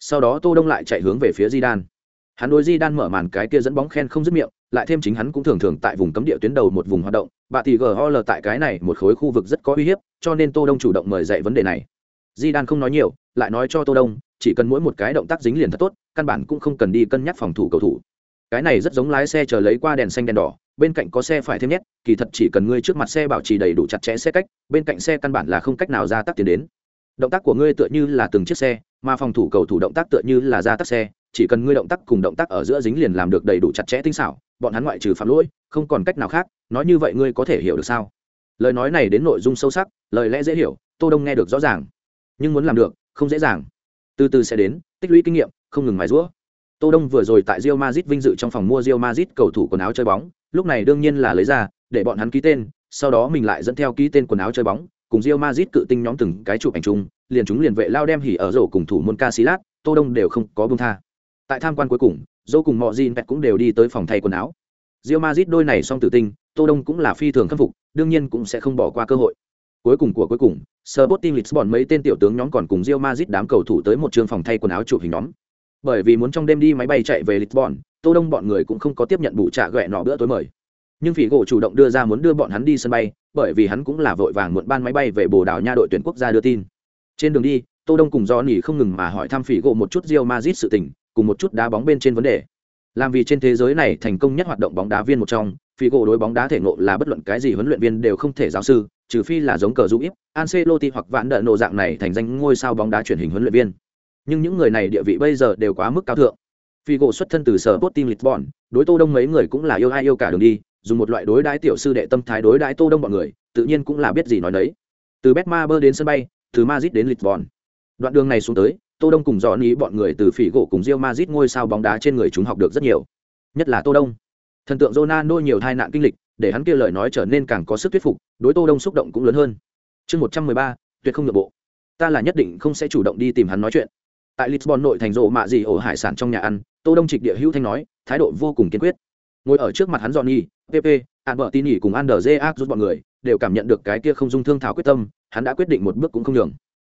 sau đó tô đông lại chạy hướng về phía di đan hắn đối di đan mở màn cái kia dẫn bóng khen không dứt miệng lại thêm chính hắn cũng thường thường tại vùng cấm địa tuyến đầu một vùng hoạt động bà thì gol tại cái này một khối khu vực rất có uy hiếp, cho nên tô đông chủ động mời dạy vấn đề này. Di đan không nói nhiều, lại nói cho tô đông, chỉ cần mỗi một cái động tác dính liền thật tốt, căn bản cũng không cần đi cân nhắc phòng thủ cầu thủ. Cái này rất giống lái xe chờ lấy qua đèn xanh đèn đỏ, bên cạnh có xe phải thêm nhét, kỳ thật chỉ cần ngươi trước mặt xe bảo trì đầy đủ chặt chẽ xe cách, bên cạnh xe căn bản là không cách nào ra tắc tiến đến. Động tác của ngươi tựa như là từng chiếc xe, mà phòng thủ cầu thủ động tác tựa như là ra tắc xe chỉ cần ngươi động tác cùng động tác ở giữa dính liền làm được đầy đủ chặt chẽ tinh xảo bọn hắn ngoại trừ phạm lỗi không còn cách nào khác nói như vậy ngươi có thể hiểu được sao? Lời nói này đến nội dung sâu sắc lời lẽ dễ hiểu tô đông nghe được rõ ràng. Nhưng muốn làm được không dễ dàng. Từ từ sẽ đến tích lũy kinh nghiệm không ngừng mài rũa tô đông vừa rồi tại Real Madrid vinh dự trong phòng mua Real Madrid cầu thủ quần áo chơi bóng lúc này đương nhiên là lấy ra để bọn hắn ký tên sau đó mình lại dẫn theo ký tên quần áo chơi bóng cùng Real Madrid cự tinh nhóm từng cái chụp ảnh chung, liền chúng liền vệ lao đem hỉ ở rổ cùng thủ môn Casillas, Tô Đông đều không có buông tha. Tại tham quan cuối cùng, Zô cùng Mojin Pet cũng đều đi tới phòng thay quần áo. rio mazit đôi này song tử tinh, Tô Đông cũng là phi thường khâm phục, đương nhiên cũng sẽ không bỏ qua cơ hội. Cuối cùng của cuối cùng, Sporting Lisbon mấy tên tiểu tướng nhóm còn cùng Real Madrid đám cầu thủ tới một trường phòng thay quần áo chụp hình nhóm. Bởi vì muốn trong đêm đi máy bay chạy về Lisbon, Tô Đông bọn người cũng không có tiếp nhận bù trả gẹ nọ bữa tối mời. Nhưng Phỉ gỗ chủ động đưa ra muốn đưa bọn hắn đi sân bay, bởi vì hắn cũng là vội vàng muộn ban máy bay về Bồ Đào Nha đội tuyển quốc gia đưa tin. Trên đường đi, Tô Đông cùng Johnny không ngừng mà hỏi thăm Phỉ gỗ một chút Real Madrid sự tình, cùng một chút đá bóng bên trên vấn đề. Làm vì trên thế giới này thành công nhất hoạt động bóng đá viên một trong, phi gỗ đối bóng đá thể ngộ là bất luận cái gì huấn luyện viên đều không thể giáo sư, trừ phi là giống cờ giúp ít, Ancelotti hoặc vạn đợn nổ dạng này thành danh ngôi sao bóng đá truyền hình huấn luyện viên. Nhưng những người này địa vị bây giờ đều quá mức cao thượng. Figo xuất thân từ sở Sporting Lisbon, đối Tô Đông mấy người cũng là yêu ai yêu cả đường đi, dùng một loại đối đãi tiểu sư đệ tâm thái đối đãi Tô Đông bọn người, tự nhiên cũng là biết gì nói đấy. Từ Betmaber đến sân bay, từ Madrid đến Lisbon. Đoạn đường này xuống tới, Tô Đông cùng dọn ý bọn người từ phỉ gỗ cùng Real Madrid ngôi sao bóng đá trên người chúng học được rất nhiều. Nhất là Tô Đông. Thần tượng Ronaldo nhiều tai nạn kinh lịch, để hắn kia lời nói trở nên càng có sức thuyết phục, đối Tô Đông xúc động cũng lớn hơn. Chương 113, tuyệt không nhượng bộ. Ta là nhất định không sẽ chủ động đi tìm hắn nói chuyện. Tại Lisbon nội thành rộ mạ gì ổ hải sản trong nhà ăn, Tô Đông trịch địa hữu thanh nói, thái độ vô cùng kiên quyết. Ngồi ở trước mặt hắn Johnny, PP, Albertini cùng Anderje rút bọn người, đều cảm nhận được cái kia không dung thương thảo quyết tâm, hắn đã quyết định một bước cũng không nhường.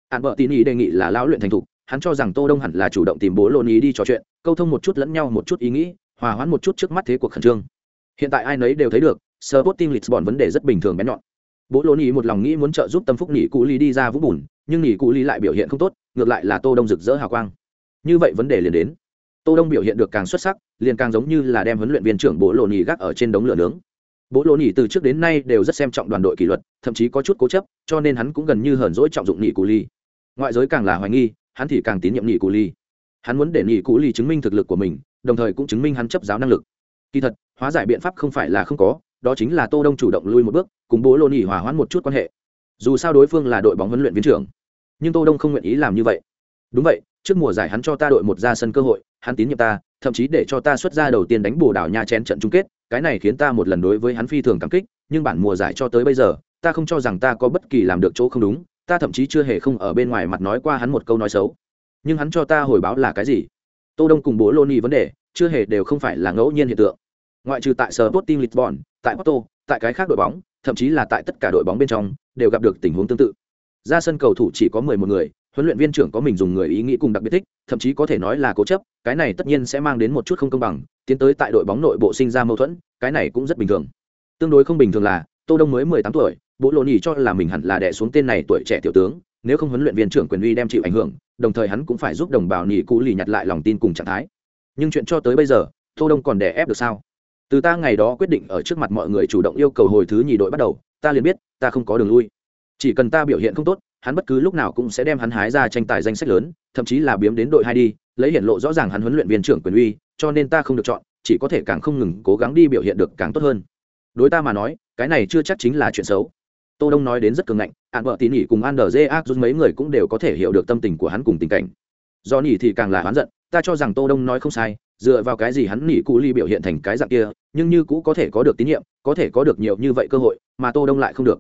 Albertini đề nghị là lão luyện thành thục, hắn cho rằng Tô Đông hẳn là chủ động tìm bố Loni đi trò chuyện, câu thông một chút lẫn nhau một chút ý nghĩ, hòa hoãn một chút trước mắt thế cuộc khẩn trương. Hiện tại ai nấy đều thấy được, Sporting Lisbon vấn đề rất bình thường bé nhọn. Bố Loni một lòng nghĩ muốn trợ giúp Tâm Phúc Nhị Cụ Ly đi ra vũ bùn, nhưng Nhị Cụ Ly lại biểu hiện không tốt, ngược lại là Tô Đông rực rỡ hào quang. Như vậy vấn đề liền đến. Tô Đông biểu hiện được càng xuất sắc, liền càng giống như là đem huấn luyện viên trưởng Bố Loni gác ở trên đống lửa nướng. Bố Loni từ trước đến nay đều rất xem trọng đoàn đội kỷ luật, thậm chí có chút cố chấp, cho nên hắn cũng gần như hờn dỗi trọng dụng nỉ Cụ Ly ngoại giới càng là hoài nghi hắn thì càng tín nhiệm nhị cụ ly. Hắn muốn để nhị cụ ly chứng minh thực lực của mình, đồng thời cũng chứng minh hắn chấp giáo năng lực. Kỳ thật, hóa giải biện pháp không phải là không có, đó chính là tô đông chủ động lui một bước, cùng bố lô nhị hòa hoãn một chút quan hệ. Dù sao đối phương là đội bóng huấn luyện viên trưởng, nhưng tô đông không nguyện ý làm như vậy. Đúng vậy, trước mùa giải hắn cho ta đội một ra sân cơ hội, hắn tín nhiệm ta, thậm chí để cho ta xuất ra đầu tiên đánh bồ đảo nha chén trận chung kết, cái này khiến ta một lần đối với hắn phi thường cảm kích, nhưng bản mùa giải cho tới bây giờ, ta không cho rằng ta có bất kỳ làm được chỗ không đúng ta thậm chí chưa hề không ở bên ngoài mặt nói qua hắn một câu nói xấu nhưng hắn cho ta hồi báo là cái gì tô đông cùng bố lô ni vấn đề chưa hề đều không phải là ngẫu nhiên hiện tượng ngoại trừ tại sở Sporting Lisbon, tại Porto, tại cái khác đội bóng, thậm chí là tại tất cả đội bóng bên trong, đều gặp được tình huống tương tự. Ra sân cầu thủ chỉ có 11 người, huấn luyện viên trưởng có mình dùng người ý nghĩ cùng đặc biệt thích, thậm chí có thể nói là cố chấp, cái này tất nhiên sẽ mang đến một chút không công bằng, tiến tới tại đội bóng nội bộ sinh ra mâu thuẫn, cái này cũng rất bình thường. Tương đối không bình thường là, Tô Đông mới 18 tuổi, bố lô nhì cho là mình hẳn là đẻ xuống tên này tuổi trẻ tiểu tướng nếu không huấn luyện viên trưởng quyền uy đem chịu ảnh hưởng đồng thời hắn cũng phải giúp đồng bào nhì cũ lì nhặt lại lòng tin cùng trạng thái. Nhưng chuyện cho tới bây giờ tô đông còn đè ép được sao? Từ ta ngày đó quyết định ở trước mặt mọi người chủ động yêu cầu hồi thứ nhì đội bắt đầu ta liền biết ta không có đường lui. Chỉ cần ta biểu hiện không tốt hắn bất cứ lúc nào cũng sẽ đem hắn hái ra tranh tài danh sách lớn thậm chí là biếm đến đội hai đi lấy hiển lộ rõ ràng hắn huấn luyện viên trưởng quyền uy cho nên ta không được chọn chỉ có thể càng không ngừng cố gắng đi biểu hiện được càng tốt hơn đối ta mà nói, cái này chưa chắc chính là chuyện xấu. Tô đông nói đến rất cường ngạnh ạn vợ tín nhỉ cùng an đờ dê ác rút mấy người cũng đều có thể hiểu được tâm tình của hắn cùng tình cảnh. Do nhỉ thì càng là hắn giận, ta cho rằng tô đông nói không sai, dựa vào cái gì hắn nỉ cụ ly biểu hiện thành cái dạng kia, nhưng như cũ có thể có được tín nhiệm, có thể có được nhiều như vậy cơ hội, mà tô đông lại không được.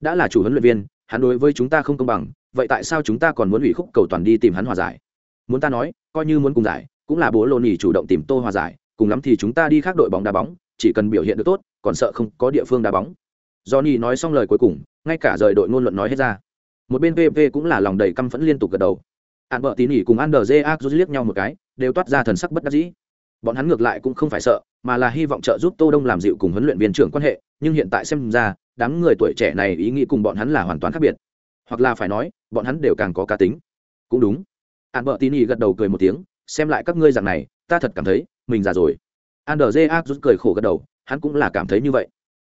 Đã là chủ huấn luyện viên, hắn đối với chúng ta không công bằng, vậy tại sao chúng ta còn muốn ủy khúc cầu toàn đi tìm hắn hòa giải? Muốn ta nói, coi như muốn cùng giải, cũng là bố lô nỉ chủ động tìm tô hòa giải, cùng lắm thì chúng ta đi khác đội bóng đá bóng, chỉ cần biểu hiện được tốt còn sợ không có địa phương đá bóng Johnny nói xong lời cuối cùng, ngay cả rời đội ngôn luận nói hết ra. Một bên VV cũng là lòng đầy căm phẫn liên tục gật đầu. An bợ tín nhỉ cùng Anderje rút liếc nhau một cái, đều toát ra thần sắc bất đắc dĩ. Bọn hắn ngược lại cũng không phải sợ, mà là hy vọng trợ giúp Tô Đông làm dịu cùng huấn luyện viên trưởng quan hệ, nhưng hiện tại xem ra, đám người tuổi trẻ này ý nghĩ cùng bọn hắn là hoàn toàn khác biệt. Hoặc là phải nói, bọn hắn đều càng có cá tính. Cũng đúng. An bợ tín nhỉ gật đầu cười một tiếng, xem lại các ngươi dạng này, ta thật cảm thấy mình già rồi. Anderje rút cười khổ gật đầu, hắn cũng là cảm thấy như vậy.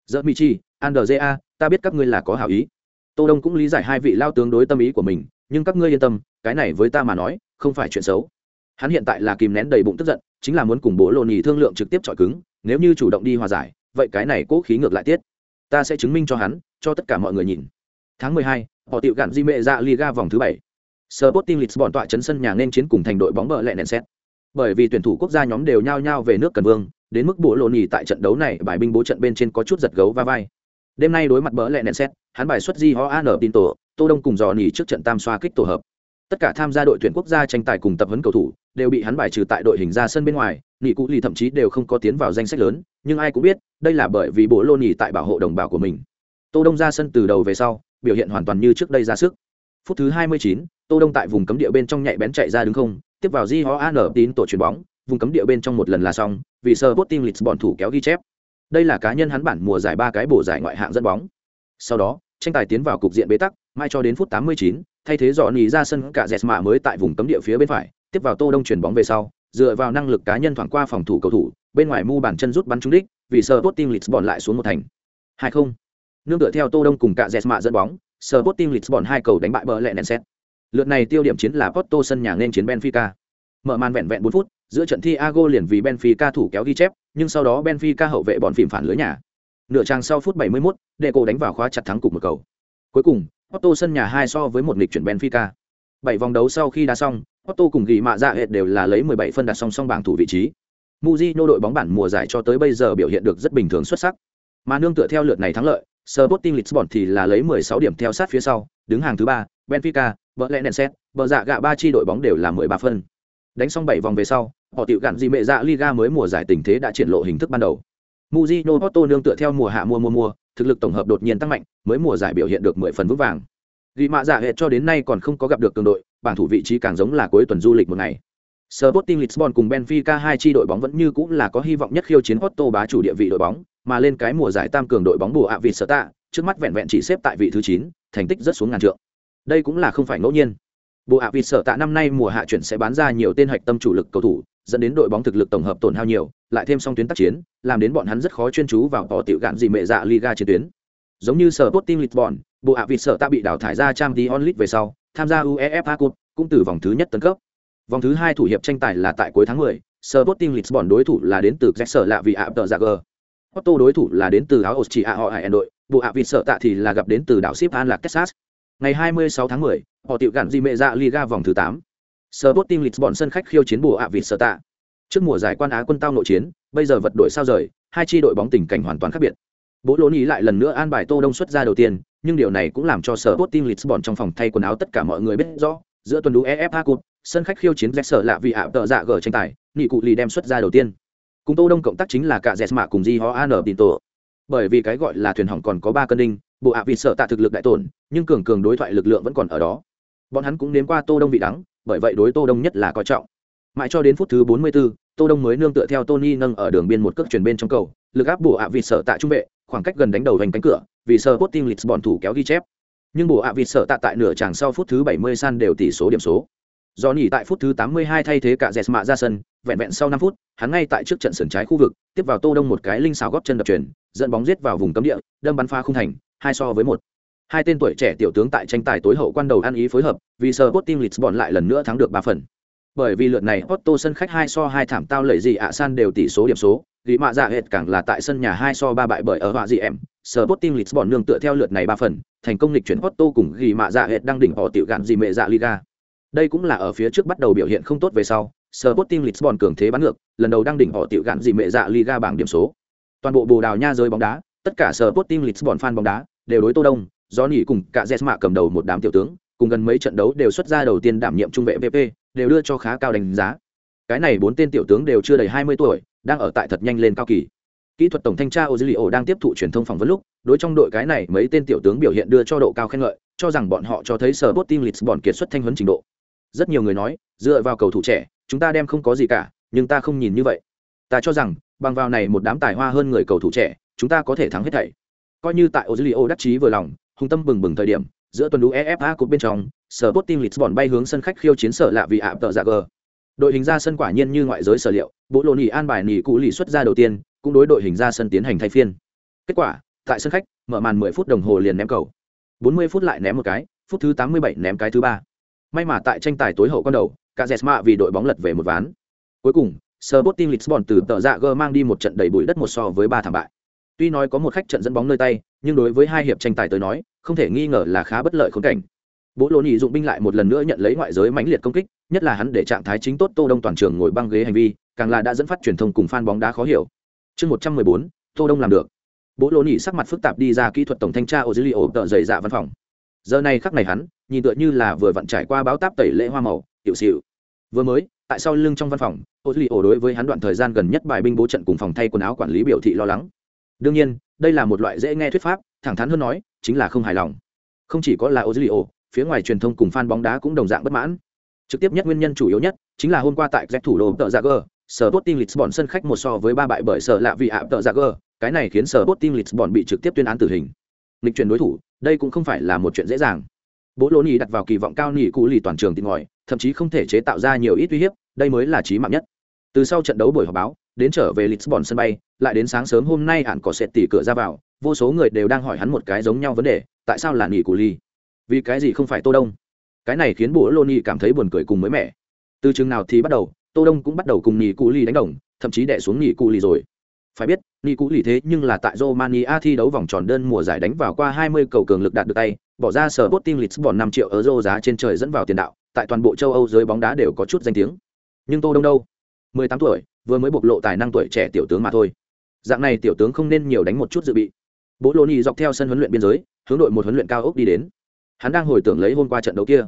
Dỡ Michi, andrea ta biết các ngươi là có hảo ý. Tô đông cũng lý giải hai vị lao tướng đối tâm ý của mình nhưng các ngươi yên tâm cái này với ta mà nói không phải chuyện xấu. Hắn hiện tại là kìm nén đầy bụng tức giận chính là muốn cùng bố lộ nhì thương lượng trực tiếp chọi cứng nếu như chủ động đi hòa giải vậy cái này cố khí ngược lại tiết. Ta sẽ chứng minh cho hắn cho tất cả mọi người nhìn. Tháng mười hai, họ tiệu gạn di mệ ra liga vòng thứ bảy. Sporting Lisbon tọa chấn sân nhà nên chiến cùng thành đội bóng bờ lẹ nền xét. Bởi vì tuyển thủ quốc gia nhóm đều nhao nhao về nước cần vương đến mức bộ lộ nhì tại trận đấu này bài binh bố trận bên trên có chút giật gấu va vai. Đêm nay đối mặt bỡ lẹ nẹn xét hắn bài xuất di ho an ở tin tổ tô đông cùng dò nhì trước trận tam xoa kích tổ hợp. Tất cả tham gia đội tuyển quốc gia tranh tài cùng tập huấn cầu thủ đều bị hắn bài trừ tại đội hình ra sân bên ngoài nỉ cụ lì thậm chí đều không có tiến vào danh sách lớn nhưng ai cũng biết đây là bởi vì bộ lô nhì tại bảo hộ đồng bào của mình. Tô đông ra sân từ đầu về sau biểu hiện hoàn toàn như trước đây ra sức. Phút thứ 29, tô đông tại vùng cấm địa bên trong nhạy bén chạy ra đứng không tiếp vào di ho an tín tổ chuyền bóng vùng cấm địa bên trong một lần là xong vì sơ bot team lisbon thủ kéo ghi chép. Đây là cá nhân hắn bản mùa giải ba cái bổ giải ngoại hạng dẫn bóng. Sau đó tranh tài tiến vào cục diện bế tắc mai cho đến phút 89, thay thế dọn nhì ra sân cả Jesma mới tại vùng cấm địa phía bên phải tiếp vào tô đông chuyển bóng về sau dựa vào năng lực cá nhân thoảng qua phòng thủ cầu thủ bên ngoài mu bàn chân rút bắn trúng đích vì sơ bot team lisbon lại xuống một thành. hai không. Nương tựa theo tô đông cùng cả Jesma dẫn bóng sơ bot team lisbon hai cầu đánh bại bờ lẹ nền xét lượt này tiêu điểm chiến là porto sân nhà nên chiến benfica. Mở màn vẹn vẹn 4 phút giữa trận thi ago liền vì benfica thủ kéo ghi chép nhưng sau đó benfica hậu vệ bọn phìm phản lưới nhà. Nửa trang sau phút 71, Deco đánh vào khóa chặt thắng cục một cầu. Cuối cùng porto sân nhà hai so với một lịch chuyển benfica. Bảy vòng đấu sau khi đá xong porto cùng ghi mạ dạ hệt đều là lấy 17 phân đặt song song bảng thủ vị trí. Mujino đội bóng bản mùa giải cho tới bây giờ biểu hiện được rất bình thường xuất sắc. Mà nương tựa theo lượt này thắng lợi Sporting Lisbon thì là lấy 16 điểm theo sát phía sau, đứng hàng thứ ba, Benfica, bờ Lẹ nền xét bờ dạ gạ ba chi đội bóng đều là mười ba phân. Đánh xong bảy vòng về sau họ tiểu gạn gì mẹ dạ liga mới mùa giải tình thế đã triển lộ hình thức ban đầu. Mujino Porto nương tựa theo mùa hạ mua mua mua thực lực tổng hợp đột nhiên tăng mạnh mới mùa giải biểu hiện được mười phần vững vàng. Ghi mạ dạ giả hệ cho đến nay còn không có gặp được cường đội bảng thủ vị trí càng giống là cuối tuần du lịch một ngày. Sporting Lisbon cùng Benfica hai chi đội bóng vẫn như cũng là có hy vọng nhất khiêu chiến Porto bá chủ địa vị đội bóng, mà lên cái mùa giải tam cường đội bóng bùa ạ vị sở tạ, trước mắt vẹn vẹn chỉ xếp tại vị thứ 9, thành tích rất xuống ngàn trượng. Đây cũng là không phải ngẫu nhiên. Bộ hạ vịt sở tạ năm nay mùa hạ chuyển sẽ bán ra nhiều tên hạch tâm chủ lực cầu thủ dẫn đến đội bóng thực lực tổng hợp tổn hao nhiều lại thêm song tuyến tác chiến làm đến bọn hắn rất khó chuyên chú vào tỏ tiểu gạn gì mẹ dạ liga chiến tuyến giống như sở tốt team lisbon bộ ạ vịt sợ ta bị đào thải ra trang tí onlit về sau tham gia uefa cup cũng từ vòng thứ nhất tấn cấp vòng thứ hai thủ hiệp tranh tài là tại cuối tháng 10, sở tốt team lisbon đối thủ là đến từ sở lạ vì ạ tờ dạ g Otto đối thủ là đến từ áo Austria họ hải đội, bộ ạ vịt sợ tạ thì là gặp đến từ đảo Ship An là Texas. Ngày 26 tháng 10, họ tiểu gạn gì mẹ dạ Liga vòng thứ 8. Sporting Lisbon sân khách khiêu chiến bùa ạ vịt sở tạ. Trước mùa giải quan Á quân tao nội chiến, bây giờ vật đổi sao rời, hai chi đội bóng tình cảnh hoàn toàn khác biệt. Bố lỗ ý lại lần nữa an bài Tô Đông xuất ra đầu tiên, nhưng điều này cũng làm cho Sporting Lisbon trong phòng thay quần áo tất cả mọi người biết rõ, giữa tuần đấu EFA Cup, sân khách khiêu chiến Leicester lạ vì ạ tợ dạ gở tranh tài, nghị cụ lì đem xuất ra đầu tiên. Cùng Tô Đông cộng tác chính là cả Jesma cùng Di Ho An tổ. Bởi vì cái gọi là thuyền hỏng còn có ba cân đinh, bộ ạ vì sở tạ thực lực đại tổn, nhưng cường cường đối thoại lực lượng vẫn còn ở đó. Bọn hắn cũng nếm qua Tô Đông vị đắng, bởi vậy đối Tô Đông nhất là coi trọng. Mãi cho đến phút thứ 44, Tô Đông mới nương tựa theo Tony nâng ở đường biên một cước chuyển bên trong cầu, lực áp bổ ạ vị sợ tạ trung vệ, khoảng cách gần đánh đầu hành cánh cửa, vì sợ Sporting Lisbon thủ kéo ghi chép. Nhưng bổ ạ vị sợ tạ tại nửa chàng sau phút thứ 70 san đều tỷ số điểm số. Do nhỉ tại phút thứ 82 thay thế cả Jesma ra sân, vẹn vẹn sau 5 phút, hắn ngay tại trước trận sườn trái khu vực, tiếp vào Tô Đông một cái linh xảo góp chân đập chuyển, dẫn bóng giết vào vùng cấm địa, đâm bắn pha khung thành, hai so với một. Hai tên tuổi trẻ tiểu tướng tại tranh tài tối hậu quan đầu ăn ý phối hợp, vì Sporting Lisbon lại lần nữa thắng được ba phần. Bởi vì lượt này Porto sân khách hai so hai thảm tao lẩy gì ạ san đều tỷ số điểm số, Ghi Mạ Dạ Hệt càng là tại sân nhà hai so ba bại bởi ở họa gì em. Sporting Lisbon nương tựa theo lượt này ba phần, thành công lịch chuyển Porto cùng ghi Mạ Dạ Hệt đang đỉnh họ tiểu gạn gì mẹ dạ Liga. Đây cũng là ở phía trước bắt đầu biểu hiện không tốt về sau, Sporting Lisbon cường thế bắn ngược, lần đầu đang đỉnh họ tiểu gạn gì mẹ dạ Liga bảng điểm số. Toàn bộ Bồ Đào Nha rơi bóng đá, tất cả Sporting Lisbon fan bóng đá đều đối Tô Đông, Johnny cùng cả Jesma cầm đầu một đám tiểu tướng, cùng gần mấy trận đấu đều xuất ra đầu tiên đảm nhiệm trung vệ VP, đều đưa cho khá cao đánh giá. Cái này bốn tên tiểu tướng đều chưa đầy 20 tuổi, đang ở tại thật nhanh lên cao kỳ. Kỹ thuật tổng thanh tra Ozilio đang tiếp thụ truyền thông phỏng vấn lúc, đối trong đội cái này mấy tên tiểu tướng biểu hiện đưa cho độ cao khen ngợi, cho rằng bọn họ cho thấy Sporting Lisbon kiệt xuất thanh huấn trình độ. Rất nhiều người nói, dựa vào cầu thủ trẻ, chúng ta đem không có gì cả, nhưng ta không nhìn như vậy. Ta cho rằng, bằng vào này một đám tài hoa hơn người cầu thủ trẻ, chúng ta có thể thắng hết thảy. Coi như tại Ozilio đắc chí vừa lòng, hùng tâm bừng bừng thời điểm, giữa tuần đấu EFA của bên trong, team Lisbon bay hướng sân khách khiêu chiến sở lạ vì ạ tợ dạ gờ. Đội hình ra sân quả nhiên như ngoại giới sở liệu, bộ lộ nỉ an bài nỉ cụ lì xuất ra đầu tiên, cũng đối đội hình ra sân tiến hành thay phiên. Kết quả, tại sân khách, mở màn 10 phút đồng hồ liền ném cầu. 40 phút lại ném một cái, phút thứ 87 ném cái thứ ba. May mà tại tranh tài tối hậu con đầu, cả Jesma vì đội bóng lật về một ván. Cuối cùng, Sporting Lisbon từ tờ dạ gờ mang đi một trận đầy bụi đất một so với ba thảm bại. Tuy nói có một khách trận dẫn bóng nơi tay, nhưng đối với hai hiệp tranh tài tới nói, không thể nghi ngờ là khá bất lợi khốn cảnh. Bố Lô Nhị dụng binh lại một lần nữa nhận lấy ngoại giới mãnh liệt công kích, nhất là hắn để trạng thái chính tốt Tô Đông toàn trường ngồi băng ghế hành vi, càng là đã dẫn phát truyền thông cùng fan bóng đá khó hiểu. Chương 114, Tô Đông làm được. Bố Lô Nhị sắc mặt phức tạp đi ra kỹ thuật tổng thanh tra Ozilio tợ dày dạ văn phòng. Giờ này khắc này hắn, nhìn tựa như là vừa vặn trải qua báo táp tẩy lễ hoa màu, hiệu xỉu. Vừa mới, tại sau lưng trong văn phòng ô dưới ổ đối với hắn đoạn thời gian gần nhất bài binh bố trận cùng phòng thay quần áo quản lý biểu thị lo lắng đương nhiên đây là một loại dễ nghe thuyết pháp thẳng thắn hơn nói chính là không hài lòng. Không chỉ có là ozilio, phía ngoài truyền thông cùng fan bóng đá cũng đồng dạng bất mãn. Trực tiếp nhất nguyên nhân chủ yếu nhất chính là hôm qua tại Z thủ đô tợ dạ sở Sporting Lisbon sân khách một so với ba bại bởi sở lạ vị ạ tợ dạ cái này khiến sở Sporting Lisbon bị trực tiếp tuyên án tử hình. Lịch chuyển đối thủ, đây cũng không phải là một chuyện dễ dàng. Bố lô nhì đặt vào kỳ vọng cao nỉ cụ lì toàn trường tin ngòi, thậm chí không thể chế tạo ra nhiều ít uy hiếp, đây mới là chí mạng nhất. Từ sau trận đấu buổi họp báo đến trở về lisbon sân bay, lại đến sáng sớm hôm nay ạn có sẽ tỉ cửa ra vào, vô số người đều đang hỏi hắn một cái giống nhau vấn đề, tại sao là nghỉ của lì vì cái gì không phải tô đông? Cái này khiến bố Loni cảm thấy buồn cười cùng mới mẻ. Từ chừng nào thì bắt đầu, tô đông cũng bắt đầu cùng nghỉ cụ lì đánh đồng, thậm chí đè xuống nghỉ cụ lì rồi. Phải biết nghỉ cũ lì thế nhưng là tại romania thi đấu vòng tròn đơn mùa giải đánh vào qua 20 cầu cường lực đạt được tay, bỏ ra sở Sporting Lisbon 5 triệu euro giá trên trời dẫn vào tiền đạo, tại toàn bộ châu âu giới bóng đá đều có chút danh tiếng. Nhưng tô đông đâu? 18 tuổi vừa mới bộc lộ tài năng tuổi trẻ tiểu tướng mà thôi dạng này tiểu tướng không nên nhiều đánh một chút dự bị bố lô nhì dọc theo sân huấn luyện biên giới hướng đội một huấn luyện cao ốc đi đến hắn đang hồi tưởng lấy hôm qua trận đấu kia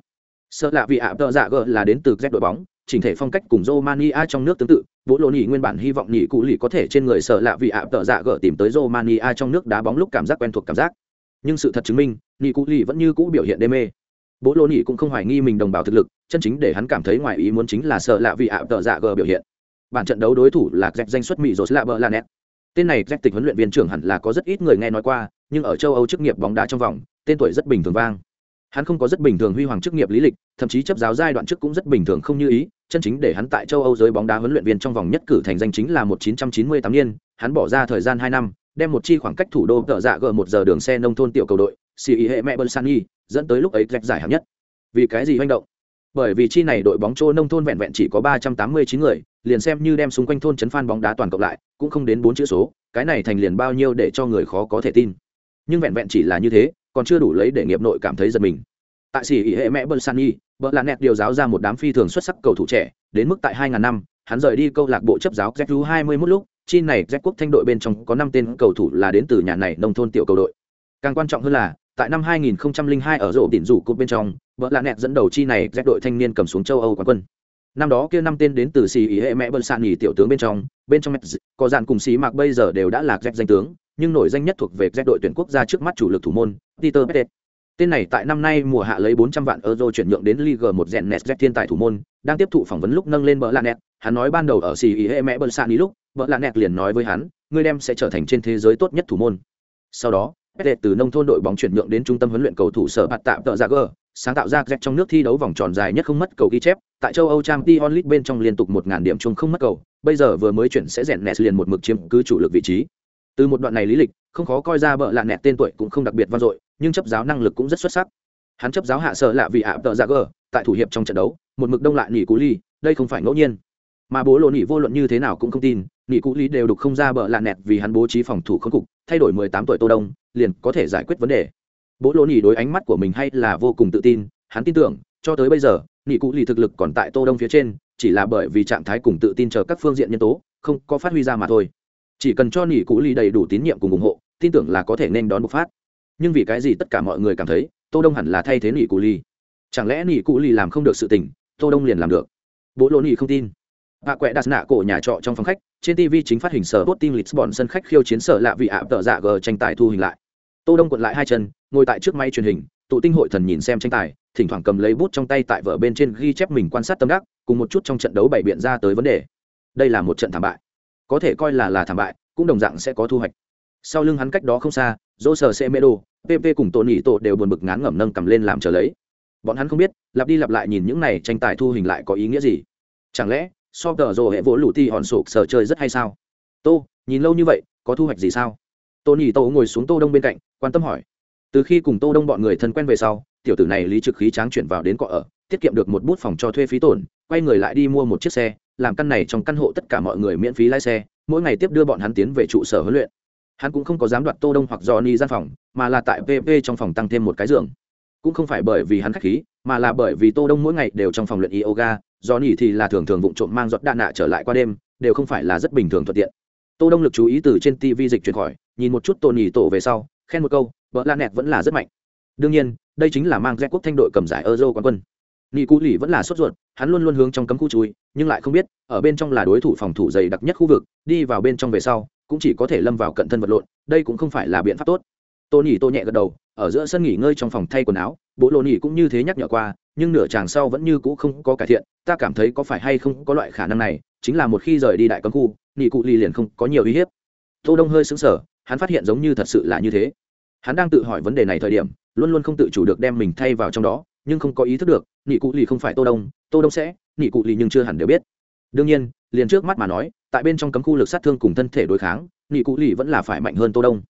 sợ lạ vì ạ tợ dạ gờ là đến từ z đội bóng chỉnh thể phong cách cùng Romania trong nước tương tự, Bố Lô Nhĩ nguyên bản hy vọng nhị cụ lì có thể trên người sợ lạ vì ạ tợ dạ gờ tìm tới Romania trong nước đá bóng lúc cảm giác quen thuộc cảm giác. Nhưng sự thật chứng minh, nhị cụ lì vẫn như cũ biểu hiện đê mê. Bố Lô Nhĩ cũng không hoài nghi mình đồng bào thực lực, chân chính để hắn cảm thấy ngoài ý muốn chính là sợ lạ vì ạ tợ dạ gờ biểu hiện. Bản trận đấu đối thủ là Jack danh xuất Mỹ rồi lạ bờ Lanet. Tên này Jack tịch huấn luyện viên trưởng hẳn là có rất ít người nghe nói qua, nhưng ở châu Âu chức nghiệp bóng đá trong vòng, tên tuổi rất bình thường vang. Hắn không có rất bình thường huy hoàng chức nghiệp lý lịch thậm chí chấp giáo giai đoạn trước cũng rất bình thường không như ý chân chính để hắn tại châu âu giới bóng đá huấn luyện viên trong vòng nhất cử thành danh chính là một chín trăm chín mươi tám niên hắn bỏ ra thời gian hai năm đem một chi khoảng cách thủ đô tợ dạ gờ một giờ đường xe nông thôn tiểu cầu đội xì ý hệ mẹ bơn san y dẫn tới lúc ấy dẹp giải hạng nhất. Vì cái gì manh động? Bởi vì chi này đội bóng chô nông thôn vẹn vẹn chỉ có ba trăm tám mươi chín người, liền xem như đem xung quanh thôn chấn phan bóng đá toàn cộng lại, cũng không đến bốn chữ số, cái này thành liền bao nhiêu để cho người khó có thể tin. Nhưng vẹn vẹn chỉ là như thế, còn chưa đủ lấy để nghiệp nội cảm thấy giật mình. Tại xỉ ỉ hệ mẹ bơn san y vợ là nẹt điều giáo ra một đám phi thường xuất sắc cầu thủ trẻ, đến mức tại 2000 năm, hắn rời đi câu lạc bộ chấp giáo z hai mươi 21 lúc, chi này z quốc thanh đội bên trong có năm tên cầu thủ là đến từ nhà này nông thôn tiểu cầu đội. Càng quan trọng hơn là tại năm 2002 ở rổ đỉnh rủ cột bên trong vợ là nẹt dẫn đầu chi này z đội thanh niên cầm xuống châu âu quán quân năm đó kia năm tên đến từ xì ý hệ mẹ bơn san nghỉ tiểu tướng bên trong bên trong mets có dàn cùng xì mạc bây giờ đều đã là z danh tướng nhưng nổi danh nhất thuộc về z đội tuyển quốc gia trước mắt chủ lực thủ môn peter pettet Tên này tại năm nay mùa hạ lấy 400 vạn euro chuyển nhượng đến Ligue 1 Rennes thiên tài thủ môn, đang tiếp thụ phỏng vấn lúc nâng lên bờ Lanet, hắn nói ban đầu ở CIE mẹ bờ sạn lúc, bờ Lanet liền nói với hắn, ngươi đem sẽ trở thành trên thế giới tốt nhất thủ môn. Sau đó, Pele từ nông thôn đội bóng chuyển nhượng đến trung tâm huấn luyện cầu thủ sở bạt tạm tợ dạ Jager, sáng tạo ra trong nước thi đấu vòng tròn dài nhất không mất cầu ghi chép, tại châu Âu Champions League bên trong liên tục 1000 điểm chung không mất cầu, bây giờ vừa mới chuyển sẽ rèn nẹt liền một mực chiếm cứ chủ lực vị trí. Từ một đoạn này lý lịch, không khó coi ra bợ lạ nẹt tên tuổi cũng không đặc biệt vang dội, nhưng chấp giáo năng lực cũng rất xuất sắc. Hắn chấp giáo hạ sợ lạ vì ạ tợ dạ ra tại thủ hiệp trong trận đấu một mực đông lại nỉ cú ly đây không phải ngẫu nhiên. Mà bố lộ nỉ vô luận như thế nào cũng không tin nỉ cú ly đều đục không ra bợ lạ nẹt vì hắn bố trí phòng thủ khốn cục thay đổi mười tám tuổi tô đông liền có thể giải quyết vấn đề. Bố lô nỉ đối ánh mắt của mình hay là vô cùng tự tin, hắn tin tưởng, cho tới bây giờ, nỉ cụ lì thực lực còn tại tô đông phía trên, chỉ là bởi vì trạng thái cùng tự tin chờ các phương diện nhân tố, không có phát huy ra mà thôi. Chỉ cần cho nỉ cụ lì đầy đủ tín nhiệm cùng ủng hộ, tin tưởng là có thể nên đón bộc phát. Nhưng vì cái gì tất cả mọi người cảm thấy, tô đông hẳn là thay thế nỉ cụ lì. chẳng lẽ nỉ cụ lì làm không được sự tình, tô đông liền làm được? Bố lô nỉ không tin. Bà quẹ đặt nạ cổ nhà trọ trong phòng khách, trên tv chính phát hình sở bot lịch lisbon sân khách khiêu chiến sở lạ vị ạ tợ dạ g tranh tài thu hình lại tô đông cuộn lại hai chân, ngồi tại trước máy truyền hình, tụ tinh hội thần nhìn xem tranh tài, thỉnh thoảng cầm lấy bút trong tay tại vở bên trên ghi chép mình quan sát tâm đắc, cùng một chút trong trận đấu bày biện ra tới vấn đề. Đây là một trận thảm bại. Có thể coi là là thảm bại, cũng đồng dạng sẽ có thu hoạch. Sau lưng hắn cách đó không xa dỗ sờ xe mê đô pp cùng tổ nhị tổ đều buồn bực ngán ngẩm nâng cầm lên làm trở lấy. Bọn hắn không biết, lặp đi lặp lại nhìn những này tranh tài thu hình lại có ý nghĩa gì. Chẳng lẽ so tờ rồ hệ vỗ lụ ti hòn sụp sở chơi rất hay sao? Tô, nhìn lâu như vậy, có thu hoạch gì sao? Tô nhị ngồi xuống tô đông bên cạnh, quan tâm hỏi. Từ khi cùng tô đông bọn người thân quen về sau, tiểu tử này lý trực khí tráng chuyển vào đến cọ ở, tiết kiệm được một bút phòng cho thuê phí tổn, quay người lại đi mua một chiếc xe, làm căn này trong căn hộ tất cả mọi người miễn phí lái xe, mỗi ngày tiếp đưa bọn hắn tiến về trụ sở huấn luyện. Hắn cũng không có dám đoạt tô đông hoặc Johnny gian phòng, mà là tại pp trong phòng tăng thêm một cái giường. Cũng không phải bởi vì hắn khách khí, mà là bởi vì tô đông mỗi ngày đều trong phòng luyện yoga, Johnny thì là thường thường vụng trộm mang giọt đạn nạ trở lại qua đêm, đều không phải là rất bình thường thuận tiện tô đông lực chú ý từ trên tv dịch chuyển khỏi, nhìn một chút tô Nhì tổ về sau, khen một câu vợ la nẹt vẫn là rất mạnh. Đương nhiên, đây chính là mang rẽ quốc thanh đội cầm giải euro quán quân. Nị cú lì vẫn là sốt ruột, hắn luôn luôn hướng trong cấm khu chui, nhưng lại không biết, ở bên trong là đối thủ phòng thủ dày đặc nhất khu vực, đi vào bên trong về sau, cũng chỉ có thể lâm vào cận thân vật lộn, đây cũng không phải là biện pháp tốt. Tô nhỉ tô nhẹ gật đầu, ở giữa sân nghỉ ngơi trong phòng thay quần áo bộ lô nỉ cũng như thế nhắc nhở qua, nhưng nửa chàng sau vẫn như cũ không có cải thiện, ta cảm thấy có phải hay không có loại khả năng này, chính là một khi rời đi đại cấm khu nhị cụ lì liền không có nhiều uy hiếp. Tô đông hơi sững sờ, hắn phát hiện giống như thật sự là như thế. Hắn đang tự hỏi vấn đề này thời điểm, luôn luôn không tự chủ được đem mình thay vào trong đó, nhưng không có ý thức được nhị cụ lì không phải tô đông tô đông sẽ nhị cụ lì nhưng chưa hẳn đều biết. Đương nhiên, liền trước mắt mà nói, tại bên trong cấm khu lực sát thương cùng thân thể đối kháng nhị cụ lì vẫn là phải mạnh hơn tô đông.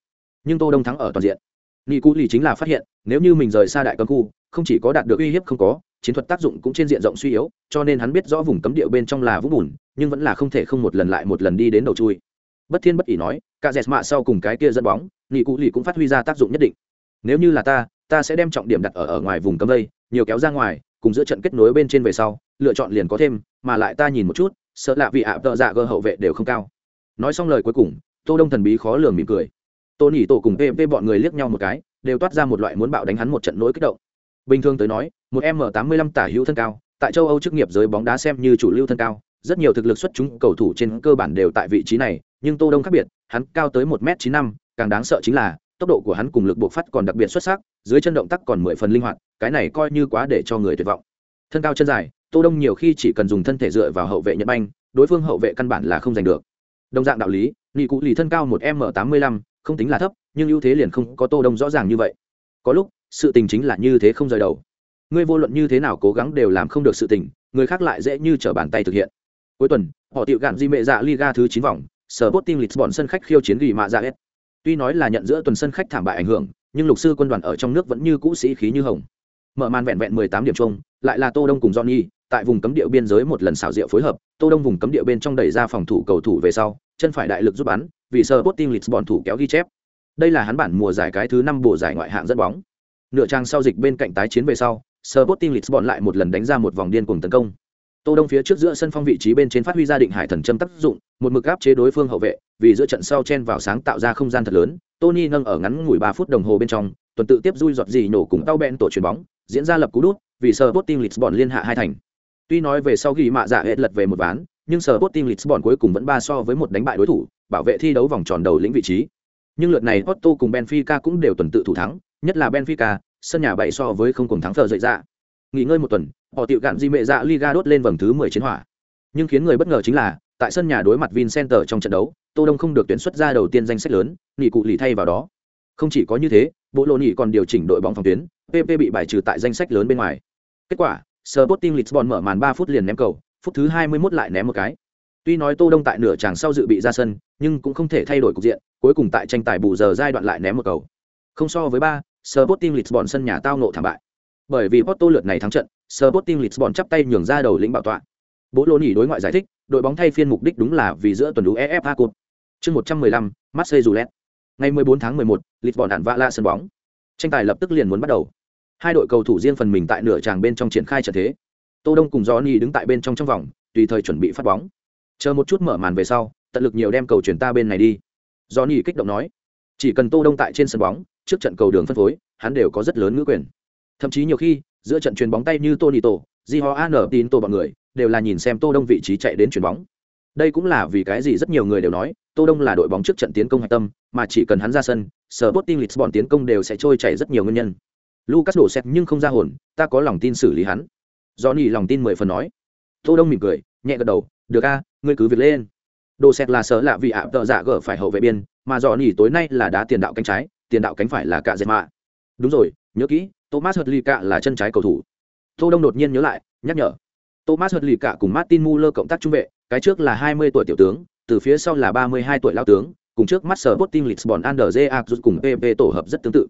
Nhưng tô đông thắng ở toàn diện. Nhị cụ lì chính là phát hiện, nếu như mình rời xa đại cấm khu, không chỉ có đạt được uy hiếp không có chiến thuật tác dụng cũng trên diện rộng suy yếu, cho nên hắn biết rõ vùng cấm địa bên trong là vũng bùn, nhưng vẫn là không thể không một lần lại một lần đi đến đầu chui. Bất thiên bất ỉ nói, cả dẹt mạ sau cùng cái kia dẫn bóng nhị cụ lì cũng phát huy ra tác dụng nhất định. Nếu như là ta ta sẽ đem trọng điểm đặt ở ở ngoài vùng cấm đây, nhiều kéo ra ngoài, cùng giữa trận kết nối bên trên về sau, lựa chọn liền có thêm, mà lại ta nhìn một chút, sợ lạ vị ạ, tợ dạ gờ hậu vệ đều không cao. Nói xong lời cuối cùng, tô đông thần bí khó lường mỉm cười. Tô nhỉ tổ cùng pv bọn người liếc nhau một cái, đều toát ra một loại muốn bạo đánh hắn một trận nỗi kích động bình thường tới nói, một m tám mươi lăm tả hữu thân cao, tại châu âu chức nghiệp giới bóng đá xem như chủ lưu thân cao, rất nhiều thực lực xuất chúng cầu thủ trên cơ bản đều tại vị trí này, nhưng tô đông khác biệt, hắn cao tới một m chín năm, càng đáng sợ chính là, tốc độ của hắn cùng lực bộc phát còn đặc biệt xuất sắc, dưới chân động tác còn mười phần linh hoạt, cái này coi như quá để cho người tuyệt vọng. Thân cao chân dài, tô đông nhiều khi chỉ cần dùng thân thể dựa vào hậu vệ nhật banh, đối phương hậu vệ căn bản là không giành được. Đồng dạng đạo lý, nghị cụ lì thân cao một m tám mươi lăm, không tính là thấp, nhưng ưu thế liền không có tô đông rõ ràng như vậy. Có lúc sự tình chính là như thế không rời đầu. Ngươi vô luận như thế nào cố gắng đều làm không được sự tình, người khác lại dễ như trở bàn tay thực hiện. Cuối tuần, họ tiệu gạn di mệ dạ liga thứ chín vòng, sở bot team lisbon sân khách khiêu chiến ghi mạ dạ s tuy nói là nhận giữa tuần sân khách thảm bại ảnh hưởng, nhưng lục sư quân đoàn ở trong nước vẫn như cũ sĩ khí như hồng. Mở màn vẹn vẹn mười tám điểm chung, lại là tô đông cùng johnny, tại vùng cấm địa biên giới một lần xảo diệu phối hợp, tô đông vùng cấm địa bên trong đẩy ra phòng thủ cầu thủ về sau, chân phải đại lực giúp bắn, vì sở bot team lisbon thủ kéo ghi chép. Đây là hắn bản mùa giải cái thứ năm bộ giải ngoại hạng dẫn bóng nửa trang sau dịch bên cạnh tái chiến về sau Sporting Lisbon lại một lần đánh ra một vòng điên cuồng tấn công. Tô Đông phía trước giữa sân phong vị trí bên trên phát huy ra định hải thần châm tác dụng, một mực áp chế đối phương hậu vệ, vì giữa trận sau chen vào sáng tạo ra không gian thật lớn, Tony nâng ở ngắn ngủi 3 phút đồng hồ bên trong, tuần tự tiếp rui giọt gì nổ cùng tao bẹn tổ chuyền bóng, diễn ra lập cú đút, vì Sporting Lisbon liên hạ hai thành. Tuy nói về sau ghi mạ dạ hết lật về một ván, nhưng Sporting Lisbon cuối cùng vẫn ba so với một đánh bại đối thủ, bảo vệ thi đấu vòng tròn đầu lĩnh vị trí. Nhưng lượt này Porto cùng Benfica cũng đều tuần tự thủ thắng, nhất là Benfica, sân nhà bảy so với không cùng thắng phờ dậy ra nghỉ ngơi một tuần họ tiệu gạn di mệ dạ liga đốt lên vầng thứ mười chiến hỏa. Nhưng khiến người bất ngờ chính là tại sân nhà đối mặt vincenter trong trận đấu tô đông không được tuyển xuất ra đầu tiên danh sách lớn nghỉ cụ lì thay vào đó. Không chỉ có như thế bộ lộ nghỉ còn điều chỉnh đội bóng phòng tuyến pp bị bài trừ tại danh sách lớn bên ngoài. Kết quả Sporting Lisbon mở màn ba phút liền ném cầu phút thứ hai mươi 21 lại ném một cái. Tuy nói tô đông tại nửa chàng sau dự bị ra sân nhưng cũng không thể thay đổi cục diện cuối cùng tại tranh tài bù giờ giai đoạn lại ném một cầu. Không so với ba Sporting Lisbon sân nhà tao nộ thảm bại. Bởi vì Porto lượt này thắng trận, Sporting Lisbon chắp tay nhường ra đầu lĩnh bảo tọa. Bố lô nhỉ đối ngoại giải thích, đội bóng thay phiên mục đích đúng là vì giữa tuần đấu EFA Cup. Chương 115, Marseille Julet. Ngày 14 tháng 11, Lisbon đạn vạ la sân bóng. Tranh tài lập tức liền muốn bắt đầu. Hai đội cầu thủ riêng phần mình tại nửa tràng bên trong triển khai trận thế. Tô Đông cùng Johnny đứng tại bên trong trong vòng, tùy thời chuẩn bị phát bóng. Chờ một chút mở màn về sau, tận lực nhiều đem cầu chuyển ta bên này đi. Johnny kích động nói, chỉ cần Tô Đông tại trên sân bóng, trước trận cầu đường phân phối, hắn đều có rất lớn ngữ quyền. Thậm chí nhiều khi, giữa trận chuyền bóng tay như Tony Tổ, Jiho An tín tổ bọn người, đều là nhìn xem Tô Đông vị trí chạy đến chuyền bóng. Đây cũng là vì cái gì rất nhiều người đều nói, Tô Đông là đội bóng trước trận tiến công hạch tâm, mà chỉ cần hắn ra sân, Sporting Lisbon tiến công đều sẽ trôi chảy rất nhiều nguyên nhân. Lucas đổ xét nhưng không ra hồn, ta có lòng tin xử lý hắn. Johnny lòng tin mười phần nói. Tô Đông mỉm cười, nhẹ gật đầu, được a, ngươi cứ việc lên. Đồ xét là sở lạ vì ạ tợ dạ gở phải hậu vệ biên, mà Johnny tối nay là đá tiền đạo cánh trái, tiền đạo cánh phải là cạ dệt mạ đúng rồi nhớ kỹ thomas hật lì cạ là chân trái cầu thủ tô đông đột nhiên nhớ lại nhắc nhở thomas hật lì cạ cùng martin muller cộng tác trung vệ cái trước là 20 tuổi tiểu tướng từ phía sau là 32 tuổi lao tướng cùng trước mắt sở Sporting Lisbon Anderje Agut cùng PP tổ hợp rất tương tự.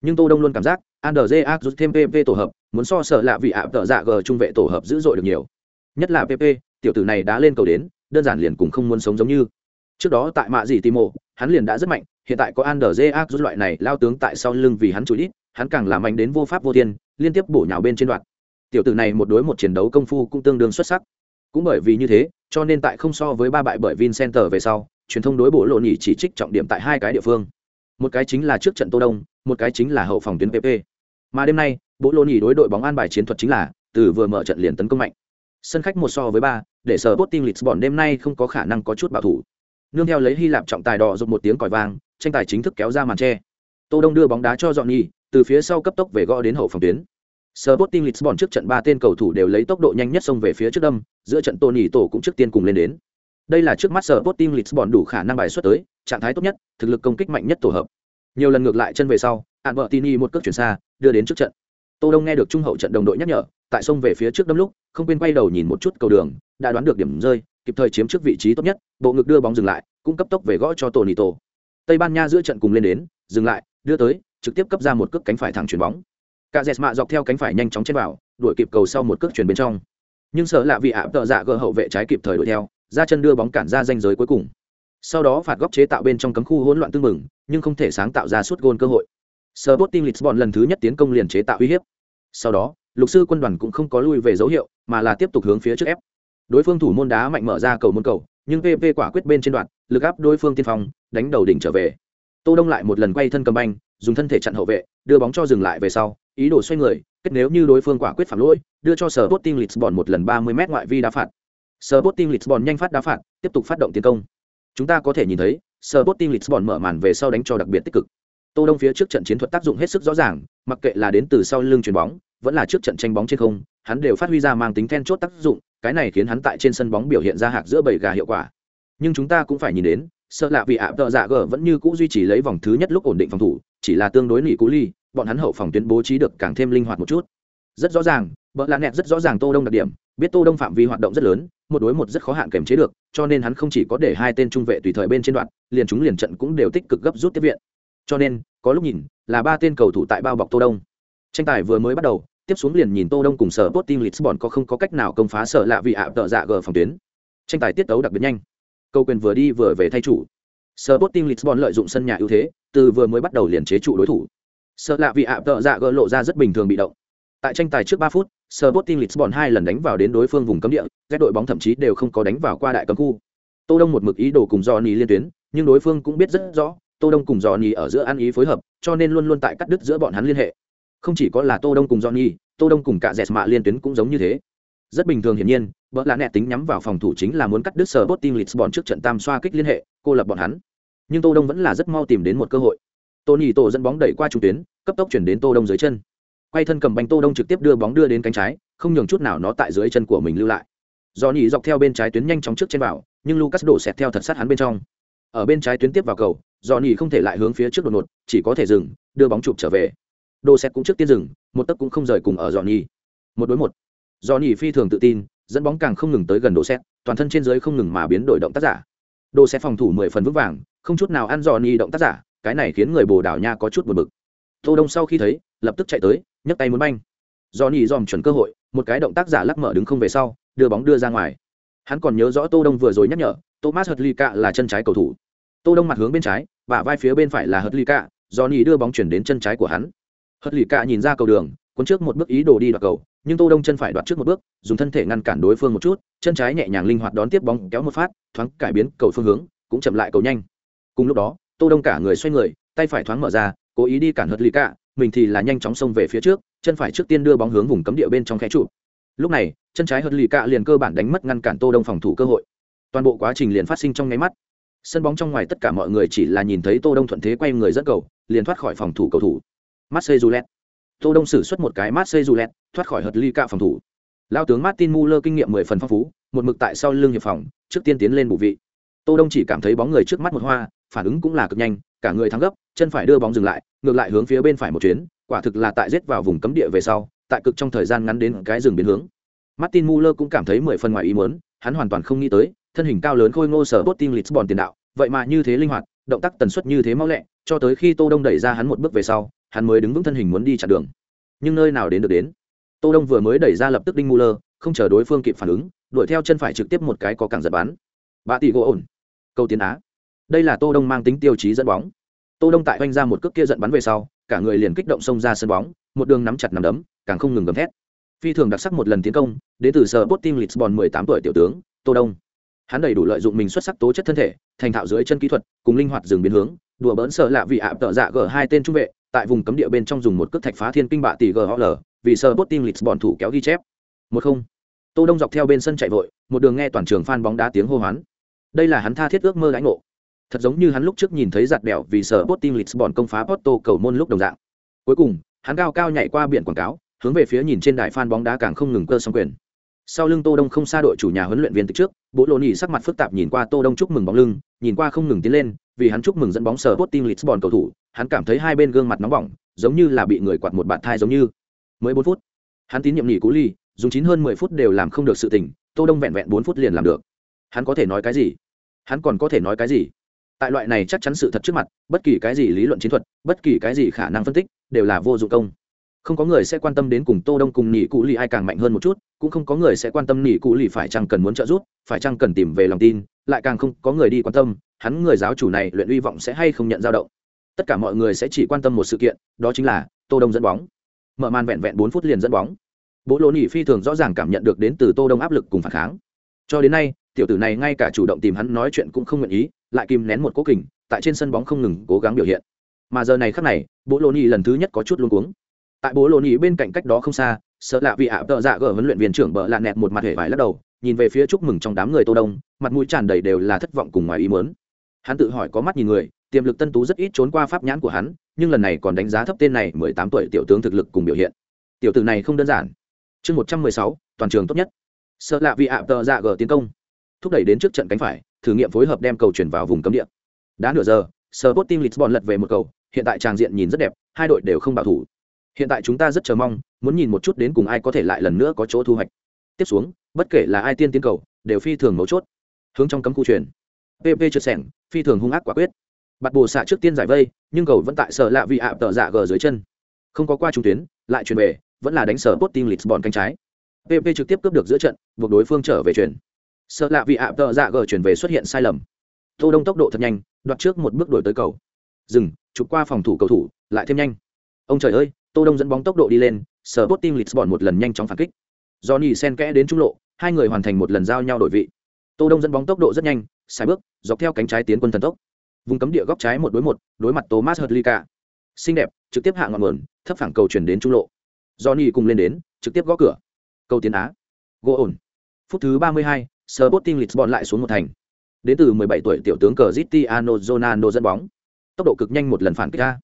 Nhưng Tô Đông luôn cảm giác Anderje Agut thêm PP tổ hợp, muốn so sở lạ vị ạ tợ dạ G trung vệ tổ hợp dữ dội được nhiều. Nhất là PP, tiểu tử này đã lên cầu đến, đơn giản liền cùng không muốn sống giống như. Trước đó tại mạ gì Timo, hắn liền đã rất mạnh, hiện tại có Anderje rút loại này lao tướng tại sau lưng vì hắn chùi ít hắn càng làm mạnh đến vô pháp vô thiên, liên tiếp bổ nhào bên trên đoạn. Tiểu tử này một đối một chiến đấu công phu cũng tương đương xuất sắc. Cũng bởi vì như thế, cho nên tại không so với ba bại bởi Vincenter về sau, truyền thông đối bộ lộ nhỉ chỉ trích trọng điểm tại hai cái địa phương. Một cái chính là trước trận Tô Đông, một cái chính là hậu phòng tuyến PP. Mà đêm nay, bộ lộ nhỉ đối đội bóng an bài chiến thuật chính là từ vừa mở trận liền tấn công mạnh sân khách một so với ba để sở Sporting Lisbon đêm nay không có khả năng có chút bảo thủ nương theo lấy hy lạp trọng tài đỏ rụt một tiếng còi vàng tranh tài chính thức kéo ra màn tre tô đông đưa bóng đá cho dọn nhi từ phía sau cấp tốc về gõ đến hậu phòng tuyến Sporting Lisbon trước trận ba tên cầu thủ đều lấy tốc độ nhanh nhất xông về phía trước đâm, giữa trận Tony tổ cũng trước tiên cùng lên đến. Đây là trước mắt Sporting Lisbon đủ khả năng bài xuất tới, trạng thái tốt nhất, thực lực công kích mạnh nhất tổ hợp. Nhiều lần ngược lại chân về sau, Albertini một cước chuyển xa, đưa đến trước trận. Tô Đông nghe được trung hậu trận đồng đội nhắc nhở, tại xông về phía trước đâm lúc, không quên quay đầu nhìn một chút cầu đường, đã đoán được điểm rơi, kịp thời chiếm trước vị trí tốt nhất, bộ ngực đưa bóng dừng lại, cũng cấp tốc về gõ cho Tony tổ. Tây Ban Nha giữa trận cùng lên đến, dừng lại, đưa tới, trực tiếp cấp ra một cước cánh phải thẳng chuyển bóng. Cả dẹt mạ dọc theo cánh phải nhanh chóng chen vào đuổi kịp cầu sau một cước chuyển bên trong. Nhưng sợ lạ vì ạ tợ dạ gỡ hậu vệ trái kịp thời đuổi theo ra chân đưa bóng cản ra danh giới cuối cùng. Sau đó phạt góc chế tạo bên trong cấm khu hỗn loạn tương mừng nhưng không thể sáng tạo ra suốt gôn cơ hội. Sơ bot team lisbon lần thứ nhất tiến công liền chế tạo uy hiếp. Sau đó lục sư quân đoàn cũng không có lui về dấu hiệu mà là tiếp tục hướng phía trước ép đối phương thủ môn đá mạnh mở ra cầu môn cầu, nhưng pv quả quyết bên trên đoạn, lực áp đối phương tiên phong, đánh đầu đỉnh trở về. Tô đông lại một lần quay thân cầm banh, dùng thân thể chặn hậu vệ, đưa bóng cho dừng lại về sau, ý đồ xoay người, kết nếu như đối phương quả quyết phạm lỗi, đưa cho sở Sporting Lisbon một lần 30 m ngoại vi đá phạt. Sở Sporting Lisbon nhanh phát đá phạt, tiếp tục phát động tiến công. Chúng ta có thể nhìn thấy, sở Sporting Lisbon mở màn về sau đánh cho đặc biệt tích cực. Tô đông phía trước trận chiến thuật tác dụng hết sức rõ ràng, mặc kệ là đến từ sau lưng chuyền bóng, vẫn là trước trận tranh bóng trên không, hắn đều phát huy ra mang tính then chốt tác dụng cái này khiến hắn tại trên sân bóng biểu hiện ra hạc giữa bảy gà hiệu quả. Nhưng chúng ta cũng phải nhìn đến, sợ lạ vì ạ tợ dạ gờ vẫn như cũ duy trì lấy vòng thứ nhất lúc ổn định phòng thủ, chỉ là tương đối nỉ cú ly, bọn hắn hậu phòng tuyến bố trí được càng thêm linh hoạt một chút. Rất rõ ràng vợ lạ nẹt rất rõ ràng tô đông đặc điểm, biết tô đông phạm vi hoạt động rất lớn, một đối một rất khó hạn kềm chế được, cho nên hắn không chỉ có để hai tên trung vệ tùy thời bên trên đoạn, liền chúng liền trận cũng đều tích cực gấp rút tiếp viện. Cho nên, có lúc nhìn, là ba tên cầu thủ tại bao bọc tô đông. Tranh tài vừa mới bắt đầu tiếp xuống liền nhìn tô đông cùng sở tốt team lisbon có không có cách nào công phá sở lạ vì ạ tợ dạ gờ phòng tuyến tranh tài tiết tấu đặc biệt nhanh câu quyền vừa đi vừa về thay chủ sở botting Lisbon lợi dụng sân nhà ưu thế, từ vừa mới bắt đầu liền chế trụ đối thủ. sở lạ vì ạ tợ dạ g lộ ra rất bình thường bị động. Tại tranh tài trước 3 phút, sở botting Lisbon hai lần đánh vào đến đối phương vùng cấm địa, các đội bóng thậm chí đều không có đánh vào qua đại cấm khu. Tô Đông một mực ý đồ cùng Johnny liên tuyến, nhưng đối phương cũng biết rất rõ, Tô Đông cùng Johnny ở giữa ăn ý phối hợp, cho nên luôn luôn tại cắt đứt giữa bọn hắn liên hệ. Không chỉ có là Tô Đông cùng Johnny, Tô Đông cùng cả Jesma liên tuyến cũng giống như thế. Rất bình thường hiển nhiên, vợ là nẹ tính nhắm vào phòng thủ chính là muốn cắt đứt sở Botin Lisbon trước trận tam xoa kích liên hệ, cô lập bọn hắn. Nhưng Tô Đông vẫn là rất mau tìm đến một cơ hội. Tony tổ dẫn bóng đẩy qua trung tuyến, cấp tốc chuyển đến Tô Đông dưới chân. Quay thân cầm bánh Tô Đông trực tiếp đưa bóng đưa đến cánh trái, không nhường chút nào nó tại dưới chân của mình lưu lại. Do nhỉ dọc theo bên trái tuyến nhanh chóng trước trên vào, nhưng Lucas đổ xẹt theo thật sát hắn bên trong. Ở bên trái tuyến tiếp vào cầu, Do nhỉ không thể lại hướng phía trước đột ngột, chỉ có thể dừng, đưa bóng chụp trở về đồ xẹt cũng trước tiên dừng, một tấc cũng không rời cùng ở dọn nhi Một đối một. Do Nhi phi thường tự tin, dẫn bóng càng không ngừng tới gần đồ xét toàn thân trên dưới không ngừng mà biến đổi động tác giả. Đồ sẽ phòng thủ mười phần vững vàng, không chút nào ăn dò Nhi động tác giả, cái này khiến người bồ đào nha có chút buồn bực. Tô đông sau khi thấy lập tức chạy tới nhấc tay muốn banh. Do nhì dòm chuẩn cơ hội một cái động tác giả lắc mở đứng không về sau đưa bóng đưa ra ngoài. Hắn còn nhớ rõ tô đông vừa rồi nhắc nhở thomas hật ly cạ là chân trái cầu thủ. Tô đông mặt hướng bên trái và vai phía bên phải là hật ly cạ do nhì đưa bóng chuyển đến chân trái của hắn hất lì cạ nhìn ra cầu đường, cuốn trước một bước ý đồ đi đoạt cầu, nhưng tô đông chân phải đoạt trước một bước, dùng thân thể ngăn cản đối phương một chút, chân trái nhẹ nhàng linh hoạt đón tiếp bóng kéo một phát, thoáng cải biến cầu phương hướng, cũng chậm lại cầu nhanh. Cùng lúc đó, tô đông cả người xoay người, tay phải thoáng mở ra, cố ý đi cản hất lì cả, mình thì là nhanh chóng xông về phía trước, chân phải trước tiên đưa bóng hướng vùng cấm địa bên trong khe trụ. Lúc này, chân trái hất lì cả liền cơ bản đánh mất ngăn cản tô đông phòng thủ cơ hội. Toàn bộ quá trình liền phát sinh trong nháy mắt. Sân bóng trong ngoài tất cả mọi người chỉ là nhìn thấy tô đông thuận thế quay người dẫn cầu, liền thoát khỏi phòng thủ cầu thủ marseille julet tô đông sử xuất một cái marseille julet thoát khỏi hợp ly cả phòng thủ. Lao tướng martin muller kinh nghiệm mười phần phong phú, một mực tại sau lưng hiệp phòng, trước tiên tiến lên bổ vị. Tô đông chỉ cảm thấy bóng người trước mắt một hoa, phản ứng cũng là cực nhanh, cả người thắng gấp, chân phải đưa bóng dừng lại, ngược lại hướng phía bên phải một chuyến, quả thực là tại giết vào vùng cấm địa về sau, tại cực trong thời gian ngắn đến cái dừng biến hướng. Martin muller cũng cảm thấy mười phần ngoài ý muốn, hắn hoàn toàn không nghĩ tới, thân hình cao lớn khôi ngô sở Sporting lisbon tiền đạo, vậy mà như thế linh hoạt, động tác tần suất như thế mau lẹ, cho tới khi tô đông đẩy ra hắn một bước về sau hắn mới đứng vững thân hình muốn đi chặn đường. Nhưng nơi nào đến được đến? Tô đông vừa mới đẩy ra lập tức đinh muller, không chờ đối phương kịp phản ứng, đuổi theo chân phải trực tiếp một cái có càng giật bắn. Bạ tỷ gỗ ổn. Câu tiến á. Đây là tô đông mang tính tiêu chí dẫn bóng. Tô đông tại oanh ra một cước kia giận bắn về sau, cả người liền kích động xông ra sân bóng, một đường nắm chặt nắm đấm, càng không ngừng gầm thét. Phi thường đặc sắc một lần tiến công, đến từ sở bot team lisbon 18 tuổi tiểu tướng, tô đông. Hắn đầy đủ lợi dụng mình xuất sắc tố chất thân thể, thành thạo dưới chân kỹ thuật, cùng linh hoạt dừng biến hướng, đùa bỡn sợ lạ vì ạ tợ dạ gở hai tên trung vệ tại vùng cấm địa bên trong dùng một cước thạch phá thiên kinh bạ tỷ ghl vì sở tim lịch lisbon thủ kéo ghi chép. Một không. Tô đông dọc theo bên sân chạy vội, một đường nghe toàn trường phan bóng đá tiếng hô hoán. Đây là hắn tha thiết ước mơ lãnh ngộ. Thật giống như hắn lúc trước nhìn thấy giặt đèo vì sở bot team lisbon công phá porto cầu môn lúc đồng dạng. Cuối cùng, hắn cao cao nhảy qua biển quảng cáo, hướng về phía nhìn trên đài phan bóng đá càng không ngừng cơ song quyền. Sau lưng tô đông không xa đội chủ nhà huấn luyện viên từ trước, bố lô nhì sắc mặt phức tạp nhìn qua tô đông chúc mừng bóng lưng, nhìn qua không ngừng tiến lên, vì hắn chúc mừng dẫn bóng sở bot team lisbon cầu thủ hắn cảm thấy hai bên gương mặt nóng bỏng, giống như là bị người quạt một bạn thai giống như. Mới bốn phút, hắn tín nhiệm nghỉ cú ly, dùng chín hơn mười phút đều làm không được sự tình, tô đông vẹn vẹn bốn phút liền làm được. Hắn có thể nói cái gì? Hắn còn có thể nói cái gì? Tại loại này chắc chắn sự thật trước mặt, bất kỳ cái gì lý luận chiến thuật, bất kỳ cái gì khả năng phân tích, đều là vô dụng công. Không có người sẽ quan tâm đến cùng tô đông cùng nỉ cụ lì ai càng mạnh hơn một chút, cũng không có người sẽ quan tâm nỉ cụ lì phải chăng cần muốn trợ giúp, phải chăng cần tìm về lòng tin, lại càng không có người đi quan tâm, hắn người giáo chủ này luyện hy vọng sẽ hay không nhận dao động tất cả mọi người sẽ chỉ quan tâm một sự kiện, đó chính là tô đông dẫn bóng. Mở màn vẹn vẹn bốn phút liền dẫn bóng. Bố lô nỉ phi thường rõ ràng cảm nhận được đến từ tô đông áp lực cùng phản kháng. Cho đến nay, tiểu tử này ngay cả chủ động tìm hắn nói chuyện cũng không nguyện ý, lại kìm nén một cố kình, tại trên sân bóng không ngừng cố gắng biểu hiện. Mà giờ này khắc này, bố lô nỉ lần thứ nhất có chút luống cuống. Tại bố lô nỉ bên cạnh cách đó không xa, sợ lạ vị ạ, tợ dạ gở huấn luyện viên trưởng bợ lạ nẹt một mặt hề vải lắc đầu, nhìn về phía chúc mừng trong đám người tô đông, mặt mũi tràn đầy đều là thất vọng cùng ngoài ý muốn. Hắn tự hỏi có mắt nhìn người tiềm lực tân tú rất ít trốn qua pháp nhãn của hắn, nhưng lần này còn đánh giá thấp tên này mười tám tuổi tiểu tướng thực lực cùng biểu hiện. Tiểu tử này không đơn giản. Chương một trăm mười sáu, toàn trường tốt nhất. Sợ lạ vì ạ tờ dạ gở tiến công. Thúc đẩy đến trước trận cánh phải, thử nghiệm phối hợp đem cầu chuyển vào vùng cấm địa. Đã nửa giờ sờ bot team lisbon lật về một cầu, hiện tại tràng diện nhìn rất đẹp, hai đội đều không bảo thủ. Hiện tại chúng ta rất chờ mong, muốn nhìn một chút đến cùng ai có thể lại lần nữa có chỗ thu hoạch. Tiếp xuống, bất kể là ai tiên tiến cầu, đều phi thường mấu chốt. Hướng trong cấm khu truyền. Pp trượt sẻng, phi thường hung ác quả quyết bạt bồ xạ trước tiên giải vây, nhưng cầu vẫn tại sở lạ vị ạ tợ dạ gờ dưới chân. Không có qua trung tuyến, lại truyền về, vẫn là đánh sở bot team lisbon cánh trái. Pp trực tiếp cướp được giữa trận, buộc đối phương trở về truyền sợ lạ vị ạ tợ dạ gờ chuyển về xuất hiện sai lầm. Tô đông tốc độ thật nhanh, đoạt trước một bước đổi tới cầu. Dừng, chụp qua phòng thủ cầu thủ, lại thêm nhanh. Ông trời ơi, tô đông dẫn bóng tốc độ đi lên, sở bot team lisbon một lần nhanh chóng phản kích. Johnny sen kẽ đến trung lộ, hai người hoàn thành một lần giao nhau đổi vị. Tô đông dẫn bóng tốc độ rất nhanh sai bước, dọc theo cánh trái tiến quân thần tốc vùng cấm địa góc trái một đối một đối mặt thomas hurtlika xinh đẹp trực tiếp hạ ngọn nguồn thấp phẳng cầu chuyển đến trung lộ johnny cùng lên đến trực tiếp gõ cửa cầu tiến á gỗ ổn phút thứ ba mươi hai Sporting Lisbon lại xuống một thành. Đến từ 17 tuổi tiểu tướng Cristiano Ronaldo dẫn bóng. Tốc độ cực nhanh một lần phản kích ra.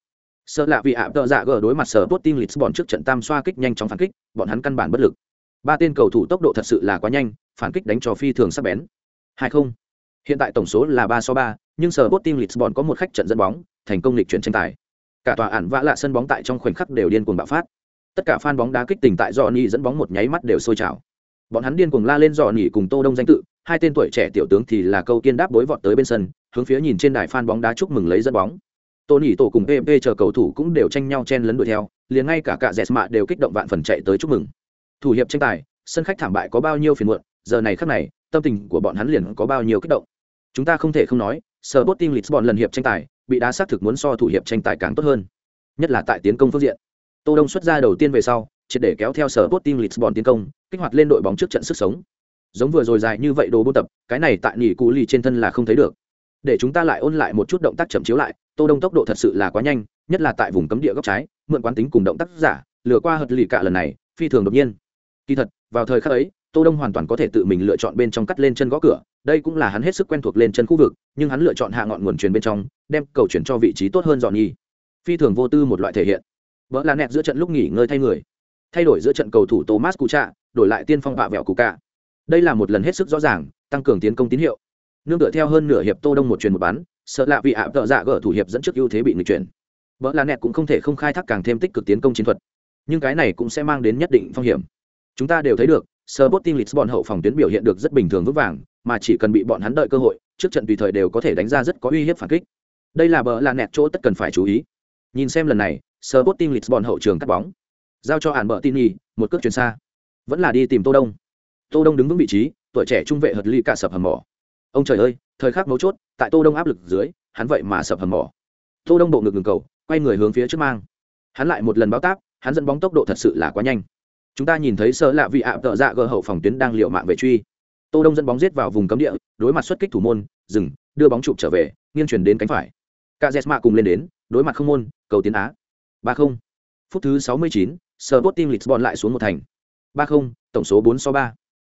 Sợ lạ vì ạ tợ dạ gờ đối mặt Sporting Lisbon trước trận tam xoa kích nhanh chóng phản kích, bọn hắn căn bản bất lực. Ba tên cầu thủ tốc độ thật sự là quá nhanh, phản kích đánh cho phi thường sắc bén. Hai không. Hiện tại tổng số là 3 so 3, nhưng Sporting Lisbon có một khách trận dẫn bóng, thành công lịch chuyển tranh tài. Cả tòa ản vã lạ sân bóng tại trong khoảnh khắc đều điên cuồng bạo phát. Tất cả fan bóng đá kích tình tại Johnny dẫn bóng một nháy mắt đều sôi trào bọn hắn điên cuồng la lên dò cùng tô đông danh tự hai tên tuổi trẻ tiểu tướng thì là câu kiên đáp đối vọt tới bên sân hướng phía nhìn trên đài fan bóng đá chúc mừng lấy dẫn bóng tô tổ cùng pp chờ cầu thủ cũng đều tranh nhau chen lấn đuổi theo liền ngay cả cả Jesma mạ đều kích động vạn phần chạy tới chúc mừng thủ hiệp tranh tài sân khách thảm bại có bao nhiêu phiền muộn giờ này khắc này tâm tình của bọn hắn liền có bao nhiêu kích động chúng ta không thể không nói sở bot team lisbon lần hiệp tranh tài bị đá xác thực muốn so thủ hiệp tranh tài càng tốt hơn nhất là tại tiến công phương diện tô đông xuất ra đầu tiên về sau triệt để kéo theo sở Sporting Lisbon tiến công, kích hoạt lên đội bóng trước trận sức sống. Giống vừa rồi dài như vậy đồ buôn tập, cái này tại nhỉ cú lì trên thân là không thấy được. Để chúng ta lại ôn lại một chút động tác chậm chiếu lại, Tô Đông tốc độ thật sự là quá nhanh, nhất là tại vùng cấm địa góc trái, mượn quán tính cùng động tác giả, lừa qua hợt lì cả lần này, phi thường đột nhiên. Kỳ thật, vào thời khắc ấy, Tô Đông hoàn toàn có thể tự mình lựa chọn bên trong cắt lên chân gõ cửa, đây cũng là hắn hết sức quen thuộc lên chân khu vực, nhưng hắn lựa chọn hạ ngọn nguồn truyền bên trong, đem cầu chuyển cho vị trí tốt hơn dọn nhì. Phi thường vô tư một loại thể hiện. Vỡ là nẹt giữa trận lúc nghỉ ngơi thay người thay đổi giữa trận cầu thủ Thomas Kucha, đổi lại tiên phong vạ vẹo Kuka. Đây là một lần hết sức rõ ràng, tăng cường tiến công tín hiệu. Nương tựa theo hơn nửa hiệp Tô Đông một truyền một bán, sợ lạ vì ạ tợ dạ gỡ thủ hiệp dẫn trước ưu thế bị nghịch chuyển. Vỡ là nẹt cũng không thể không khai thác càng thêm tích cực tiến công chiến thuật. Nhưng cái này cũng sẽ mang đến nhất định phong hiểm. Chúng ta đều thấy được, Sporting Lisbon hậu phòng tuyến biểu hiện được rất bình thường vững vàng, mà chỉ cần bị bọn hắn đợi cơ hội, trước trận tùy thời đều có thể đánh ra rất có uy hiếp phản kích. Đây là bờ là nẹt chỗ tất cần phải chú ý. Nhìn xem lần này, Sporting Lisbon hậu trường cắt bóng. Giao cho hàn bờ tin nhì một cước chuyền xa. Vẫn là đi tìm tô đông. Tô đông đứng vững vị trí tuổi trẻ trung vệ hợt ly cả sập hầm mỏ. Ông trời ơi thời khắc mấu chốt tại tô đông áp lực dưới hắn vậy mà sập hầm mỏ. Tô đông bộ ngực ngừng cầu quay người hướng phía trước mang. Hắn lại một lần báo táp hắn dẫn bóng tốc độ thật sự là quá nhanh chúng ta nhìn thấy sơ lạ vị ạ, tợ dạ gờ hậu phòng tuyến đang liệu mạng về truy. Tô đông dẫn bóng giết vào vùng cấm địa, đối mặt xuất kích thủ môn, dừng, đưa bóng chụp trở về, nghiêng chuyển đến cánh phải. Cả jesma cùng lên đến, đối mặt không môn, cầu tiến á. ba không. Phút thứ sáu mươi chín, Sporting Lisbon lại xuống một thành. ba không, tổng số bốn so ba.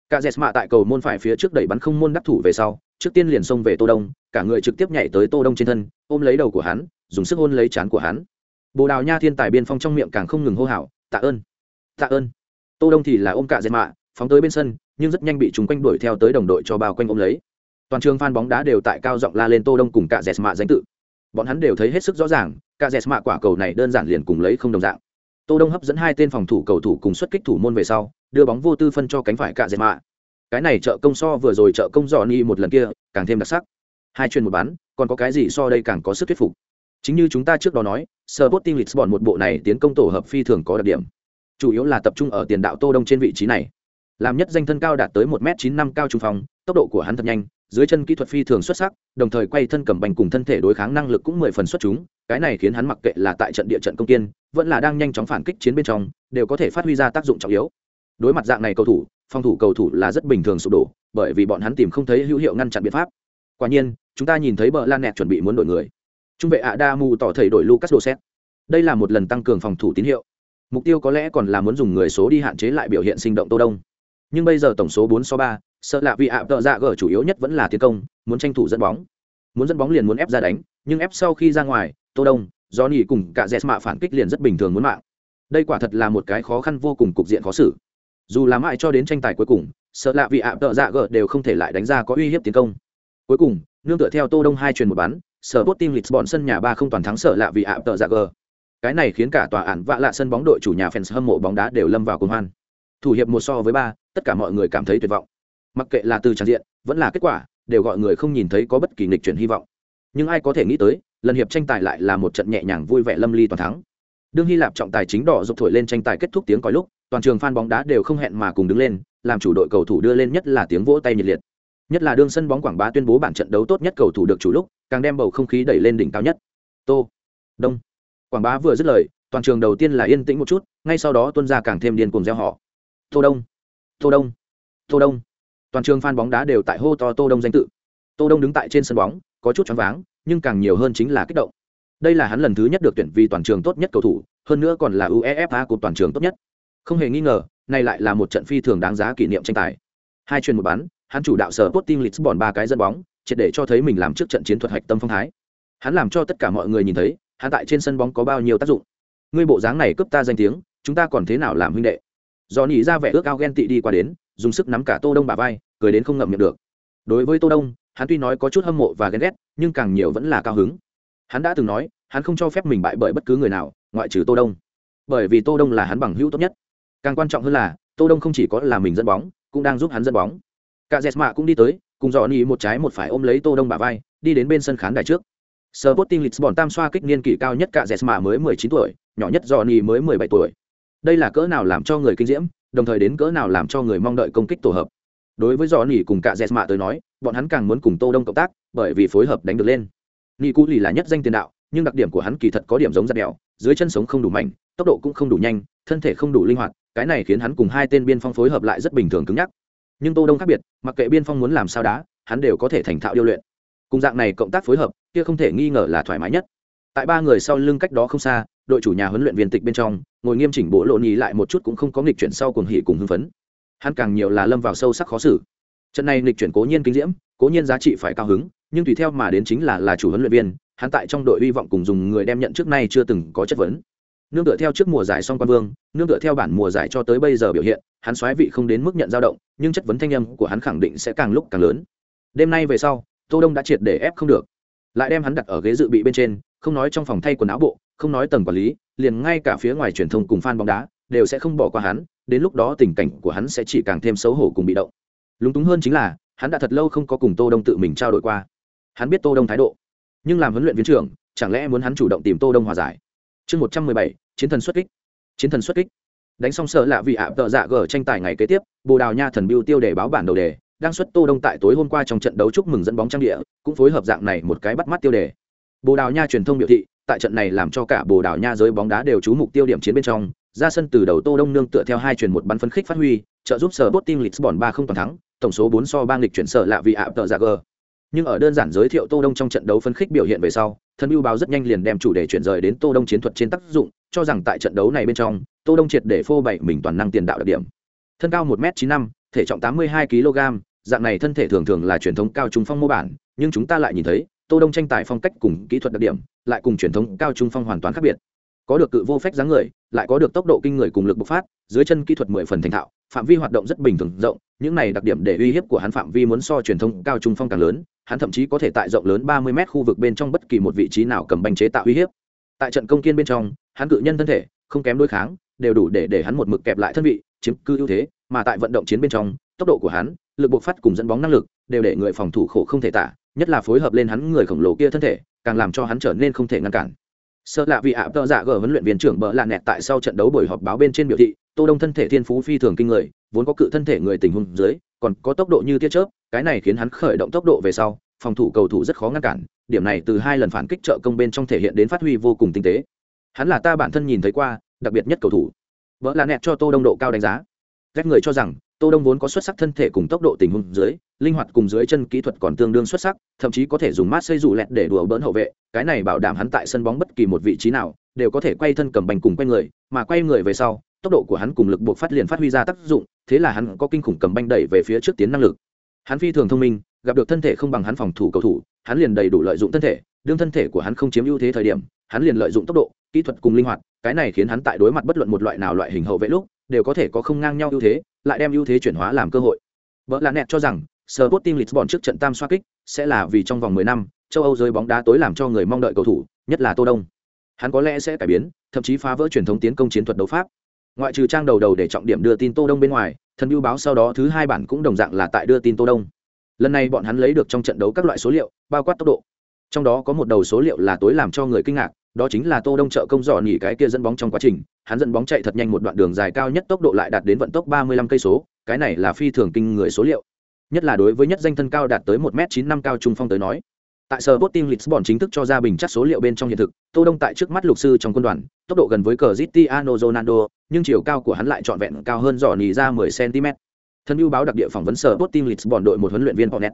Cả dẹt mạ tại cầu môn phải phía trước đẩy bắn không môn đắc thủ về sau, trước tiên liền xông về tô đông, cả người trực tiếp nhảy tới tô đông trên thân, ôm lấy đầu của hắn, dùng sức hôn lấy chán của hắn. Bồ đào nha thiên tài biên phong trong miệng càng không ngừng hô hào, tạ ơn tạ ơn tô đông thì là ôm cả dệt mạ phóng tới bên sân nhưng rất nhanh bị chúng quanh đuổi theo tới đồng đội cho bao quanh ôm lấy. Toàn trường fan bóng đá đều tại cao giọng la lên tô đông cùng cả dệt mạ danh tự. Bọn hắn đều thấy hết sức rõ ràng cả dệt mạ quả cầu này đơn giản liền cùng lấy không đồng dạng. Tô đông hấp dẫn hai tên phòng thủ cầu thủ cùng xuất kích thủ môn về sau đưa bóng vô tư phân cho cánh phải cả dệt mạ. Cái này trợ công so vừa rồi trợ công dò ni một lần kia càng thêm đặc sắc. Hai chuyên một bán, còn có cái gì so đây càng có sức thuyết phục? Chính như chúng ta trước đó nói Sporting Lisbon một bộ này tiến công tổ hợp phi thường có đặc điểm chủ yếu là tập trung ở tiền đạo tô đông trên vị trí này. Làm nhất danh thân cao đạt tới một m chín năm cao trung phòng tốc độ của hắn thật nhanh, dưới chân kỹ thuật phi thường xuất sắc, đồng thời quay thân cầm bành cùng thân thể đối kháng năng lực cũng mười phần xuất chúng, cái này khiến hắn mặc kệ là tại trận địa trận công tiên vẫn là đang nhanh chóng phản kích chiến bên trong, đều có thể phát huy ra tác dụng trọng yếu. Đối mặt dạng này cầu thủ, phòng thủ cầu thủ là rất bình thường sụp đổ, bởi vì bọn hắn tìm không thấy hữu hiệu ngăn chặn biện pháp. Quả nhiên, chúng ta nhìn thấy bờ lan nẹt chuẩn bị muốn đổi người. Trung vệ ạ đa mù tỏ thầy đổi lucas đồ đây là một lần tăng cường phòng thủ tín hiệu mục tiêu có lẽ còn là muốn dùng người số đi hạn chế lại biểu hiện sinh động tô đông. Nhưng bây giờ tổng số bốn so ba, sợ lạ vì ạ, tợ dạ gở chủ yếu nhất vẫn là tiến công, muốn tranh thủ dẫn bóng. Muốn dẫn bóng liền muốn ép ra đánh, nhưng ép sau khi ra ngoài, tô đông do nhỉ cùng cả dẹt mạ phản kích liền rất bình thường muốn mạng. Đây quả thật là một cái khó khăn vô cùng cục diện khó xử. Dù làm mãi cho đến tranh tài cuối cùng, sợ lạ vì ạ, tợ dạ gở đều không thể lại đánh ra có uy hiếp tiến công. Cuối cùng, nương tựa theo tô đông hai truyền một bán sở tốt team bọn sân nhà ba không toàn thắng sợ lạ vì ạ, tợ dạ gở cái này khiến cả tòa án vạ lạ sân bóng đội chủ nhà fans hâm mộ bóng đá đều lâm vào cuồng hoan. Thủ hiệp một so với ba, tất cả mọi người cảm thấy tuyệt vọng. Mặc kệ là từ tràn diện, vẫn là kết quả, đều gọi người không nhìn thấy có bất kỳ nghịch chuyển hy vọng. Nhưng ai có thể nghĩ tới, lần hiệp tranh tài lại là một trận nhẹ nhàng vui vẻ lâm ly toàn thắng. Đương hy lạp trọng tài chính đỏ dục thổi lên tranh tài kết thúc tiếng còi lúc, toàn trường fan bóng đá đều không hẹn mà cùng đứng lên, làm chủ đội cầu thủ đưa lên nhất là tiếng vỗ tay nhiệt liệt. Nhất là đương sân bóng quảng bá tuyên bố bản trận đấu tốt nhất cầu thủ được chủ lúc, càng đem bầu không khí đẩy lên đỉnh cao nhất. Tô, đông quảng bá vừa dứt lời, toàn trường đầu tiên là yên tĩnh một chút, ngay sau đó tuân ra càng thêm điên cuồng gieo họ tô đông! Tô đông! Tô đông! Toàn trường fan bóng đá đều tại hô to tô đông danh tự. Tô đông đứng tại trên sân bóng, có chút choáng váng, nhưng càng nhiều hơn chính là kích động. Đây là hắn lần thứ nhất được tuyển vì toàn trường tốt nhất cầu thủ, hơn nữa còn là uefa của toàn trường tốt nhất. Không hề nghi ngờ, này lại là một trận phi thường đáng giá kỷ niệm tranh tài. Hai chuyền một bắn hắn chủ đạo sở Sporting Lisbon ba cái dẫn bóng, triệt để cho thấy mình làm trước trận chiến thuật hạch tâm phong thái. Hắn làm cho tất cả mọi người nhìn thấy hắn tại trên sân bóng có bao nhiêu tác dụng? Ngươi bộ dáng này cướp ta danh tiếng, chúng ta còn thế nào làm huynh đệ? Do ra vẻ ước ao ghen tị đi qua đến, dùng sức nắm cả tô đông bà vai, cười đến không ngậm miệng được. Đối với tô đông, hắn tuy nói có chút hâm mộ và ghen ghét, nhưng càng nhiều vẫn là cao hứng. Hắn đã từng nói, hắn không cho phép mình bại bởi bất cứ người nào, ngoại trừ tô đông. Bởi vì tô đông là hắn bằng hữu tốt nhất. Càng quan trọng hơn là, tô đông không chỉ có là mình dẫn bóng, cũng đang giúp hắn dẫn bóng. Cả dẹt mạ cũng đi tới, cùng dò một trái một phải ôm lấy tô đông bà vai, đi đến bên sân khán đài trước. Sporting Lisbon tam xoa kích niên kỷ cao nhất cả Jesma mới 19 tuổi, nhỏ nhất Johnny mới 17 tuổi. Đây là cỡ nào làm cho người kinh diễm, đồng thời đến cỡ nào làm cho người mong đợi công kích tổ hợp. Đối với Johnny cùng cả Jesma tới nói, bọn hắn càng muốn cùng Tô Đông cộng tác, bởi vì phối hợp đánh được lên. Nicu lì là nhất danh tiền đạo, nhưng đặc điểm của hắn kỳ thật có điểm giống giật đèo, dưới chân sống không đủ mạnh, tốc độ cũng không đủ nhanh, thân thể không đủ linh hoạt, cái này khiến hắn cùng hai tên biên phong phối hợp lại rất bình thường cứng nhắc. Nhưng Tô Đông khác biệt, mặc kệ biên phong muốn làm sao đá, hắn đều có thể thành thạo điều luyện cùng dạng này cộng tác phối hợp kia không thể nghi ngờ là thoải mái nhất. Tại ba người sau lưng cách đó không xa, đội chủ nhà huấn luyện viên tịch bên trong, ngồi nghiêm chỉnh bộ lộ nhì lại một chút cũng không có nghịch chuyển sau cuồng hỉ cùng hưng phấn. Hắn càng nhiều là lâm vào sâu sắc khó xử. Trận này nghịch chuyển cố nhiên kinh diễm, cố nhiên giá trị phải cao hứng, nhưng tùy theo mà đến chính là là chủ huấn luyện viên, hắn tại trong đội hy vọng cùng dùng người đem nhận trước nay chưa từng có chất vấn. Nương tựa theo trước mùa giải song quan vương, nương tựa theo bản mùa giải cho tới bây giờ biểu hiện, hắn xoáy vị không đến mức nhận dao động, nhưng chất vấn thanh âm của hắn khẳng định sẽ càng lúc càng lớn. Đêm nay về sau, tô đông đã triệt để ép không được lại đem hắn đặt ở ghế dự bị bên trên, không nói trong phòng thay quần áo bộ, không nói tầng quản lý, liền ngay cả phía ngoài truyền thông cùng fan bóng đá, đều sẽ không bỏ qua hắn, đến lúc đó tình cảnh của hắn sẽ chỉ càng thêm xấu hổ cùng bị động. Lúng túng hơn chính là, hắn đã thật lâu không có cùng tô đông tự mình trao đổi qua. Hắn biết tô đông thái độ, nhưng làm huấn luyện viên trưởng, chẳng lẽ muốn hắn chủ động tìm tô đông hòa giải? Chương một trăm mười bảy, chiến thần xuất kích. Chiến thần xuất kích. Đánh xong sợ lạ vì ạ tợ dạ gờ tranh tài ngày kế tiếp, bồ đào nha thần biêu tiêu để báo bản đầu đề đang xuất Tô Đông tại tối hôm qua trong trận đấu chúc mừng dẫn bóng trang địa, cũng phối hợp dạng này một cái bắt mắt tiêu đề. Bồ Đào Nha truyền thông biểu thị, tại trận này làm cho cả Bồ Đào Nha giới bóng đá đều chú mục tiêu điểm chiến bên trong, ra sân từ đầu Tô Đông nương tựa theo hai truyền một bắn phấn khích phát huy, trợ giúp sở Sporting Lisbon 3 không toàn thắng, tổng số 4 so 3 lịch chuyển sở lạ vì ạ tợ dạ Nhưng ở đơn giản giới thiệu Tô Đông trong trận đấu phấn khích biểu hiện về sau, thân ưu báo rất nhanh liền đem chủ đề chuyển rời đến Tô Đông chiến thuật trên tác dụng, cho rằng tại trận đấu này bên trong, Tô Đông triệt để phô bày mình toàn năng tiền đạo đặc điểm. thân cao một m chín năm thể trọng tám mươi hai kg dạng này thân thể thường thường là truyền thống cao trung phong mô bản, nhưng chúng ta lại nhìn thấy, tô đông tranh tài phong cách cùng kỹ thuật đặc điểm, lại cùng truyền thống cao trung phong hoàn toàn khác biệt. Có được cự vô phách dáng người, lại có được tốc độ kinh người cùng lực bộc phát, dưới chân kỹ thuật mười phần thành thạo, phạm vi hoạt động rất bình thường rộng, những này đặc điểm để uy hiếp của hắn phạm vi muốn so truyền thống cao trung phong càng lớn, hắn thậm chí có thể tại rộng lớn ba mươi m khu vực bên trong bất kỳ một vị trí nào cầm bánh chế tạo uy hiếp. Tại trận công kiên bên trong, hắn cự nhân thân thể, không kém đối kháng, đều đủ để để hắn một mực kẹp lại thân vị, chiếm cư ưu thế, mà tại vận động chiến bên trong, tốc độ của hắn lực bộc phát cùng dẫn bóng năng lực, đều để người phòng thủ khổ không thể tả, nhất là phối hợp lên hắn người khổng lồ kia thân thể, càng làm cho hắn trở nên không thể ngăn cản. Sợ lạ vì ạ, tợ dạ gờ huấn luyện viên trưởng bợ lạ nẹt tại sau trận đấu buổi họp báo bên trên biểu thị, tô đông thân thể thiên phú phi thường kinh người, vốn có cự thân thể người tình huống dưới, còn có tốc độ như tia chớp, cái này khiến hắn khởi động tốc độ về sau, phòng thủ cầu thủ rất khó ngăn cản, điểm này từ hai lần phản kích trợ công bên trong thể hiện đến phát huy vô cùng tinh tế. Hắn là ta bản thân nhìn thấy qua, đặc biệt nhất cầu thủ. Vợ là nẹt cho tô đông độ cao đánh giá. Các người cho rằng tô đông vốn có xuất sắc thân thể cùng tốc độ tình huống dưới, linh hoạt cùng dưới chân kỹ thuật còn tương đương xuất sắc, thậm chí có thể dùng mát xây dù lẹt để đùa bỡn hậu vệ, cái này bảo đảm hắn tại sân bóng bất kỳ một vị trí nào, đều có thể quay thân cầm bành cùng quay người, mà quay người về sau, tốc độ của hắn cùng lực buộc phát liền phát huy ra tác dụng, thế là hắn có kinh khủng cầm banh đẩy về phía trước tiến năng lực. Hắn phi thường thông minh, gặp được thân thể không bằng hắn phòng thủ cầu thủ, hắn liền đầy đủ lợi dụng thân thể, đương thân thể của hắn không chiếm ưu thế thời điểm, hắn liền lợi dụng tốc độ, kỹ thuật cùng linh hoạt, cái này khiến hắn tại đối mặt bất luận một loại nào loại hình hậu vệ lúc đều có thể có không ngang nhau ưu thế, lại đem ưu thế chuyển hóa làm cơ hội. Vợ là nẹt cho rằng Sporting Lisbon trước trận tam xoa kích sẽ là vì trong vòng 10 năm, châu âu giới bóng đá tối làm cho người mong đợi cầu thủ, nhất là tô đông. Hắn có lẽ sẽ cải biến, thậm chí phá vỡ truyền thống tiến công chiến thuật đấu pháp. Ngoại trừ trang đầu đầu để trọng điểm đưa tin tô đông bên ngoài, thần bưu báo sau đó thứ hai bản cũng đồng dạng là tại đưa tin tô đông. Lần này bọn hắn lấy được trong trận đấu các loại số liệu, bao quát tốc độ. Trong đó có một đầu số liệu là tối làm cho người kinh ngạc đó chính là tô đông trợ công dò nhỉ cái kia dẫn bóng trong quá trình. Hắn dẫn bóng chạy thật nhanh một đoạn đường dài cao nhất tốc độ lại đạt đến vận tốc 35 cây số, cái này là phi thường kinh người số liệu. Nhất là đối với nhất danh thân cao đạt tới một m chín năm cao trung phong tới nói. Tại sở Sporting Lisbon chính thức cho ra bình chắc số liệu bên trong hiện thực, tô đông tại trước mắt lục sư trong quân đoàn, tốc độ gần với Cristiano Ronaldo, nhưng chiều cao của hắn lại trọn vẹn cao hơn dò nhỉ ra 10 cm thân ưu báo đặc địa phỏng vấn sở Sporting Lisbon đội một huấn luyện viên Hornet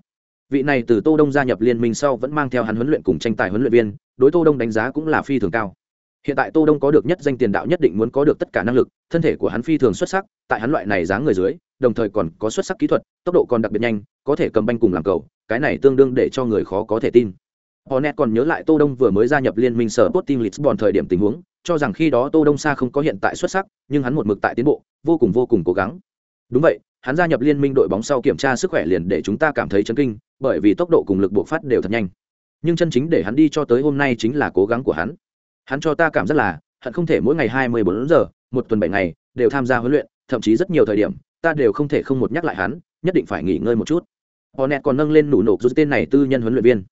vị này từ tô đông gia nhập liên minh sau vẫn mang theo hắn huấn luyện cùng tranh tài huấn luyện viên đối tô đông đánh giá cũng là phi thường cao hiện tại tô đông có được nhất danh tiền đạo nhất định muốn có được tất cả năng lực thân thể của hắn phi thường xuất sắc tại hắn loại này dáng người dưới đồng thời còn có xuất sắc kỹ thuật tốc độ còn đặc biệt nhanh có thể cầm banh cùng làm cầu cái này tương đương để cho người khó có thể tin Hornet còn nhớ lại Tô Đông vừa mới gia nhập liên minh sở Sporting Lisbon thời điểm tình huống, cho rằng khi đó Tô Đông xa không có hiện tại xuất sắc, nhưng hắn một mực tại tiến bộ, vô cùng vô cùng cố gắng. Đúng vậy, hắn gia nhập liên minh đội bóng sau kiểm tra sức khỏe liền để chúng ta cảm thấy chấn kinh, bởi vì tốc độ cùng lực buộc phát đều thật nhanh. Nhưng chân chính để hắn đi cho tới hôm nay chính là cố gắng của hắn. Hắn cho ta cảm giác là, hận không thể mỗi ngày 24 giờ, một tuần bảy ngày đều tham gia huấn luyện, thậm chí rất nhiều thời điểm, ta đều không thể không một nhắc lại hắn, nhất định phải nghỉ ngơi một chút. Hornet còn nâng lên nụ nổ rút tên này tư nhân huấn luyện viên.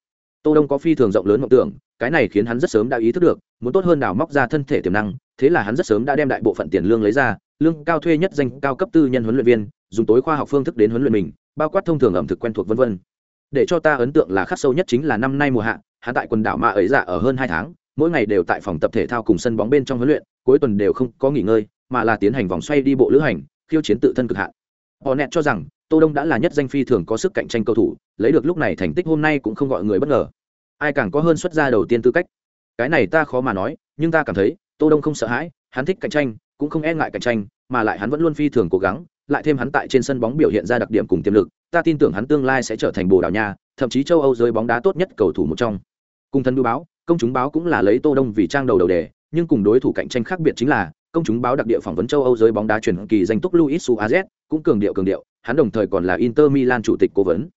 Tô Đông có phi thường rộng lớn mộng tưởng, cái này khiến hắn rất sớm đã ý thức được, muốn tốt hơn đào móc ra thân thể tiềm năng, thế là hắn rất sớm đã đem đại bộ phận tiền lương lấy ra, lương cao thuê nhất danh cao cấp tư nhân huấn luyện viên, dùng tối khoa học phương thức đến huấn luyện mình, bao quát thông thường ẩm thực quen thuộc vân vân. Để cho ta ấn tượng là khắc sâu nhất chính là năm nay mùa hạ, hắn tại quần đảo Ma ấy dạ ở hơn hai tháng, mỗi ngày đều tại phòng tập thể thao cùng sân bóng bên trong huấn luyện, cuối tuần đều không có nghỉ ngơi, mà là tiến hành vòng xoay đi bộ lữ hành, khiêu chiến tự thân cực hạn. Hornet cho rằng, Tô Đông đã là nhất danh phi thường có sức cạnh tranh cầu thủ, lấy được lúc này thành tích hôm nay cũng không gọi người bất ngờ. Ai càng có hơn xuất ra đầu tiên tư cách. Cái này ta khó mà nói, nhưng ta cảm thấy, Tô Đông không sợ hãi, hắn thích cạnh tranh, cũng không e ngại cạnh tranh, mà lại hắn vẫn luôn phi thường cố gắng, lại thêm hắn tại trên sân bóng biểu hiện ra đặc điểm cùng tiềm lực, ta tin tưởng hắn tương lai sẽ trở thành Bồ Đào Nha, thậm chí châu Âu giới bóng đá tốt nhất cầu thủ một trong. Cùng thân đu báo, công chúng báo cũng là lấy Tô Đông vì trang đầu đầu đề, nhưng cùng đối thủ cạnh tranh khác biệt chính là, công chúng báo đặc địa phỏng vấn châu Âu giới bóng đá truyền kỳ danh túc Luis Suarez, cũng cường điệu cường điệu, hắn đồng thời còn là Inter Milan chủ tịch cố vấn.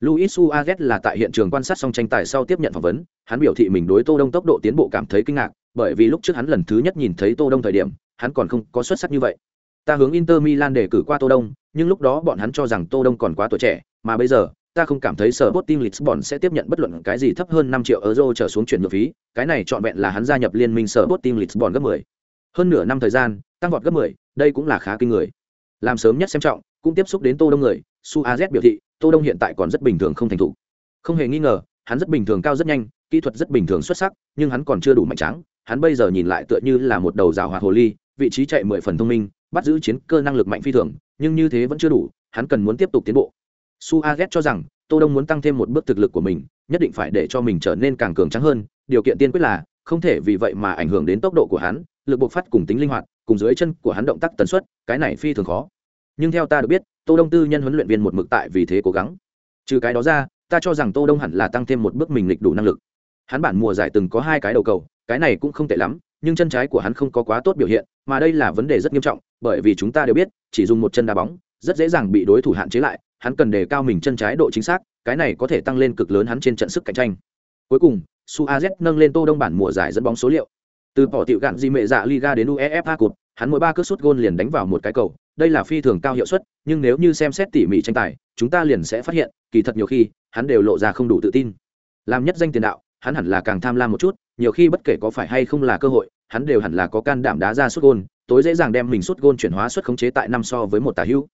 Luis Suarez là tại hiện trường quan sát xong tranh tài sau tiếp nhận phỏng vấn, hắn biểu thị mình đối Tô Đông tốc độ tiến bộ cảm thấy kinh ngạc, bởi vì lúc trước hắn lần thứ nhất nhìn thấy Tô Đông thời điểm, hắn còn không có xuất sắc như vậy. Ta hướng Inter Milan để cử qua Tô Đông, nhưng lúc đó bọn hắn cho rằng Tô Đông còn quá tuổi trẻ, mà bây giờ, ta không cảm thấy sở Sporting Lisbon sẽ tiếp nhận bất luận cái gì thấp hơn 5 triệu euro trở xuống chuyển nhượng phí, cái này trọn vẹn là hắn gia nhập liên minh sở Sporting Lisbon gấp 10. Hơn nửa năm thời gian, tăng vọt gấp 10, đây cũng là khá kinh người. Làm sớm nhất xem trọng, cũng tiếp xúc đến Tô Đông người, Suarez biểu thị, Tô Đông hiện tại còn rất bình thường không thành thủ. Không hề nghi ngờ, hắn rất bình thường cao rất nhanh, kỹ thuật rất bình thường xuất sắc, nhưng hắn còn chưa đủ mạnh trắng, hắn bây giờ nhìn lại tựa như là một đầu rào hoạt hồ ly, vị trí chạy mười phần thông minh, bắt giữ chiến cơ năng lực mạnh phi thường, nhưng như thế vẫn chưa đủ, hắn cần muốn tiếp tục tiến bộ. su aget cho rằng, Tô Đông muốn tăng thêm một bước thực lực của mình, nhất định phải để cho mình trở nên càng cường trắng hơn, điều kiện tiên quyết là không thể vì vậy mà ảnh hưởng đến tốc độ của hắn, lực bộc phát cùng tính linh hoạt, cùng dưới chân của hắn động tác tần suất, cái này phi thường khó. nhưng theo ta được biết tô đông tư nhân huấn luyện viên một mực tại vì thế cố gắng trừ cái đó ra ta cho rằng tô đông hẳn là tăng thêm một bước mình lịch đủ năng lực hắn bản mùa giải từng có hai cái đầu cầu cái này cũng không tệ lắm nhưng chân trái của hắn không có quá tốt biểu hiện mà đây là vấn đề rất nghiêm trọng bởi vì chúng ta đều biết chỉ dùng một chân đá bóng rất dễ dàng bị đối thủ hạn chế lại hắn cần đề cao mình chân trái độ chính xác cái này có thể tăng lên cực lớn hắn trên trận sức cạnh tranh. Cuối cùng Suarez nâng lên tô đông bản mùa giải dẫn bóng số liệu. Từ bỏ tiểu gạn di mệ dạ liga đến uefa Cup, hắn mỗi ba cước sút gôn liền đánh vào một cái cầu đây là phi thường cao hiệu suất nhưng nếu như xem xét tỉ mỉ tranh tài chúng ta liền sẽ phát hiện kỳ thật nhiều khi hắn đều lộ ra không đủ tự tin. Làm nhất danh tiền đạo hắn hẳn là càng tham lam một chút, nhiều khi bất kể có phải hay không là cơ hội, hắn đều hẳn là có can đảm đá ra sút gôn, tối dễ dàng đem mình sút gôn chuyển hóa suất khống chế tại năm so với một tà hữu.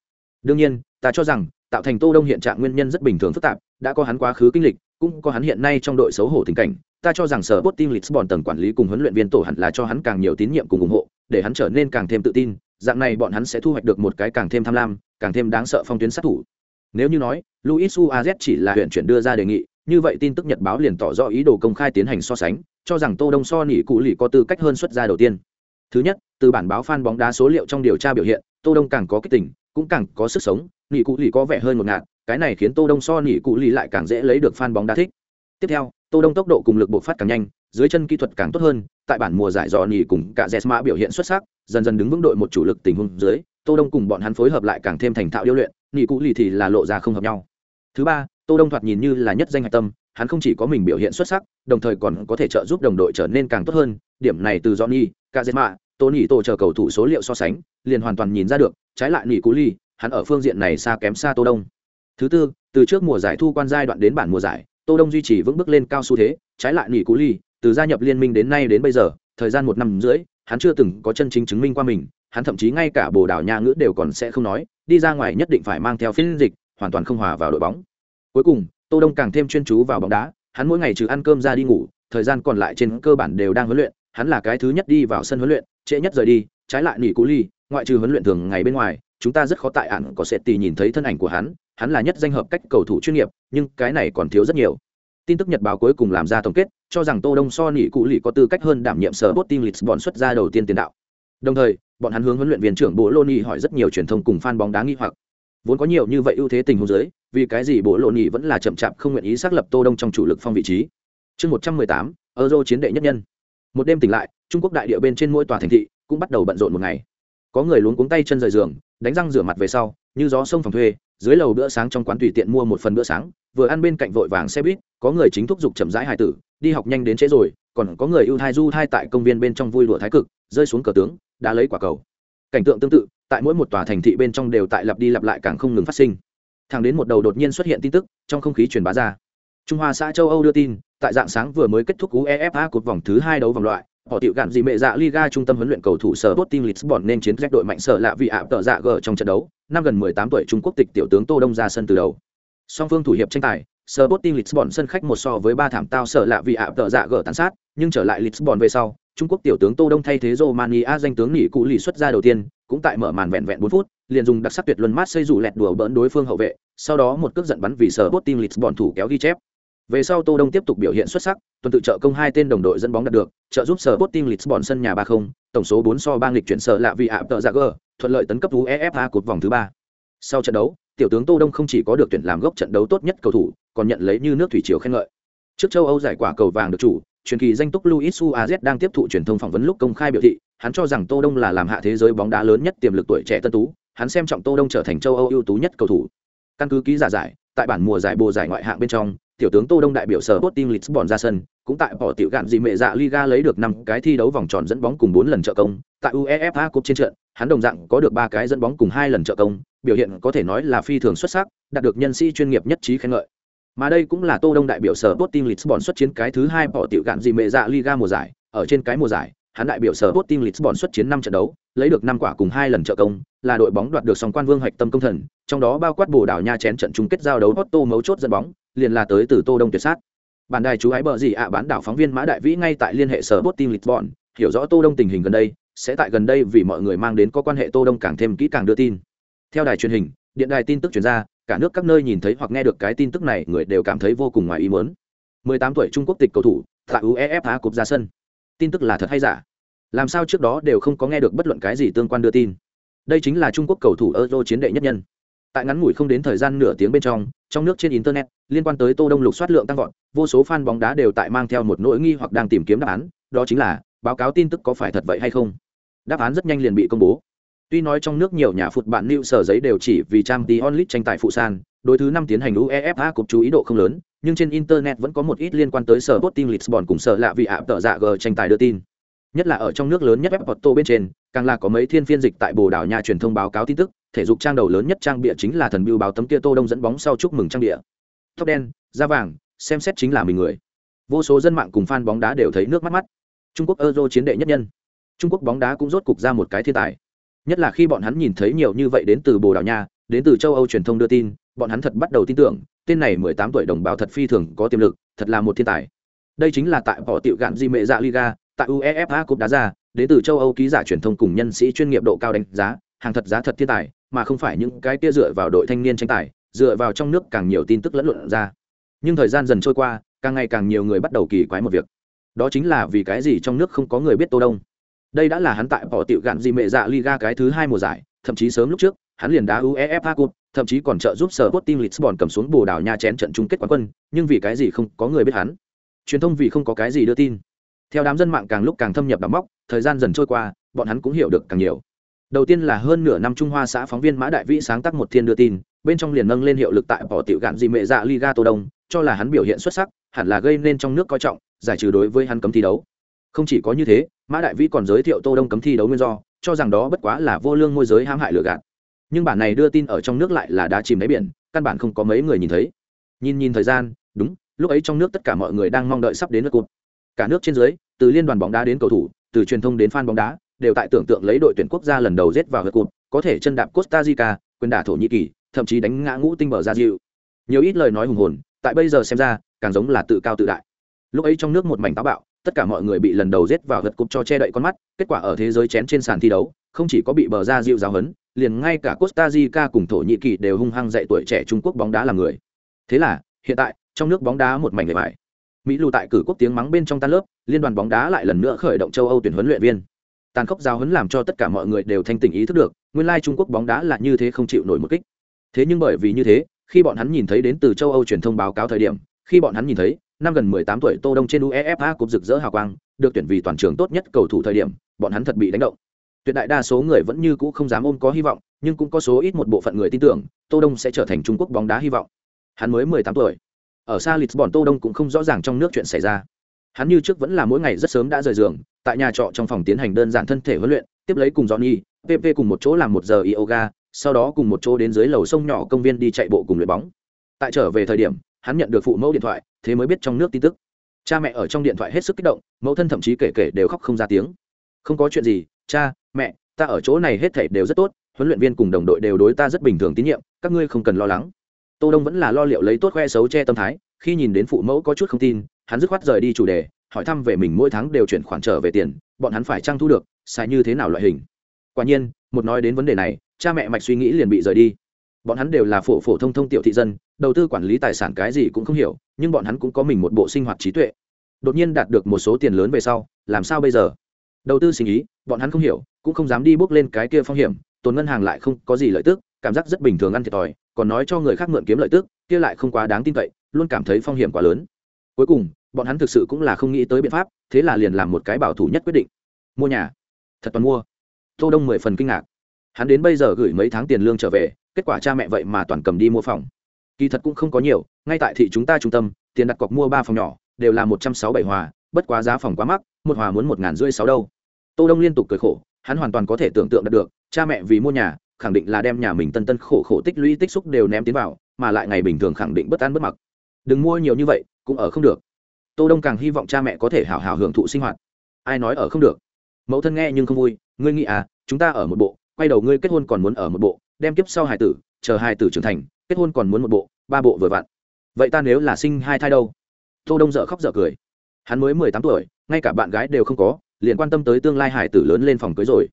Đương nhiên, ta cho rằng, tạo thành tô đông hiện trạng nguyên nhân rất bình thường phức tạp, đã có hắn quá khứ kinh lịch, cũng có hắn hiện nay trong đội xấu hổ tình cảnh. Ta cho rằng sở bot team lisbon tầng quản lý cùng huấn luyện viên tổ hẳn là cho hắn càng nhiều tín nhiệm cùng ủng hộ, để hắn trở nên càng thêm tự tin, dạng này bọn hắn sẽ thu hoạch được một cái càng thêm tham lam, càng thêm đáng sợ phong tuyến sát thủ. Nếu như nói, luis suarez chỉ là huyện chuyển đưa ra đề nghị như vậy tin tức nhật báo liền tỏ rõ ý đồ công khai tiến hành so sánh, cho rằng tô đông so nỉ cụ lì có tư cách hơn xuất ra đầu tiên. Thứ nhất, từ bản báo fan bóng đá số liệu trong điều tra biểu hiện, tô đông càng có kích tình, cũng càng có sức sống, nỉ cụ lì có vẻ hơn một ngạt, cái này khiến tô đông so nỉ cụ lì lại càng dễ lấy được fan bóng đá thích. Tiếp theo, tô đông tốc độ cùng lực bộc phát càng nhanh, dưới chân kỹ thuật càng tốt hơn, tại bản mùa giải dò nỉ cùng cả jesma biểu hiện xuất sắc, dần dần đứng vững đội một chủ lực tình huống dưới, tô đông cùng bọn hắn phối hợp lại càng thêm thành thạo điêu luyện, nỉ cụ lì thì là lộ ra không hợp nhau. Thứ ba tô đông thoạt nhìn như là nhất danh hạch tâm, hắn không chỉ có mình biểu hiện xuất sắc, đồng thời còn có thể trợ giúp đồng đội trở nên càng tốt hơn. Điểm này từ johnny, kazema, tony Tô chờ cầu thủ số liệu so sánh, liền hoàn toàn nhìn ra được, trái lại nỉ cú ly hắn ở phương diện này xa kém xa tô đông. Thứ tư, từ trước mùa giải thu quan giai đoạn đến bản mùa giải, tô đông duy trì vững bước lên cao xu thế, trái lại nỉ cú ly từ gia nhập liên minh đến nay đến bây giờ, thời gian một năm rưỡi, hắn chưa từng có chân chính chứng minh qua mình, hắn thậm chí ngay cả bồ đào nha ngữ đều còn sẽ không nói, đi ra ngoài nhất định phải mang theo phiên dịch, hoàn toàn không hòa vào đội bóng cuối cùng, tô đông càng thêm chuyên chú vào bóng đá, hắn mỗi ngày trừ ăn cơm ra đi ngủ, thời gian còn lại trên cơ bản đều đang huấn luyện, hắn là cái thứ nhất đi vào sân huấn luyện, trễ nhất rời đi, trái lại nỉ cú ly, ngoại trừ huấn luyện thường ngày bên ngoài, chúng ta rất khó tại ạn có sẽ tì nhìn thấy thân ảnh của hắn hắn là nhất danh hợp cách cầu thủ chuyên nghiệp, nhưng cái này còn thiếu rất nhiều. Tin tức nhật báo cuối cùng làm ra tổng kết, cho rằng tô đông so nỉ cú lì có tư cách hơn đảm nhiệm sở bot team lisbon xuất ra đầu tiên tiền đạo. Đồng thời, bọn hắn hướng huấn luyện viên trưởng bộ Loni hỏi rất nhiều truyền thông cùng fan bóng đá nghi hoặc. Vốn có nhiều như vậy ưu thế tình huống dưới vì cái gì bộ lộ nhị vẫn là chậm chạp không nguyện ý xác lập tô đông trong chủ lực phong vị trí? Chương một trăm mười tám, euro chiến đệ nhất nhân. Một đêm tỉnh lại, trung quốc đại địa bên trên mỗi tòa thành thị cũng bắt đầu bận rộn một ngày. Có người luống cuống tay chân rời giường, đánh răng rửa mặt về sau, như gió sông phòng thuê, dưới lầu bữa sáng trong quán tùy tiện mua một phần bữa sáng, vừa ăn bên cạnh vội vàng xe buýt, có người chính thúc giục chậm rãi hài tử, đi học nhanh đến trễ rồi, còn có người ưu thai du thai tại công viên bên trong vui đùa thái cực, rơi xuống cờ tướng, đã lấy quả cầu. Cảnh tượng tương tự, tại mỗi một tòa thành thị bên trong đều tại lặp đi lặp lại càng không ngừng phát sinh thẳng đến một đầu đột nhiên xuất hiện tin tức trong không khí truyền bá ra. Trung hoa xã châu âu đưa tin tại dạng sáng vừa mới kết thúc uefa cột vòng thứ hai đấu vòng loại họ tiểu gạn dị mệ dạ liga trung tâm huấn luyện cầu thủ sở Sporting Lisbon nên chiến rách đội mạnh sở lạ vì ạ tợ dạ g trong trận đấu năm gần 18 tuổi trung quốc tịch tiểu tướng tô đông ra sân từ đầu. Song phương thủ hiệp tranh tài sở Sporting Lisbon sân khách một so với ba thảm tao sở lạ vì ạ tợ dạ g tàn sát nhưng trở lại Lisbon về sau Trung Quốc tiểu tướng Tô Đông thay thế Romania danh tướng nghỉ cụ lì xuất ra đầu tiên, cũng tại mở màn vẹn vẹn 4 phút, liền dùng đặc sắc tuyệt luân mát xây rủ lẹt đùa bỡn đối phương hậu vệ, sau đó một cước giận bắn vì sở Sporting Lisbon thủ kéo ghi chép. Về sau Tô Đông tiếp tục biểu hiện xuất sắc, tuần tự trợ công hai tên đồng đội dẫn bóng đạt được, trợ giúp sở Sporting Lisbon sân nhà 3-0, tổng số 4 so 3 lịch chuyển sở lạ vì ạ tợ dạ gờ, thuận lợi tấn cấp UEFA cột vòng thứ 3. Sau trận đấu, tiểu tướng Tô Đông không chỉ có được tuyển làm gốc trận đấu tốt nhất cầu thủ, còn nhận lấy như nước thủy triều khen ngợi. Trước châu Âu giải quả cầu vàng được chủ, truyền kỳ danh túc Luis Suarez đang tiếp thụ truyền thông phỏng vấn lúc công khai biểu thị, hắn cho rằng Tô Đông là làm hạ thế giới bóng đá lớn nhất tiềm lực tuổi trẻ tân tú, hắn xem trọng Tô Đông trở thành châu Âu ưu tú nhất cầu thủ. Căn cứ ký giả giải, tại bản mùa giải bồ giải ngoại hạng bên trong, tiểu tướng Tô Đông đại biểu sở Sporting Lisbon ra sân, cũng tại bỏ tiểu gạn gì mẹ dạ Liga lấy được năm cái thi đấu vòng tròn dẫn bóng cùng 4 lần trợ công, tại UEFA Cup trên trận, hắn đồng dạng có được ba cái dẫn bóng cùng hai lần trợ công, biểu hiện có thể nói là phi thường xuất sắc, đạt được nhân sĩ chuyên nghiệp nhất trí khen ngợi. Mà đây cũng là Tô Đông đại biểu sở Sporting Lisbon xuất chiến cái thứ hai bỏ tiểu gạn gì mẹ dạ Liga mùa giải, ở trên cái mùa giải, hắn đại biểu sở Sporting Lisbon xuất chiến năm trận đấu, lấy được năm quả cùng hai lần trợ công, là đội bóng đoạt được song quan vương hoạch tâm công thần, trong đó bao quát Bồ đảo Nha chén trận chung kết giao đấu Otto mấu chốt dẫn bóng, liền là tới từ Tô Đông tuyệt sát. Bản đài chú ái bờ gì ạ bán đảo phóng viên Mã Đại Vĩ ngay tại liên hệ sở bot team Lisbon, hiểu rõ Tô Đông tình hình gần đây, sẽ tại gần đây vì mọi người mang đến có quan hệ Tô Đông càng thêm kỹ càng đưa tin. Theo đài truyền hình, điện đài tin tức truyền ra, cả nước các nơi nhìn thấy hoặc nghe được cái tin tức này người đều cảm thấy vô cùng ngoài ý muốn 18 tuổi trung quốc tịch cầu thủ tại uefa cúp ra sân tin tức là thật hay giả làm sao trước đó đều không có nghe được bất luận cái gì tương quan đưa tin? Đây chính là trung quốc cầu thủ euro chiến đệ nhất nhân. Tại ngắn ngủi không đến thời gian nửa tiếng bên trong trong nước trên internet, liên quan tới tô đông lục soát lượng tăng vọt, vô số fan bóng đá đều tại mang theo một nỗi nghi hoặc đang tìm kiếm đáp án, đó chính là báo cáo tin tức có phải thật vậy hay không? Đáp án rất nhanh liền bị công bố. Tuy nói trong nước nhiều nhà phụt bạn lưu sở giấy đều chỉ vì trang tí onlit tranh tài phụ san đối thứ năm tiến hành uefa cục chú ý độ không lớn, nhưng trên internet vẫn có một ít liên quan tới sở Sporting Lisbon cùng sở lạ vì ạ tợ dạ g tranh tài đưa tin nhất là ở trong nước lớn nhất Porto bên trên, càng là có mấy thiên phiên dịch tại bồ đào nha truyền thông báo cáo tin tức, thể dục trang đầu lớn nhất trang bịa chính là thần bưu báo tấm kia tô đông dẫn bóng sau chúc mừng trang địa tóc đen, da vàng, xem xét chính là mình người. Vô số dân mạng cùng fan bóng đá đều thấy nước mắt mắt. Trung quốc euro chiến đệ nhất nhân. Trung quốc bóng đá cũng rốt cục ra một cái thiên tài. Nhất là khi bọn hắn nhìn thấy nhiều như vậy đến từ bồ đào nha, đến từ châu âu truyền thông đưa tin, bọn hắn thật bắt đầu tin tưởng, tên này mười tám tuổi đồng bào thật phi thường có tiềm lực, thật là một thiên tài. Đây chính là tại bỏ tiểu gạn di mệ dạ liga tại uefa cup đá ra đến từ châu âu ký giả truyền thông cùng nhân sĩ chuyên nghiệp độ cao đánh giá hàng thật giá thật thiên tài mà không phải những cái kia dựa vào đội thanh niên tranh tài dựa vào trong nước càng nhiều tin tức lẫn luận ra nhưng thời gian dần trôi qua càng ngày càng nhiều người bắt đầu kỳ quái một việc đó chính là vì cái gì trong nước không có người biết tô đông đây đã là hắn tại bỏ tiểu gạn gì mẹ dạ liga cái thứ hai mùa giải thậm chí sớm lúc trước hắn liền đá uefa cup thậm chí còn trợ giúp sở Sporting Lisbon cầm xuống Bồ Đào Nha chén trận chung kết quán quân, nhưng vì cái gì không có người biết hắn. Truyền thông vì không có cái gì đưa tin. Theo đám dân mạng càng lúc càng thâm nhập đắm móc, thời gian dần trôi qua, bọn hắn cũng hiểu được càng nhiều. Đầu tiên là hơn nửa năm Trung Hoa xã phóng viên Mã Đại Vĩ sáng tác một thiên đưa tin, bên trong liền nâng lên hiệu lực tại bỏ tiểu gạn dị mẹ dạ Liga Tô Đông, cho là hắn biểu hiện xuất sắc, hẳn là gây nên trong nước coi trọng, giải trừ đối với hắn cấm thi đấu. Không chỉ có như thế, Mã Đại Vĩ còn giới thiệu Tô Đông cấm thi đấu nguyên do, cho rằng đó bất quá là vô lương môi giới hãm hại lừa gạt. Nhưng bản này đưa tin ở trong nước lại là đá chìm đáy biển, căn bản không có mấy người nhìn thấy. Nhìn nhìn thời gian, đúng, lúc ấy trong nước tất cả mọi người đang mong đợi sắp đến nước cụt Cả nước trên dưới, từ liên đoàn bóng đá đến cầu thủ, từ truyền thông đến fan bóng đá, đều tại tưởng tượng lấy đội tuyển quốc gia lần đầu giết vào lượt cụt có thể chân đạp Costa Rica, quyền đả Thổ Nhĩ Kỳ, thậm chí đánh ngã ngũ tinh bờ ra dịu. Nhiều ít lời nói hùng hồn, tại bây giờ xem ra, càng giống là tự cao tự đại. Lúc ấy trong nước một mảnh táo bạo, tất cả mọi người bị lần đầu giết vào gật cụt cho che đậy con mắt, kết quả ở thế giới chén trên sàn thi đấu, không chỉ có bị bờ ra dịu giáo hấn, liền ngay cả Costa Rica cùng Thổ Nhĩ Kỳ đều hung hăng dạy tuổi trẻ Trung Quốc bóng đá làm người. Thế là, hiện tại, trong nước bóng đá một mảnh lệ mải Mỹ lưu tại cử quốc tiếng mắng bên trong tan lớp, liên đoàn bóng đá lại lần nữa khởi động châu Âu tuyển huấn luyện viên. Tàn khốc giáo huấn làm cho tất cả mọi người đều thanh tỉnh ý thức được, nguyên lai Trung Quốc bóng đá là như thế không chịu nổi một kích. Thế nhưng bởi vì như thế, khi bọn hắn nhìn thấy đến từ châu Âu truyền thông báo cáo thời điểm, khi bọn hắn nhìn thấy năm gần 18 tuổi Tô Đông trên UEFA cúp rực rỡ hào quang, được tuyển vì toàn trường tốt nhất cầu thủ thời điểm, bọn hắn thật bị đánh động. Tuyệt đại đa số người vẫn như cũ không dám ôm có hy vọng, nhưng cũng có số ít một bộ phận người tin tưởng, Tô Đông sẽ trở thành Trung Quốc bóng đá hy vọng. Hắn mới 18 tuổi. Ở xa Lisbon Tô Đông cũng không rõ ràng trong nước chuyện xảy ra. Hắn như trước vẫn là mỗi ngày rất sớm đã rời giường, tại nhà trọ trong phòng tiến hành đơn giản thân thể huấn luyện, tiếp lấy cùng Johnny, PP cùng một chỗ làm một giờ yoga, sau đó cùng một chỗ đến dưới lầu sông nhỏ công viên đi chạy bộ cùng luyện bóng. Tại trở về thời điểm, hắn nhận được phụ mẫu điện thoại, thế mới biết trong nước tin tức. Cha mẹ ở trong điện thoại hết sức kích động, mẫu thân thậm chí kể kể đều khóc không ra tiếng. Không có chuyện gì, cha, mẹ, ta ở chỗ này hết thảy đều rất tốt, huấn luyện viên cùng đồng đội đều đối ta rất bình thường tín nhiệm, các ngươi không cần lo lắng. Tô Đông vẫn là lo liệu lấy tốt khoe xấu che tâm thái, khi nhìn đến phụ mẫu có chút không tin, hắn dứt khoát rời đi chủ đề, hỏi thăm về mình mỗi tháng đều chuyển khoản trở về tiền, bọn hắn phải trang thu được, xài như thế nào loại hình. Quả nhiên, một nói đến vấn đề này, cha mẹ mạch suy nghĩ liền bị rời đi. Bọn hắn đều là phổ phổ thông thông tiểu thị dân, đầu tư quản lý tài sản cái gì cũng không hiểu, nhưng bọn hắn cũng có mình một bộ sinh hoạt trí tuệ. Đột nhiên đạt được một số tiền lớn về sau, làm sao bây giờ? Đầu tư sinh ý, bọn hắn không hiểu, cũng không dám đi bước lên cái kia phong hiểm, tồn ngân hàng lại không có gì lợi tức, cảm giác rất bình thường ăn thiệt thòi, còn nói cho người khác mượn kiếm lợi tức, kia lại không quá đáng tin cậy, luôn cảm thấy phong hiểm quá lớn. Cuối cùng, bọn hắn thực sự cũng là không nghĩ tới biện pháp, thế là liền làm một cái bảo thủ nhất quyết định. Mua nhà. Thật toàn mua. Tô Đông mười phần kinh ngạc. Hắn đến bây giờ gửi mấy tháng tiền lương trở về, kết quả cha mẹ vậy mà toàn cầm đi mua phòng. Kỳ thật cũng không có nhiều, ngay tại thị chúng ta trung tâm, tiền đặt cọc mua ba phòng nhỏ, đều là một trăm sáu bảy hòa, bất quá giá phòng quá mắc, một hòa muốn một ngàn rưỡi sáu đâu. Tô Đông liên tục cười khổ, hắn hoàn toàn có thể tưởng tượng được, cha mẹ vì mua nhà, khẳng định là đem nhà mình tân tân khổ khổ tích lũy tích xúc đều ném tiến vào, mà lại ngày bình thường khẳng định bất an bất mặc. Đừng mua nhiều như vậy, cũng ở không được. Tô Đông càng hy vọng cha mẹ có thể hảo hảo hưởng thụ sinh hoạt. Ai nói ở không được? Mẫu thân nghe nhưng không vui, ngươi nghĩ à, chúng ta ở một bộ, quay đầu ngươi kết hôn còn muốn ở một bộ, đem kiếp sau hài tử, chờ hài tử trưởng thành, kết hôn còn muốn một bộ, ba bộ vừa vặn. Vậy ta nếu là sinh hai thai đâu? Tô Đông dở khóc dở cười. Hắn mới mười tám tuổi, ngay cả bạn gái đều không có, liền quan tâm tới tương lai hải tử lớn lên phòng cưới rồi.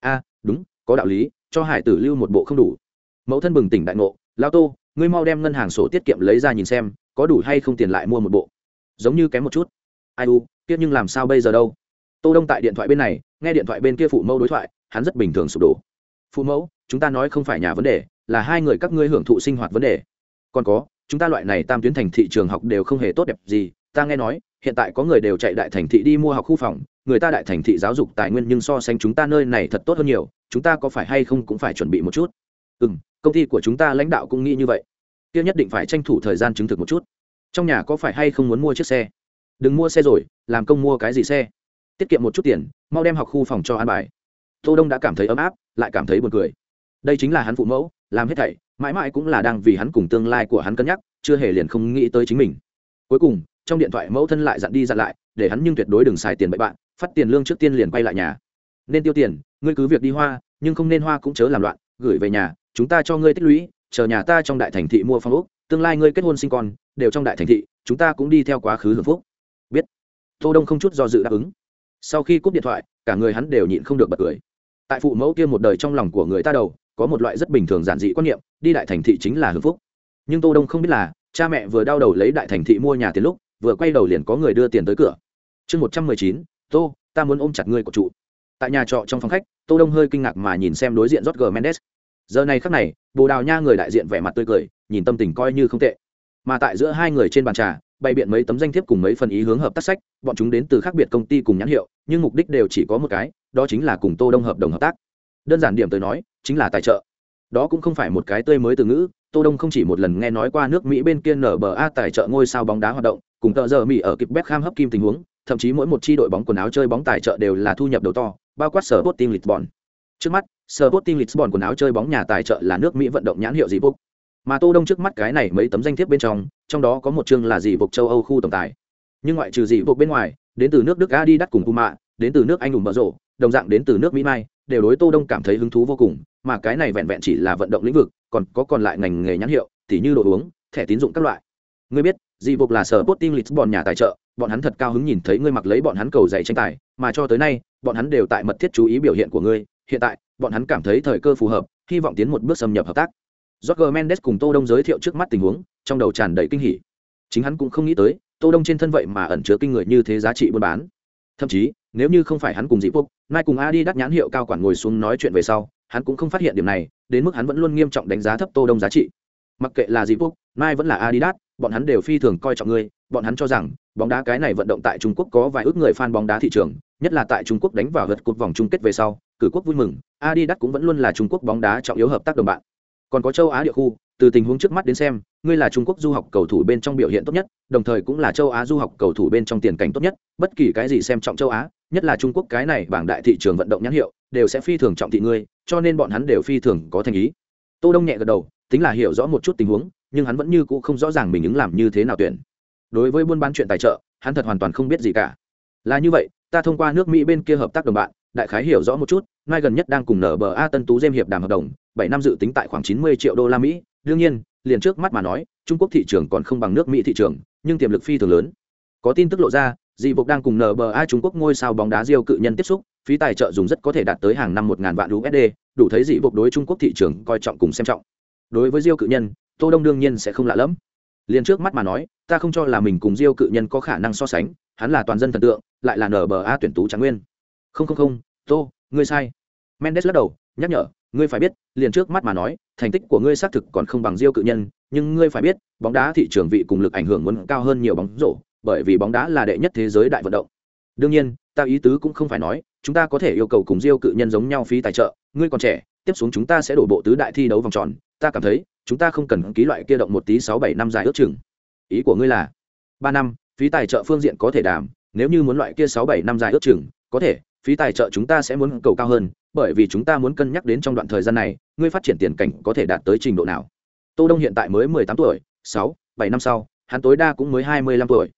A, đúng, có đạo lý, cho hải tử lưu một bộ không đủ. Mẫu thân bừng tỉnh đại ngộ lao tô, ngươi mau đem ngân hàng sổ tiết kiệm lấy ra nhìn xem, có đủ hay không tiền lại mua một bộ. Giống như kém một chút. Ai u tiếc nhưng làm sao bây giờ đâu? Tô đông tại điện thoại bên này, nghe điện thoại bên kia phụ mẫu đối thoại, hắn rất bình thường sụp đổ. Phụ mẫu, chúng ta nói không phải nhà vấn đề, là hai người các ngươi hưởng thụ sinh hoạt vấn đề. Còn có, chúng ta loại này tam tuyến thành thị trường học đều không hề tốt đẹp gì, ta nghe nói hiện tại có người đều chạy đại thành thị đi mua học khu phòng, người ta đại thành thị giáo dục tài nguyên nhưng so sánh chúng ta nơi này thật tốt hơn nhiều, chúng ta có phải hay không cũng phải chuẩn bị một chút? Ừ m công ty của chúng ta lãnh đạo cũng nghĩ như vậy. Kia nhất định phải tranh thủ thời gian chứng thực một chút. Trong nhà có phải hay không muốn mua chiếc xe? Đừng mua xe rồi, làm công mua cái gì xe? Tiết kiệm một chút tiền, mau đem học khu phòng cho an bài. Tô đông đã cảm thấy ấm áp, lại cảm thấy buồn cười. Đây chính là hắn phụ mẫu, làm hết thảy, mãi mãi cũng là đang vì hắn cùng tương lai của hắn cân nhắc, chưa hề liền không nghĩ tới chính mình. Cuối cùng trong điện thoại mẫu thân lại dặn đi dặn lại, để hắn nhưng tuyệt đối đừng xài tiền bậy bạn, phát tiền lương trước tiên liền quay lại nhà. Nên tiêu tiền, ngươi cứ việc đi hoa, nhưng không nên hoa cũng chớ làm loạn, gửi về nhà, chúng ta cho ngươi tích lũy, chờ nhà ta trong đại thành thị mua phong ốc, tương lai ngươi kết hôn sinh con, đều trong đại thành thị, chúng ta cũng đi theo quá khứ hưởng phúc. Biết. Tô đông không chút do dự đáp ứng. Sau khi cúp điện thoại, cả người hắn đều nhịn không được bật cười. Tại phụ mẫu kia một đời trong lòng của người ta đầu, có một loại rất bình thường giản dị quan niệm, đi đại thành thị chính là hưởng phúc. Nhưng tô đông không biết là, cha mẹ vừa đau đầu lấy đại thành thị mua nhà tiền lúc vừa quay đầu liền có người đưa tiền tới cửa. Chương một trăm mười chín, tô, ta muốn ôm chặt ngươi của trụ tại nhà trọ trong phòng khách, tô đông hơi kinh ngạc mà nhìn xem đối diện jorge mendes. Giờ này khắc này, bồ đào nha người đại diện vẻ mặt tươi cười, nhìn tâm tình coi như không tệ. Mà tại giữa hai người trên bàn trà, bày biện mấy tấm danh thiếp cùng mấy phần ý hướng hợp tác sách, bọn chúng đến từ khác biệt công ty cùng nhãn hiệu, nhưng mục đích đều chỉ có một cái, đó chính là cùng tô đông hợp đồng hợp tác. Đơn giản điểm tới nói, chính là tài trợ. Đó cũng không phải một cái tươi mới từ ngữ, tô đông không chỉ một lần nghe nói qua nước mỹ bên kia nở bờ a, tài trợ ngôi sao bóng đá hoạt động cùng tờ giờ mỹ ở kịp Beckham hấp kim tình huống, thậm chí mỗi một chi đội bóng quần áo chơi bóng tài trợ đều là thu nhập đầu to, bao quát sở Sporting Lisbon. Trước mắt sở Sporting Lisbon quần áo chơi bóng nhà tài trợ là nước mỹ vận động nhãn hiệu gì bục mà tô đông trước mắt cái này mấy tấm danh thiếp bên trong trong đó có một chương là gì bục châu âu khu tổng tài. Nhưng ngoại trừ gì bục bên ngoài, đến từ nước đức adidas cùng puma, đến từ nước anh ủng bờ rộ đồng dạng đến từ nước mỹ mai, đều đối tô đông cảm thấy hứng thú vô cùng, mà cái này vẹn vẹn chỉ là vận động lĩnh vực, còn có còn lại ngành nghề nhãn hiệu, tỉ như đồ uống, thẻ tín dụng các loại ngươi biết dị buộc là sở Sporting Lisbon nhà tài trợ bọn hắn thật cao hứng nhìn thấy ngươi mặc lấy bọn hắn cầu giày tranh tài mà cho tới nay bọn hắn đều tại mật thiết chú ý biểu hiện của ngươi hiện tại bọn hắn cảm thấy thời cơ phù hợp hy vọng tiến một bước xâm nhập hợp tác Jorge Mendes cùng Tô Đông giới thiệu trước mắt tình huống, trong đầu tràn đầy kinh hỉ. Chính hắn cũng không nghĩ tới, Tô Đông trên thân vậy mà ẩn chứa kinh người như thế giá trị buôn bán. Thậm chí, nếu như không phải hắn cùng Dĩ Phúc, nay cùng Adi đắt nhãn hiệu cao quản ngồi xuống nói chuyện về sau, hắn cũng không phát hiện điểm này, đến mức hắn vẫn luôn nghiêm trọng đánh giá thấp Tô Đông giá trị. Mặc kệ là Dĩ Phúc, nay vẫn là Adidas, bọn hắn đều phi thường coi trọng ngươi, bọn hắn cho rằng, bóng đá cái này vận động tại Trung Quốc có vài ước người fan bóng đá thị trường, nhất là tại Trung Quốc đánh vào vượt cột vòng chung kết về sau, cử quốc vui mừng, Adidas cũng vẫn luôn là Trung Quốc bóng đá trọng yếu hợp tác đồng bạn. Còn có châu Á địa khu, từ tình huống trước mắt đến xem, ngươi là Trung Quốc du học cầu thủ bên trong biểu hiện tốt nhất, đồng thời cũng là châu Á du học cầu thủ bên trong tiền cảnh tốt nhất, bất kỳ cái gì xem trọng châu Á, nhất là Trung Quốc cái này bảng đại thị trường vận động nhãn hiệu, đều sẽ phi thường trọng thị ngươi, cho nên bọn hắn đều phi thường có thành ý. Tô Đông nhẹ gật đầu, tính là hiểu rõ một chút tình huống, nhưng hắn vẫn như cũ không rõ ràng mình ứng làm như thế nào tuyển. Đối với buôn bán chuyện tài trợ, hắn thật hoàn toàn không biết gì cả. Là như vậy, ta thông qua nước Mỹ bên kia hợp tác đồng bạn, đại khái hiểu rõ một chút, ngay gần nhất đang cùng NBA Tân Tú Gem hiệp đàm hợp đồng, bảy năm dự tính tại khoảng chín mươi triệu đô la Mỹ, đương nhiên, liền trước mắt mà nói, Trung Quốc thị trường còn không bằng nước Mỹ thị trường, nhưng tiềm lực phi thường lớn. Có tin tức lộ ra, Dị Vục đang cùng NBA Trung Quốc ngôi sao bóng đá Diêu cự nhân tiếp xúc, phí tài trợ dùng rất có thể đạt tới hàng năm một ngàn vạn USD, đủ thấy Dị Vục đối Trung Quốc thị trường coi trọng cùng xem trọng. Đối với Diêu cự nhân, Tô Đông đương nhiên sẽ không lạ lắm. Liền trước mắt mà nói, ta không cho là mình cùng Diêu cự nhân có khả năng so sánh, hắn là toàn dân thần tượng, lại là NBA tuyển tú trắng nguyên. Không không không, Tô, ngươi sai. Mendes lắc đầu, nhắc nhở, ngươi phải biết, liền trước mắt mà nói, thành tích của ngươi xác thực còn không bằng Diêu cự nhân, nhưng ngươi phải biết, bóng đá thị trường vị cùng lực ảnh hưởng muốn cao hơn nhiều bóng rổ, bởi vì bóng đá là đệ nhất thế giới đại vận động. Đương nhiên, ta ý tứ cũng không phải nói, chúng ta có thể yêu cầu cùng Diêu cự nhân giống nhau phí tài trợ, ngươi còn trẻ, tiếp xuống chúng ta sẽ đổ bộ tứ đại thi đấu vòng tròn, ta cảm thấy, chúng ta không cần ký loại kia động một tí sáu bảy năm dài ước chừng. Ý của ngươi là, ba năm, phí tài trợ phương diện có thể đảm, nếu như muốn loại kia sáu bảy năm dài ước chừng, có thể, phí tài trợ chúng ta sẽ muốn cầu cao hơn, bởi vì chúng ta muốn cân nhắc đến trong đoạn thời gian này, ngươi phát triển tiền cảnh có thể đạt tới trình độ nào. Tô Đông hiện tại mới mười tám tuổi, sáu, bảy năm sau, hắn tối đa cũng mới hai mươi lăm tuổi.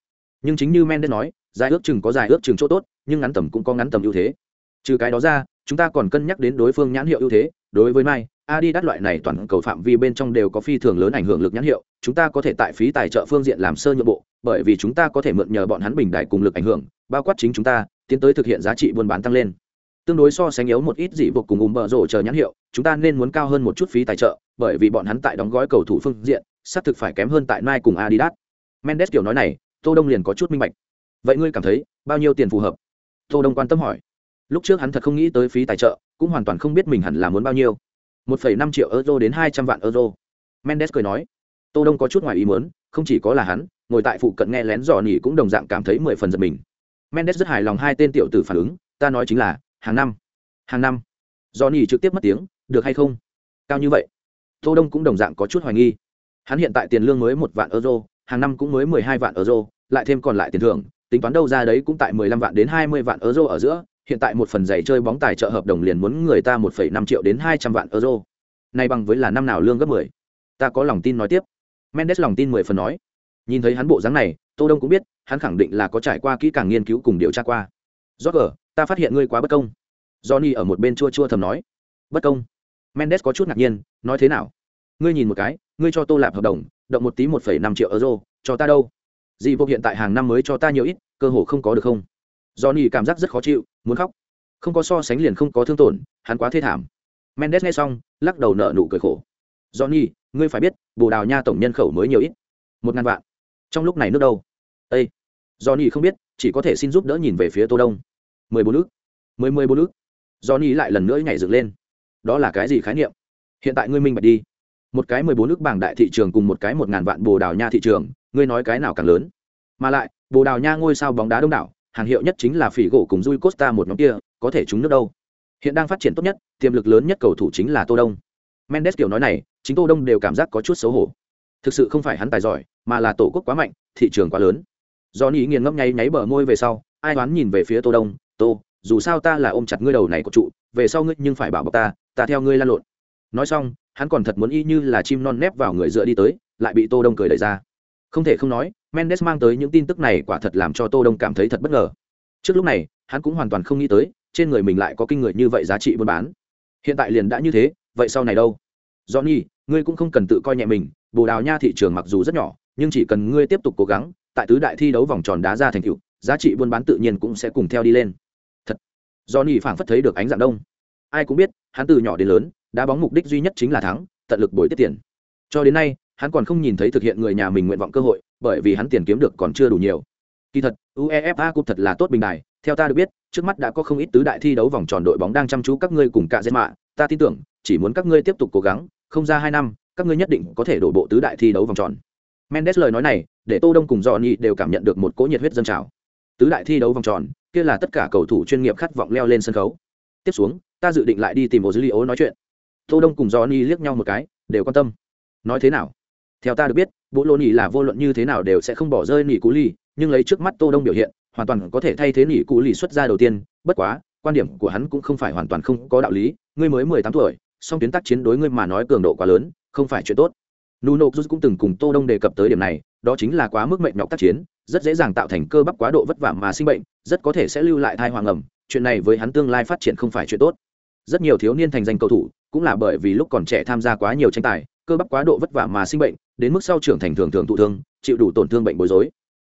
Nhưng chính như Mendes nói, dài ước chừng có dài ước chừng chỗ tốt, nhưng ngắn tầm cũng có ngắn tầm ưu thế. Trừ cái đó ra, chúng ta còn cân nhắc đến đối phương nhãn hiệu ưu thế, đối với Mai, Adidas loại này toàn cầu phạm vi bên trong đều có phi thường lớn ảnh hưởng lực nhãn hiệu, chúng ta có thể tại phí tài trợ phương diện làm sơ nhượng bộ, bởi vì chúng ta có thể mượn nhờ bọn hắn bình đại cùng lực ảnh hưởng, bao quát chính chúng ta, tiến tới thực hiện giá trị buôn bán tăng lên. Tương đối so sánh yếu một ít dị vực cùng ùm bờ rổ chờ nhãn hiệu chúng ta nên muốn cao hơn một chút phí tài trợ bởi vì bọn hắn tại đóng gói cầu thủ phương diện xác thực phải kém hơn tại nike cùng adidas. Mendes kiểu nói này tô đông liền có chút minh bạch. Vậy ngươi cảm thấy bao nhiêu tiền phù hợp? Tô đông quan tâm hỏi. Lúc trước hắn thật không nghĩ tới phí tài trợ cũng hoàn toàn không biết mình hẳn là muốn bao nhiêu. 1,5 triệu euro đến 200 vạn euro. Mendes cười nói. Tô Đông có chút ngoài ý muốn, không chỉ có là hắn, ngồi tại phụ cận nghe lén dò nhỉ cũng đồng dạng cảm thấy mười phần giật mình. Mendes rất hài lòng hai tên tiểu tử phản ứng, ta nói chính là, hàng năm. Hàng năm. Dò nhỉ trực tiếp mất tiếng, được hay không? Cao như vậy. Tô Đông cũng đồng dạng có chút hoài nghi. Hắn hiện tại tiền lương mới một vạn euro, hàng năm cũng mới 12 vạn euro, lại thêm còn lại tiền thưởng, tính toán đâu ra đấy cũng tại 15 vạn đến 20 vạn euro ở giữa, hiện tại một phần giày chơi bóng tài trợ hợp đồng liền muốn người ta 1,5 triệu đến 200 vạn euro. Này bằng với là năm nào lương gấp 10. Ta có lòng tin nói tiếp. Mendes lòng tin 10 phần nói. Nhìn thấy hắn bộ dáng này, Tô Đông cũng biết, hắn khẳng định là có trải qua kỹ càng nghiên cứu cùng điều tra qua. Roger, ta phát hiện ngươi quá bất công. Johnny ở một bên chua chua thầm nói. Bất công? Mendes có chút ngạc nhiên, nói thế nào? Ngươi nhìn một cái, ngươi cho Tô Lạp hợp đồng, động một tí 1,5 triệu euro, cho ta đâu? Dị vô hiện tại hàng năm mới cho ta nhiều ít, cơ hội không có được không? Johnny cảm giác rất khó chịu, muốn khóc. Không có so sánh liền không có thương tổn, hắn quá thê thảm. Mendes nghe xong, lắc đầu nở nụ cười khổ. Johnny, ngươi phải biết, Bồ Đào Nha tổng nhân khẩu mới nhiều ít, một ngàn vạn. Trong lúc này nước đâu? Ê, Johnny không biết, chỉ có thể xin giúp đỡ nhìn về phía Tô Đông. Mười bốn nước, mười mười bốn nước. Johnny lại lần nữa nhảy dựng lên. Đó là cái gì khái niệm? Hiện tại ngươi minh bạch đi. Một cái mười bốn nước bảng đại thị trường cùng một cái một ngàn vạn Bồ Đào Nha thị trường, ngươi nói cái nào càng lớn? Mà lại, Bồ Đào Nha ngôi sao bóng đá đông đảo, hàng hiệu nhất chính là phỉ gỗ cùng Rui Costa một nhóm kia, có thể trúng nước đâu. Hiện đang phát triển tốt nhất, tiềm lực lớn nhất cầu thủ chính là Tô Đông. Mendes kiểu nói này, chính Tô Đông đều cảm giác có chút xấu hổ. Thực sự không phải hắn tài giỏi, mà là tổ quốc quá mạnh, thị trường quá lớn. Johnny nghiền ngẫm nháy nháy bờ môi về sau, ai đoán nhìn về phía Tô Đông, "Tô, dù sao ta là ôm chặt ngươi đầu này của trụ, về sau ngươi nhưng phải bảo bọc ta, ta theo ngươi lan lộn." Nói xong, hắn còn thật muốn y như là chim non nép vào người dựa đi tới, lại bị Tô Đông cười đẩy ra. Không thể không nói, Mendes mang tới những tin tức này quả thật làm cho Tô Đông cảm thấy thật bất ngờ. Trước lúc này, hắn cũng hoàn toàn không nghĩ tới, trên người mình lại có kinh người như vậy giá trị buôn bán. Hiện tại liền đã như thế, vậy sau này đâu? Johnny, ngươi cũng không cần tự coi nhẹ mình, Bồ Đào Nha thị trường mặc dù rất nhỏ, nhưng chỉ cần ngươi tiếp tục cố gắng, tại tứ đại thi đấu vòng tròn đá ra thành tựu, giá trị buôn bán tự nhiên cũng sẽ cùng theo đi lên. Thật. Johnny phảng phất thấy được ánh dạng đông. Ai cũng biết, hắn từ nhỏ đến lớn, đá bóng mục đích duy nhất chính là thắng, tận lực bồi tiết tiền. Cho đến nay, hắn còn không nhìn thấy thực hiện người nhà mình nguyện vọng cơ hội, bởi vì hắn tiền kiếm được còn chưa đủ nhiều. Kỳ thật, UEFA Cup thật là tốt bình đài, theo ta được biết, trước mắt đã có không ít tứ đại thi đấu vòng tròn đội bóng đang chăm chú các ngươi cùng cả dân mạ, ta tin tưởng, chỉ muốn các ngươi tiếp tục cố gắng, không ra hai năm, các ngươi nhất định có thể đổ bộ tứ đại thi đấu vòng tròn. Mendes lời nói này, để Tô Đông cùng Johnny đều cảm nhận được một cỗ nhiệt huyết dâng trào. Tứ đại thi đấu vòng tròn, kia là tất cả cầu thủ chuyên nghiệp khát vọng leo lên sân khấu. Tiếp xuống, ta dự định lại đi tìm Ozilio nói chuyện. Tô Đông cùng Johnny liếc nhau một cái, đều quan tâm. Nói thế nào? Theo ta được biết, Bộ Lô Nỉ là vô luận như thế nào đều sẽ không bỏ rơi Nỉ Cú Ly, nhưng lấy trước mắt Tô Đông biểu hiện, hoàn toàn có thể thay thế Nỉ Cú Ly xuất ra đầu tiên, bất quá, quan điểm của hắn cũng không phải hoàn toàn không có đạo lý, ngươi mới mười tám tuổi, song tuyến tác chiến đối ngươi mà nói cường độ quá lớn, không phải chuyện tốt. Nuno Cruz cũng từng cùng Tô Đông đề cập tới điểm này, đó chính là quá mức mệt nhọc tác chiến, rất dễ dàng tạo thành cơ bắp quá độ vất vả mà sinh bệnh, rất có thể sẽ lưu lại thai hoàng ẩm, chuyện này với hắn tương lai phát triển không phải chuyện tốt. Rất nhiều thiếu niên thành danh cầu thủ, cũng là bởi vì lúc còn trẻ tham gia quá nhiều tranh tài, cơ bắp quá độ vất vả mà sinh bệnh, đến mức sau trưởng thành thường thường thụ thương, chịu đủ tổn thương bệnh bối rối.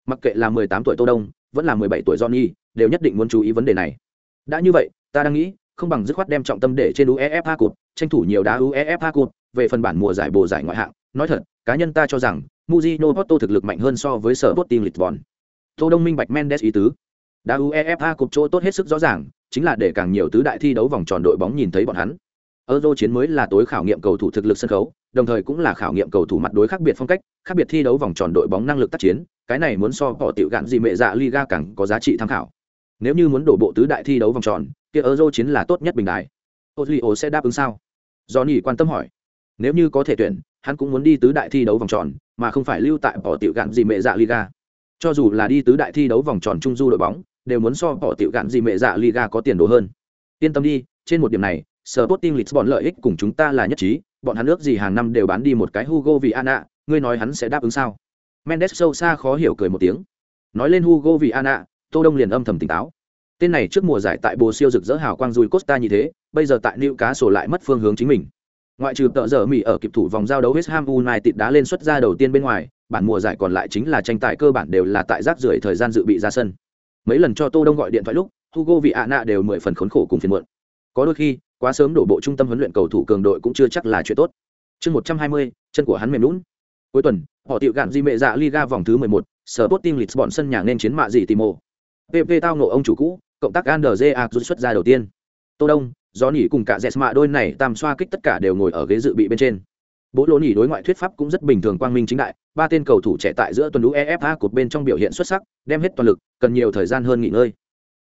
Mặc kệ là 18 tuổi Tô Đông, vẫn là 17 tuổi Johnny, đều nhất định muốn chú ý vấn đề này. Đã như vậy, ta đang nghĩ, không bằng dứt khoát đem trọng tâm để trên UEFA cụt tranh thủ nhiều đá UEFA cụt về phần bản mùa giải bồ giải ngoại hạng, nói thật, cá nhân ta cho rằng Mujino Porto thực lực mạnh hơn so với sở Sporting Lisbon. Tô Đông minh bạch Mendes ý tứ. Đá UEFA cụt chỗ tốt hết sức rõ ràng, chính là để càng nhiều tứ đại thi đấu vòng tròn đội bóng nhìn thấy bọn hắn. Euro chiến mới là tối khảo nghiệm cầu thủ thực lực sân khấu, đồng thời cũng là khảo nghiệm cầu thủ mặt đối khác biệt phong cách, khác biệt thi đấu vòng tròn đội bóng năng lực tác chiến, cái này muốn so bỏ tiểu gạn gì mẹ dạ Liga càng có giá trị tham khảo. Nếu như muốn đổ bộ tứ đại thi đấu vòng tròn, kia Euro chiến là tốt nhất bình đại. Ozilio sẽ đáp ứng sao? Johnny quan tâm hỏi. Nếu như có thể tuyển, hắn cũng muốn đi tứ đại thi đấu vòng tròn, mà không phải lưu tại bỏ tiểu gạn gì mẹ dạ Liga. Cho dù là đi tứ đại thi đấu vòng tròn trung du đội bóng, đều muốn so bỏ tiểu gạn gì mẹ dạ Liga có tiền đồ hơn. Yên tâm đi, trên một điểm này, Sporting Lisbon lợi ích cùng chúng ta là nhất trí, bọn hắn ước gì hàng năm đều bán đi một cái Hugo Viana, ngươi nói hắn sẽ đáp ứng sao? Mendes sâu xa khó hiểu cười một tiếng. Nói lên Hugo Viana, Tô Đông liền âm thầm tỉnh táo. Tên này trước mùa giải tại Bồ siêu rực rỡ hào quang Rui Costa như thế, bây giờ tại Newcastle lại mất phương hướng chính mình. Ngoại trừ tợ giờ Mỹ ở kịp thủ vòng giao đấu West Ham United đá lên xuất ra đầu tiên bên ngoài, bản mùa giải còn lại chính là tranh tài cơ bản đều là tại rác rưởi thời gian dự bị ra sân. Mấy lần cho Tô Đông gọi điện thoại lúc, Hugo Viana đều mười phần khốn khổ cùng phiền muộn. Có đôi khi, quá sớm đổ bộ trung tâm huấn luyện cầu thủ cường đội cũng chưa chắc là chuyện tốt. Chương 120, chân của hắn mềm nhũn. Cuối tuần, họ tiểu gạn di mẹ dạ Liga vòng thứ 11, Sporting Lisbon sân nhà nên chiến mạ gì Timo. PP tao nổ ông chủ cũ, cộng tác Andrea rút xuất ra đầu tiên. Tô Đông, do nỉ cùng cả Jesma đôi này tam xoa kích tất cả đều ngồi ở ghế dự bị bên trên bố lỗ nỉ đối ngoại thuyết pháp cũng rất bình thường quang minh chính đại ba tên cầu thủ trẻ tại giữa tuần lũ efa cột bên trong biểu hiện xuất sắc đem hết toàn lực cần nhiều thời gian hơn nghỉ ngơi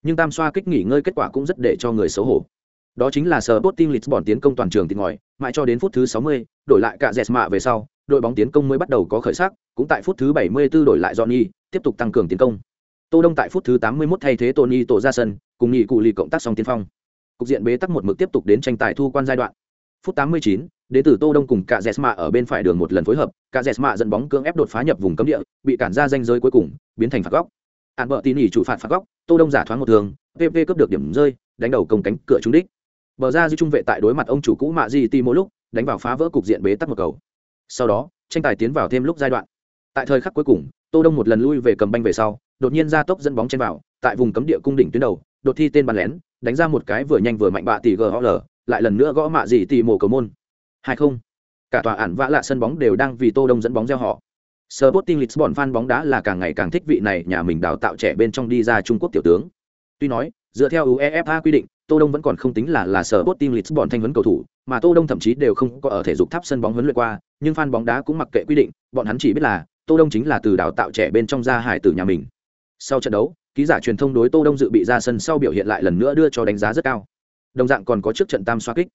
nhưng tam xoa kích nghỉ ngơi kết quả cũng rất để cho người xấu hổ đó chính là sở bot team lisbon tiến công toàn trường thì ngòi mãi cho đến phút thứ 60, đổi lại cả Jesma về sau đội bóng tiến công mới bắt đầu có khởi sắc cũng tại phút thứ 74 đổi lại Johnny tiếp tục tăng cường tiến công. Tô đông tại phút thứ 81 thay thế tony tổ ra sân cùng nhị cụ lì cộng tác song tiến phong. Cục diện bế tắc một mực tiếp tục đến tranh tài thu quan giai đoạn. Phút 89, đến từ tô đông cùng cả jesma ở bên phải đường một lần phối hợp cả jesma dẫn bóng cưỡng ép đột phá nhập vùng cấm địa bị cản ra danh giới cuối cùng biến thành phạt góc. Ạn vợ tin ỉ chủ phạt phạt góc tô đông giả thoáng một thường pp cướp được điểm rơi đánh đầu công cánh cửa trúng đích bờ ra di trung vệ tại đối mặt ông chủ cũ mạ di ti mỗi lúc đánh vào phá vỡ cục diện bế tắc một cầu. Sau đó tranh tài tiến vào thêm lúc giai đoạn. Tại thời khắc cuối cùng tô đông một lần lui về cầm banh về sau đột nhiên ra tốc dẫn bóng trên vào tại vùng cấm địa cung đỉnh tuyến đầu đột thi tên bàn lén đánh ra một cái vừa nhanh vừa mạnh bạ tỷ ghl lại lần nữa gõ mạ gì tỷ mổ cầu môn. hai không. Cả tòa ản vã lạ sân bóng đều đang vì tô đông dẫn bóng gieo họ. Sporting Lisbon fan bóng đá là càng ngày càng thích vị này nhà mình đào tạo trẻ bên trong đi ra Trung Quốc tiểu tướng. Tuy nói, dựa theo UEFA quy định, Tô Đông vẫn còn không tính là là sở bot team Lisbon thanh huấn cầu thủ, mà Tô Đông thậm chí đều không có ở thể dục tháp sân bóng huấn luyện qua, nhưng fan bóng đá cũng mặc kệ quy định, bọn hắn chỉ biết là Tô Đông chính là từ đào tạo trẻ bên trong ra hải tử nhà mình. Sau trận đấu, ký giả truyền thông đối Tô Đông dự bị ra sân sau biểu hiện lại lần nữa đưa cho đánh giá rất cao. Đồng dạng còn có trước trận tam xoá kích.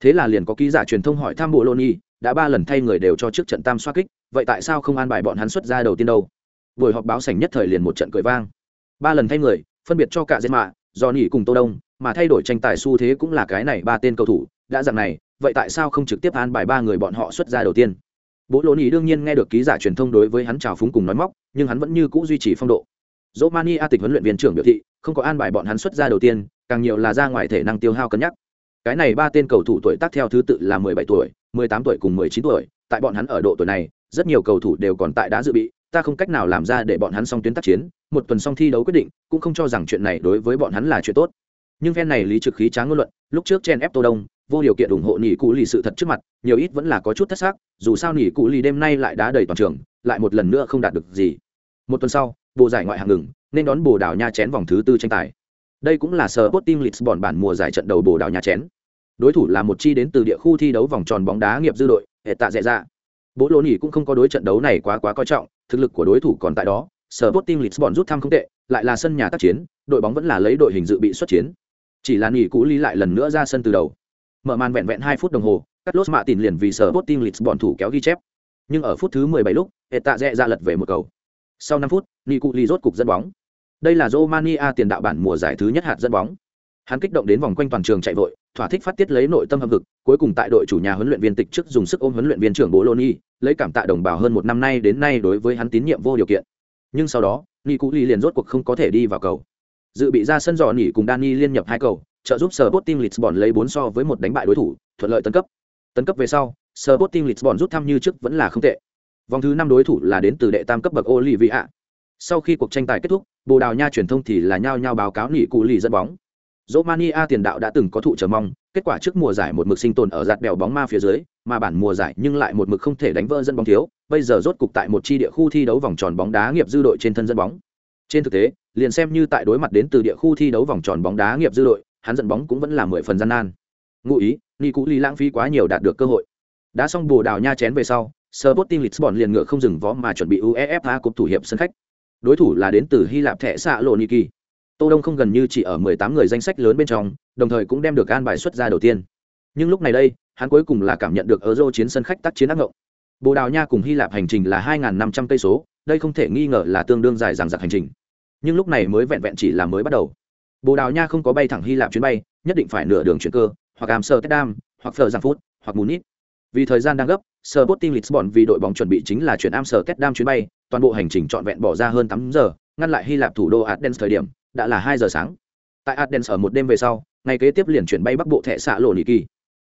Thế là liền có ký giả truyền thông hỏi thăm bộ Loni, đã ba lần thay người đều cho trước trận tam xoá kích, vậy tại sao không an bài bọn hắn xuất ra đầu tiên đâu? Buổi họp báo sảnh nhất thời liền một trận cười vang. Ba lần thay người, phân biệt cho cả Dệt Mạ, Johnny cùng Tô Đông, mà thay đổi tranh tài xu thế cũng là cái này ba tên cầu thủ, đã dạng này, vậy tại sao không trực tiếp an bài ba người bọn họ xuất ra đầu tiên? Bố Loni đương nhiên nghe được ký giả truyền thông đối với hắn chào phúng cùng nói móc, nhưng hắn vẫn như cũ duy trì phong độ. Romania tịch huấn luyện viên trưởng biểu thị, không có an bài bọn hắn xuất ra đầu tiên, càng nhiều là ra ngoài thể năng tiêu hao cân nhắc. Cái này ba tên cầu thủ tuổi tác theo thứ tự là 17 tuổi, 18 tuổi cùng 19 tuổi, tại bọn hắn ở độ tuổi này, rất nhiều cầu thủ đều còn tại đã dự bị, ta không cách nào làm ra để bọn hắn xong tuyến tác chiến, một tuần xong thi đấu quyết định, cũng không cho rằng chuyện này đối với bọn hắn là chuyện tốt. Nhưng phen này lý trực khí tráng ngôn luận, lúc trước chen ép Tô Đông, vô điều kiện ủng hộ nỉ cụ lì sự thật trước mặt, nhiều ít vẫn là có chút thất xác, dù sao nỉ cụ lì đêm nay lại đá đầy toàn trường, lại một lần nữa không đạt được gì. Một tuần sau, bộ giải ngoại hạng ngừng nên đón bồ đào nha chén vòng thứ tư tranh tài. Đây cũng là sở Sporting Lisbon bản mùa giải trận đầu bồ đào nha chén. Đối thủ là một chi đến từ địa khu thi đấu vòng tròn bóng đá nghiệp dư đội hệ tạ dễ ra bố lô nỉ cũng không có đối trận đấu này quá quá coi trọng thực lực của đối thủ còn tại đó sở Sporting Lisbon rút thăm không tệ lại là sân nhà tác chiến đội bóng vẫn là lấy đội hình dự bị xuất chiến chỉ là nỉ cũ lý lại lần nữa ra sân từ đầu mở màn vẹn vẹn hai phút đồng hồ cắt lốt mạ tìm liền vì sở Sporting Lisbon thủ kéo ghi chép nhưng ở phút thứ 17 lúc hệ tạ ra lật về một cầu sau 5 phút, Nicu rốt cục dẫn bóng. Đây là Romania tiền đạo bản mùa giải thứ nhất hạt dẫn bóng. Hắn kích động đến vòng quanh toàn trường chạy vội, thỏa thích phát tiết lấy nội tâm hâm hực, cuối cùng tại đội chủ nhà huấn luyện viên tịch trước dùng sức ôm huấn luyện viên trưởng Bologna, lấy cảm tạ đồng bào hơn một năm nay đến nay đối với hắn tín nhiệm vô điều kiện. Nhưng sau đó, Nicu liền rốt cuộc không có thể đi vào cầu. Dự bị ra sân dò nỉ cùng Dani liên nhập hai cầu, trợ giúp Sporting Lisbon lấy 4 so với một đánh bại đối thủ, thuận lợi tấn cấp. Tấn cấp về sau, Sporting Lisbon rút thăm như trước vẫn là không tệ, Vòng thứ năm đối thủ là đến từ đệ tam cấp bậc Olivia. Sau khi cuộc tranh tài kết thúc, Bồ Đào Nha truyền thông thì là nhao nhao báo cáo nỉ cụ lì dẫn bóng. Romania tiền đạo đã từng có thụ chờ mong, kết quả trước mùa giải một mực sinh tồn ở giạt bèo bóng ma phía dưới, mà bản mùa giải nhưng lại một mực không thể đánh vỡ dân bóng thiếu, bây giờ rốt cục tại một chi địa khu thi đấu vòng tròn bóng đá nghiệp dư đội trên thân dân bóng. Trên thực tế, liền xem như tại đối mặt đến từ địa khu thi đấu vòng tròn bóng đá nghiệp dư đội, hắn dẫn bóng cũng vẫn là mười phần gian nan. Ngụ ý, Ni Cú Ly lãng phí quá nhiều đạt được cơ hội. Đã xong bù Đào Nha chén về sau, Sporting Lisbon liền ngựa không dừng vó mà chuẩn bị UEFA Cup thủ hiệp sân khách. Đối thủ là đến từ Hy Lạp thẻ xạ Loniki. Tô Đông không gần như chỉ ở 18 người danh sách lớn bên trong, đồng thời cũng đem được an bài xuất ra đầu tiên. Nhưng lúc này đây, hắn cuối cùng là cảm nhận được Euro chiến sân khách tác chiến ác ngộng. Bồ Đào Nha cùng Hy Lạp hành trình là 2500 cây số, đây không thể nghi ngờ là tương đương dài dằng dặc hành trình. Nhưng lúc này mới vẹn vẹn chỉ là mới bắt đầu. Bồ Đào Nha không có bay thẳng Hy Lạp chuyến bay, nhất định phải nửa đường chuyển cơ, hoặc Amsterdam, hoặc Frankfurt, hoặc Munich. Vì thời gian đang gấp, Sporting Lisbon vì đội bóng chuẩn bị chính là chuyển Amsterdam chuyến bay, toàn bộ hành trình trọn vẹn bỏ ra hơn tám giờ, ngăn lại Hy Lạp thủ đô Athens thời điểm, đã là hai giờ sáng. Tại Athens ở một đêm về sau, ngày kế tiếp liền chuyển bay bắc bộ thẻ xạ lộ kỳ.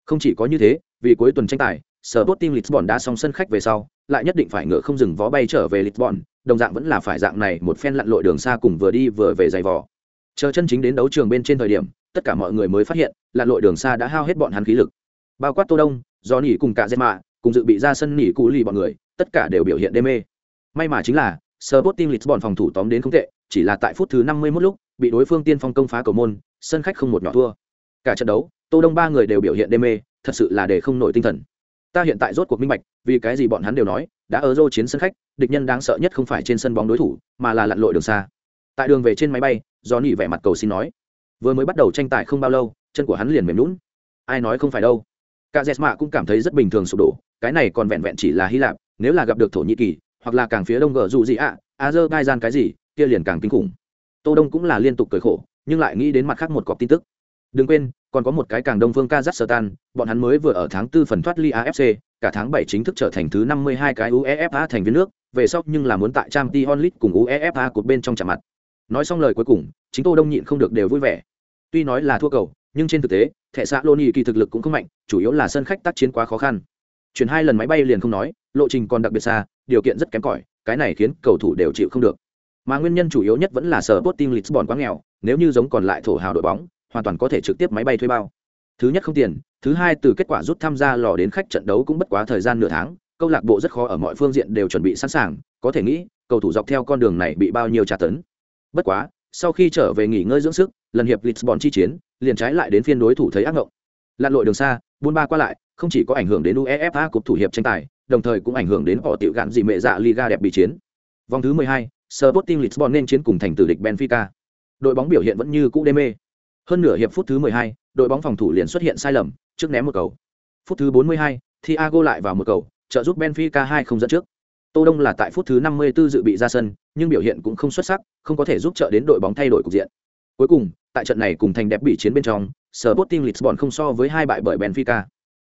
Không chỉ có như thế, vì cuối tuần tranh tài, Sporting Lisbon đã xong sân khách về sau, lại nhất định phải ngựa không dừng vó bay trở về Lisbon, đồng dạng vẫn là phải dạng này một phen lặn lội đường xa cùng vừa đi vừa về dày vò. Chờ chân chính đến đấu trường bên trên thời điểm, tất cả mọi người mới phát hiện, lặn lội đường xa đã hao hết bọn hắn khí lực. Bao quát Tô Đông, do nỉ cùng cả Zema, cùng dự bị ra sân nỉ cú lì bọn người tất cả đều biểu hiện đê mê may mà chính là Sporting Lisbon phòng thủ tóm đến không tệ chỉ là tại phút thứ 51 lúc bị đối phương tiên phong công phá cầu môn sân khách không một nhỏ thua cả trận đấu tô đông ba người đều biểu hiện đê mê thật sự là để không nổi tinh thần ta hiện tại rốt cuộc minh bạch vì cái gì bọn hắn đều nói đã ở dô chiến sân khách địch nhân đáng sợ nhất không phải trên sân bóng đối thủ mà là lặn lội đường xa. Tại đường về trên máy bay do nỉ vẻ mặt cầu xin nói vừa mới bắt đầu tranh tài không bao lâu chân của hắn liền mềm lún ai nói không phải đâu. Cả dẹt mạ cũng cảm thấy rất bình thường sụp đổ cái này còn vẹn vẹn chỉ là hy lạp nếu là gặp được thổ nhĩ kỳ hoặc là càng phía đông gờ dù gì ạ à, gian cái gì kia liền càng kinh khủng. Tô đông cũng là liên tục cười khổ nhưng lại nghĩ đến mặt khác một cọc tin tức. Đừng quên còn có một cái càng đông phương kazakhstan, bọn hắn mới vừa ở tháng tư phần thoát ly afc cả tháng bảy chính thức trở thành thứ năm mươi hai cái uefa thành viên nước, về sau nhưng là muốn tại trang t onlit cùng uefa cột bên trong chạm mặt. Nói xong lời cuối cùng, chính tô đông nhịn không được đều vui vẻ. Tuy nói là thua cầu, nhưng trên thực tế, thẻ xã loni kỳ thực lực cũng không mạnh, chủ yếu là sân khách tác chiến quá khó khăn. Chuyển hai lần máy bay liền không nói, lộ trình còn đặc biệt xa, điều kiện rất kém cỏi, cái này khiến cầu thủ đều chịu không được. Mà nguyên nhân chủ yếu nhất vẫn là sở tốt team lisbon quá nghèo, nếu như giống còn lại thổ hào đội bóng hoàn toàn có thể trực tiếp máy bay thuê bao. Thứ nhất không tiền thứ hai từ kết quả rút tham gia lò đến khách trận đấu cũng bất quá thời gian nửa tháng câu lạc bộ rất khó ở mọi phương diện đều chuẩn bị sẵn sàng có thể nghĩ cầu thủ dọc theo con đường này bị bao nhiêu tra tấn. Bất quá sau khi trở về nghỉ ngơi dưỡng sức lần hiệp lisbon chi chiến liền trái lại đến phiên đối thủ thấy ác ngộng. Lặn lội đường xa buôn ba qua lại không chỉ có ảnh hưởng đến uefa cục thủ hiệp tranh tài đồng thời cũng ảnh hưởng đến họ tiểu gạn dị mệ dạ liga đẹp bị chiến. Vòng thứ 12, Sporting Lisbon nên chiến cùng thành tử địch Benfica. Đội bóng biểu hiện vẫn như cũ đê mê hơn nửa hiệp phút thứ 12, đội bóng phòng thủ liền xuất hiện sai lầm trước ném một cầu phút thứ 42, Thiago lại vào một cầu trợ giúp Benfica 2 không dẫn trước Tô Đông là tại phút thứ 54 dự bị ra sân, nhưng biểu hiện cũng không xuất sắc, không có thể giúp trợ đến đội bóng thay đổi cục diện. Cuối cùng, tại trận này cùng thành đẹp bị chiến bên trong, Sporting Lisbon không so với hai bại bởi Benfica.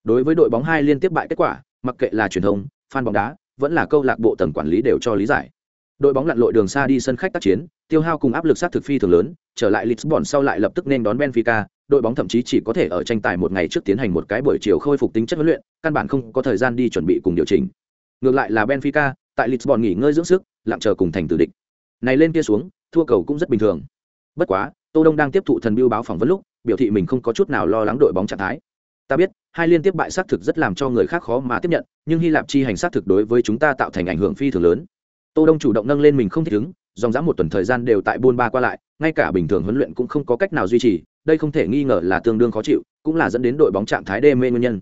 Đối với đội bóng hai liên tiếp bại kết quả, mặc kệ là truyền thông, fan bóng đá, vẫn là câu lạc bộ tầng quản lý đều cho lý giải. Đội bóng lặn lội đường xa đi sân khách tác chiến, tiêu hao cùng áp lực sát thực phi thường lớn, trở lại Lisbon sau lại lập tức nên đón Benfica, đội bóng thậm chí chỉ có thể ở tranh tài một ngày trước tiến hành một cái buổi chiều khôi phục tính chất huấn luyện, căn bản không có thời gian đi chuẩn bị cùng điều chỉnh. Ngược lại là Benfica, tại Lisbon nghỉ ngơi dưỡng sức, lặng chờ cùng thành tử địch. Này lên kia xuống, thua cầu cũng rất bình thường. Bất quá, Tô Đông đang tiếp thụ thần biêu báo phỏng vấn lúc, biểu thị mình không có chút nào lo lắng đội bóng trạng thái. Ta biết, hai liên tiếp bại sát thực rất làm cho người khác khó mà tiếp nhận, nhưng Hy Lạp chi hành sát thực đối với chúng ta tạo thành ảnh hưởng phi thường lớn. Tô Đông chủ động nâng lên mình không thích ứng, dòng dã một tuần thời gian đều tại buôn ba qua lại, ngay cả bình thường huấn luyện cũng không có cách nào duy trì, đây không thể nghi ngờ là tương đương khó chịu, cũng là dẫn đến đội bóng trạng thái đê mê nguyên nhân.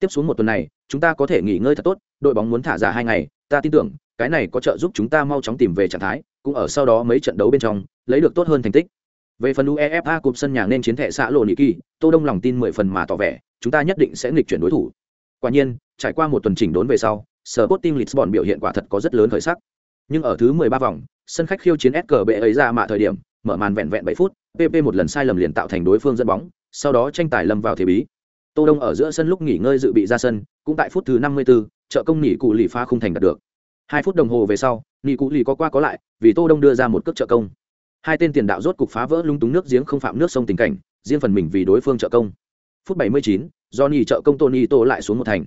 Tiếp xuống một tuần này, chúng ta có thể nghỉ ngơi thật tốt, đội bóng muốn thả giả hai ngày, ta tin tưởng, cái này có trợ giúp chúng ta mau chóng tìm về trạng thái, cũng ở sau đó mấy trận đấu bên trong, lấy được tốt hơn thành tích. Về phần UEFA Cup sân nhà nên chiến thẻ xã lộ nhị kỳ, Tô Đông lòng tin mười phần mà tỏ vẻ, chúng ta nhất định sẽ nghịch chuyển đối thủ. Quả nhiên, trải qua một tuần chỉnh đốn về sau, Sporting Lisbon biểu hiện quả thật có rất lớn khởi sắc. Nhưng ở thứ 13 vòng, sân khách khiêu chiến SKB ấy ra mạ thời điểm, mở màn vẹn vẹn 7 phút, PP một lần sai lầm liền tạo thành đối phương dẫn bóng, sau đó tranh tài lâm vào thế bí. Tô Đông ở giữa sân lúc nghỉ ngơi dự bị ra sân, cũng tại phút thứ 54, trợ công nghỉ cụ lì phá không thành đạt được. 2 phút đồng hồ về sau, nghỉ cụ lì có qua có lại, vì Tô Đông đưa ra một cước trợ công. Hai tên tiền đạo rốt cục phá vỡ lung túng nước giếng không phạm nước sông tình cảnh, riêng phần mình vì đối phương trợ công. Phút 79, Johnny trợ công Tony Tô lại xuống một thành.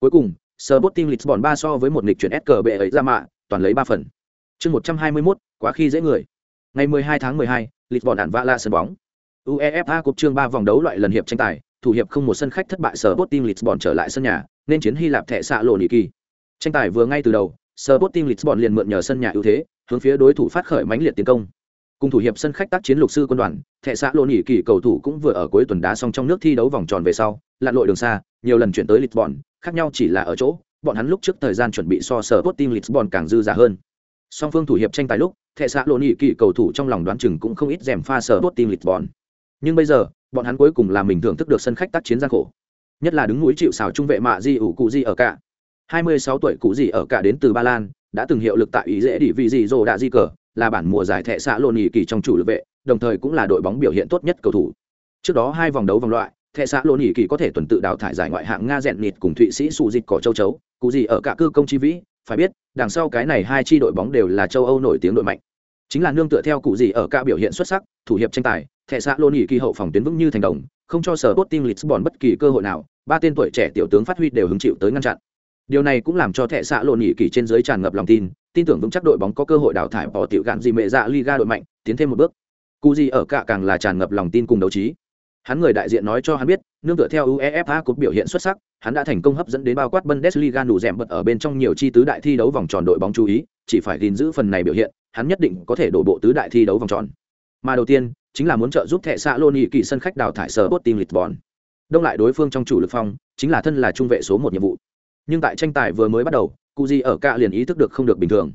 Cuối cùng, Sporting Lisbon 3 so với một nghịch chuyển SKB ấy ra mạ, toàn lấy 3 phần. Chương 121, quá khi dễ người. Ngày 12 tháng 12, Lisbon ản vạ la sân bóng. UEFA Cup chương 3 vòng đấu loại lần hiệp tranh tài, thủ hiệp không một sân khách thất bại Sporting Lisbon trở lại sân nhà, nên chiến Hy Lạp thẻ xạ lộ nỉ kỳ. Tranh tài vừa ngay từ đầu, Sporting Lisbon liền mượn nhờ sân nhà ưu thế, hướng phía đối thủ phát khởi mãnh liệt tiến công. Cùng thủ hiệp sân khách tác chiến lục sư quân đoàn, thẻ xạ lộ nỉ kỳ cầu thủ cũng vừa ở cuối tuần đá xong trong nước thi đấu vòng tròn về sau, lặn lội đường xa, nhiều lần chuyển tới Lisbon, khác nhau chỉ là ở chỗ, bọn hắn lúc trước thời gian chuẩn bị so Sporting Lisbon càng dư dả hơn. Song phương thủ hiệp tranh tài lúc thệ xã lộn nhị kỳ cầu thủ trong lòng đoán chừng cũng không ít dèm pha sở tốt team lisbon. Nhưng bây giờ, bọn hắn cuối cùng là mình thưởng thức được sân khách tác chiến gian khổ. Nhất là đứng núi chịu xào trung vệ mạ di ủ cụ di ở cả. 26 tuổi cụ Di ở cả đến từ ba lan, đã từng hiệu lực tại ý dễ đi vị gì rồ đã di cờ, là bản mùa giải thệ xã lộn nhị kỳ trong chủ lực vệ, đồng thời cũng là đội bóng biểu hiện tốt nhất cầu thủ. Trước đó hai vòng đấu vòng loại thệ xã lộ nghị kỳ có thể tuần tự đào thải giải ngoại hạng nga rèn nịt cùng thụy sĩ xù dịch cỏ châu chấu, cụ gì ở cả cư công chi vĩ, phải biết, đằng sau cái này hai chi đội bóng đều là châu âu nổi tiếng đội mạnh. Chính là nương tựa theo cụ gì ở cả biểu hiện xuất sắc, thủ hiệp tranh tài, thẻ xã lô nhị kỳ hậu phòng tuyến vững như thành đồng, không cho sở tốt lịch lisbon bất kỳ cơ hội nào, ba tên tuổi trẻ tiểu tướng phát huy đều hứng chịu tới ngăn chặn. Điều này cũng làm cho thẻ xã lô nhị kỳ trên dưới tràn ngập lòng tin tin tưởng vững chắc đội bóng có cơ hội đào thải bỏ tiểu gạn gì mẹ dạ liga đội mạnh, tiến thêm một bước. Cụ gì ở cả càng là tràn ngập lòng tin cùng đấu trí hắn người đại diện nói cho hắn biết nương tựa theo uefa cúp biểu hiện xuất sắc hắn đã thành công hấp dẫn đến bao quát Bundesliga nụ rèm bật ở bên trong nhiều chi tứ đại thi đấu vòng tròn đội bóng chú ý, chỉ phải gìn giữ phần này biểu hiện, hắn nhất định có thể đổ bộ tứ đại thi đấu vòng tròn. Mà đầu tiên, chính là muốn trợ giúp thẻ xạ Loni kỳ sân khách đào thải sở Sporting Lisbon. đông lại đối phương trong chủ lực phong chính là thân là trung vệ số một nhiệm vụ nhưng tại tranh tài vừa mới bắt đầu Cuji ở cả liền ý thức được không được bình thường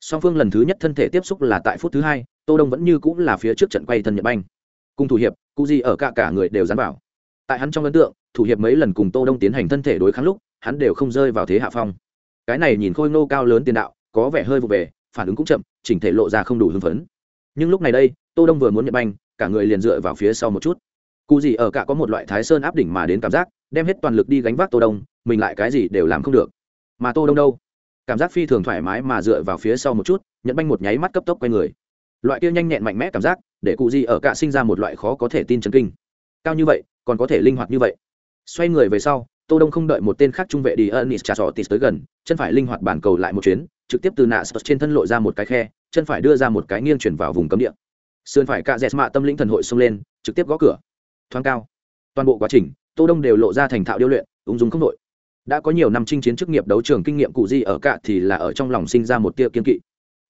song phương lần thứ nhất thân thể tiếp xúc là tại phút thứ hai tô đông vẫn như cũng là phía trước trận quay thân nhật banh cùng thủ hiệp cụ gì ở cả cả người đều dán vào. Tại hắn trong ấn tượng, thủ hiệp mấy lần cùng tô đông tiến hành thân thể đối kháng lúc, hắn đều không rơi vào thế hạ phong. Cái này nhìn khôi ngô cao lớn tiền đạo, có vẻ hơi vụ về, phản ứng cũng chậm, chỉnh thể lộ ra không đủ hưng phấn. Nhưng lúc này đây, tô đông vừa muốn nhận banh, cả người liền dựa vào phía sau một chút. Cụ gì ở cả có một loại thái sơn áp đỉnh mà đến cảm giác, đem hết toàn lực đi gánh vác tô đông, mình lại cái gì đều làm không được. Mà tô đông đâu? Cảm giác phi thường thoải mái mà dựa vào phía sau một chút, nhận banh một nháy mắt cấp tốc quay người loại kia nhanh nhẹn mạnh mẽ cảm giác, để cụ gì ở cả sinh ra một loại khó có thể tin chấn kinh. Cao như vậy, còn có thể linh hoạt như vậy. Xoay người về sau, tô đông không đợi một tên khác trung vệ đi ernest trà sọ tít tới gần, chân phải linh hoạt bản cầu lại một chuyến, trực tiếp từ nạ sập trên thân lộ ra một cái khe, chân phải đưa ra một cái nghiêng chuyển vào vùng cấm địa. Sườn phải cạ dẹt mạ tâm lĩnh thần hội xông lên, trực tiếp gõ cửa. Thoáng cao. Toàn bộ quá trình, tô đông đều lộ ra thành thạo điêu luyện, ung dung không đội đã có nhiều năm chinh chiến chức nghiệp đấu trường kinh nghiệm cụ di ở cạ thì là ở trong lòng sinh ra một tia kiên kỵ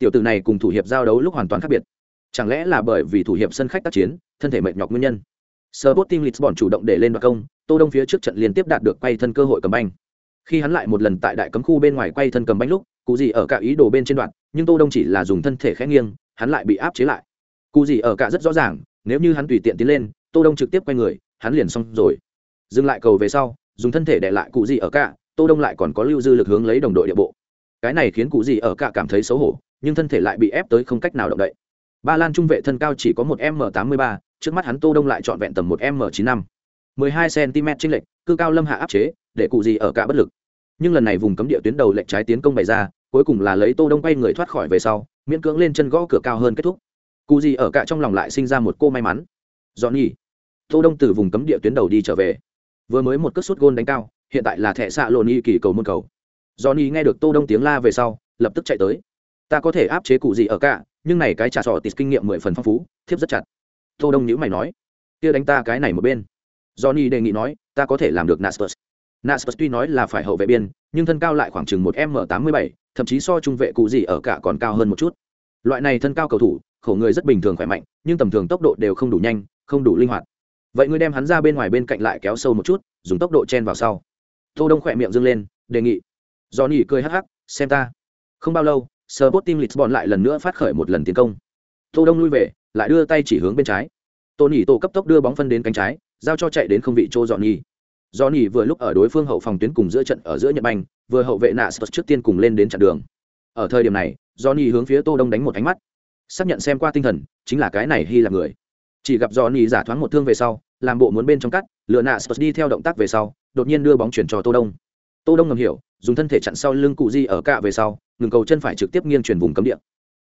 tiểu tử này cùng thủ hiệp giao đấu lúc hoàn toàn khác biệt chẳng lẽ là bởi vì thủ hiệp sân khách tác chiến thân thể mệt nhọc nguyên nhân Sporting Lisbon chủ động để lên đoạt công, Tô Đông phía trước trận liên tiếp đạt được quay thân cơ hội cầm banh. Khi hắn lại một lần tại đại cấm khu bên ngoài quay thân cầm banh lúc, cụ gì ở cả ý đồ bên trên đoạn, nhưng Tô Đông chỉ là dùng thân thể khẽ nghiêng, hắn lại bị áp chế lại. Cụ gì ở cả rất rõ ràng, nếu như hắn tùy tiện tiến lên, Tô Đông trực tiếp quay người, hắn liền xong rồi. Dừng lại cầu về sau, dùng thân thể để lại cụ gì ở cả, Tô Đông lại còn có lưu dư lực hướng lấy đồng đội địa bộ. Cái này khiến cụ gì ở cả cảm thấy xấu hổ, nhưng thân thể lại bị ép tới không cách nào động đậy. Ba Lan trung vệ thân cao chỉ có một m 83 trước mắt hắn tô đông lại trọn vẹn tầm một m chín năm. mười hai cm chênh lệch, cư cao lâm hạ áp chế, để cụ gì ở cả bất lực. Nhưng lần này vùng cấm địa tuyến đầu lệch trái tiến công bày ra, cuối cùng là lấy tô đông quay người thoát khỏi về sau, miễn cưỡng lên chân gõ cửa cao hơn kết thúc. Cụ gì ở cả trong lòng lại sinh ra một cô may mắn. Dọn nhỉ. Tô đông từ vùng cấm địa tuyến đầu đi trở về. Vừa mới một cất sút gôn đánh cao, hiện tại là thẻ xạ lộn y kỳ cầu môn cầu. Johnny nghe được tô đông tiếng la về sau, lập tức chạy tới ta có thể áp chế cụ gì ở cả, nhưng này cái trà sọ tịt kinh nghiệm mười phần phong phú, thiếp rất chặt. Tô đông nhữ mày nói, kia đánh ta cái này một bên. Johnny đề nghị nói, ta có thể làm được naspers. Naspers tuy nói là phải hậu vệ biên, nhưng thân cao lại khoảng chừng một m tám mươi bảy, thậm chí so trung vệ cụ gì ở cả còn cao hơn một chút. Loại này thân cao cầu thủ, khổ người rất bình thường khỏe mạnh, nhưng tầm thường tốc độ đều không đủ nhanh, không đủ linh hoạt. Vậy ngươi đem hắn ra bên ngoài bên cạnh lại kéo sâu một chút, dùng tốc độ chen vào sau. Tô đông khỏe miệng dâng lên, đề nghị. Johnny cười hắc hắc, xem ta. Không bao lâu Sporting Lisbon lại lần nữa phát khởi một lần tiến công. Tô Đông lui về, lại đưa tay chỉ hướng bên trái. Tony Tô tổ cấp tốc đưa bóng phân đến cánh trái giao cho chạy đến không vị chỗ Johnny. Johnny do vừa lúc ở đối phương hậu phòng tuyến cùng giữa trận ở giữa nhật banh vừa hậu vệ nạ trước tiên cùng lên đến chặn đường. Ở thời điểm này do hướng phía tô đông đánh một ánh mắt. Xác nhận xem qua tinh thần chính là cái này hy là người. Chỉ gặp do giả thoáng một thương về sau làm bộ muốn bên trong cắt lựa nạ đi theo động tác về sau đột nhiên đưa bóng chuyển cho tô đông. Tô đông ngầm hiểu dùng thân thể chặn sau lưng cụ di ở cạ về sau ngừng cầu chân phải trực tiếp nghiêng chuyển vùng cấm địa.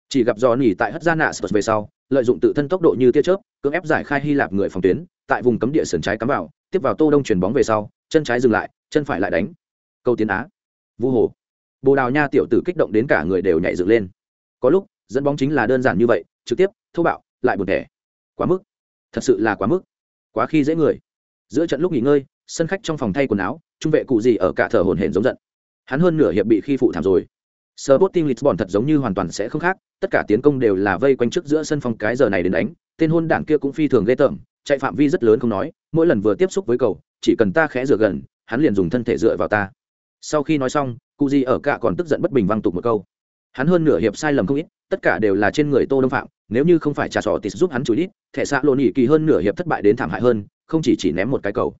Chỉ gặp do nỉ tại hất ra nạ về sau, lợi dụng tự thân tốc độ như tia chớp, cưỡng ép giải khai hy lạp người phòng tuyến, tại vùng cấm địa sườn trái cắm vào, tiếp vào tô đông chuyển bóng về sau, chân trái dừng lại, chân phải lại đánh. Câu tiến á. Vu hồ. Bồ đào nha tiểu tử kích động đến cả người đều nhảy dựng lên. Có lúc, dẫn bóng chính là đơn giản như vậy, trực tiếp, thô bạo, lại buồn thẻ. Quá mức. Thật sự là quá mức. Quá khi dễ người. Giữa trận lúc nghỉ ngơi, sân khách trong phòng thay quần áo, trung vệ cụ gì ở cả thở hồn hển giống giận. Hắn hơn nửa hiệp bị khi phụ thảm rồi. Sporting Lisbon thật giống như hoàn toàn sẽ không khác, tất cả tiến công đều là vây quanh trước giữa sân phòng cái giờ này đến đánh, tên hôn đảng kia cũng phi thường ghê tởm, chạy phạm vi rất lớn không nói, mỗi lần vừa tiếp xúc với cầu, chỉ cần ta khẽ dựa gần, hắn liền dùng thân thể dựa vào ta. Sau khi nói xong, Cụ ở cả còn tức giận bất bình vang tục một câu. Hắn hơn nửa hiệp sai lầm không ít, tất cả đều là trên người Tô Đông Phạm, nếu như không phải trà sọ tịt giúp hắn chùi đít, thẻ xạ lộn nhị kỳ hơn nửa hiệp thất bại đến thảm hại hơn, không chỉ chỉ ném một cái cầu.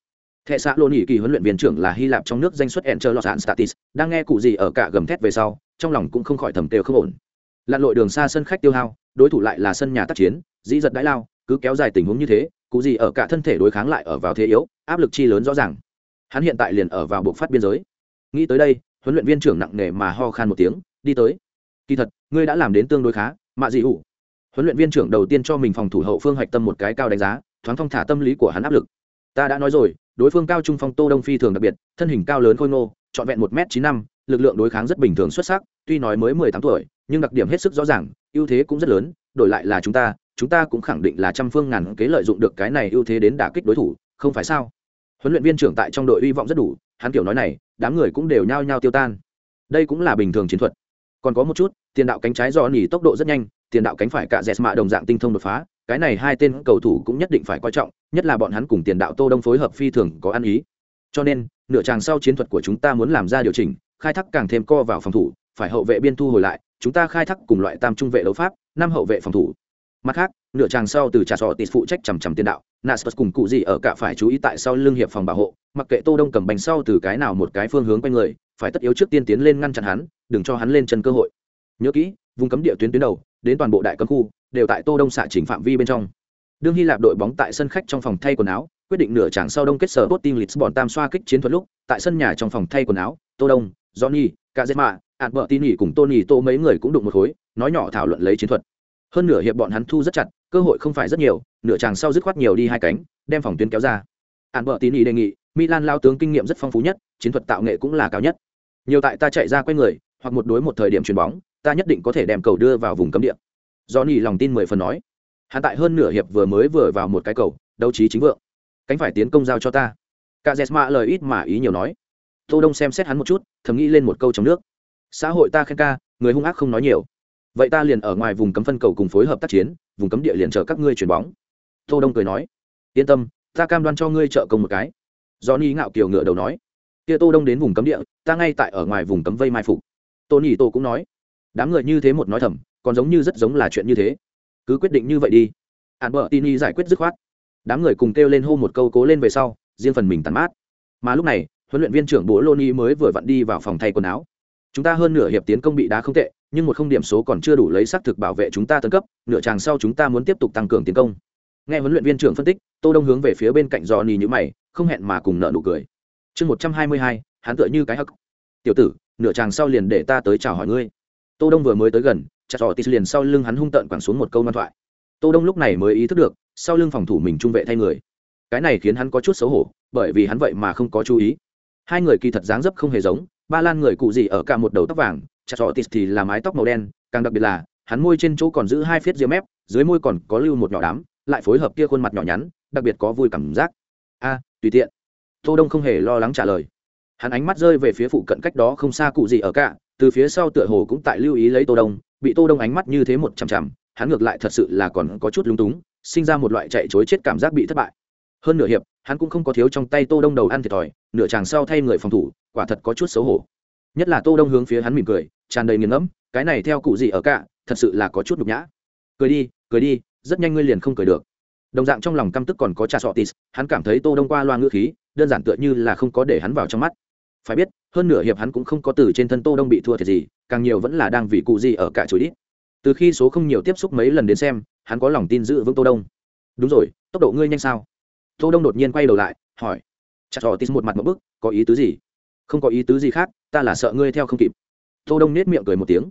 Thẻ xạ lộn nhị kỳ huấn luyện viên trưởng là Hy Lạp trong nước danh xuất Enterlos Statis, đang nghe cụ gì ở cả gầm thét về sau, trong lòng cũng không khỏi thầm tều không ổn. Lặn lội đường xa sân khách tiêu hao, đối thủ lại là sân nhà tác chiến, dĩ giật đãi lao, cứ kéo dài tình huống như thế, cụ gì ở cả thân thể đối kháng lại ở vào thế yếu, áp lực chi lớn rõ ràng. Hắn hiện tại liền ở vào buộc phát biên giới. Nghĩ tới đây, huấn luyện viên trưởng nặng nề mà ho khan một tiếng, đi tới. Kỳ thật, ngươi đã làm đến tương đối khá, mạ dị ủ huấn luyện viên trưởng đầu tiên cho mình phòng thủ hậu phương hạch tâm một cái cao đánh giá, thoáng thong thả tâm lý của hắn áp lực. Ta đã nói rồi, đối phương cao trung phong tô đông phi thường đặc biệt, thân hình cao lớn khôi ngô, trọn vẹn một m chín năm lực lượng đối kháng rất bình thường xuất sắc, tuy nói mới mười tám tuổi, nhưng đặc điểm hết sức rõ ràng, ưu thế cũng rất lớn, đổi lại là chúng ta chúng ta cũng khẳng định là trăm phương ngàn kế lợi dụng được cái này ưu thế đến đả kích đối thủ, không phải sao? Huấn luyện viên trưởng tại trong đội hy vọng rất đủ, hắn kiểu nói này, đám người cũng đều nhao nhao tiêu tan. Đây cũng là bình thường chiến thuật. Còn có một chút, tiền đạo cánh trái do nỉ tốc độ rất nhanh, tiền đạo cánh phải cả dẹt mạ đồng dạng tinh thông đột phá, cái này hai tên cầu thủ cũng nhất định phải coi trọng, nhất là bọn hắn cùng tiền đạo tô đông phối hợp phi thường có ăn ý. Cho nên, nửa tràng sau chiến thuật của chúng ta muốn làm ra điều chỉnh khai thác càng thêm co vào phòng thủ, phải hậu vệ biên thu hồi lại, chúng ta khai thác cùng loại tam trung vệ đấu pháp, năm hậu vệ phòng thủ. Mặt khác, nửa tràng sau từ trà sọ tịt phụ trách chằm chằm tiền đạo nasper cùng cụ gì ở cả phải chú ý tại sau lưng hiệp phòng bảo hộ, mặc kệ tô đông cầm bành sau từ cái nào một cái phương hướng quanh người, phải tất yếu trước tiên tiến lên ngăn chặn hắn, đừng cho hắn lên chân cơ hội. Nhớ kỹ, vùng cấm địa tuyến tuyến đầu, đến toàn bộ đại cấm khu, đều tại tô đông xạ chỉnh phạm vi bên trong. Đương hy lạp đội bóng tại sân khách trong phòng thay quần áo, quyết định nửa tràng sau đông kết sở tốt team lisbon tam xoa kích chiến thuật lúc, tại sân nhà trong phòng thay quần áo, tô đông johnny kazema Albertini cùng tony tô mấy người cũng đụng một khối, nói nhỏ thảo luận lấy chiến thuật. Hơn nửa hiệp bọn hắn thu rất chặt, cơ hội không phải rất nhiều, nửa chàng sau dứt khoát nhiều đi hai cánh, đem phòng tuyến kéo ra. Albertini đề nghị, milan lao tướng kinh nghiệm rất phong phú nhất, chiến thuật tạo nghệ cũng là cao nhất. Nhiều tại ta chạy ra quay người, hoặc một đối một thời điểm chuyền bóng, ta nhất định có thể đem cầu đưa vào vùng cấm địa. Johnny lòng tin mười phần nói. Hắn tại hơn nửa hiệp vừa mới vừa vào một cái cầu, đấu trí chính vượng. Cánh phải tiến công giao cho ta. Cả lời ít mà ý nhiều nói tô đông xem xét hắn một chút, thầm nghĩ lên một câu trong nước. Xã hội ta khen ca, người hung ác không nói nhiều. Vậy ta liền ở ngoài vùng cấm phân cầu cùng phối hợp tác chiến, vùng cấm địa liền chờ các ngươi chuyển bóng. Tô đông cười nói, yên tâm, ta cam đoan cho ngươi trợ công một cái. Johnny ngạo kiều ngựa đầu nói, kia tô đông đến vùng cấm địa, ta ngay tại ở ngoài vùng cấm vây mai phục. Tô nhỉ tô cũng nói, đám người như thế một nói thầm, còn giống như rất giống là chuyện như thế. Cứ quyết định như vậy đi. Hạn bờ tin giải quyết dứt khoát. Đám người cùng kêu lên hô một câu cố lên về sau, riêng phần mình tàn mát. Mà lúc này huấn luyện viên trưởng bố loni mới vừa vặn đi vào phòng thay quần áo. Chúng ta hơn nửa hiệp tiến công bị đá không tệ, nhưng một không điểm số còn chưa đủ lấy xác thực bảo vệ chúng ta tấn cấp, nửa tràng sau chúng ta muốn tiếp tục tăng cường tiến công. Nghe huấn luyện viên trưởng phân tích, tô đông hướng về phía bên cạnh do ni như mày, không hẹn mà cùng nợ nụ cười. Chương một trăm hai mươi hai, hắn tựa như cái hắc. Tiểu tử, nửa tràng sau liền để ta tới chào hỏi ngươi. Tô đông vừa mới tới gần, chặt tỏ tít liền sau lưng hắn hung tợn quẳng xuống một câu ngoan thoại. Tô đông lúc này mới ý thức được, sau lưng phòng thủ mình trung vệ thay người. Cái này khiến hắn có chút xấu hổ, bởi vì hắn vậy mà không có chú ý hai người kỳ thật dáng dấp không hề giống, ba lan người cụ gì ở cả một đầu tóc vàng, chặt tỏ tít thì là mái tóc màu đen, càng đặc biệt là, hắn môi trên chỗ còn giữ hai phiết ria mép, dưới môi còn có lưu một nhỏ đám, lại phối hợp kia khuôn mặt nhỏ nhắn, đặc biệt có vui cảm giác. A, tùy tiện. Tô đông không hề lo lắng trả lời. Hắn ánh mắt rơi về phía phụ cận cách đó không xa cụ gì ở cả, từ phía sau tựa hồ cũng tại lưu ý lấy tô đông, bị tô đông ánh mắt như thế một chằm chằm, hắn ngược lại thật sự là còn có chút lung túng, sinh ra một loại chạy chối chết cảm giác bị thất bại hơn nửa hiệp, hắn cũng không có thiếu trong tay tô đông đầu ăn thiệt thòi, nửa chàng sau thay người phòng thủ, quả thật có chút xấu hổ. Nhất là tô đông hướng phía hắn mỉm cười, tràn đầy nghiền ngẫm, cái này theo cụ gì ở cả, thật sự là có chút nhục nhã. Cười đi cười đi, rất nhanh ngươi liền không cười được. Đồng dạng trong lòng căm tức còn có trà sọ tis hắn cảm thấy tô đông qua loa ngữ khí, đơn giản tựa như là không có để hắn vào trong mắt. Phải biết, hơn nửa hiệp hắn cũng không có từ trên thân tô đông bị thua thiệt gì, càng nhiều vẫn là đang vì cụ gì ở cả chuỗi ít từ khi số không nhiều tiếp xúc mấy lần đến xem, hắn có lòng tin giữ vững tô đông. Đúng rồi, tốc độ ngươi nhanh sao? Tô đông đột nhiên quay đầu lại hỏi chặt họ tis một mặt một bức có ý tứ gì? Không có ý tứ gì khác ta là sợ ngươi theo không kịp. Tô đông nết miệng cười một tiếng.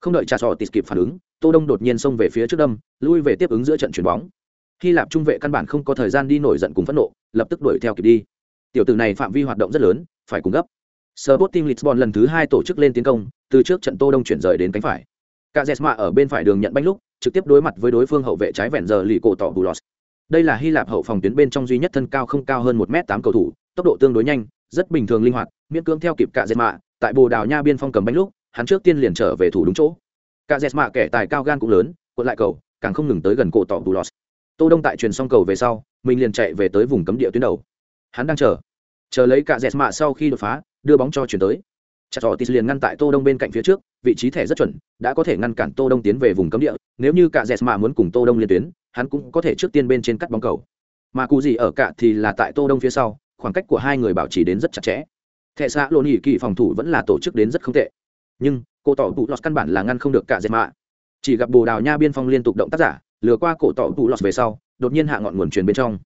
Không đợi chặt trò tis kịp phản ứng tô đông đột nhiên xông về phía trước đâm lui về tiếp ứng giữa trận chuyển bóng. Hy lạp trung vệ căn bản không có thời gian đi nổi giận cùng phẫn nộ lập tức đuổi theo kịp đi. Tiểu tử này phạm vi hoạt động rất lớn phải cung gấp. Sporting Lisbon lần thứ hai tổ chức lên tiến công, từ trước trận Tô Đông chuyển rời đến cánh phải. Cazeema ở bên phải đường nhận banh lúc, trực tiếp đối mặt với đối phương hậu vệ trái vẹn giờ lì cổ tỏ Bulos. Đây là Hy Lạp hậu phòng tuyến bên trong duy nhất thân cao không cao hơn một m tám cầu thủ, tốc độ tương đối nhanh, rất bình thường linh hoạt, miễn cưỡng theo kịp Cazeema, tại Bồ Đào Nha biên phong cầm bánh lúc, hắn trước tiên liền trở về thủ đúng chỗ. Cazeema kẻ tài cao gan cũng lớn, quật lại cầu, càng không ngừng tới gần cổ tỏ Bulos. Tô Đông tại truyền xong cầu về sau, mình liền chạy về tới vùng cấm địa tuyến đầu. Hắn đang chờ, chờ lấy Cazeema sau khi đột phá, đưa bóng cho chuyển tới chặt họ tis liền ngăn tại tô đông bên cạnh phía trước vị trí thẻ rất chuẩn đã có thể ngăn cản tô đông tiến về vùng cấm địa nếu như cả dẹt mạ muốn cùng tô đông liên tuyến hắn cũng có thể trước tiên bên trên cắt bóng cầu. Mà cụ gì ở cả thì là tại tô đông phía sau, khoảng cách của hai người bảo trì đến rất chặt chẽ. Thẻ xã lộn ỉ kỳ phòng thủ vẫn là tổ chức đến rất không tệ. Nhưng, cổ tỏ bụ lọt căn bản là ngăn không được cả dệt mạ. Chỉ gặp bồ đào nha biên phong liên tục động tác giả, lừa qua cổ tỏ bụ lọt về sau, đột nhiên hạ ngọn nguồn truyền bên trong.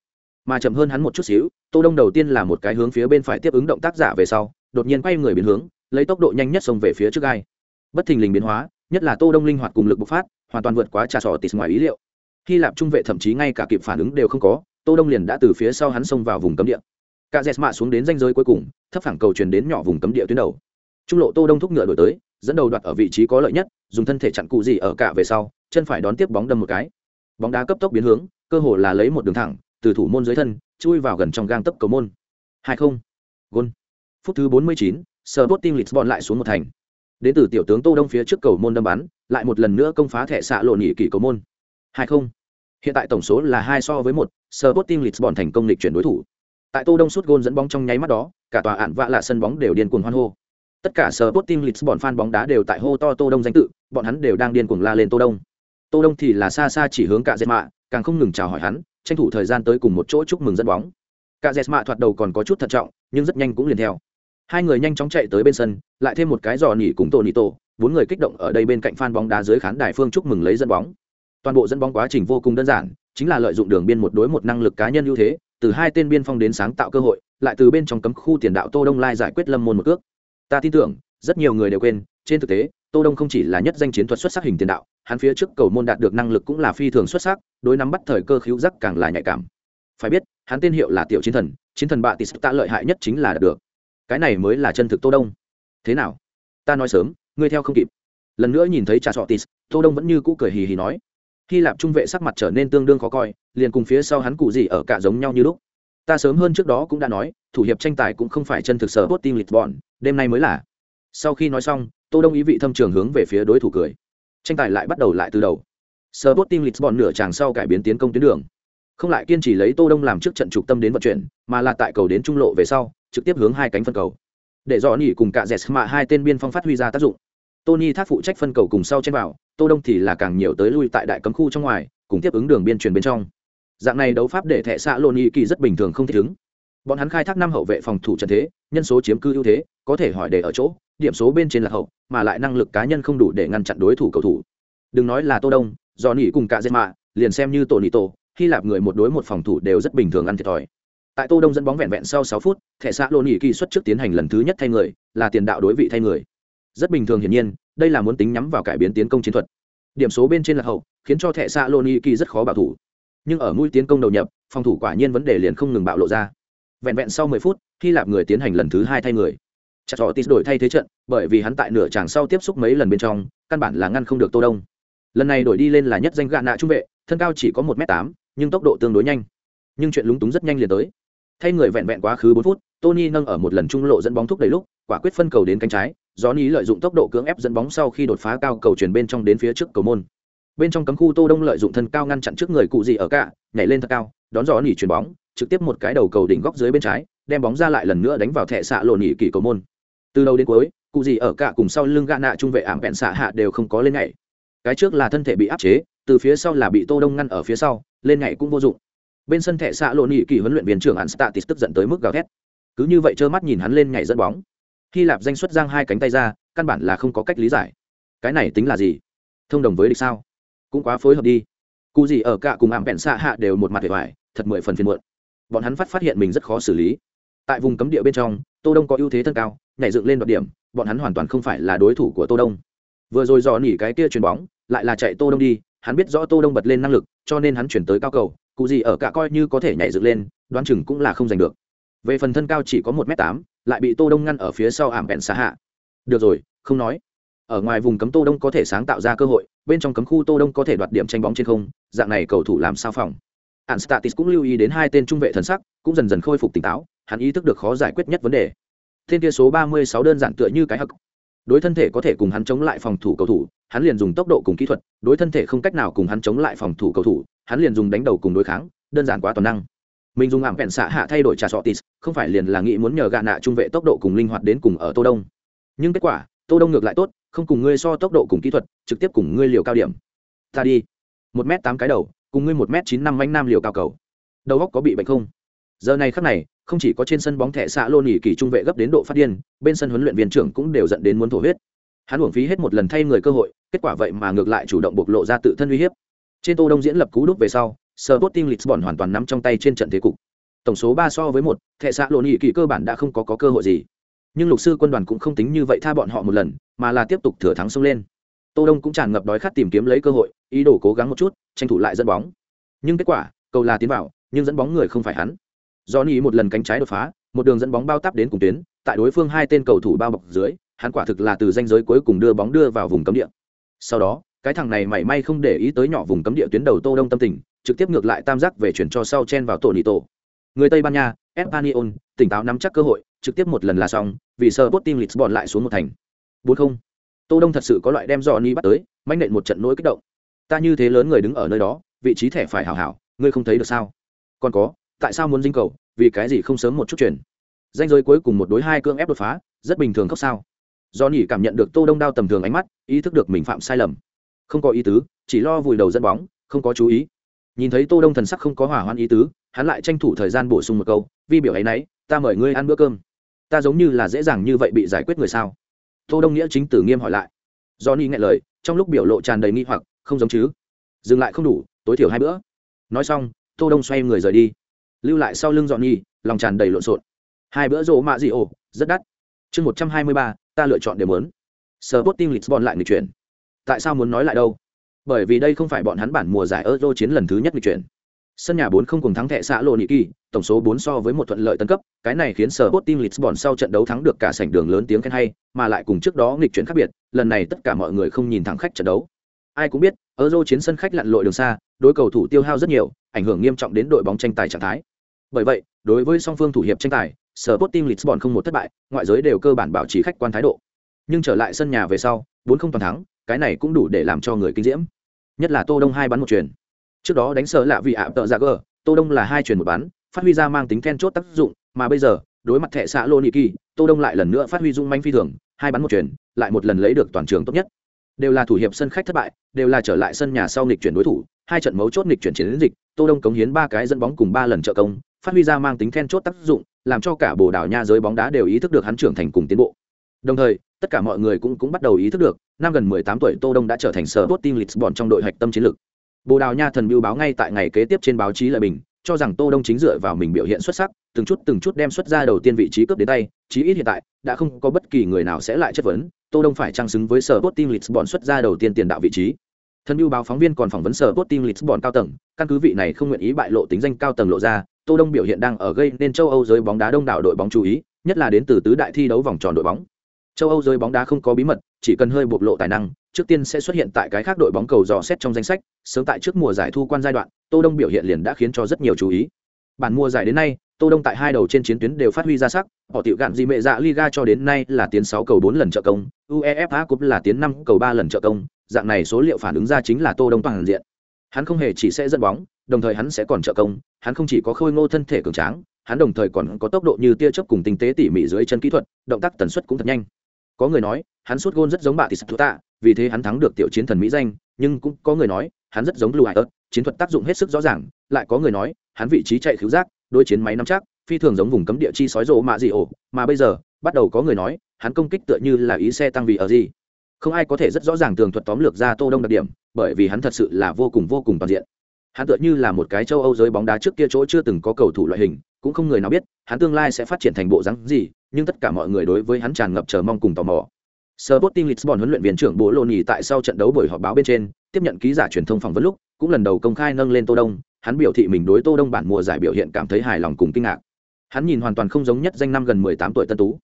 Mà chậm hơn hắn một chút xíu, tô đông đầu tiên là một cái hướng phía bên phải tiếp ứng động tác giả về sau, đột nhiên quay người biến hướng, lấy tốc độ nhanh nhất xông về phía trước gai. Bất thình lình biến hóa, nhất là tô đông linh hoạt cùng lực bộc phát, hoàn toàn vượt quá trà sò tịt ngoài ý liệu hy lạp trung vệ thậm chí ngay cả kịp phản ứng đều không có tô đông liền đã từ phía sau hắn xông vào vùng cấm địa. Cả dẹt mạ xuống đến ranh giới cuối cùng thấp phẳng cầu truyền đến nhỏ vùng cấm địa tuyến đầu. Trung lộ tô đông thúc ngựa đổi tới dẫn đầu đoạt ở vị trí có lợi nhất dùng thân thể chặn cụ gì ở cả về sau chân phải đón tiếp bóng đâm một cái. Bóng đá cấp tốc biến hướng cơ hồ là lấy một đường thẳng từ thủ môn dưới thân chui vào gần trong gang tấc cầu môn. hai không. Gôn. Phút thứ 49, Sporting Lisbon lại xuống một thành. Đến từ tiểu tướng Tô Đông phía trước cầu môn đâm bắn, lại một lần nữa công phá thẻ xạ lộ nhị kỳ cầu môn. 2-0. Hiện tại tổng số là hai so với một, Sporting Lisbon thành công lịch chuyển đối thủ. Tại Tô Đông sút gôn dẫn bóng trong nháy mắt đó, cả tòa ản vạ là sân bóng đều điên cuồng hoan hô. Tất cả Sporting Lisbon fan bóng đá đều tại hô to Tô Đông danh tự, bọn hắn đều đang điên cuồng la lên Tô Đông. Tô Đông thì là xa xa chỉ hướng cả Dệt Mạ, càng không ngừng chào hỏi hắn, tranh thủ thời gian tới cùng một chỗ chúc mừng dẫn bóng. Cả Dệt Mạ thoạt đầu còn có chút thận trọng, nhưng rất nhanh cũng liền theo. Hai người nhanh chóng chạy tới bên sân, lại thêm một cái giò nỉ cùng tô nỉ tô bốn người kích động ở đây bên cạnh fan bóng đá dưới khán đài phương chúc mừng lấy dẫn bóng. Toàn bộ dẫn bóng quá trình vô cùng đơn giản, chính là lợi dụng đường biên một đối một năng lực cá nhân ưu thế, từ hai tên biên phong đến sáng tạo cơ hội, lại từ bên trong cấm khu tiền đạo Tô Đông Lai giải quyết Lâm Môn một cước. Ta tin tưởng, rất nhiều người đều quên, trên thực tế, Tô Đông không chỉ là nhất danh chiến thuật xuất sắc hình tiền đạo, hắn phía trước cầu môn đạt được năng lực cũng là phi thường xuất sắc, đối nắm bắt thời cơ khiếu giác càng là nhạy cảm. Phải biết, hắn tên hiệu là Tiểu Chiến Thần, chiến thần bạ tỷ tạ lợi hại nhất chính là đạt được. Cái này mới là chân thực Tô Đông. Thế nào? Ta nói sớm, ngươi theo không kịp. Lần nữa nhìn thấy Trà Sọ Tis, Tô Đông vẫn như cũ cười hì hì nói. Hy Lạp trung vệ sắc mặt trở nên tương đương khó coi, liền cùng phía sau hắn cụ gì ở cả giống nhau như lúc. Ta sớm hơn trước đó cũng đã nói, thủ hiệp tranh tài cũng không phải chân thực sở Sporting Lisbon, đêm nay mới là. Sau khi nói xong, Tô Đông ý vị thâm trường hướng về phía đối thủ cười. Tranh tài lại bắt đầu lại từ đầu. Sporting Lisbon nửa chàng sau cải biến tiến công tuyến đường. Không lại kiên trì lấy Tô Đông làm trước trận trục tâm đến vận chuyển, mà là tại cầu đến trung lộ về sau, trực tiếp hướng hai cánh phân cầu. Để dọn nỉ cùng cả Jesma hai tên biên phong phát huy ra tác dụng. Tony thác phụ trách phân cầu cùng sau trên vào, Tô Đông thì là càng nhiều tới lui tại đại cấm khu trong ngoài, cùng tiếp ứng đường biên truyền bên trong. Dạng này đấu pháp để thẻ xạ Loni kỳ rất bình thường không thích ứng. Bọn hắn khai thác năm hậu vệ phòng thủ trận thế, nhân số chiếm cư ưu thế, có thể hỏi để ở chỗ, điểm số bên trên là hậu, mà lại năng lực cá nhân không đủ để ngăn chặn đối thủ cầu thủ. Đừng nói là Tô Đông, do nỉ cùng cả Zema, liền xem như Tổ Nỉ Tổ, Hy Lạp người một đối một phòng thủ đều rất bình thường ăn thiệt thòi. Tại Tô Đông dẫn bóng vẹn vẹn sau 6 phút, thẻ xạ Loni kỳ xuất trước tiến hành lần thứ nhất thay người, là tiền đạo đối vị thay người. Rất bình thường hiển nhiên, đây là muốn tính nhắm vào cải biến tiến công chiến thuật. Điểm số bên trên là hậu, khiến cho thẻ xạ loni kỳ rất khó bảo thủ. Nhưng ở mũi tiến công đầu nhập, phòng thủ quả nhiên vấn đề liền không ngừng bạo lộ ra. Vẹn vẹn sau 10 phút khi lạp người tiến hành lần thứ hai thay người. Chặt họ tít đổi thay thế trận, bởi vì hắn tại nửa tràng sau tiếp xúc mấy lần bên trong, căn bản là ngăn không được tô đông. Lần này đổi đi lên là nhất danh gạ nạ trung vệ, thân cao chỉ có một m tám, nhưng tốc độ tương đối nhanh. Nhưng chuyện lúng túng rất nhanh liền tới. Thay người vẹn vẹn quá khứ bốn phút, tony nâng ở một lần trung lộ dẫn bóng thúc đầy lúc, quả quyết phân cầu đến cánh trái Johnny lợi dụng tốc độ cưỡng ép dẫn bóng sau khi đột phá cao cầu chuyển bên trong đến phía trước cầu môn. Bên trong cấm khu Tô Đông lợi dụng thân cao ngăn chặn trước người cụ gì ở cả, nhảy lên thật cao, đón Johnny chuyển bóng, trực tiếp một cái đầu cầu đỉnh góc dưới bên trái, đem bóng ra lại lần nữa đánh vào thẻ xạ lộn nhị kỳ cầu môn. Từ đầu đến cuối, cụ gì ở cả cùng sau lưng gã nạ trung vệ ảm bẹn xạ hạ đều không có lên nhảy. Cái trước là thân thể bị áp chế, từ phía sau là bị Tô Đông ngăn ở phía sau, lên nhảy cũng vô dụng. Bên sân thẻ xạ lộn nhị kỳ huấn luyện viên trưởng Anstatis tức giận tới mức gào thét. Cứ như vậy trơ mắt nhìn hắn lên nhảy dẫn bóng hy lạp danh xuất giang hai cánh tay ra, căn bản là không có cách lý giải. Cái này tính là gì? Thông đồng với địch sao? Cũng quá phối hợp đi. Cụ gì ở cả cùng ảm bẹn xạ hạ đều một mặt vẻ vải, thật mười phần phiền muộn. Bọn hắn phát phát hiện mình rất khó xử lý. Tại vùng cấm địa bên trong, tô đông có ưu thế thân cao, nhảy dựng lên đoạn điểm, bọn hắn hoàn toàn không phải là đối thủ của tô đông. Vừa rồi dò nỉ cái kia chuyền bóng, lại là chạy tô đông đi, hắn biết rõ tô đông bật lên năng lực, cho nên hắn chuyển tới cao cầu, cụ gì ở cả coi như có thể nhảy dựng lên, đoán chừng cũng là không giành được. Về phần thân cao chỉ có một m tám lại bị tô đông ngăn ở phía sau ảm bẹn xạ hạ. Được rồi, không nói. Ở ngoài vùng cấm tô đông có thể sáng tạo ra cơ hội, bên trong cấm khu tô đông có thể đoạt điểm tranh bóng trên không, dạng này cầu thủ làm sao phòng? Ạn statis cũng lưu ý đến hai tên trung vệ thần sắc, cũng dần dần khôi phục tỉnh táo, hắn ý thức được khó giải quyết nhất vấn đề. Thiên kia số 36 đơn giản tựa như cái hắc. Đối thân thể có thể cùng hắn chống lại phòng thủ cầu thủ, hắn liền dùng tốc độ cùng kỹ thuật, đối thân thể không cách nào cùng hắn chống lại phòng thủ cầu thủ, hắn liền dùng đánh đầu cùng đối kháng, đơn giản quá toàn năng mình dùng ảm vẹn xạ hạ thay đổi trà sọ tis không phải liền là nghĩ muốn nhờ gạ nạ trung vệ tốc độ cùng linh hoạt đến cùng ở tô đông. Nhưng kết quả, tô đông ngược lại tốt, không cùng ngươi so tốc độ cùng kỹ thuật, trực tiếp cùng ngươi liều cao điểm. Ta đi. Một m tám cái đầu, cùng ngươi một m chín năm manh nam liều cao cầu. Đầu góc có bị bệnh không? Giờ này khắc này, không chỉ có trên sân bóng thẻ xạ lô nỉ kỳ trung vệ gấp đến độ phát điên, bên sân huấn luyện viên trưởng cũng đều dẫn đến muốn thổ huyết. Hắn uổng phí hết một lần thay người cơ hội, kết quả vậy mà ngược lại chủ động bộc lộ ra tự thân uy hiếp. Trên tô đông diễn lập cú đúc về sau Sporting Lisbon hoàn toàn nắm trong tay trên trận thế cục. Tổng số 3 so với 1, thẻ xã lộn nghị kỳ cơ bản đã không có, có cơ hội gì. Nhưng lục sư quân đoàn cũng không tính như vậy tha bọn họ một lần, mà là tiếp tục thừa thắng xông lên. Tô Đông cũng tràn ngập đói khát tìm kiếm lấy cơ hội, ý đồ cố gắng một chút, tranh thủ lại dẫn bóng. Nhưng kết quả, cầu là tiến vào, nhưng dẫn bóng người không phải hắn. Johnny một lần cánh trái đột phá, một đường dẫn bóng bao táp đến cùng tuyến, tại đối phương hai tên cầu thủ bao bọc dưới, hắn quả thực là từ danh giới cuối cùng đưa bóng đưa vào vùng cấm địa. Sau đó, cái thằng này mảy may không để ý tới nhỏ vùng cấm địa tuyến đầu Tô Đông tâm tình, trực tiếp ngược lại tam giác về chuyển cho sau chen vào tổ nị tổ. Người tây ban nha, espanyol, tỉnh táo nắm chắc cơ hội, trực tiếp một lần là xong, vì sơ bot team lisbon lại xuống một thành. bốn không. Tô đông thật sự có loại đem dò ni bắt tới manh nện một trận nỗi kích động. Ta như thế lớn người đứng ở nơi đó, vị trí thẻ phải hảo hảo, ngươi không thấy được sao? Còn có, tại sao muốn dinh cầu, vì cái gì không sớm một chút chuyển? Danh giới cuối cùng một đối hai cương ép đột phá, rất bình thường khóc sao? Do nhỉ cảm nhận được tô đông đao tầm thường ánh mắt, ý thức được mình phạm sai lầm. Không có ý tứ, chỉ lo vùi đầu dẫn bóng, không có chú ý nhìn thấy tô đông thần sắc không có hỏa hoạn ý tứ, hắn lại tranh thủ thời gian bổ sung một câu, vi biểu ấy nấy, ta mời ngươi ăn bữa cơm. Ta giống như là dễ dàng như vậy bị giải quyết người sao? Tô đông nghĩa chính tử nghiêm hỏi lại. Do ni nghe lời, trong lúc biểu lộ tràn đầy nghi hoặc, không giống chứ. Dừng lại không đủ, tối thiểu hai bữa. Nói xong, tô đông xoay người rời đi. Lưu lại sau lưng dọn nhi lòng tràn đầy lộn xộn. Hai bữa rộ mạ gì ồ rất đắt. Chương một trăm hai mươi ba, ta lựa chọn đều muốn sờ bốt tim lisbon lại người chuyển. Tại sao muốn nói lại đâu? Bởi vì đây không phải bọn hắn bản mùa giải euro chiến lần thứ nhất bị chuyển. Sân nhà 4 không cùng thắng thẻ xã lộ nị kỳ, tổng số bốn so với một thuận lợi tấn cấp, cái này khiến sở bot team lisbon sau trận đấu thắng được cả sảnh đường lớn tiếng khen hay, mà lại cùng trước đó nghịch chuyển khác biệt, lần này tất cả mọi người không nhìn thẳng khách trận đấu. Ai cũng biết, euro chiến sân khách lặn lội đường xa, đối cầu thủ tiêu hao rất nhiều, ảnh hưởng nghiêm trọng đến đội bóng tranh tài trạng thái. Bởi vậy, đối với song phương thủ hiệp tranh tài sở bot team lisbon không một thất bại, ngoại giới đều cơ bản bảo trì khách quan thái độ. Nhưng trở lại sân nhà về sau 4 không toàn thắng cái này cũng đủ để làm cho người kinh diễm. Nhất là tô đông hai bắn một truyền trước đó đánh sợ lạ vì ạ, tợ ra gờ, tô đông là hai truyền một bắn, phát huy ra mang tính then chốt tác dụng, mà bây giờ, đối mặt thẻ xã lô nị kỳ, tô đông lại lần nữa phát huy dung manh phi thường, hai bắn một truyền lại một lần lấy được toàn trường tốt nhất. Đều là thủ hiệp sân khách thất bại, đều là trở lại sân nhà sau nghịch chuyển đối thủ, hai trận mấu chốt nghịch chuyển chiến dịch, tô đông cống hiến ba cái dẫn bóng cùng ba lần trợ công, phát huy ra mang tính then chốt tác dụng, làm cho cả bồ đào nha giới bóng đá đều ý thức được hắn trưởng thành cùng tiến bộ đồng thời, tất cả mọi người cũng cũng bắt đầu ý thức được, năm gần 18 tuổi tô đông đã trở thành sở tốt team lisbon trong đội hạch tâm chiến lược. Bồ đào nha thần biêu báo ngay tại ngày kế tiếp trên báo chí lợi bình cho rằng tô đông chính dựa vào mình biểu hiện xuất sắc, từng chút từng chút đem xuất ra đầu tiên vị trí cướp đến tay, chí ít hiện tại, đã không có bất kỳ người nào sẽ lại chất vấn, tô đông phải trang xứng với sở tốt team lisbon xuất ra đầu tiên tiền đạo vị trí. Thần biêu báo phóng viên còn phỏng vấn sở tốt team lisbon cao tầng, căn cứ vị này không nguyện ý bại lộ tính danh cao tầng lộ ra, tô đông biểu hiện đang ở gây nên châu âu giới bóng đá đông đảo đội bóng chú ý, nhất là đến từ tứ đại thi đấu vòng tròn đội bóng châu âu giới bóng đá không có bí mật, chỉ cần hơi bộc lộ tài năng, trước tiên sẽ xuất hiện tại cái khác đội bóng cầu dò xét trong danh sách, sớm tại trước mùa giải thu quan giai đoạn, tô đông biểu hiện liền đã khiến cho rất nhiều chú ý. Bản mùa giải đến nay, tô đông tại hai đầu trên chiến tuyến đều phát huy ra sắc, họ tiểu gạn gì mẹ dạ liga cho đến nay là tiến 6 cầu 4 lần trợ công, uefa cup là tiến 5 cầu 3 lần trợ công, dạng này số liệu phản ứng ra chính là tô đông toàn diện. Hắn không hề chỉ sẽ dẫn bóng, đồng thời hắn sẽ còn trợ công, hắn không chỉ có khôi ngô thân thể cường tráng, hắn đồng thời còn có tốc độ như tia chớp cùng tinh tế tỉ mỉ dưới chân kỹ thuật, động tác tần suất cũng thật nhanh có người nói, hắn sút gôn rất giống bà tỷ sập tạ vì thế hắn thắng được tiểu chiến thần mỹ danh, nhưng cũng có người nói, hắn rất giống lưu hải ớt chiến thuật tác dụng hết sức rõ ràng, lại có người nói, hắn vị trí chạy khứu giác đôi chiến máy nắm chắc, phi thường giống vùng cấm địa chi sói rộ mạ gì ổ. Mà bây giờ, bắt đầu có người nói, hắn công kích tựa như là ý xe tăng vì ở gì. Không ai có thể rất rõ ràng tường thuật tóm lược ra tô đông đặc điểm, bởi vì hắn thật sự là vô cùng vô cùng toàn diện. Hắn tựa như là một cái châu âu giới bóng đá trước kia chỗ chưa từng có cầu thủ loại hình, cũng không người nào biết, hắn tương lai sẽ phát triển thành bộ dáng gì nhưng tất cả mọi người đối với hắn tràn ngập chờ mong cùng tò mò Sporting Lisbon huấn luyện viên trưởng Bố Loni tại sau trận đấu buổi họp báo bên trên, tiếp nhận ký giả truyền thông phỏng vấn lúc, cũng lần đầu công khai nâng lên Tô Đông, hắn biểu thị mình đối Tô Đông bản mùa giải biểu hiện cảm thấy hài lòng cùng kinh ngạc. Hắn nhìn hoàn toàn không giống nhất danh năm gần 18 tuổi tân tú.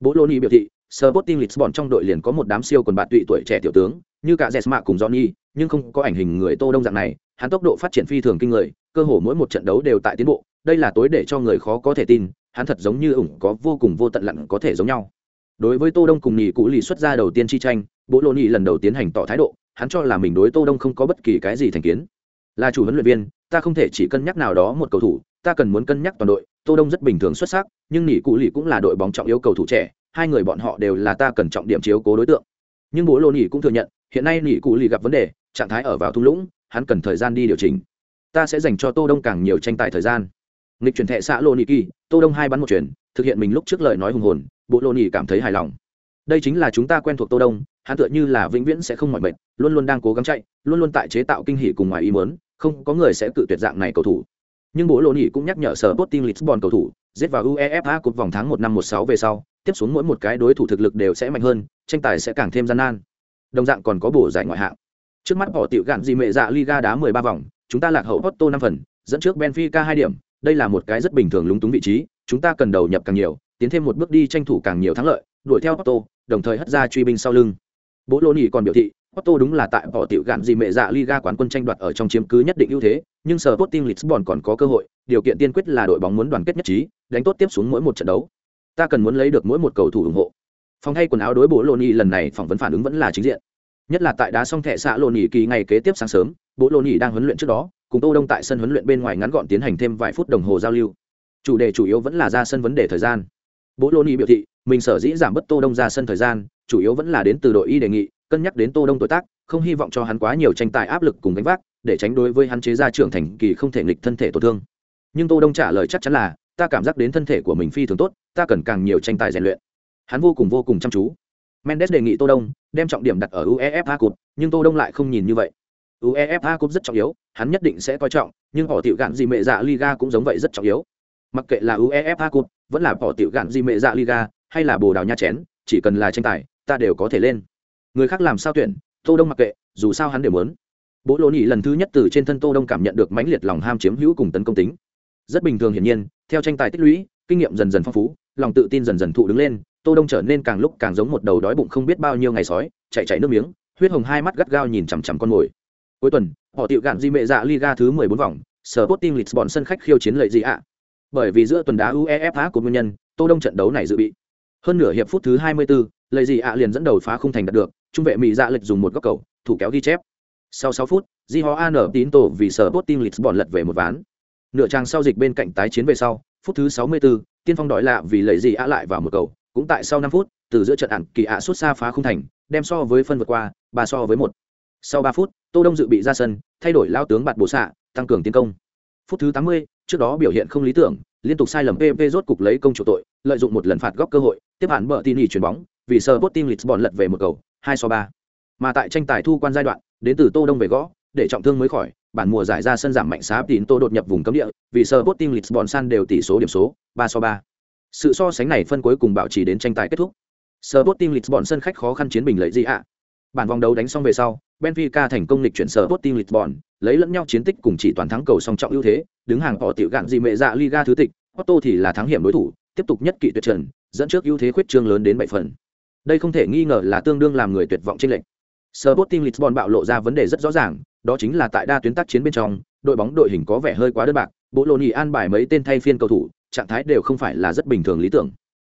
Bố Loni biểu thị, Sporting Lisbon trong đội liền có một đám siêu quần bạn tụy tuổi trẻ tiểu tướng, như cả Jesma cùng Johnny, nhưng không có ảnh hình người Tô Đông dạng này, hắn tốc độ phát triển phi thường kinh người, cơ hồ mỗi một trận đấu đều tại tiến bộ, đây là tối để cho người khó có thể tin, hắn thật giống như ủng có vô cùng vô tận lặn có thể giống nhau. Đối với tô đông cùng nhị cụ lì xuất ra đầu tiên chi tranh, bố lô nhị lần đầu tiến hành tỏ thái độ, hắn cho là mình đối tô đông không có bất kỳ cái gì thành kiến. Là chủ huấn luyện viên, ta không thể chỉ cân nhắc nào đó một cầu thủ, ta cần muốn cân nhắc toàn đội, tô đông rất bình thường xuất sắc, nhưng nhị cụ lì cũng là đội bóng trọng yếu cầu thủ trẻ, hai người bọn họ đều là ta cần trọng điểm chiếu cố đối tượng. Nhưng bố lô nhị cũng thừa nhận, hiện nay nhị cụ lì gặp vấn đề, trạng thái ở vào thung lũng, hắn cần thời gian đi điều chỉnh. Ta sẽ dành cho tô đông càng nhiều tranh tài thời gian nghịch chuyển thệ xã lô nị kỳ, tô đông hai bắn một chuyển, thực hiện mình lúc trước lời nói hùng hồn, bộ lô nị cảm thấy hài lòng. Đây chính là chúng ta quen thuộc tô đông, hắn tựa như là vĩnh viễn sẽ không mỏi mệt, luôn luôn đang cố gắng chạy, luôn luôn tại chế tạo kinh hỉ cùng ngoài ý muốn, không có người sẽ cự tuyệt dạng này cầu thủ. Nhưng bộ lô nị cũng nhắc nhở sở Sporting Lisbon cầu thủ, giết vào UEFA cột vòng tháng một năm một sáu về sau, tiếp xuống mỗi một cái đối thủ thực lực đều sẽ mạnh hơn, tranh tài sẽ càng thêm gian nan. Đồng dạng còn có bổ giải ngoại hạng. Trước mắt họ tiểu gạn gì mẹ dạ Liga đá 13 vòng, chúng ta lạc hậu Porto 5 phần, dẫn trước Benfica 2 điểm đây là một cái rất bình thường lúng túng vị trí chúng ta cần đầu nhập càng nhiều tiến thêm một bước đi tranh thủ càng nhiều thắng lợi đuổi theo Otto, đồng thời hất ra truy binh sau lưng bố lô nhì còn biểu thị Otto đúng là tại bỏ tiểu gạn gì mẹ dạ Liga quán quân tranh đoạt ở trong chiếm cứ nhất định ưu thế, nhưng Sporting Lisbon còn có cơ hội, điều kiện tiên quyết là đội bóng muốn đoàn kết nhất trí, đánh tốt tiếp xuống mỗi một trận đấu. Ta cần muốn lấy được mỗi một cầu thủ ủng hộ. Phòng thay quần áo đối bố Loni lần này phỏng vấn phản ứng vẫn là chính diện. Nhất là tại đá xong thẻ xạ Loni kỳ ngày kế tiếp sáng sớm, bố Loni đang huấn luyện trước đó, cùng tô đông tại sân huấn luyện bên ngoài ngắn gọn tiến hành thêm vài phút đồng hồ giao lưu. Chủ đề chủ yếu vẫn là ra sân vấn đề thời gian. Bố lô ni biểu thị, mình sở dĩ giảm bớt tô đông ra sân thời gian, chủ yếu vẫn là đến từ đội y đề nghị, cân nhắc đến tô đông tuổi tác, không hy vọng cho hắn quá nhiều tranh tài áp lực cùng gánh vác, để tránh đối với hắn chế ra trưởng thành kỳ không thể nghịch thân thể tổn thương. Nhưng tô đông trả lời chắc chắn là, ta cảm giác đến thân thể của mình phi thường tốt, ta cần càng nhiều tranh tài rèn luyện. Hắn vô cùng vô cùng chăm chú. Mendes đề nghị tô đông, đem trọng điểm đặt ở uefa cụt nhưng tô đông lại không nhìn như vậy uefa cup rất trọng yếu, hắn nhất định sẽ coi trọng, nhưng họ tiểu gạn gì mẹ dạ liga cũng giống vậy rất trọng yếu. Mặc kệ là uefa cup, vẫn là họ tiểu gạn gì mẹ dạ liga, hay là bồ đào nha chén, chỉ cần là tranh tài, ta đều có thể lên. Người khác làm sao tuyển, tô đông mặc kệ, dù sao hắn đều muốn. Bố lỗ nhị lần thứ nhất từ trên thân tô đông cảm nhận được mãnh liệt lòng ham chiếm hữu cùng tấn công tính. Rất bình thường hiển nhiên, theo tranh tài tích lũy, kinh nghiệm dần dần phong phú, lòng tự tin dần dần thụ đứng lên, tô đông trở nên càng lúc càng giống một đầu đói bụng không biết bao nhiêu ngày sói, chạy chạy nước miếng, huyết hồng hai mắt gắt gao nhìn chằm chằm con mồi cuối tuần họ tiểu gạn di mệ dạ liga thứ 14 vòng Sporting Lisbon sân khách khiêu chiến lợi gì ạ. Bởi vì giữa tuần đá uefa của nguyên nhân tô đông trận đấu này dự bị. Hơn nửa hiệp phút thứ 24, lợi gì ạ liền dẫn đầu phá không thành đạt được trung vệ mỹ dạ lệch dùng một góc cầu thủ kéo ghi chép. Sau 6 phút di ho an tín tổ vì Sporting Lisbon lật về một ván. Nửa trang sau dịch bên cạnh tái chiến về sau phút thứ 64, tiên phong đòi lạ vì lợi gì ạ lại vào một cầu. Cũng tại sau 5 phút từ giữa trận ạn kỳ ạ xuất xa phá không thành đem so với phân vượt qua bà so với một sau 3 phút tô đông dự bị ra sân thay đổi lao tướng bạt bổ xạ tăng cường tiến công. Phút thứ 80, trước đó biểu hiện không lý tưởng liên tục sai lầm pp rốt cục lấy công chủ tội lợi dụng một lần phạt góc cơ hội tiếp hạn bờ tin nghỉ chuyển bóng vì sơ bot team lisbon lật về một cầu hai so ba. Mà tại tranh tài thu quan giai đoạn đến từ tô đông về gõ để trọng thương mới khỏi bản mùa giải ra sân giảm mạnh xá tín tô đột nhập vùng cấm địa vì sơ bot team lisbon san đều tỷ số điểm số ba so ba. Sự so sánh này phân cuối cùng bảo trì đến tranh tài kết thúc. Sơ bot team lisbon sân khách khó khăn chiến bình lợi gì ạ? Bản vòng đấu đánh xong về sau benfica thành công lịch chuyển sở, Sporting team lisbon lấy lẫn nhau chiến tích cùng chỉ toàn thắng cầu song trọng ưu thế đứng hàng họ tiểu gạn gì mẹ dạ liga thứ tịch Otto thì là thắng hiểm đối thủ tiếp tục nhất kỵ tuyệt trần dẫn trước ưu thế khuyết trương lớn đến bảy phần đây không thể nghi ngờ là tương đương làm người tuyệt vọng trên lệnh Sporting Lisbon bạo lộ ra vấn đề rất rõ ràng, đó chính là tại đa tuyến tác chiến bên trong, đội bóng đội hình có vẻ hơi quá đơn bạc, Bologna an bài mấy tên thay phiên cầu thủ, trạng thái đều không phải là rất bình thường lý tưởng.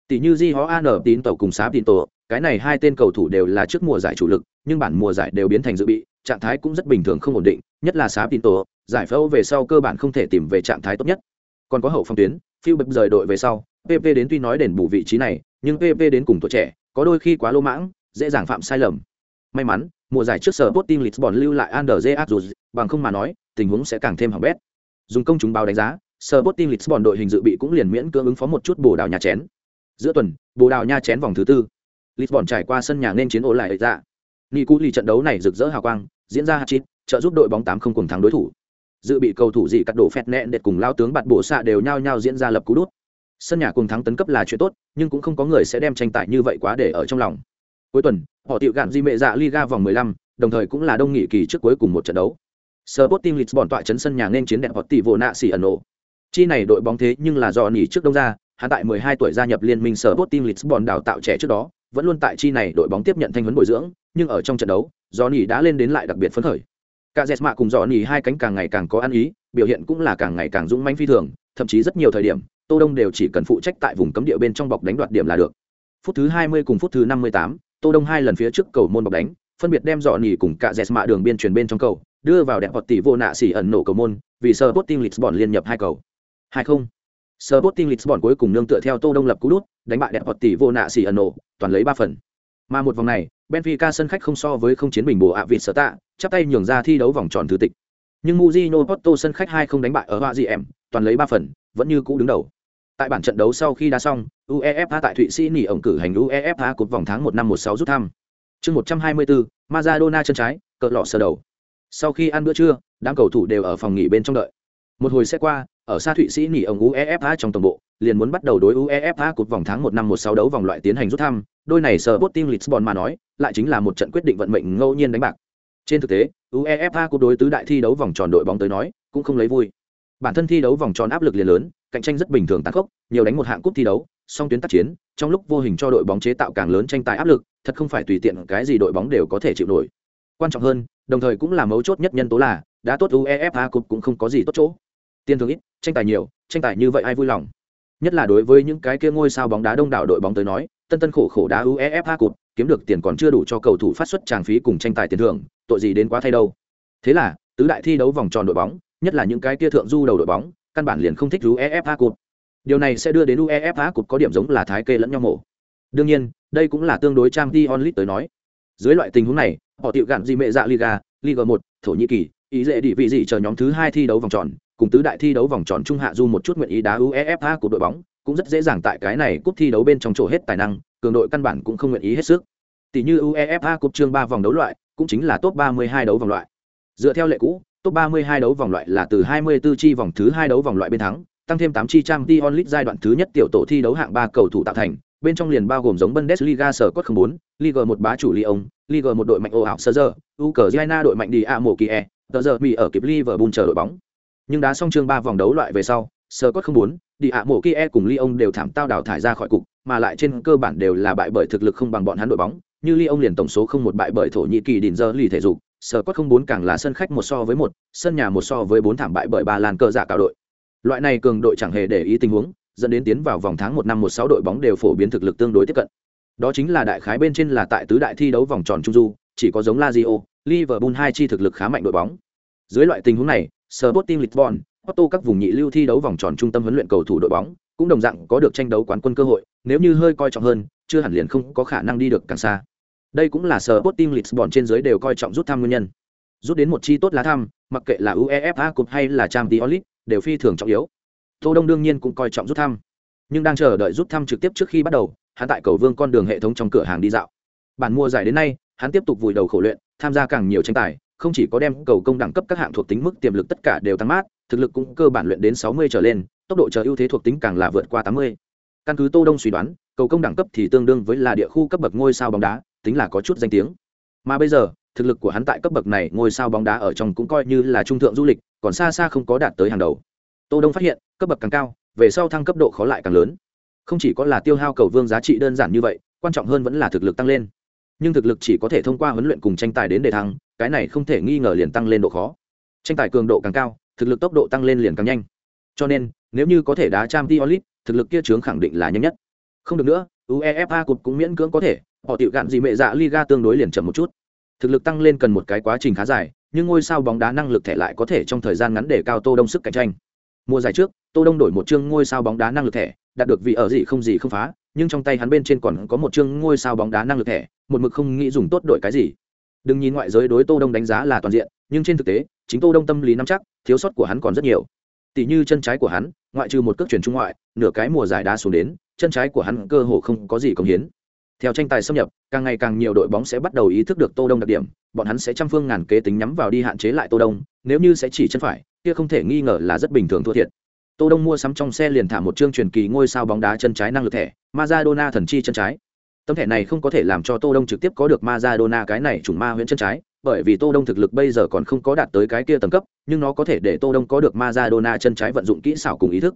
Tỷ như Di Ho An tín tàu cùng Sáp tín tổ, cái này hai tên cầu thủ đều là trước mùa giải chủ lực, nhưng bản mùa giải đều biến thành dự bị, trạng thái cũng rất bình thường không ổn định, nhất là Sáp tín tổ, giải phẫu về sau cơ bản không thể tìm về trạng thái tốt nhất. Còn có hậu phòng tuyến, phiêu bập rời đội về sau, PP đến tuy nói đền bù vị trí này, nhưng PP đến cùng tuổi trẻ, có đôi khi quá lô mãng, dễ dàng phạm sai lầm. May mắn, mùa giải trước sở Sporting Lisbon lưu lại Anderje Azuz, bằng không mà nói, tình huống sẽ càng thêm hỏng bét. Dùng công chúng báo đánh giá, sở Sporting Lisbon đội hình dự bị cũng liền miễn cưỡng ứng phó một chút bổ đào nhà chén. Giữa tuần, bổ đào nhà chén vòng thứ tư. Lisbon trải qua sân nhà nên chiến ổ lại dạ. ra. Niculi trận đấu này rực rỡ hào quang, diễn ra hat-trick, trợ giúp đội bóng 8 không cùng thắng đối thủ. Dự bị cầu thủ gì cắt đổ phẹt nẹn đệt cùng lao tướng bạt bổ xạ đều nhau nhau diễn ra lập cú đút. Sân nhà cùng thắng tấn cấp là chuyện tốt, nhưng cũng không có người sẽ đem tranh tài như vậy quá để ở trong lòng. Cuối tuần, họ tiệu gạn di mệ dạ Liga vòng 15, đồng thời cũng là đông nghị kỳ trước cuối cùng một trận đấu. Sporting Lisbon tọa trấn sân nhà nên chiến đẹp tỷ vô nạ xỉ ẩn ổ. Chi này đội bóng thế nhưng là do nghỉ trước đông ra, hắn tại 12 tuổi gia nhập liên minh Sporting Lisbon đào tạo trẻ trước đó, vẫn luôn tại chi này đội bóng tiếp nhận thanh huấn bồi dưỡng, nhưng ở trong trận đấu, Johnny đã lên đến lại đặc biệt phấn khởi. Cả Jesma cùng Johnny hai cánh càng ngày càng có ăn ý, biểu hiện cũng là càng ngày càng dũng mãnh phi thường, thậm chí rất nhiều thời điểm, Tô Đông đều chỉ cần phụ trách tại vùng cấm địa bên trong bọc đánh đoạt điểm là được. Phút thứ 20 cùng phút thứ 58, Tô Đông hai lần phía trước cầu môn bọc đánh, phân biệt đem Johnny cùng cả Jesma đường biên truyền bên trong cầu, đưa vào đẹp hoạt tỷ vô nạ xỉ ẩn nổ cầu môn, vì Sporting Lisbon liên nhập hai cầu. 20 Sporting Lisbon cuối cùng nương tựa theo Tô Đông lập cú đút, đánh bại đẹp tỷ vô nạ xỉ ẩn nổ, toàn lấy 3 phần. Mà một vòng này, Benfica sân khách không so với không chiến bình bổ ạ vịt sở tạ, chắp tay nhường ra thi đấu vòng tròn thứ tịch. Nhưng Mujino Porto sân khách 2 không đánh bại ở họa gì em, toàn lấy 3 phần, vẫn như cũ đứng đầu. Tại bản trận đấu sau khi đá xong, UEFA tại Thụy Sĩ nỉ ổng cử hành UEFA cuộc vòng tháng 1 năm 16 rút thăm. Chương 124, Maradona chân trái, cờ lọ sờ đầu. Sau khi ăn bữa trưa, đám cầu thủ đều ở phòng nghỉ bên trong đợi. Một hồi sẽ qua, ở xa Thụy Sĩ nghỉ ông UEFA trong tổng bộ, liền muốn bắt đầu đối UEFA cuộc vòng tháng một năm 16 đấu vòng loại tiến hành rút thăm, đôi này Sporting Lisbon mà nói, lại chính là một trận quyết định vận mệnh ngẫu nhiên đánh bạc. Trên thực tế, UEFA cuộc đối tứ đại thi đấu vòng tròn đội bóng tới nói, cũng không lấy vui. Bản thân thi đấu vòng tròn áp lực liền lớn, cạnh tranh rất bình thường tăng khốc, nhiều đánh một hạng cúp thi đấu, song tuyến tác chiến, trong lúc vô hình cho đội bóng chế tạo càng lớn tranh tài áp lực, thật không phải tùy tiện cái gì đội bóng đều có thể chịu nổi. Quan trọng hơn, đồng thời cũng là mấu chốt nhất nhân tố là, đã tốt UEFA Cup cũng không có gì tốt chỗ. Tiền thường ít, tranh tài nhiều, tranh tài như vậy ai vui lòng. Nhất là đối với những cái kia ngôi sao bóng đá đông đảo đội bóng tới nói, tân tân khổ khổ đá UEFA Cup, kiếm được tiền còn chưa đủ cho cầu thủ phát xuất tràng phí cùng tranh tài tiền thưởng, tội gì đến quá thay đâu. Thế là, tứ đại thi đấu vòng tròn đội bóng, nhất là những cái kia thượng du đầu đội bóng căn bản liền không thích uefa cụt điều này sẽ đưa đến uefa cụt có điểm giống là thái kê lẫn nhau mổ đương nhiên đây cũng là tương đối trang t onlit tới nói dưới loại tình huống này họ tiệu gạn gì mẹ dạ liga liga một thổ nhĩ kỳ ý dễ địa vị gì chờ nhóm thứ hai thi đấu vòng tròn cùng tứ đại thi đấu vòng tròn trung hạ du một chút nguyện ý đá uefa của đội bóng cũng rất dễ dàng tại cái này cúp thi đấu bên trong chỗ hết tài năng cường đội căn bản cũng không nguyện ý hết sức tỷ như uefa cúp chương ba vòng đấu loại cũng chính là top 32 đấu vòng loại dựa theo lệ cũ top 32 đấu vòng loại là từ 24 chi vòng thứ hai đấu vòng loại bên thắng tăng thêm 8 chi trang Dion League giai đoạn thứ nhất tiểu tổ thi đấu hạng ba cầu thủ tạo thành bên trong liền bao gồm giống Bundesliga sở cốt 04, Liga 1 bá chủ Lyon, Liga 1 đội mạnh ồ ảo Serger, Ukraine đội mạnh đi A Mộ Kie, tờ giờ bị ở kịp Liverpool chờ đội bóng. Nhưng đá xong chương ba vòng đấu loại về sau, sơ cốt 04, đi ạ Mộ kia e cùng Lyon đều thảm tao đào thải ra khỏi cục, mà lại trên cơ bản đều là bại bởi thực lực không bằng bọn hắn đội bóng, như Lyon liền tổng số không một bại bởi thổ nhĩ kỳ đỉnh giờ lì thể dục, sơ cốt 04 càng là sân khách một so với một, sân nhà một so với bốn thảm bại bởi ba lan cơ giả cao đội. Loại này cường đội chẳng hề để ý tình huống, dẫn đến tiến vào vòng tháng một năm một sáu đội bóng đều phổ biến thực lực tương đối tiếp cận. Đó chính là đại khái bên trên là tại tứ đại thi đấu vòng tròn trung du, chỉ có giống Lazio, Liverpool hai chi thực lực khá mạnh đội bóng. Dưới loại tình huống này, Sporting Lisbon, Porto các vùng nhị lưu thi đấu vòng tròn trung tâm huấn luyện cầu thủ đội bóng, cũng đồng dạng có được tranh đấu quán quân cơ hội, nếu như hơi coi trọng hơn, chưa hẳn liền không có khả năng đi được càng xa. Đây cũng là Sporting Lisbon trên dưới đều coi trọng rút thăm nguyên nhân. Rút đến một chi tốt lá thăm, mặc kệ là UEFA Cup hay là Champions League, đều phi thường trọng yếu. Tô Đông đương nhiên cũng coi trọng rút thăm, nhưng đang chờ đợi rút thăm trực tiếp trước khi bắt đầu, hắn tại cầu Vương con đường hệ thống trong cửa hàng đi dạo. Bản mua giải đến nay, hắn tiếp tục vùi đầu khổ luyện, tham gia càng nhiều tranh tài, không chỉ có đem cầu công đẳng cấp các hạng thuộc tính mức tiềm lực tất cả đều tăng mát, thực lực cũng cơ bản luyện đến 60 trở lên, tốc độ chờ ưu thế thuộc tính càng là vượt qua 80. Căn cứ Tô Đông suy đoán, cầu công đẳng cấp thì tương đương với là địa khu cấp bậc ngôi sao bóng đá, tính là có chút danh tiếng. Mà bây giờ, thực lực của hắn tại cấp bậc này ngôi sao bóng đá ở trong cũng coi như là trung thượng du lịch, còn xa xa không có đạt tới hàng đầu. Tô Đông phát hiện, cấp bậc càng cao, về sau thăng cấp độ khó lại càng lớn. Không chỉ có là tiêu hao cầu vương giá trị đơn giản như vậy, quan trọng hơn vẫn là thực lực tăng lên. Nhưng thực lực chỉ có thể thông qua huấn luyện cùng tranh tài đến để thăng, cái này không thể nghi ngờ liền tăng lên độ khó. Tranh tài cường độ càng cao, thực lực tốc độ tăng lên liền càng nhanh. Cho nên, nếu như có thể đá Champions League, thực lực kia trướng khẳng định là nhanh nhất. Không được nữa, UEFA Cup cũng miễn cưỡng có thể, họ tiểu gạn gì mệ dạ Liga tương đối liền chậm một chút. Thực lực tăng lên cần một cái quá trình khá dài, nhưng ngôi sao bóng đá năng lực thẻ lại có thể trong thời gian ngắn để cao Tô Đông sức cạnh tranh. Mùa giải trước, Tô Đông đổi một chương ngôi sao bóng đá năng lực thẻ, đạt được vị ở gì không gì không phá, nhưng trong tay hắn bên trên còn có một chương ngôi sao bóng đá năng lực thẻ, một mực không nghĩ dùng tốt đội cái gì. Đừng nhìn ngoại giới đối Tô Đông đánh giá là toàn diện, nhưng trên thực tế, chính Tô Đông tâm lý nắm chắc, thiếu sót của hắn còn rất nhiều. Tỷ như chân trái của hắn, ngoại trừ một cước chuyển trung ngoại, nửa cái mùa giải đá xuống đến, chân trái của hắn cơ hồ không có gì công hiến. Theo tranh tài xâm nhập, càng ngày càng nhiều đội bóng sẽ bắt đầu ý thức được Tô Đông đặc điểm, bọn hắn sẽ trăm phương ngàn kế tính nhắm vào đi hạn chế lại Tô Đông, nếu như sẽ chỉ chân phải, kia không thể nghi ngờ là rất bình thường thua thiệt. Tô Đông mua sắm trong xe liền thả một chương truyền kỳ ngôi sao bóng đá chân trái năng lực thẻ, Maradona thần chi chân trái. Tấm thẻ này không có thể làm cho Tô Đông trực tiếp có được Maradona cái này chủng ma huyễn chân trái, bởi vì Tô Đông thực lực bây giờ còn không có đạt tới cái kia tầng cấp, nhưng nó có thể để Tô Đông có được Maradona chân trái vận dụng kỹ xảo cùng ý thức.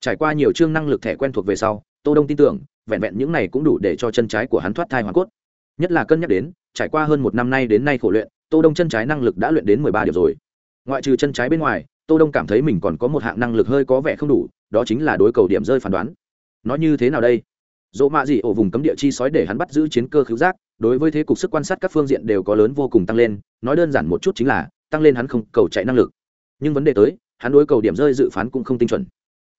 Trải qua nhiều chương năng lực thẻ quen thuộc về sau, Tô Đông tin tưởng, vẹn vẹn những này cũng đủ để cho chân trái của hắn thoát thai hoàn cốt. Nhất là cân nhắc đến, trải qua hơn một năm nay đến nay khổ luyện, Tô Đông chân trái năng lực đã luyện đến 13 điểm rồi. Ngoại trừ chân trái bên ngoài, Tô Đông cảm thấy mình còn có một hạng năng lực hơi có vẻ không đủ, đó chính là đối cầu điểm rơi phán đoán. Nói như thế nào đây? Dỗ mạ gì ổ vùng cấm địa chi sói để hắn bắt giữ chiến cơ khiếu giác, đối với thế cục sức quan sát các phương diện đều có lớn vô cùng tăng lên, nói đơn giản một chút chính là tăng lên hắn không cầu chạy năng lực. Nhưng vấn đề tới, hắn đối cầu điểm rơi dự phán cũng không tinh chuẩn.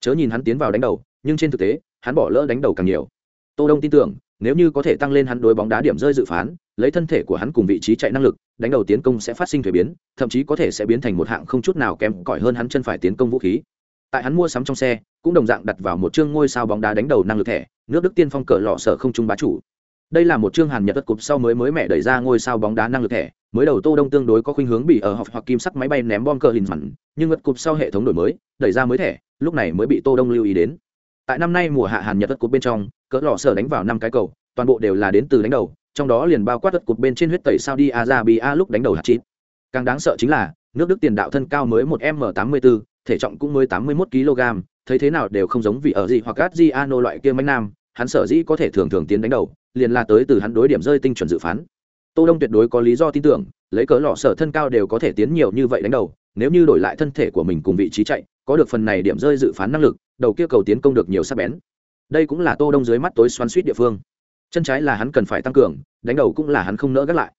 Chớ nhìn hắn tiến vào đánh đầu, nhưng trên thực tế, hắn bỏ lỡ đánh đầu càng nhiều. Tô Đông tin tưởng, nếu như có thể tăng lên hắn đối bóng đá điểm rơi dự phán, lấy thân thể của hắn cùng vị trí chạy năng lực, đánh đầu tiến công sẽ phát sinh thay biến, thậm chí có thể sẽ biến thành một hạng không chút nào kém cỏi hơn hắn chân phải tiến công vũ khí. Tại hắn mua sắm trong xe, cũng đồng dạng đặt vào một chương ngôi sao bóng đá đánh đầu năng lực thẻ, nước Đức tiên phong cờ lọ sở không trung bá chủ. Đây là một chương Hàn Nhật đất cục sau mới mới mẹ đẩy ra ngôi sao bóng đá năng lực thẻ, mới đầu Tô Đông tương đối có khuynh hướng bị ở học hoặc kim sắc máy bay ném bom cờ hình mặn, nhưng ngật cục sau hệ thống đổi mới, đẩy ra mới thẻ, lúc này mới bị Tô Đông lưu ý đến. Tại năm nay mùa hạ Hàn Nhật đất cục bên trong, cỡ lọ sở đánh vào năm cái cầu, toàn bộ đều là đến từ đánh đầu, trong đó liền bao quát đất cột bên trên huyết tẩy Saudi Arabia lúc đánh đầu hạt chín. Càng đáng sợ chính là, nước Đức tiền đạo thân cao mới một m 84 thể trọng cũng mới 81 kg, thấy thế nào đều không giống vị ở gì hoặc Adriano loại kia manh nam, hắn sở dĩ có thể thường thường tiến đánh đầu, liền là tới từ hắn đối điểm rơi tinh chuẩn dự phán. Tô Đông tuyệt đối có lý do tin tưởng, lấy cớ lọ sở thân cao đều có thể tiến nhiều như vậy đánh đầu, nếu như đổi lại thân thể của mình cùng vị trí chạy, có được phần này điểm rơi dự phán năng lực, đầu kia cầu tiến công được nhiều sắc bén. Đây cũng là Tô Đông dưới mắt tối xoắn xuýt địa phương. Chân trái là hắn cần phải tăng cường, đánh đầu cũng là hắn không nỡ gác lại.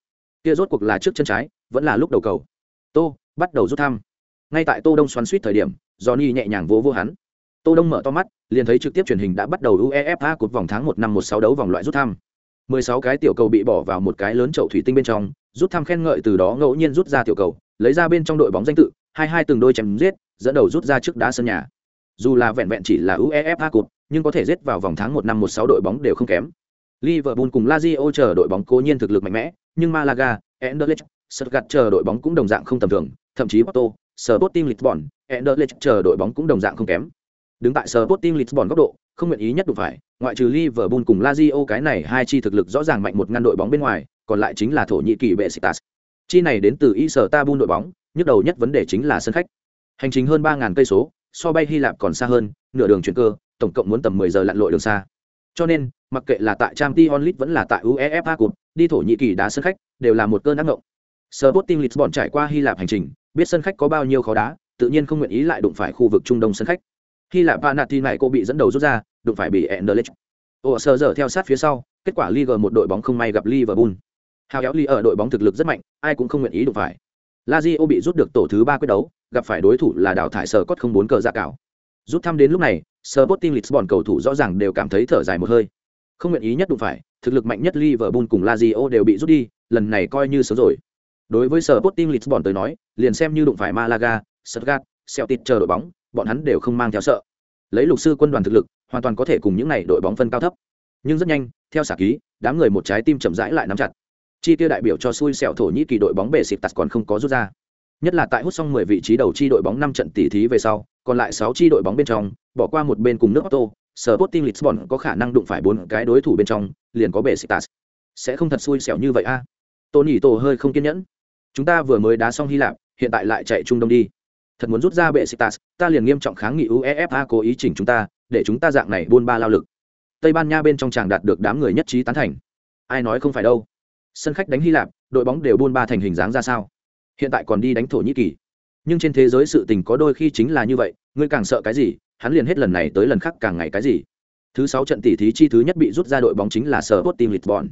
Kia rốt cuộc là trước chân trái, vẫn là lúc đầu cầu. Tô, bắt đầu rút thăm. ngay tại tô đông xoắn suýt thời điểm johnny nhẹ nhàng vỗ vỗ hắn tô đông mở to mắt liền thấy trực tiếp truyền hình đã bắt đầu uefa cột vòng tháng một năm một sáu đấu vòng loại rút thăm 16 cái tiểu cầu bị bỏ vào một cái lớn chậu thủy tinh bên trong rút thăm khen ngợi từ đó ngẫu nhiên rút ra tiểu cầu lấy ra bên trong đội bóng danh tự hai hai từng đôi chém giết dẫn đầu rút ra trước đá sân nhà dù là vẹn vẹn chỉ là uefa cột nhưng có thể giết vào vòng tháng một năm một sáu đội bóng đều không kém liverpool cùng lazio chờ đội bóng cố nhiên thực lực mạnh mẽ, nhưng malaga, anderlecht, stuttgart chờ đội bóng cũng đồng dạng không tầm thường, thậm chí porto, sporting lisbon, anderlecht chờ đội bóng cũng đồng dạng không kém. Đứng tại sporting lisbon góc độ, không nguyện ý nhất đủ phải, ngoại trừ liverpool cùng lazio cái này hai chi thực lực rõ ràng mạnh một ngăn đội bóng bên ngoài, còn lại chính là thổ nhĩ kỳ besiktas. Chi này đến từ istanbul đội bóng, nhức đầu nhất vấn đề chính là sân khách. Hành trình hơn ba cây số, so bay hy lạp còn xa hơn, nửa đường chuyển cơ, tổng cộng muốn tầm 10 giờ lặn lội đường xa cho nên mặc kệ là tại trang t onlit vẫn là tại uefa cup đi thổ nhĩ kỳ đá sân khách đều là một cơn ác ngộng Sporting Lisbon trải qua Hy Lạp hành trình, biết sân khách có bao nhiêu khó đá, tự nhiên không nguyện ý lại đụng phải khu vực Trung Đông sân khách. Hy Lạp Panathinaikos bị dẫn đầu rút ra, đụng phải bị Anderlecht. Ồ sờ giờ theo sát phía sau, kết quả Liga một đội bóng không may gặp Liverpool. Hào kéo Li ở đội bóng thực lực rất mạnh, ai cũng không nguyện ý đụng phải. Lazio bị rút được tổ thứ ba quyết đấu, gặp phải đối thủ là đảo thải sở cốt không bốn cờ ra cảo. Rút thăm đến lúc này, Sporting Lisbon cầu thủ rõ ràng đều cảm thấy thở dài một hơi. Không nguyện ý nhất đụng phải, thực lực mạnh nhất Liverpool cùng Lazio đều bị rút đi, lần này coi như sớm rồi. Đối với Sporting Lisbon tới nói, liền xem như đụng phải Malaga, Stuttgart, Celtic chờ đội bóng, bọn hắn đều không mang theo sợ. Lấy lục sư quân đoàn thực lực, hoàn toàn có thể cùng những này đội bóng phân cao thấp. Nhưng rất nhanh, theo xả ký, đám người một trái tim chậm rãi lại nắm chặt. Chi tiêu đại biểu cho xui xẻo thổ nhĩ kỳ đội bóng bể xịt tạt còn không có rút ra. Nhất là tại hút xong 10 vị trí đầu chi đội bóng 5 trận tỷ thí về sau, còn lại 6 chi đội bóng bên trong, bỏ qua một bên cùng nước Otto, Sporting Lisbon có khả năng đụng phải bốn cái đối thủ bên trong, liền có bể. Sẽ không thật xui xẻo như vậy a. À? Tony Tổ hơi không kiên nhẫn chúng ta vừa mới đá xong hy lạp hiện tại lại chạy trung đông đi thật muốn rút ra bệ ta liền nghiêm trọng kháng nghị uefa cố ý chỉnh chúng ta để chúng ta dạng này buôn ba lao lực tây ban nha bên trong chàng đạt được đám người nhất trí tán thành ai nói không phải đâu sân khách đánh hy lạp đội bóng đều buôn ba thành hình dáng ra sao hiện tại còn đi đánh thổ nhĩ kỳ. Nhưng trên thế giới sự tình có đôi khi chính là như vậy, ngươi càng sợ cái gì, hắn liền hết lần này tới lần khác càng ngày cái gì. Thứ sáu trận tỷ thí chi thứ nhất bị rút ra đội bóng chính là sở bot team lisbon.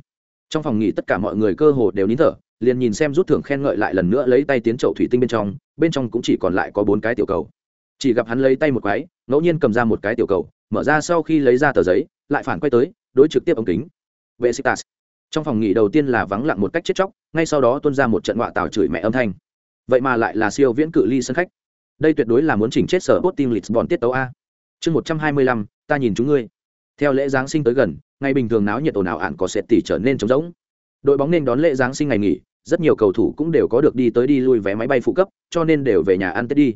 Trong phòng nghỉ tất cả mọi người cơ hồ đều nín thở, liền nhìn xem rút thưởng khen ngợi lại lần nữa lấy tay tiến chậu thủy tinh bên trong bên trong cũng chỉ còn lại có bốn cái tiểu cầu. Chỉ gặp hắn lấy tay một cái, ngẫu nhiên cầm ra một cái tiểu cầu, mở ra sau khi lấy ra tờ giấy, lại phản quay tới, đối trực tiếp ống kính. Vệ sĩ tas trong phòng nghỉ đầu tiên là vắng lặng một cách chết chóc, ngay sau đó tuân ra một trận họa tào chửi mẹ âm thanh. Vậy mà lại là siêu viễn cự ly sân khách. Đây tuyệt đối là muốn chỉnh chết sở bot team lisbon tiết tấu a. Chương một trăm hai mươi lăm, ta nhìn chúng ngươi. Theo lễ giáng sinh tới gần, ngày bình thường náo nhiệt ồn ào ạn có sệt tỉ trở nên trống rỗng. Đội bóng nên đón lễ giáng sinh ngày nghỉ, rất nhiều cầu thủ cũng đều có được đi tới đi lui vé máy bay phụ cấp, cho nên đều về nhà ăn tết đi.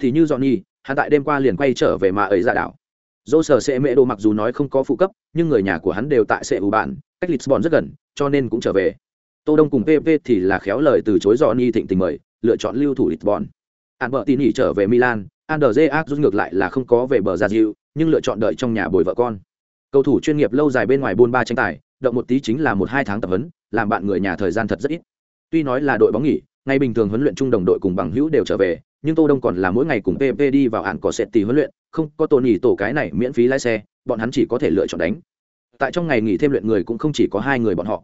Thì như johnny, hắn tại đêm qua liền quay trở về mà ấy ra đảo. Dô sở sẽ mễ đồ mặc dù nói không có phụ cấp, nhưng người nhà của hắn đều tại sẽ ủ bạn cách lisbon rất gần cho nên cũng trở về. Tô đông cùng pp thì là khéo lời từ chối johnny thịnh tình mời lựa chọn lưu thủ lisbon. An vợ tin nghỉ trở về milan andrze rút ngược lại là không có về bờ ra diệu nhưng lựa chọn đợi trong nhà bồi vợ con. Cầu thủ chuyên nghiệp lâu dài bên ngoài buôn ba tranh tài động một tí chính là một hai tháng tập huấn làm bạn người nhà thời gian thật rất ít. Tuy nói là đội bóng nghỉ, ngày bình thường huấn luyện chung đồng đội cùng bằng hữu đều trở về, nhưng Tô Đông còn là mỗi ngày cùng PP đi vào hạn cỏ sệt tỷ huấn luyện, không có tổ nghỉ tổ cái này miễn phí lái xe, bọn hắn chỉ có thể lựa chọn đánh. Tại trong ngày nghỉ thêm luyện người cũng không chỉ có hai người bọn họ.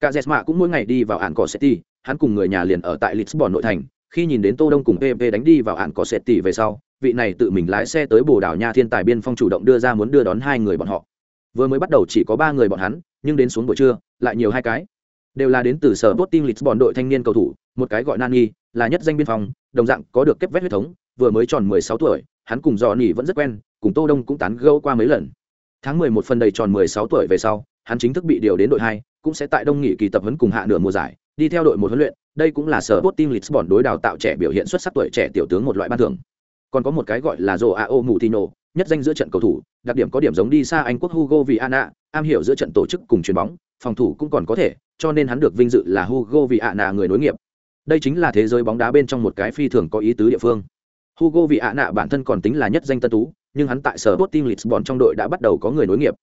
Cả Jesma cũng mỗi ngày đi vào hạn cỏ sệt hắn cùng người nhà liền ở tại Lisbon nội thành, khi nhìn đến Tô Đông cùng PP đánh đi vào hạn cỏ sệt về sau, vị này tự mình lái xe tới Bồ đảo Nha Thiên Tài Biên Phong chủ động đưa ra muốn đưa đón hai người bọn họ. Vừa mới bắt đầu chỉ có ba người bọn hắn, nhưng đến xuống buổi trưa, lại nhiều hai cái đều là đến từ sở team Lisbon đội thanh niên cầu thủ, một cái gọi Nani, là nhất danh biên phòng, đồng dạng có được kép vết huyết thống, vừa mới tròn 16 tuổi, hắn cùng Johnny vẫn rất quen, cùng Tô Đông cũng tán gẫu qua mấy lần. Tháng 11 phần đầy tròn 16 tuổi về sau, hắn chính thức bị điều đến đội 2, cũng sẽ tại Đông Nghị kỳ tập huấn cùng hạ nửa mùa giải, đi theo đội một huấn luyện, đây cũng là sở Sporting Lisbon đối đào tạo trẻ biểu hiện xuất sắc tuổi trẻ tiểu tướng một loại ban thưởng. Còn có một cái gọi là Joao Moutinho, nhất danh giữa trận cầu thủ, đặc điểm có điểm giống đi xa Anh quốc Hugo Viana, am hiểu giữa trận tổ chức cùng chuyền bóng, phòng thủ cũng còn có thể, cho nên hắn được vinh dự là Hugo Viana người nối nghiệp. Đây chính là thế giới bóng đá bên trong một cái phi thường có ý tứ địa phương. Hugo Viana bản thân còn tính là nhất danh tân tú, nhưng hắn tại sở Sporting Lisbon trong đội đã bắt đầu có người nối nghiệp.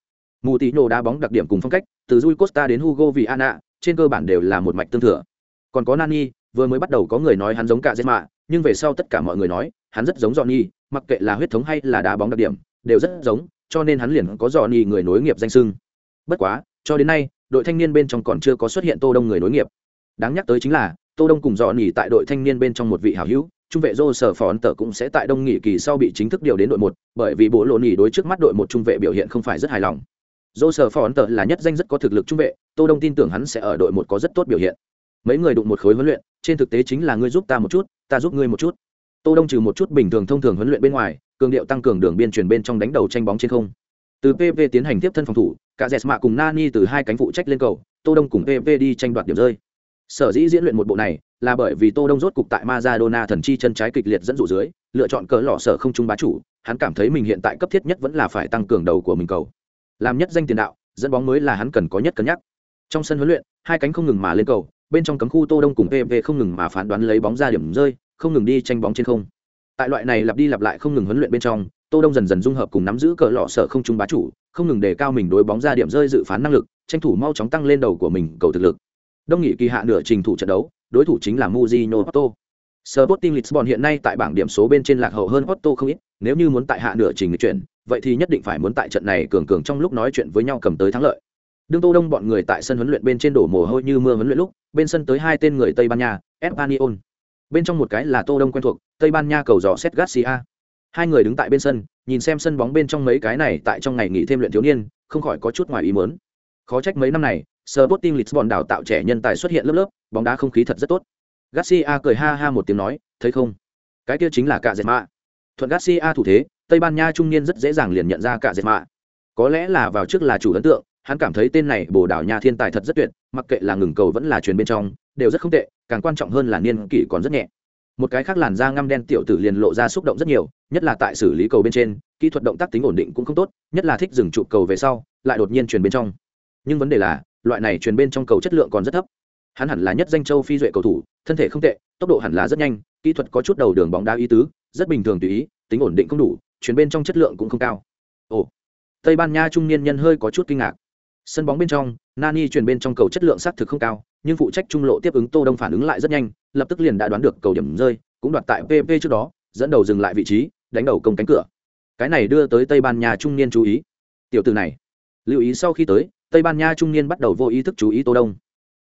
Moutinho đá bóng đặc điểm cùng phong cách, từ Rui Costa đến Hugo Viana, trên cơ bản đều là một mạch tương thừa. Còn có Nani, vừa mới bắt đầu có người nói hắn giống cả Zema, nhưng về sau tất cả mọi người nói, hắn rất giống Johnny, mặc kệ là huyết thống hay là đá bóng đặc điểm, đều rất giống, cho nên hắn liền có Johnny người nối nghiệp danh xưng. Bất quá, cho đến nay, đội thanh niên bên trong còn chưa có xuất hiện tô đông người nối nghiệp đáng nhắc tới chính là tô đông cùng Johnny tại đội thanh niên bên trong một vị hảo hữu trung vệ Joe sở phòn cũng sẽ tại đông nghỉ kỳ sau bị chính thức điều đến đội một, bởi vì bố lộ nghỉ đối trước mắt đội một trung vệ biểu hiện không phải rất hài lòng. Joe sở phòn là nhất danh rất có thực lực trung vệ, tô đông tin tưởng hắn sẽ ở đội một có rất tốt biểu hiện. Mấy người đụng một khối huấn luyện, trên thực tế chính là ngươi giúp ta một chút, ta giúp ngươi một chút. Tô đông trừ một chút bình thường thông thường huấn luyện bên ngoài, cường điệu tăng cường đường biên truyền bên trong đánh đầu tranh bóng trên không. Từ pv tiến hành tiếp thân phòng thủ cả Jesma cùng nani từ hai cánh phụ trách lên cầu, tô đông cùng pv đi tranh đoạt điểm rơi sở dĩ diễn luyện một bộ này là bởi vì tô đông rốt cục tại Maradona thần chi chân trái kịch liệt dẫn dụ dưới, lựa chọn cỡ lọ sở không trung bá chủ, hắn cảm thấy mình hiện tại cấp thiết nhất vẫn là phải tăng cường đầu của mình cầu. Làm nhất danh tiền đạo, dẫn bóng mới là hắn cần có nhất cân nhắc. Trong sân huấn luyện, hai cánh không ngừng mà lên cầu, bên trong cấm khu tô đông cùng pv không ngừng mà phán đoán lấy bóng ra điểm rơi, không ngừng đi tranh bóng trên không. Tại loại này lặp đi lặp lại không ngừng huấn luyện bên trong, tô đông dần dần dung hợp cùng nắm giữ cỡ lọ sở không trung bá chủ, không ngừng đề cao mình đối bóng ra điểm rơi dự phán năng lực, tranh thủ mau chóng tăng lên đầu của mình cầu thực lực đông nghị kỳ hạ nửa trình thủ trận đấu đối thủ chính là Mujino Otto. Sporting Lisbon hiện nay tại bảng điểm số bên trên lạc hậu hơn Otto không ít, nếu như muốn tại hạ nửa trình chuyển, vậy thì nhất định phải muốn tại trận này cường cường trong lúc nói chuyện với nhau cầm tới thắng lợi. Đương Tô Đông bọn người tại sân huấn luyện bên trên đổ mồ hôi như mưa huấn luyện lúc, bên sân tới hai tên người Tây Ban Nha, Espanyol. Bên trong một cái là Tô Đông quen thuộc, Tây Ban Nha cầu dò Seth Garcia. Hai người đứng tại bên sân, nhìn xem sân bóng bên trong mấy cái này tại trong ngày nghỉ thêm luyện thiếu niên, không khỏi có chút ngoài ý muốn. Khó trách mấy năm này, Sporting Lisbon đào tạo trẻ nhân tài xuất hiện lớp lớp, bóng đá không khí thật rất tốt. Garcia cười ha ha một tiếng nói, thấy không? Cái kia chính là cả dệt mạ. Thuận Garcia thủ thế, Tây Ban Nha trung niên rất dễ dàng liền nhận ra cả dệt mạ. Có lẽ là vào trước là chủ ấn tượng, hắn cảm thấy tên này Bồ Đào Nha thiên tài thật rất tuyệt, mặc kệ là ngừng cầu vẫn là truyền bên trong, đều rất không tệ, càng quan trọng hơn là niên kỷ còn rất nhẹ. Một cái khác làn da ngăm đen tiểu tử liền lộ ra xúc động rất nhiều, nhất là tại xử lý cầu bên trên, kỹ thuật động tác tính ổn định cũng không tốt, nhất là thích dừng trụ cầu về sau, lại đột nhiên truyền bên trong. Nhưng vấn đề là, loại này truyền bên trong cầu chất lượng còn rất thấp. Hắn hẳn là nhất danh châu phi duệ cầu thủ, thân thể không tệ, tốc độ hẳn là rất nhanh, kỹ thuật có chút đầu đường bóng đá ý tứ, rất bình thường tùy ý, tính ổn định không đủ, truyền bên trong chất lượng cũng không cao. Ồ, tây ban nha trung niên nhân hơi có chút kinh ngạc. Sân bóng bên trong, nani truyền bên trong cầu chất lượng xác thực không cao, nhưng phụ trách trung lộ tiếp ứng tô đông phản ứng lại rất nhanh, lập tức liền đã đoán được cầu điểm rơi, cũng đoạt tại pp trước đó, dẫn đầu dừng lại vị trí, đánh đầu công cánh cửa. Cái này đưa tới tây ban nha trung niên chú ý. Tiểu từ này, lưu ý sau khi tới tây ban nha trung niên bắt đầu vô ý thức chú ý tô đông.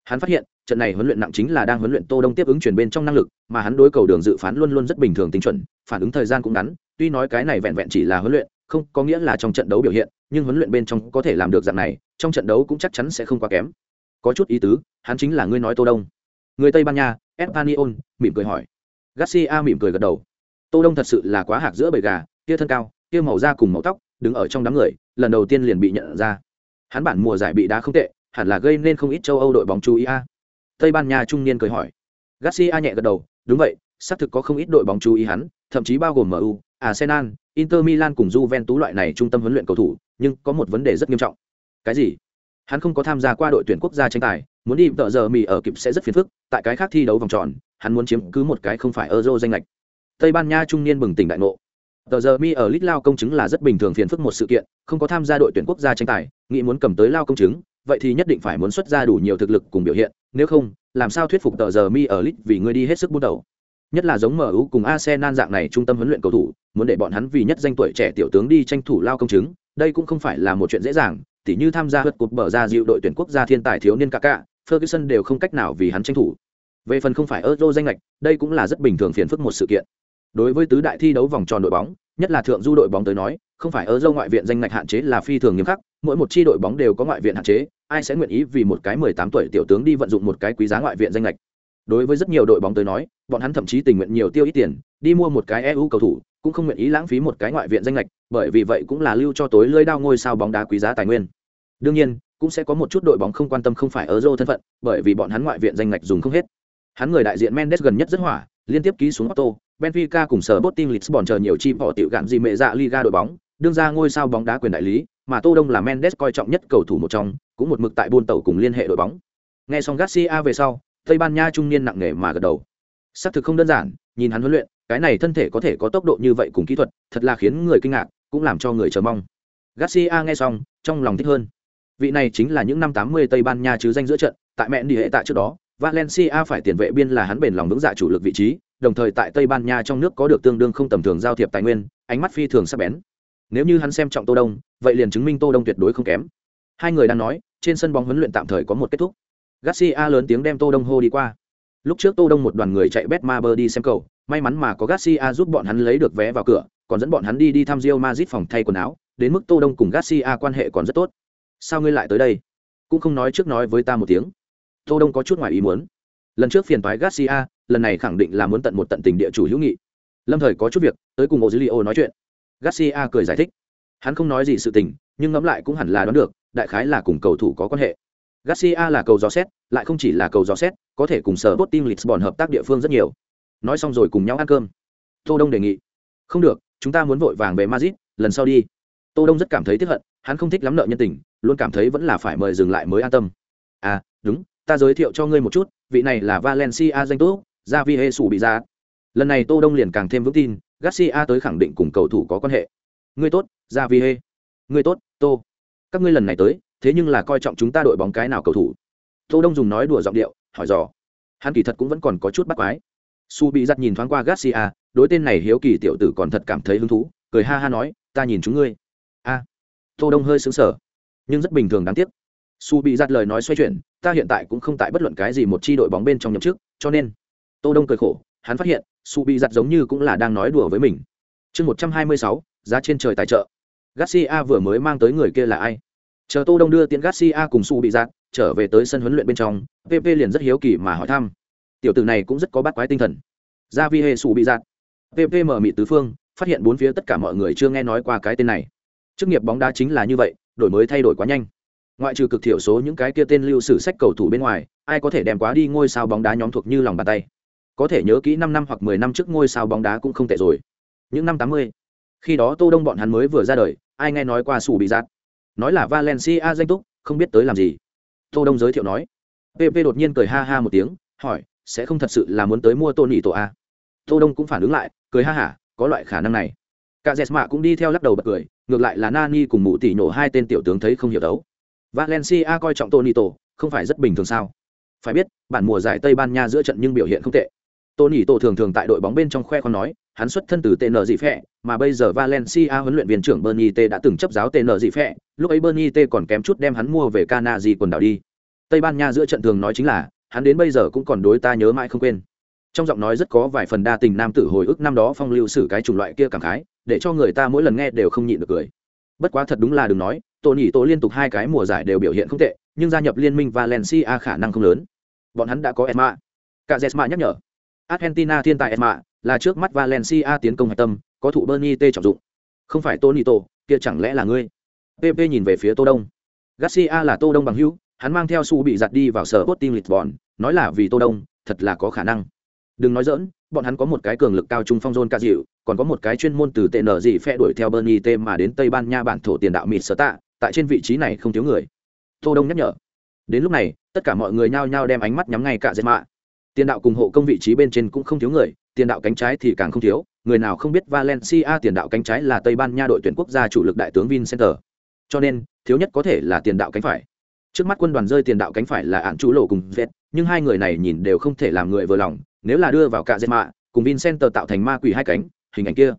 Hắn phát hiện, trận này huấn luyện nặng chính là đang huấn luyện tô đông tiếp ứng chuyển bên trong năng lực, mà hắn đối cầu đường dự phán luôn luôn rất bình thường tính chuẩn, phản ứng thời gian cũng ngắn, tuy nói cái này vẹn vẹn chỉ là huấn luyện, không có nghĩa là trong trận đấu biểu hiện, nhưng huấn luyện bên trong có thể làm được dạng này, trong trận đấu cũng chắc chắn sẽ không quá kém. Có chút ý tứ, hắn chính là ngươi nói tô đông. Người tây ban nha espanyol mỉm cười hỏi. Garcia mỉm cười gật đầu. Tô đông thật sự là quá hạc giữa bầy gà kia thân cao kia màu da cùng màu tóc, đứng ở trong đám người, lần đầu tiên liền bị nhận ra hắn bản mùa giải bị đá không tệ, hẳn là gây nên không ít châu âu đội bóng chú ý a. Tây ban nha trung niên cười hỏi. Garcia nhẹ gật đầu, đúng vậy, xác thực có không ít đội bóng chú ý hắn, thậm chí bao gồm mu arsenal, inter milan cùng juventus loại này trung tâm huấn luyện cầu thủ, nhưng có một vấn đề rất nghiêm trọng. Cái gì? Hắn không có tham gia qua đội tuyển quốc gia tranh tài, muốn đi tợ giờ mì ở kịp sẽ rất phiền phức, tại cái khác thi đấu vòng tròn, hắn muốn chiếm cứ một cái không phải euro danh lệch. Tây ban nha trung niên bừng tỉnh đại ngộ tờ giờ mi ở lit lao công chứng là rất bình thường phiền phức một sự kiện không có tham gia đội tuyển quốc gia tranh tài nghĩ muốn cầm tới lao công chứng vậy thì nhất định phải muốn xuất ra đủ nhiều thực lực cùng biểu hiện nếu không làm sao thuyết phục tờ giờ mi ở lit vì ngươi đi hết sức bút đầu nhất là giống MU cùng Arsenal dạng này trung tâm huấn luyện cầu thủ, muốn để bọn hắn vì nhất danh tuổi trẻ tiểu tướng đi tranh thủ lao công chứng, đây cũng không phải là một chuyện dễ dàng, tỉ như tham gia vượt cột bờ ra dịu đội tuyển quốc gia thiên tài thiếu niên cả cả Ferguson đều không cách nào vì hắn tranh thủ. Về phần không phải Euro danh lệch, đây cũng là rất bình thường phiền phức một sự kiện. Đối với tứ đại thi đấu vòng tròn đội bóng, nhất là thượng du đội bóng tới nói, không phải ở dâu ngoại viện danh ngạch hạn chế là phi thường nghiêm khắc, mỗi một chi đội bóng đều có ngoại viện hạn chế, ai sẽ nguyện ý vì một cái 18 tuổi tiểu tướng đi vận dụng một cái quý giá ngoại viện danh ngạch. Đối với rất nhiều đội bóng tới nói, bọn hắn thậm chí tình nguyện nhiều tiêu ít tiền, đi mua một cái EU cầu thủ, cũng không nguyện ý lãng phí một cái ngoại viện danh ngạch, bởi vì vậy cũng là lưu cho tối lưới đao ngôi sao bóng đá quý giá tài nguyên. Đương nhiên, cũng sẽ có một chút đội bóng không quan tâm không phải ở Euro thân phận, bởi vì bọn hắn ngoại viện danh ngạch dùng không hết. Hắn người đại diện Mendes gần nhất rất hỏa, liên tiếp ký xuống Otto, Benfica cùng sở Sporting Lisbon chờ nhiều chi bỏ tiểu gạn gì mẹ dạ Liga đội bóng, đương ra ngôi sao bóng đá quyền đại lý, mà Tô Đông là Mendes coi trọng nhất cầu thủ một trong, cũng một mực tại buôn tàu cùng liên hệ đội bóng. Nghe xong Garcia về sau, Tây Ban Nha trung niên nặng nề mà gật đầu. Sắc thực không đơn giản, nhìn hắn huấn luyện, cái này thân thể có thể có tốc độ như vậy cùng kỹ thuật, thật là khiến người kinh ngạc, cũng làm cho người chờ mong. Garcia nghe xong, trong lòng thích hơn. Vị này chính là những năm 80 Tây Ban Nha chứ danh giữa trận, tại mẹ đi hệ tại trước đó, Valencia phải tiền vệ biên là hắn bền lòng vững dạ chủ lực vị trí, đồng thời tại Tây Ban Nha trong nước có được tương đương không tầm thường giao thiệp tài nguyên, ánh mắt phi thường sắc bén. Nếu như hắn xem trọng Tô Đông, vậy liền chứng minh Tô Đông tuyệt đối không kém. Hai người đang nói, trên sân bóng huấn luyện tạm thời có một kết thúc. Garcia lớn tiếng đem Tô Đông hô đi qua. Lúc trước Tô Đông một đoàn người chạy Betmaber đi xem cầu, may mắn mà có garcia giúp bọn hắn lấy được vé vào cửa còn dẫn bọn hắn đi đi thăm rio mazit phòng thay quần áo đến mức tô đông cùng garcia quan hệ còn rất tốt sao ngươi lại tới đây cũng không nói trước nói với ta một tiếng tô đông có chút ngoài ý muốn lần trước phiền toái garcia lần này khẳng định là muốn tận một tận tình địa chủ hữu nghị. Lâm thời có chút việc, tới cùng ozilio nói chuyện. Garcia cười giải thích. Hắn không nói gì sự tình, nhưng ngẫm lại cũng hẳn là đoán được, đại khái là cùng cầu thủ có quan hệ. Garcia là cầu gió xét, lại không chỉ là cầu gió xét, có thể cùng sở bot team lisbon hợp tác địa phương rất nhiều. Nói xong rồi cùng nhau ăn cơm. Tô đông đề nghị. Không được, chúng ta muốn vội vàng về madrid, lần sau đi. Tô đông rất cảm thấy tiếc hận, hắn không thích lắm nợ nhân tình, luôn cảm thấy vẫn là phải mời dừng lại mới an tâm. À đúng, ta giới thiệu cho ngươi một chút, vị này là valencia danh tốt ra vi hệ sủ bị ra. Lần này tô đông liền càng thêm vững tin, garcia tới khẳng định cùng cầu thủ có quan hệ. Ngươi tốt Ra vi hệ ngươi tốt, tô. Các ngươi lần này tới, thế nhưng là coi trọng chúng ta đội bóng cái nào cầu thủ. Tô đông dùng nói đùa giọng điệu, hỏi dò. Hắn kỳ thật cũng vẫn còn có chút bắt quái. Su bị giặt nhìn thoáng qua garcia, đối tên này hiếu kỳ tiểu tử còn thật cảm thấy hứng thú, cười ha ha nói, ta nhìn chúng ngươi. A. Tô đông hơi sững sờ, nhưng rất bình thường đáng tiếc. Su bị giặt lời nói xoay chuyển, ta hiện tại cũng không tại bất luận cái gì một chi đội bóng bên trong nhậm chức, cho nên tô đông cười khổ, hắn phát hiện su bị giặt giống như cũng là đang nói đùa với mình. Chương một trăm hai mươi sáu, giá trên trời tài trợ. Garcia vừa mới mang tới người kia là ai? Chờ tô đông đưa tiễn garcia cùng su bị giặt trở về tới sân huấn luyện bên trong pp liền rất hiếu kỳ mà hỏi thăm. Tiểu tử này cũng rất có bắt quái tinh thần. Ra vi hệ su bị giặt? Pp mở mị tứ phương, phát hiện bốn phía tất cả mọi người chưa nghe nói qua cái tên này. Chức nghiệp bóng đá chính là như vậy, đổi mới thay đổi quá nhanh. Ngoại trừ cực thiểu số những cái kia tên lưu sử sách cầu thủ bên ngoài, ai có thể đem quá đi ngôi sao bóng đá nhóm thuộc như lòng bàn tay? Có thể nhớ kỹ năm năm hoặc mười năm trước ngôi sao bóng đá cũng không tệ rồi. Những năm tám mươi, khi đó tô đông bọn hắn mới vừa ra đời, ai nghe nói qua sủ bị giạt? Nói là valencia danh túc, không biết tới làm gì. Tô đông giới thiệu nói. Pp đột nhiên cười ha ha một tiếng, hỏi, sẽ không thật sự là muốn tới mua tôn nhị tổ a? Tô đông cũng phản ứng lại, cười ha hả có loại khả năng này. Cả dẹt mạ cũng đi theo lắc đầu bật cười, ngược lại là nani cùng mụ tỷ nổ hai tên tiểu tướng thấy không hiểu đấu. Valencia coi trọng tôn nhị tổ, không phải rất bình thường sao? Phải biết, bản mùa giải tây ban nha giữa trận nhưng biểu hiện không tệ. Tony tổ thường thường tại đội bóng bên trong khoe con nói hắn xuất thân từ TN dị phệ, mà bây giờ Valencia huấn luyện viên trưởng Bernie T đã từng chấp giáo TN dị phệ, lúc ấy Bernie T còn kém chút đem hắn mua về Canary quần đảo đi. Tây Ban Nha giữa trận thường nói chính là, hắn đến bây giờ cũng còn đối ta nhớ mãi không quên. Trong giọng nói rất có vài phần đa tình nam tử hồi ức năm đó phong lưu sử cái chủng loại kia cảm khái, để cho người ta mỗi lần nghe đều không nhịn được cười. Bất quá thật đúng là đừng nói, Tony Tổ liên tục hai cái mùa giải đều biểu hiện không tệ, nhưng gia nhập liên minh Valencia khả năng không lớn. Bọn hắn đã có Esma. Cả Jesma nhắc nhở. Argentina thiên tài Esma, là trước mắt Valencia tiến công hạch tâm, có thụ Bernie T trọng dụng. Không phải Tonito, kia chẳng lẽ là ngươi? PP nhìn về phía Tô Đông. Garcia là Tô Đông bằng hữu, hắn mang theo su bị giật đi vào sở Sporting Lisbon, nói là vì Tô Đông, thật là có khả năng. Đừng nói giỡn, bọn hắn có một cái cường lực cao trung phong zone ca dịu, còn có một cái chuyên môn từ TN gì phe đuổi theo Bernie T mà đến Tây Ban Nha bản thổ tiền đạo mịt sở tạ, tại trên vị trí này không thiếu người. Tô Đông nhắc nhở. Đến lúc này, tất cả mọi người nhao nhao đem ánh mắt nhắm ngay cả dệt mạ. Tiền đạo cùng hộ công vị trí bên trên cũng không thiếu người, tiền đạo cánh trái thì càng không thiếu, người nào không biết Valencia tiền đạo cánh trái là Tây Ban Nha đội tuyển quốc gia chủ lực đại tướng Vincenter. Cho nên, thiếu nhất có thể là tiền đạo cánh phải. Trước mắt quân đoàn rơi tiền đạo cánh phải là ạn chú lộ cùng Vết, nhưng hai người này nhìn đều không thể làm người vừa lòng, nếu là đưa vào cả mạ cùng Vincenter tạo thành ma quỷ hai cánh, hình ảnh kia.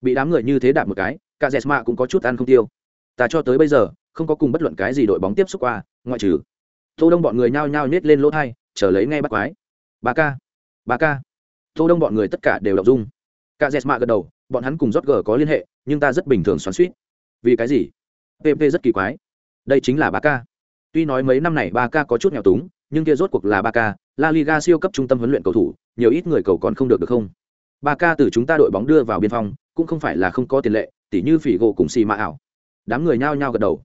Bị đám người như thế đạp một cái, cả mạ cũng có chút ăn không tiêu. Ta cho tới bây giờ, không có cùng bất luận cái gì đội bóng tiếp xúc qua, ngoại trừ Tô Đông bọn người nhao nhao nhét lên lỗ thai chờ lấy ngay bắt quái. Ba ca, ba ca. Tô đông bọn người tất cả đều đọc dung. Cả dẹt mạ gật đầu bọn hắn cùng rót g có liên hệ nhưng ta rất bình thường xoắn suýt vì cái gì? Pp rất kỳ quái. Đây chính là ba ca. Tuy nói mấy năm này ba ca có chút nghèo túng nhưng kia rốt cuộc là ba ca la liga siêu cấp trung tâm huấn luyện cầu thủ nhiều ít người cầu còn không được được không? Ba ca từ chúng ta đội bóng đưa vào biên phòng cũng không phải là không có tiền lệ tỉ như phỉ gỗ cùng xì mạ ảo. Đám người nhao nhao gật đầu.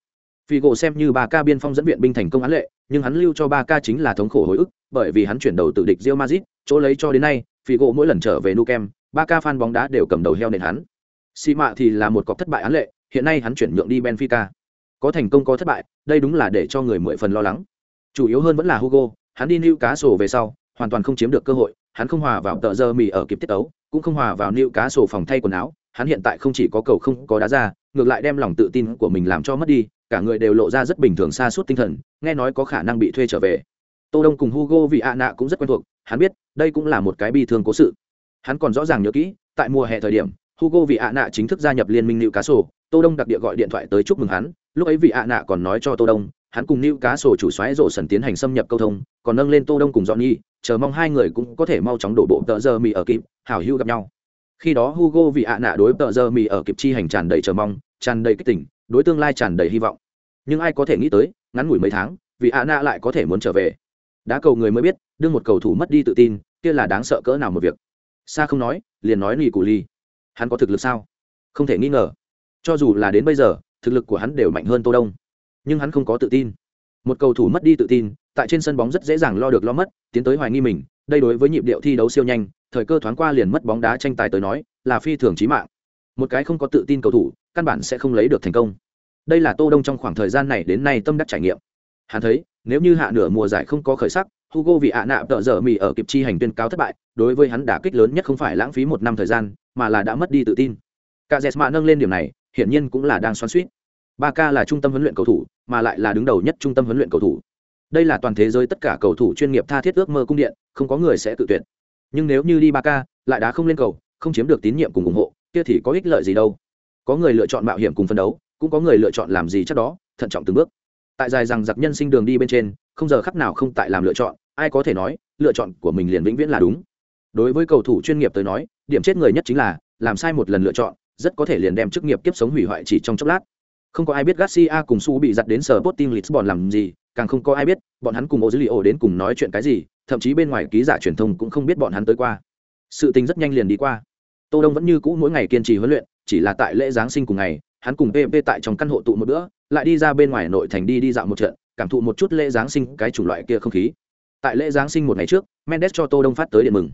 Phỉ gỗ xem như ba ca biên phong dẫn viện binh thành công án lệ nhưng hắn lưu cho ba ca chính là thống khổ hồi ức bởi vì hắn chuyển đầu từ địch Real Madrid chỗ lấy cho đến nay Figo mỗi lần trở về Nou Camp, ba ca fan bóng đá đều cầm đầu heo nền hắn. Xi mạ thì là một cọc thất bại án lệ, hiện nay hắn chuyển nhượng đi Benfica. Có thành công có thất bại, đây đúng là để cho người mười phần lo lắng. Chủ yếu hơn vẫn là Hugo, hắn đi Newcastle về sau, hoàn toàn không chiếm được cơ hội, hắn không hòa vào tợ giờ mì ở kịp tiết ấu, cũng không hòa vào Newcastle phòng thay quần áo, hắn hiện tại không chỉ có cầu không có đá ra, ngược lại đem lòng tự tin của mình làm cho mất đi, cả người đều lộ ra rất bình thường xa suốt tinh thần, nghe nói có khả năng bị thuê trở về. Tô Đông cùng Hugo vị ạ nạ cũng rất quen thuộc, hắn biết đây cũng là một cái bi thương cố sự. Hắn còn rõ ràng nhớ kỹ tại mùa hè thời điểm hugo vị ạ nạ chính thức gia nhập liên minh nữ cá sổ tô đông đặc địa gọi điện thoại tới chúc mừng hắn lúc ấy vị ạ nạ còn nói cho tô đông hắn cùng nữ cá sổ chủ xoáy rổ sần tiến hành xâm nhập câu thông còn nâng lên tô đông cùng dọn nhi chờ mong hai người cũng có thể mau chóng đổ bộ tờ giờ mì ở kịp hảo hữu gặp nhau. Khi đó hugo vị ạ nạ đối tờ giờ mì ở kịp chi hành tràn đầy chờ mong tràn đầy kích tỉnh đối tương lai tràn đầy hy vọng. Nhưng ai có thể nghĩ tới ngắn ngủi mấy tháng vị ạ nạ lại có thể muốn trở về đá cầu người mới biết, đương một cầu thủ mất đi tự tin, kia là đáng sợ cỡ nào một việc. Xa không nói, liền nói lì cù ly. Hắn có thực lực sao? Không thể nghi ngờ. Cho dù là đến bây giờ, thực lực của hắn đều mạnh hơn tô đông. Nhưng hắn không có tự tin. Một cầu thủ mất đi tự tin, tại trên sân bóng rất dễ dàng lo được lo mất, tiến tới hoài nghi mình, đây đối với nhịp điệu thi đấu siêu nhanh, thời cơ thoáng qua liền mất bóng đá tranh tài tới nói, là phi thường chí mạng. Một cái không có tự tin cầu thủ, căn bản sẽ không lấy được thành công. Đây là tô đông trong khoảng thời gian này đến nay tâm đắc trải nghiệm hắn thấy, nếu như hạ nửa mùa giải không có khởi sắc, hugo vì ạ nạ tợ dở mì ở kịp chi hành tuyên cáo thất bại, đối với hắn đả kích lớn nhất không phải lãng phí một năm thời gian, mà là đã mất đi tự tin. Cả jesma nâng lên điểm này, hiển nhiên cũng là đang xoắn suýt ba k là trung tâm huấn luyện cầu thủ, mà lại là đứng đầu nhất trung tâm huấn luyện cầu thủ. Đây là toàn thế giới tất cả cầu thủ chuyên nghiệp tha thiết ước mơ cung điện, không có người sẽ tự tuyển. nhưng nếu như đi ba k lại đá không lên cầu, không chiếm được tín nhiệm cùng ủng hộ, kia thì có ích lợi gì đâu? Có người lựa chọn mạo hiểm cùng phân đấu, cũng có người lựa chọn làm gì chắc đó, thận trọng từng bước tại dài rằng giặc nhân sinh đường đi bên trên không giờ khắc nào không tại làm lựa chọn ai có thể nói lựa chọn của mình liền vĩnh viễn là đúng đối với cầu thủ chuyên nghiệp tới nói điểm chết người nhất chính là làm sai một lần lựa chọn rất có thể liền đem chức nghiệp kiếp sống hủy hoại chỉ trong chốc lát không có ai biết Garcia cùng Su bị giật đến sở Sporting Lisbon làm gì, càng không có ai biết bọn hắn cùng Ozilio đến cùng nói chuyện cái gì, thậm chí bên ngoài ký giả truyền thông cũng không biết bọn hắn tới qua. Sự tình rất nhanh liền đi qua. Tô Đông vẫn như cũ mỗi ngày kiên trì huấn luyện, chỉ là tại lễ giáng sinh cùng ngày, hắn cùng PP tại trong căn hộ tụ một bữa, lại đi ra bên ngoài nội thành đi đi dạo một trận, cảm thụ một chút lễ giáng sinh cái chủng loại kia không khí. Tại lễ giáng sinh một ngày trước, Mendes cho Tô Đông phát tới điện mừng.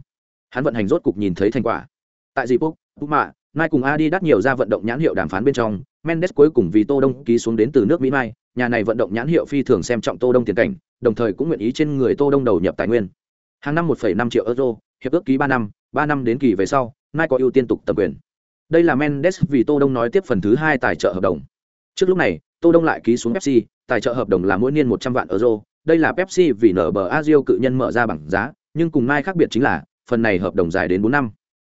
Hắn vận hành rốt cục nhìn thấy thành quả. Tại dịp Puma, Mai cùng Adidas nhiều ra vận động nhãn hiệu đàm phán bên trong, Mendes cuối cùng vì Tô Đông ký xuống đến từ nước Mỹ Mai, nhà này vận động nhãn hiệu phi thường xem trọng Tô Đông tiền cảnh, đồng thời cũng nguyện ý trên người Tô Đông đầu nhập tài nguyên. Hàng năm 1,5 triệu euro, hiệp ước ký 3 năm, 3 năm đến kỳ về sau, Mai có ưu tiên tục tập quyền. Đây là Mendes vì Tô Đông nói tiếp phần thứ 2 tài trợ hợp đồng. Trước lúc này, Tô Đông lại ký xuống Pepsi, tài trợ hợp đồng là mỗi niên 100 vạn euro, đây là Pepsi vì nở bờ Azio cự nhân mở ra bảng giá, nhưng cùng Mai khác biệt chính là, phần này hợp đồng dài đến 4 năm.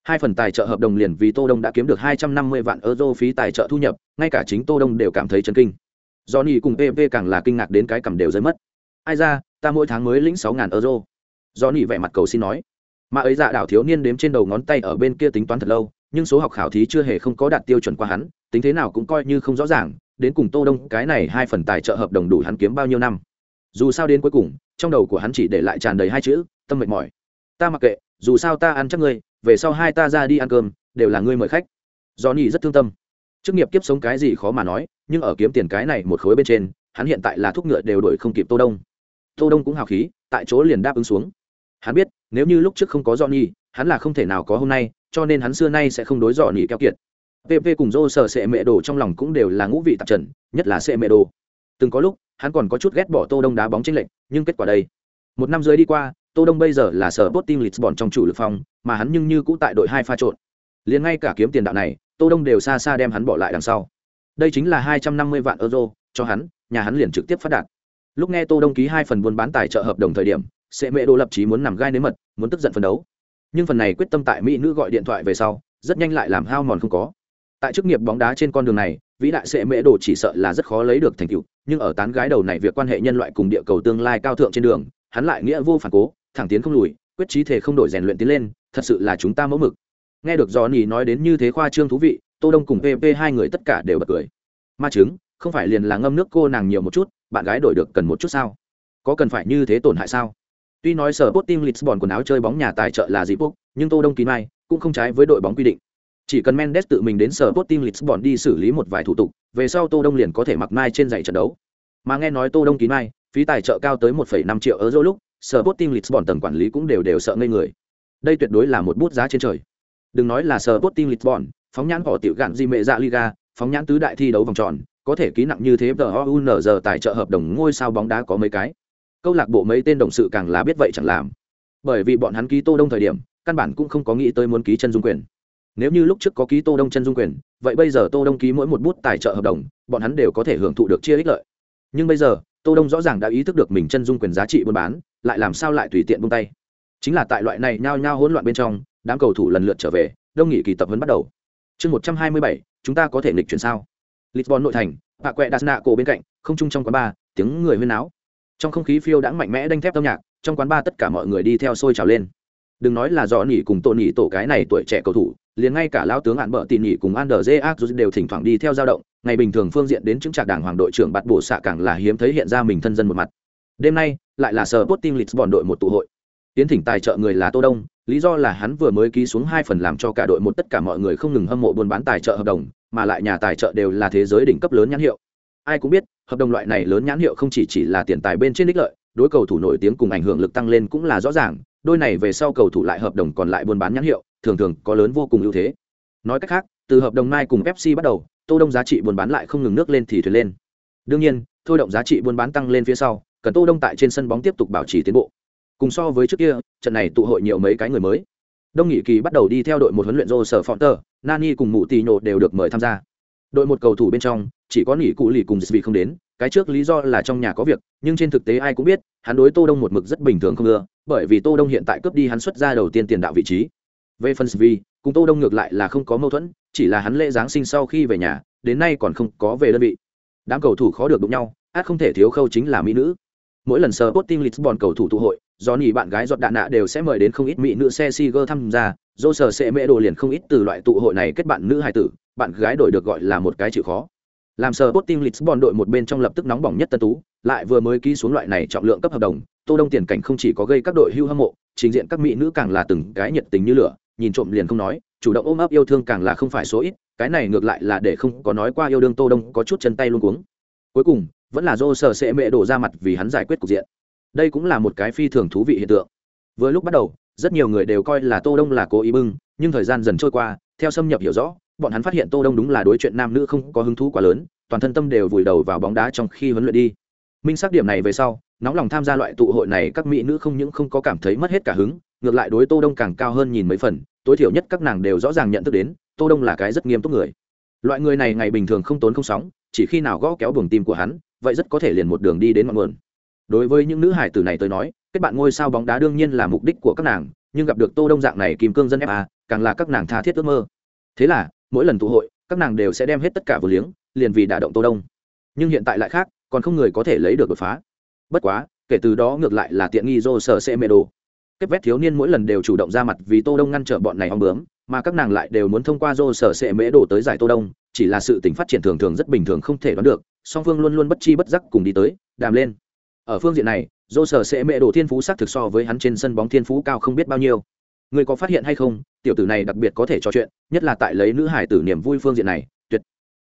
Hai phần tài trợ hợp đồng liền vì tô đông đã kiếm được hai trăm năm mươi vạn euro phí tài trợ thu nhập ngay cả chính tô đông đều cảm thấy chấn kinh. Johnny cùng pv càng là kinh ngạc đến cái cầm đều rơi mất. Ai ra ta mỗi tháng mới lĩnh sáu ngàn euro. Johnny vẻ mặt cầu xin nói. Mà ấy dạ đảo thiếu niên đếm trên đầu ngón tay ở bên kia tính toán thật lâu nhưng số học khảo thí chưa hề không có đạt tiêu chuẩn qua hắn, tính thế nào cũng coi như không rõ ràng, đến cùng tô đông cái này hai phần tài trợ hợp đồng đủ hắn kiếm bao nhiêu năm. Dù sao đến cuối cùng, trong đầu của hắn chỉ để lại tràn đầy hai chữ, tâm mệt mỏi. Ta mặc kệ, dù sao ta ăn chắc ngươi, về sau hai ta ra đi ăn cơm, đều là ngươi mời khách. Do nhi rất thương tâm. Chức nghiệp kiếp sống cái gì khó mà nói, nhưng ở kiếm tiền cái này một khối bên trên, hắn hiện tại là thuốc ngựa đều đổi không kịp tô đông. Tô đông cũng hào khí, tại chỗ liền đáp ứng xuống. Hắn biết, nếu như lúc trước không có do nhi hắn là không thể nào có hôm nay cho nên hắn xưa nay sẽ không đối dò nỉ keo kiệt pp cùng dô sở sệ mẹ đồ trong lòng cũng đều là ngũ vị tạp trần nhất là sệ mẹ đồ từng có lúc hắn còn có chút ghét bỏ tô đông đá bóng tranh lệch nhưng kết quả đây một năm dưới đi qua Tô Đông bây giờ là sở bot team Lisbon trong chủ lực phòng, mà hắn nhưng như cũ tại đội hai pha trộn. Liền ngay cả kiếm tiền đạo này, Tô Đông đều xa xa đem hắn bỏ lại đằng sau. Đây chính là 250 vạn euro cho hắn, nhà hắn liền trực tiếp phát đạt. Lúc nghe Tô Đông ký hai phần buôn bán tài trợ hợp đồng thời điểm, sẽ mẹ đồ lập chí muốn nằm gai nếm mật, muốn tức giận phấn đấu. Nhưng phần này quyết tâm tại mỹ nữ gọi điện thoại về sau, rất nhanh lại làm hao mòn không có. Tại chức nghiệp bóng đá trên con đường này, vĩ đại sẽ mẹ đồ chỉ sợ là rất khó lấy được thành tựu, nhưng ở tán gái đầu này việc quan hệ nhân loại cùng địa cầu tương lai cao thượng trên đường, hắn lại nghĩa vô phản cố, thẳng tiến không lùi quyết trí thể không đổi rèn luyện tiến lên thật sự là chúng ta mẫu mực. Nghe được dò nỉ nói đến như thế khoa trương thú vị tô đông cùng pp hai người tất cả đều bật cười. Ma chứng không phải liền là ngâm nước cô nàng nhiều một chút bạn gái đổi được cần một chút sao? Có cần phải như thế tổn hại sao? Tuy nói sở bot team lisbon quần áo chơi bóng nhà tài trợ là gì quốc nhưng tô đông kín mai cũng không trái với đội bóng quy định. Chỉ cần mendes tự mình đến sở bot team lisbon đi xử lý một vài thủ tục về sau tô đông liền có thể mặc mai trên giày trận đấu. Mà nghe nói tô đông kín mai phí tài trợ cao tới 1,5 triệu euro lúc sở bot team lisbon tầng quản lý cũng đều đều sợ ngây người. Đây tuyệt đối là một bút giá trên trời. Đừng nói là sở bot team lisbon phóng nhãn họ tiểu gạn di mẹ dạ liga phóng nhãn tứ đại thi đấu vòng tròn có thể ký nặng như thế giờ tài trợ hợp đồng ngôi sao bóng đá có mấy cái câu lạc bộ mấy tên đồng sự càng là biết vậy chẳng làm. Bởi vì bọn hắn ký tô đông thời điểm, căn bản cũng không có nghĩ tới muốn ký chân dung quyền. Nếu như lúc trước có ký tô đông chân dung quyền, vậy bây giờ tô đông ký mỗi một bút tài trợ hợp đồng, bọn hắn đều có thể hưởng thụ được chia ích lợi. Nhưng bây giờ, tô đông rõ ràng đã ý thức được mình chân dung quyền giá trị buôn bán, lại làm sao lại tùy tiện buông tay. Chính là tại loại này nhao nhao hỗn loạn bên trong, đám cầu thủ lần lượt trở về, đông nghị kỳ tập huấn bắt đầu. Chương một trăm hai mươi bảy, chúng ta có thể nghịch chuyển sao? Lisbon nội thành bạ quẹ đạt nạ cổ bên cạnh, không chung trong quán bar, tiếng người huyên náo trong không khí phiêu đã mạnh mẽ đanh thép âm nhạc trong quán bar tất cả mọi người đi theo sôi trào lên đừng nói là do nỉ cùng tổ nỉ tổ cái này tuổi trẻ cầu thủ liền ngay cả lao tướng hạn bợ tỉ nỉ cùng an dê ác đều thỉnh thoảng đi theo dao động, ngày bình thường phương diện đến chứng trạc đảng hoàng đội trưởng bạt bổ xạ càng là hiếm thấy hiện ra mình thân dân một mặt. Đêm nay, lại là sở lịch Lisbon đội một tụ hội. Tiến thỉnh tài trợ người là Tô Đông, lý do là hắn vừa mới ký xuống hai phần làm cho cả đội một tất cả mọi người không ngừng hâm mộ buôn bán tài trợ hợp đồng, mà lại nhà tài trợ đều là thế giới đỉnh cấp lớn nhãn hiệu. Ai cũng biết, hợp đồng loại này lớn nhãn hiệu không chỉ chỉ là tiền tài bên trên đích lợi, đối cầu thủ nổi tiếng cùng ảnh hưởng lực tăng lên cũng là rõ ràng, đôi này về sau cầu thủ lại hợp đồng còn lại buôn bán nhãn hiệu, thường thường có lớn vô cùng ưu thế. Nói cách khác, từ hợp đồng mai cùng Pepsi bắt đầu, Tô Đông giá trị buôn bán lại không ngừng nước lên thì thuyền lên. Đương nhiên, thôi động giá trị buôn bán tăng lên phía sau, cần Tô Đông tại trên sân bóng tiếp tục bảo trì tiến bộ. Cùng so với trước kia, trận này tụ hội nhiều mấy cái người mới. Đông Nghị Kỳ bắt đầu đi theo đội một huấn luyện rô sở Fonter, Nani cùng Mụ Tỷ nhột đều được mời tham gia. Đội một cầu thủ bên trong, chỉ có nghỉ Cụ Lì cùng Dịch không đến, cái trước lý do là trong nhà có việc, nhưng trên thực tế ai cũng biết, hắn đối Tô Đông một mực rất bình thường không ưa, bởi vì Tô Đông hiện tại cướp đi hắn xuất ra đầu tiên tiền đạo vị trí. Về phần Svi, cùng Tô Đông ngược lại là không có mâu thuẫn, chỉ là hắn lễ giáng sinh sau khi về nhà, đến nay còn không có về đơn vị. Đám cầu thủ khó được đụng nhau, át không thể thiếu khâu chính là mỹ nữ. Mỗi lần Sporting Lisbon cầu thủ tụ hội, do nỉ bạn gái giọt đạn nạ đều sẽ mời đến không ít mỹ nữ xe Siger tham gia, dô sờ sẽ mễ đồ liền không ít từ loại tụ hội này kết bạn nữ hài tử, bạn gái đổi được gọi là một cái chịu khó. Làm Sporting Lisbon đội một bên trong lập tức nóng bỏng nhất tân tú, lại vừa mới ký xuống loại này trọng lượng cấp hợp đồng, Tô Đông tiền cảnh không chỉ có gây các đội hưu hâm mộ, trình diện các mỹ nữ càng là từng cái nhiệt tình như lửa, nhìn trộm liền không nói, chủ động ôm ấp yêu thương càng là không phải số ít, cái này ngược lại là để không có nói qua yêu đương Tô Đông có chút chân tay luôn cuống. Cuối cùng, vẫn là do sở sẽ mẹ đổ ra mặt vì hắn giải quyết cục diện đây cũng là một cái phi thường thú vị hiện tượng vừa lúc bắt đầu rất nhiều người đều coi là tô đông là cố ý bưng nhưng thời gian dần trôi qua theo xâm nhập hiểu rõ bọn hắn phát hiện tô đông đúng là đối chuyện nam nữ không có hứng thú quá lớn, toàn thân tâm đều vùi đầu vào bóng đá trong khi huấn luyện đi. Minh xác điểm này về sau, nóng lòng tham gia loại tụ hội này các mỹ nữ không những không có cảm thấy mất hết cả hứng, ngược lại đối tô đông càng cao hơn nhìn mấy phần, tối thiểu nhất các nàng đều rõ ràng nhận thức đến, tô đông là cái rất nghiêm túc người. Loại người này ngày bình thường không tốn không sóng, chỉ khi nào gõ kéo buồng tim của hắn, vậy rất có thể liền một đường đi đến mọi nguồn. Đối với những nữ hải tử này tôi nói, kết bạn ngôi sao bóng đá đương nhiên là mục đích của các nàng, nhưng gặp được tô đông dạng này kim cương dân fa càng là các nàng tha thiết ước mơ. Thế là mỗi lần tụ hội, các nàng đều sẽ đem hết tất cả vừa liếng, liền vì đả động tô đông. Nhưng hiện tại lại khác, còn không người có thể lấy được đột phá. Bất quá, kể từ đó ngược lại là tiện nghi do sở sẽ mê đồ. Kết vét thiếu niên mỗi lần đều chủ động ra mặt vì tô đông ngăn trở bọn này hong bướm, mà các nàng lại đều muốn thông qua do sở sẽ mễ đồ tới giải tô đông, chỉ là sự tình phát triển thường thường rất bình thường không thể đoán được, song phương luôn luôn bất chi bất giác cùng đi tới, đàm lên. Ở phương diện này dô sở sẽ mễ đồ thiên phú xác thực so với hắn trên sân bóng thiên phú cao không biết bao nhiêu. Ngươi có phát hiện hay không, tiểu tử này đặc biệt có thể trò chuyện, nhất là tại lấy nữ hải tử niềm vui phương diện này, tuyệt.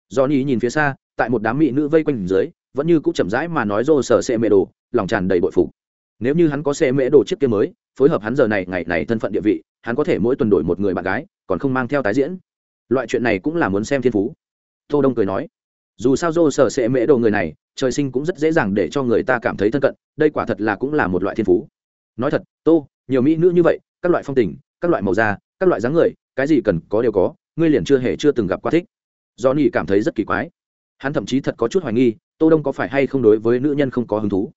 Do ni nhìn phía xa, tại một đám mỹ nữ vây quanh dưới, vẫn như cũng chậm rãi mà nói dô sở xe mẹ đồ, lòng tràn đầy bội phục. Nếu như hắn có xe mễ đồ chiếc kia mới, phối hợp hắn giờ này, ngày này thân phận địa vị, hắn có thể mỗi tuần đổi một người bạn gái, còn không mang theo tái diễn. Loại chuyện này cũng là muốn xem thiên phú. Tô đông cười nói, dù sao dô sở sẽ mễ đồ người này, trời sinh cũng rất dễ dàng để cho người ta cảm thấy thân cận, đây quả thật là cũng là một loại thiên phú. Nói thật, tô, nhiều mỹ nữ như vậy các loại phong tình, các loại màu da, các loại dáng người, cái gì cần có đều có, ngươi liền chưa hề chưa từng gặp qua thích. Do nỉ cảm thấy rất kỳ quái. Hắn thậm chí thật có chút hoài nghi, tô đông có phải hay không đối với nữ nhân không có hứng thú.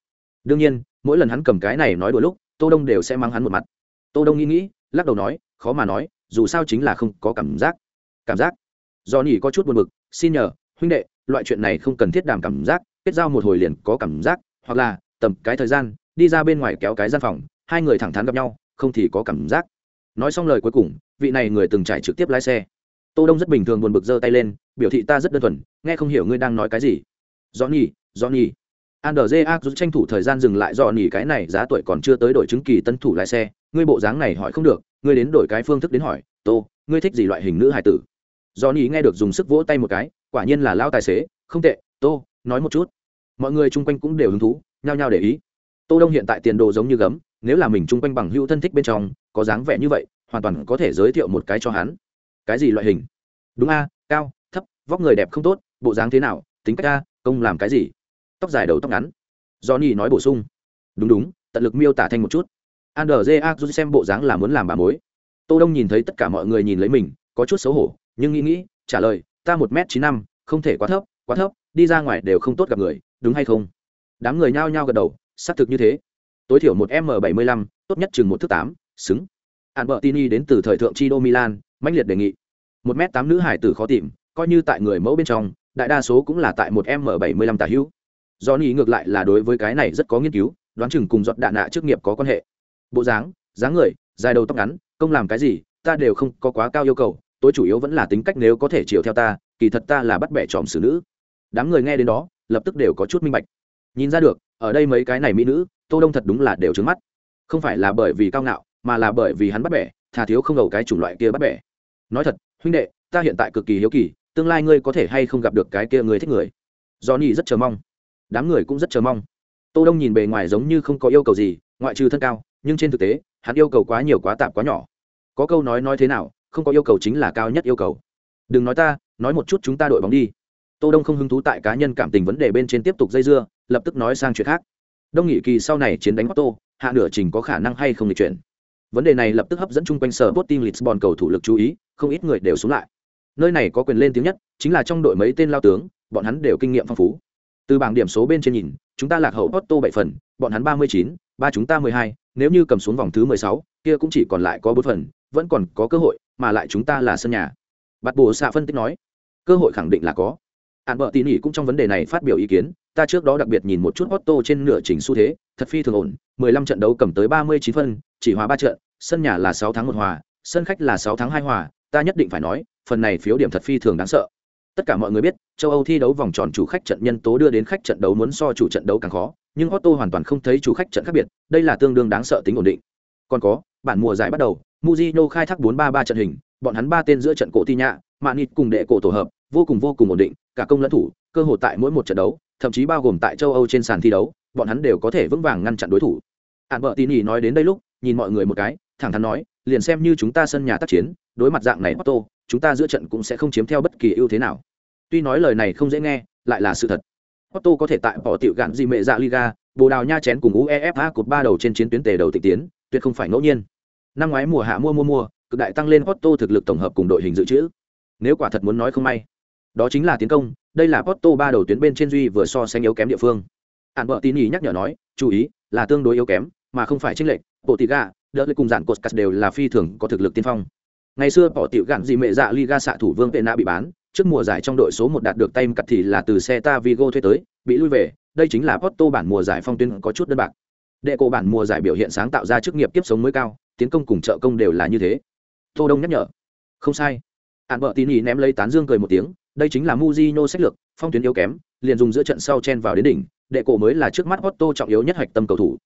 Đương nhiên, mỗi lần hắn cầm cái này nói đôi lúc, tô đông đều sẽ mang hắn một mặt. Tô đông nghĩ nghĩ, lắc đầu nói, khó mà nói, dù sao chính là không có cảm giác. Cảm giác. Do nỉ có chút buồn bực, xin nhờ, huynh đệ, loại chuyện này không cần thiết đàm cảm giác, kết giao một hồi liền có cảm giác, hoặc là, tầm cái thời gian, đi ra bên ngoài kéo cái gian phòng, hai người thẳng thắn gặp nhau không thì có cảm giác. Nói xong lời cuối cùng, vị này người từng trải trực tiếp lái xe. Tô đông rất bình thường buồn bực giơ tay lên, biểu thị ta rất đơn thuần, nghe không hiểu ngươi đang nói cái gì. Do nhỉ do nhỉ Andrzej rút tranh thủ thời gian dừng lại do nhỉ cái này giá tuổi còn chưa tới đổi chứng kỳ tân thủ lái xe. Ngươi bộ dáng này hỏi không được, ngươi đến đổi cái phương thức đến hỏi. Tô, ngươi thích gì loại hình nữ hải tử? Do nhỉ nghe được dùng sức vỗ tay một cái, quả nhiên là lao tài xế. Không tệ, tô, nói một chút. Mọi người chung quanh cũng đều hứng thú, nhao nhao để ý. Tô đông hiện tại tiền đồ giống như gấm nếu là mình chung quanh bằng hữu thân thích bên trong, có dáng vẻ như vậy, hoàn toàn có thể giới thiệu một cái cho hắn. Cái gì loại hình? Đúng a, cao, thấp, vóc người đẹp không tốt, bộ dáng thế nào, tính cách a, công làm cái gì? Tóc dài đầu tóc ngắn. Johnny nói bổ sung. Đúng đúng, tận lực miêu tả thành một chút. Andrja xem bộ dáng là muốn làm bà mối. Tô đông nhìn thấy tất cả mọi người nhìn lấy mình, có chút xấu hổ, nhưng nghĩ nghĩ, trả lời, ta một m chín năm, không thể quá thấp quá thấp, đi ra ngoài đều không tốt gặp người, đúng hay không? Đám người nhao nhao gật đầu, xác thực như thế tối thiểu một m bảy mươi lăm, tốt nhất chừng một thước tám, xứng. Hạn bợ tini đến từ thời thượng chi đô milan, mãnh liệt đề nghị. Một m tám nữ hải tử khó tìm, coi như tại người mẫu bên trong, đại đa số cũng là tại một m bảy mươi lăm tả hữu. Do ni ngược lại là đối với cái này rất có nghiên cứu, đoán chừng cùng giọt đạn nạ trước nghiệp có quan hệ. Bộ dáng dáng người, dài đầu tóc ngắn, công làm cái gì, ta đều không có quá cao yêu cầu, tối chủ yếu vẫn là tính cách nếu có thể chiều theo ta, kỳ thật ta là bắt bẻ tròm xử nữ. Đám người nghe đến đó, lập tức đều có chút minh bạch. Nhìn ra được ở đây mấy cái này mỹ nữ, tô đông thật đúng là đều trứng mắt. Không phải là bởi vì cao ngạo, mà là bởi vì hắn bắt bẻ, thà thiếu không ngầu cái chủng loại kia bắt bẻ. Nói thật, huynh đệ, ta hiện tại cực kỳ hiếu kỳ, tương lai ngươi có thể hay không gặp được cái kia người thích người. Do nhi rất chờ mong. Đám người cũng rất chờ mong. Tô đông nhìn bề ngoài giống như không có yêu cầu gì, ngoại trừ thân cao, nhưng trên thực tế, hắn yêu cầu quá nhiều quá tạp quá nhỏ. Có câu nói nói thế nào, không có yêu cầu chính là cao nhất yêu cầu. Đừng nói ta, nói một chút chúng ta đội bóng đi. Tô đông không hứng thú tại cá nhân cảm tình vấn đề bên trên tiếp tục dây dưa lập tức nói sang chuyện khác. Đông nghị kỳ sau này chiến đánh otto hạ nửa trình có khả năng hay không lịch chuyển. Vấn đề này lập tức hấp dẫn chung quanh sở Sporting Lisbon cầu thủ lực chú ý, không ít người đều xuống lại. Nơi này có quyền lên tiếng nhất, chính là trong đội mấy tên lao tướng, bọn hắn đều kinh nghiệm phong phú. Từ bảng điểm số bên trên nhìn, chúng ta lạc hậu Otto bảy phần, bọn hắn ba mươi chín, ba chúng ta mười hai, nếu như cầm xuống vòng thứ mười sáu, kia cũng chỉ còn lại có bốn phần, vẫn còn có cơ hội, mà lại chúng ta là sân nhà. Bắt bồ xạ phân tích nói, cơ hội khẳng định là có hạn bợ tỉ nỉ cũng trong vấn đề này phát biểu ý kiến, ta trước đó đặc biệt nhìn một chút Otto trên nửa trình xu thế, thật phi thường ổn 15 trận đấu cầm tới 39 phân, chỉ hòa ba trận, sân nhà là 6 tháng một hòa, sân khách là 6 tháng hai hòa, ta nhất định phải nói, phần này phiếu điểm thật phi thường đáng sợ. Tất cả mọi người biết, châu âu thi đấu vòng tròn chủ khách trận nhân tố đưa đến khách trận đấu muốn so chủ trận đấu càng khó, nhưng Otto hoàn toàn không thấy chủ khách trận khác biệt, đây là tương đương đáng sợ tính ổn định. Còn có, bản mùa giải bắt đầu Mujino khai thác 4-3-3 trận hình, bọn hắn ba tên giữa trận cổ ti nhạ mạn cùng đệ cổ tổ hợp vô cùng vô cùng ổn định cả công lẫn thủ cơ hội tại mỗi một trận đấu thậm chí bao gồm tại châu âu trên sàn thi đấu bọn hắn đều có thể vững vàng ngăn chặn đối thủ hạn vợ tin ý nói đến đây lúc nhìn mọi người một cái thẳng thắn nói liền xem như chúng ta sân nhà tác chiến đối mặt dạng này Otto, chúng ta giữa trận cũng sẽ không chiếm theo bất kỳ ưu thế nào tuy nói lời này không dễ nghe lại là sự thật Otto có thể tại bỏ tiểu gạn gì mẹ dạ Liga, Bồ Đào Nha chén cùng UEFA cột ba đầu trên chiến tuyến tề đầu tịch tiến, tuyệt không phải ngẫu nhiên. Năm ngoái mùa hạ mua mua mua, cực đại tăng lên Otto thực lực tổng hợp cùng đội hình dự trữ. Nếu quả thật muốn nói không may, đó chính là tiến công, đây là Porto ba đầu tuyến bên trên duy vừa so sánh yếu kém địa phương. Hàn Bợ Tín nhắc nhở nói, chú ý, là tương đối yếu kém, mà không phải chênh lệch. Bộ tị gà, đỡ lấy cùng dạn cột cắt đều là phi thường có thực lực tiên phong. Ngày xưa bỏ tiểu gạn gì mẹ dạ Liga xạ thủ Vương tệ nạ bị bán, trước mùa giải trong đội số một đạt được tay cắt thì là từ Celta Vigo thuê tới, bị lui về, đây chính là Porto bản mùa giải phong tuyến có chút đơn bạc. Đệ cổ bản mùa giải biểu hiện sáng tạo ra chức nghiệp kiếp sống mới cao, tiến công cùng trợ công đều là như thế. Tô Đông nhắc nhở. Không sai. hạn Bợ Tín ném lấy tán dương cười một tiếng, đây chính là Mujino sách lược, phong tuyến yếu kém, liền dùng giữa trận sau chen vào đến đỉnh, đệ cổ mới là trước mắt Otto trọng yếu nhất hạch tâm cầu thủ.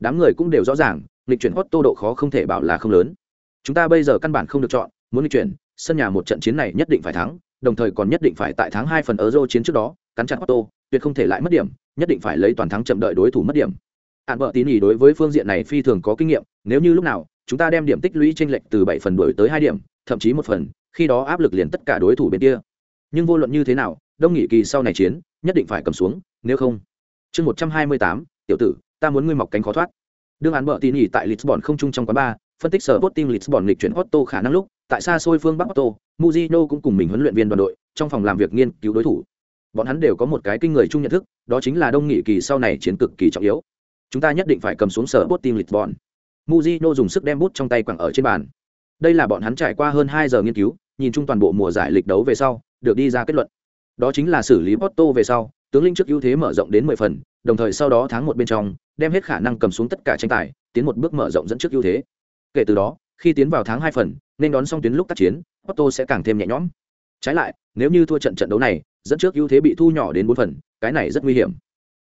Đám người cũng đều rõ ràng, lịch chuyển Otto độ khó không thể bảo là không lớn. Chúng ta bây giờ căn bản không được chọn, muốn lịch chuyển, sân nhà một trận chiến này nhất định phải thắng, đồng thời còn nhất định phải tại tháng hai phần Euro chiến trước đó, cắn chặt Otto, tuyệt không thể lại mất điểm, nhất định phải lấy toàn thắng chậm đợi đối thủ mất điểm. Hàn Bợ Tín ý đối với phương diện này phi thường có kinh nghiệm, nếu như lúc nào chúng ta đem điểm tích lũy chênh lệch từ bảy phần đuổi tới hai điểm, thậm chí một phần, khi đó áp lực liền tất cả đối thủ bên kia nhưng vô luận như thế nào đông nghị kỳ sau này chiến nhất định phải cầm xuống nếu không. Chương một trăm hai mươi tám tiểu tử ta muốn ngươi mọc cánh khó thoát. Đương án bợ tỉ nhỉ tại lisbon không chung trong quán bar, phân tích sở bot team lisbon lịch chuyển otto khả năng lúc tại xa xôi phương bắc otto muzino cũng cùng mình huấn luyện viên đoàn đội trong phòng làm việc nghiên cứu đối thủ. Bọn hắn đều có một cái kinh người chung nhận thức đó chính là đông nghị kỳ sau này chiến cực kỳ trọng yếu. Chúng ta nhất định phải cầm xuống sở bot team lisbon. Muzino dùng sức đem bút trong tay quẳng ở trên bàn. Đây là bọn hắn trải qua hơn hai giờ nghiên cứu nhìn chung toàn bộ mùa giải lịch đấu về sau được đi ra kết luận. Đó chính là xử lý Porto về sau tướng linh trước ưu thế mở rộng đến mười phần đồng thời sau đó tháng một bên trong đem hết khả năng cầm xuống tất cả tranh tài tiến một bước mở rộng dẫn trước ưu thế. Kể từ đó khi tiến vào tháng hai phần nên đón xong tuyến lúc tác chiến Porto sẽ càng thêm nhẹ nhõm. Trái lại nếu như thua trận trận đấu này dẫn trước ưu thế bị thu nhỏ đến bốn phần cái này rất nguy hiểm.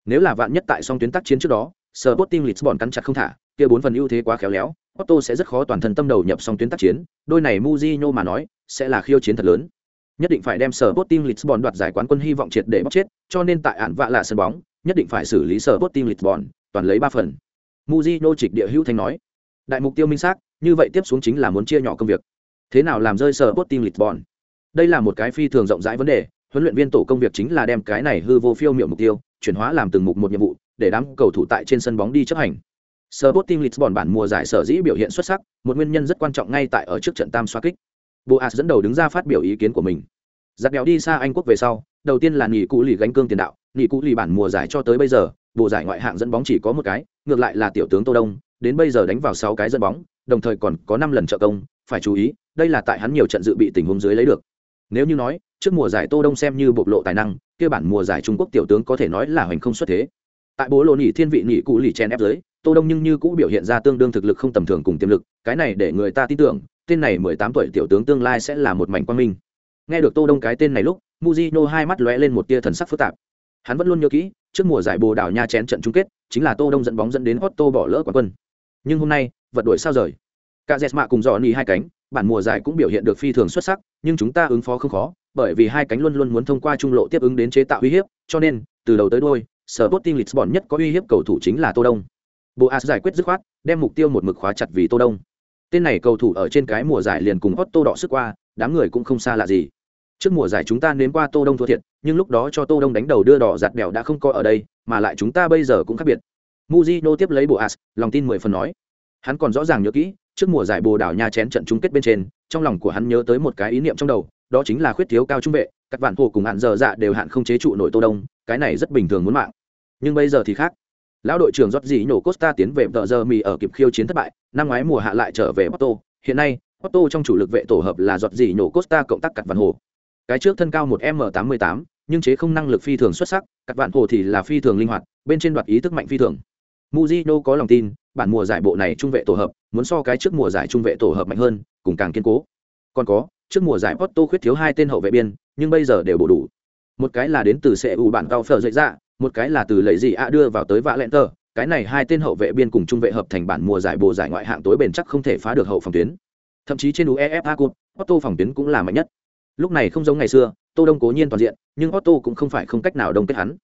Nếu là vạn nhất tại song tuyến tác chiến trước đó Sporting Lisbon cắn chặt không thả kia bốn phần ưu thế quá khéo léo Otto sẽ rất khó toàn thân tâm đầu nhập song tuyến tác chiến, đôi này Mujinho mà nói, sẽ là khiêu chiến thật lớn. Nhất định phải đem sở Team Lisbon đoạt giải quán quân hy vọng triệt để bóc chết, cho nên tại án vạ lạ sân bóng, nhất định phải xử lý sở Team Lisbon, toàn lấy ba phần. Mujinho trịch địa hữu thanh nói, đại mục tiêu minh xác, như vậy tiếp xuống chính là muốn chia nhỏ công việc. Thế nào làm rơi sở Team Lisbon? Đây là một cái phi thường rộng rãi vấn đề, huấn luyện viên tổ công việc chính là đem cái này hư vô phiêu miểu mục tiêu, chuyển hóa làm từng mục một nhiệm vụ, để đám cầu thủ tại trên sân bóng đi chấp hành. Sporting Lisbon bản mùa giải sở dĩ biểu hiện xuất sắc, một nguyên nhân rất quan trọng ngay tại ở trước trận tam xoá kích. Boas dẫn đầu đứng ra phát biểu ý kiến của mình. giặt đèo đi xa Anh quốc về sau, đầu tiên là nghỉ cũ lì gánh cương tiền đạo, nghỉ cũ lì bản mùa giải cho tới bây giờ, bộ giải ngoại hạng dẫn bóng chỉ có một cái, ngược lại là tiểu tướng Tô Đông, đến bây giờ đánh vào 6 cái dẫn bóng, đồng thời còn có 5 lần trợ công, phải chú ý, đây là tại hắn nhiều trận dự bị tình huống dưới lấy được. Nếu như nói, trước mùa giải Tô Đông xem như bộc lộ tài năng, kia bản mùa giải Trung Quốc tiểu tướng có thể nói là hoành không xuất thế. Tại bố lô nhị thiên vị nhị cũ lì chen ép dưới, tô đông nhưng như cũ biểu hiện ra tương đương thực lực không tầm thường cùng tiềm lực cái này để người ta tin tưởng tên này mười tám tuổi tiểu tướng tương lai sẽ là một mảnh quang minh. Nghe được tô đông cái tên này lúc muzino hai mắt lóe lên một tia thần sắc phức tạp. Hắn vẫn luôn nhớ kỹ, trước mùa giải bồ đào nha chén trận chung kết, chính là tô đông dẫn bóng dẫn đến otto bỏ lỡ quán quân. Nhưng hôm nay, vật đổi sao rời? Cả dẹt mạ cùng dò nỉ hai cánh, bản mùa giải cũng biểu hiện được phi thường xuất sắc, nhưng chúng ta ứng phó không khó, bởi vì hai cánh luôn luôn muốn thông qua trung lộ tiếp ứng đến chế tạo uy hiếp, cho nên, từ đầu tới đôi sở tốt team lisbon nhất có uy hiếp cầu thủ chính là tô đông. Boas giải quyết dứt khoát, đem mục tiêu một mực khóa chặt vì tô đông tên này cầu thủ ở trên cái mùa giải liền cùng otto đỏ sức qua, đám người cũng không xa lạ gì. Trước mùa giải chúng ta nếm qua tô đông thua thiệt, nhưng lúc đó cho tô đông đánh đầu đưa đỏ giặt bèo đã không có ở đây, mà lại chúng ta bây giờ cũng khác biệt. Mujino tiếp lấy boas, lòng tin mười phần nói. Hắn còn rõ ràng nhớ kỹ, trước mùa giải bồ đảo nha chén trận chung kết bên trên, trong lòng của hắn nhớ tới một cái ý niệm trong đầu, đó chính là khuyết thiếu cao trung vệ, các vạn hồ cùng hạn giờ dạ đều hạn không chế trụ nổi tô đông, cái này rất bình thường muốn mạng. Nhưng bây giờ thì khác lão đội trưởng rót gì nhổ costa tiến về tờ giờ mì ở kịp khiêu chiến thất bại năm ngoái mùa hạ lại trở về porto hiện nay porto trong chủ lực vệ tổ hợp là giọt gì nhổ costa cộng tác cặt vạn hồ cái trước thân cao một m tám mươi tám nhưng chế không năng lực phi thường xuất sắc cặt vạn hồ thì là phi thường linh hoạt bên trên đoạt ý thức mạnh phi thường muzino có lòng tin, bản mùa giải bộ này trung vệ tổ hợp, muốn so cái trước mùa giải trung vệ tổ hợp mạnh hơn, cùng càng kiên cố. Còn có, trước mùa giải Porto khuyết thiếu hai tên hậu vệ biên, nhưng bây giờ đều bổ đủ. Một cái là đến từ CU bản cao phở dậy ra, một cái là từ lấy gì ạ đưa vào tới vạ lẹn tờ. Cái này hai tên hậu vệ biên cùng trung vệ hợp thành bản mùa giải bồ giải ngoại hạng tối bền chắc không thể phá được hậu phòng tuyến. Thậm chí trên UEFA Cup, Otto phòng tuyến cũng là mạnh nhất. Lúc này không giống ngày xưa, Tô Đông cố nhiên toàn diện, nhưng Otto cũng không phải không cách nào đông kết hắn.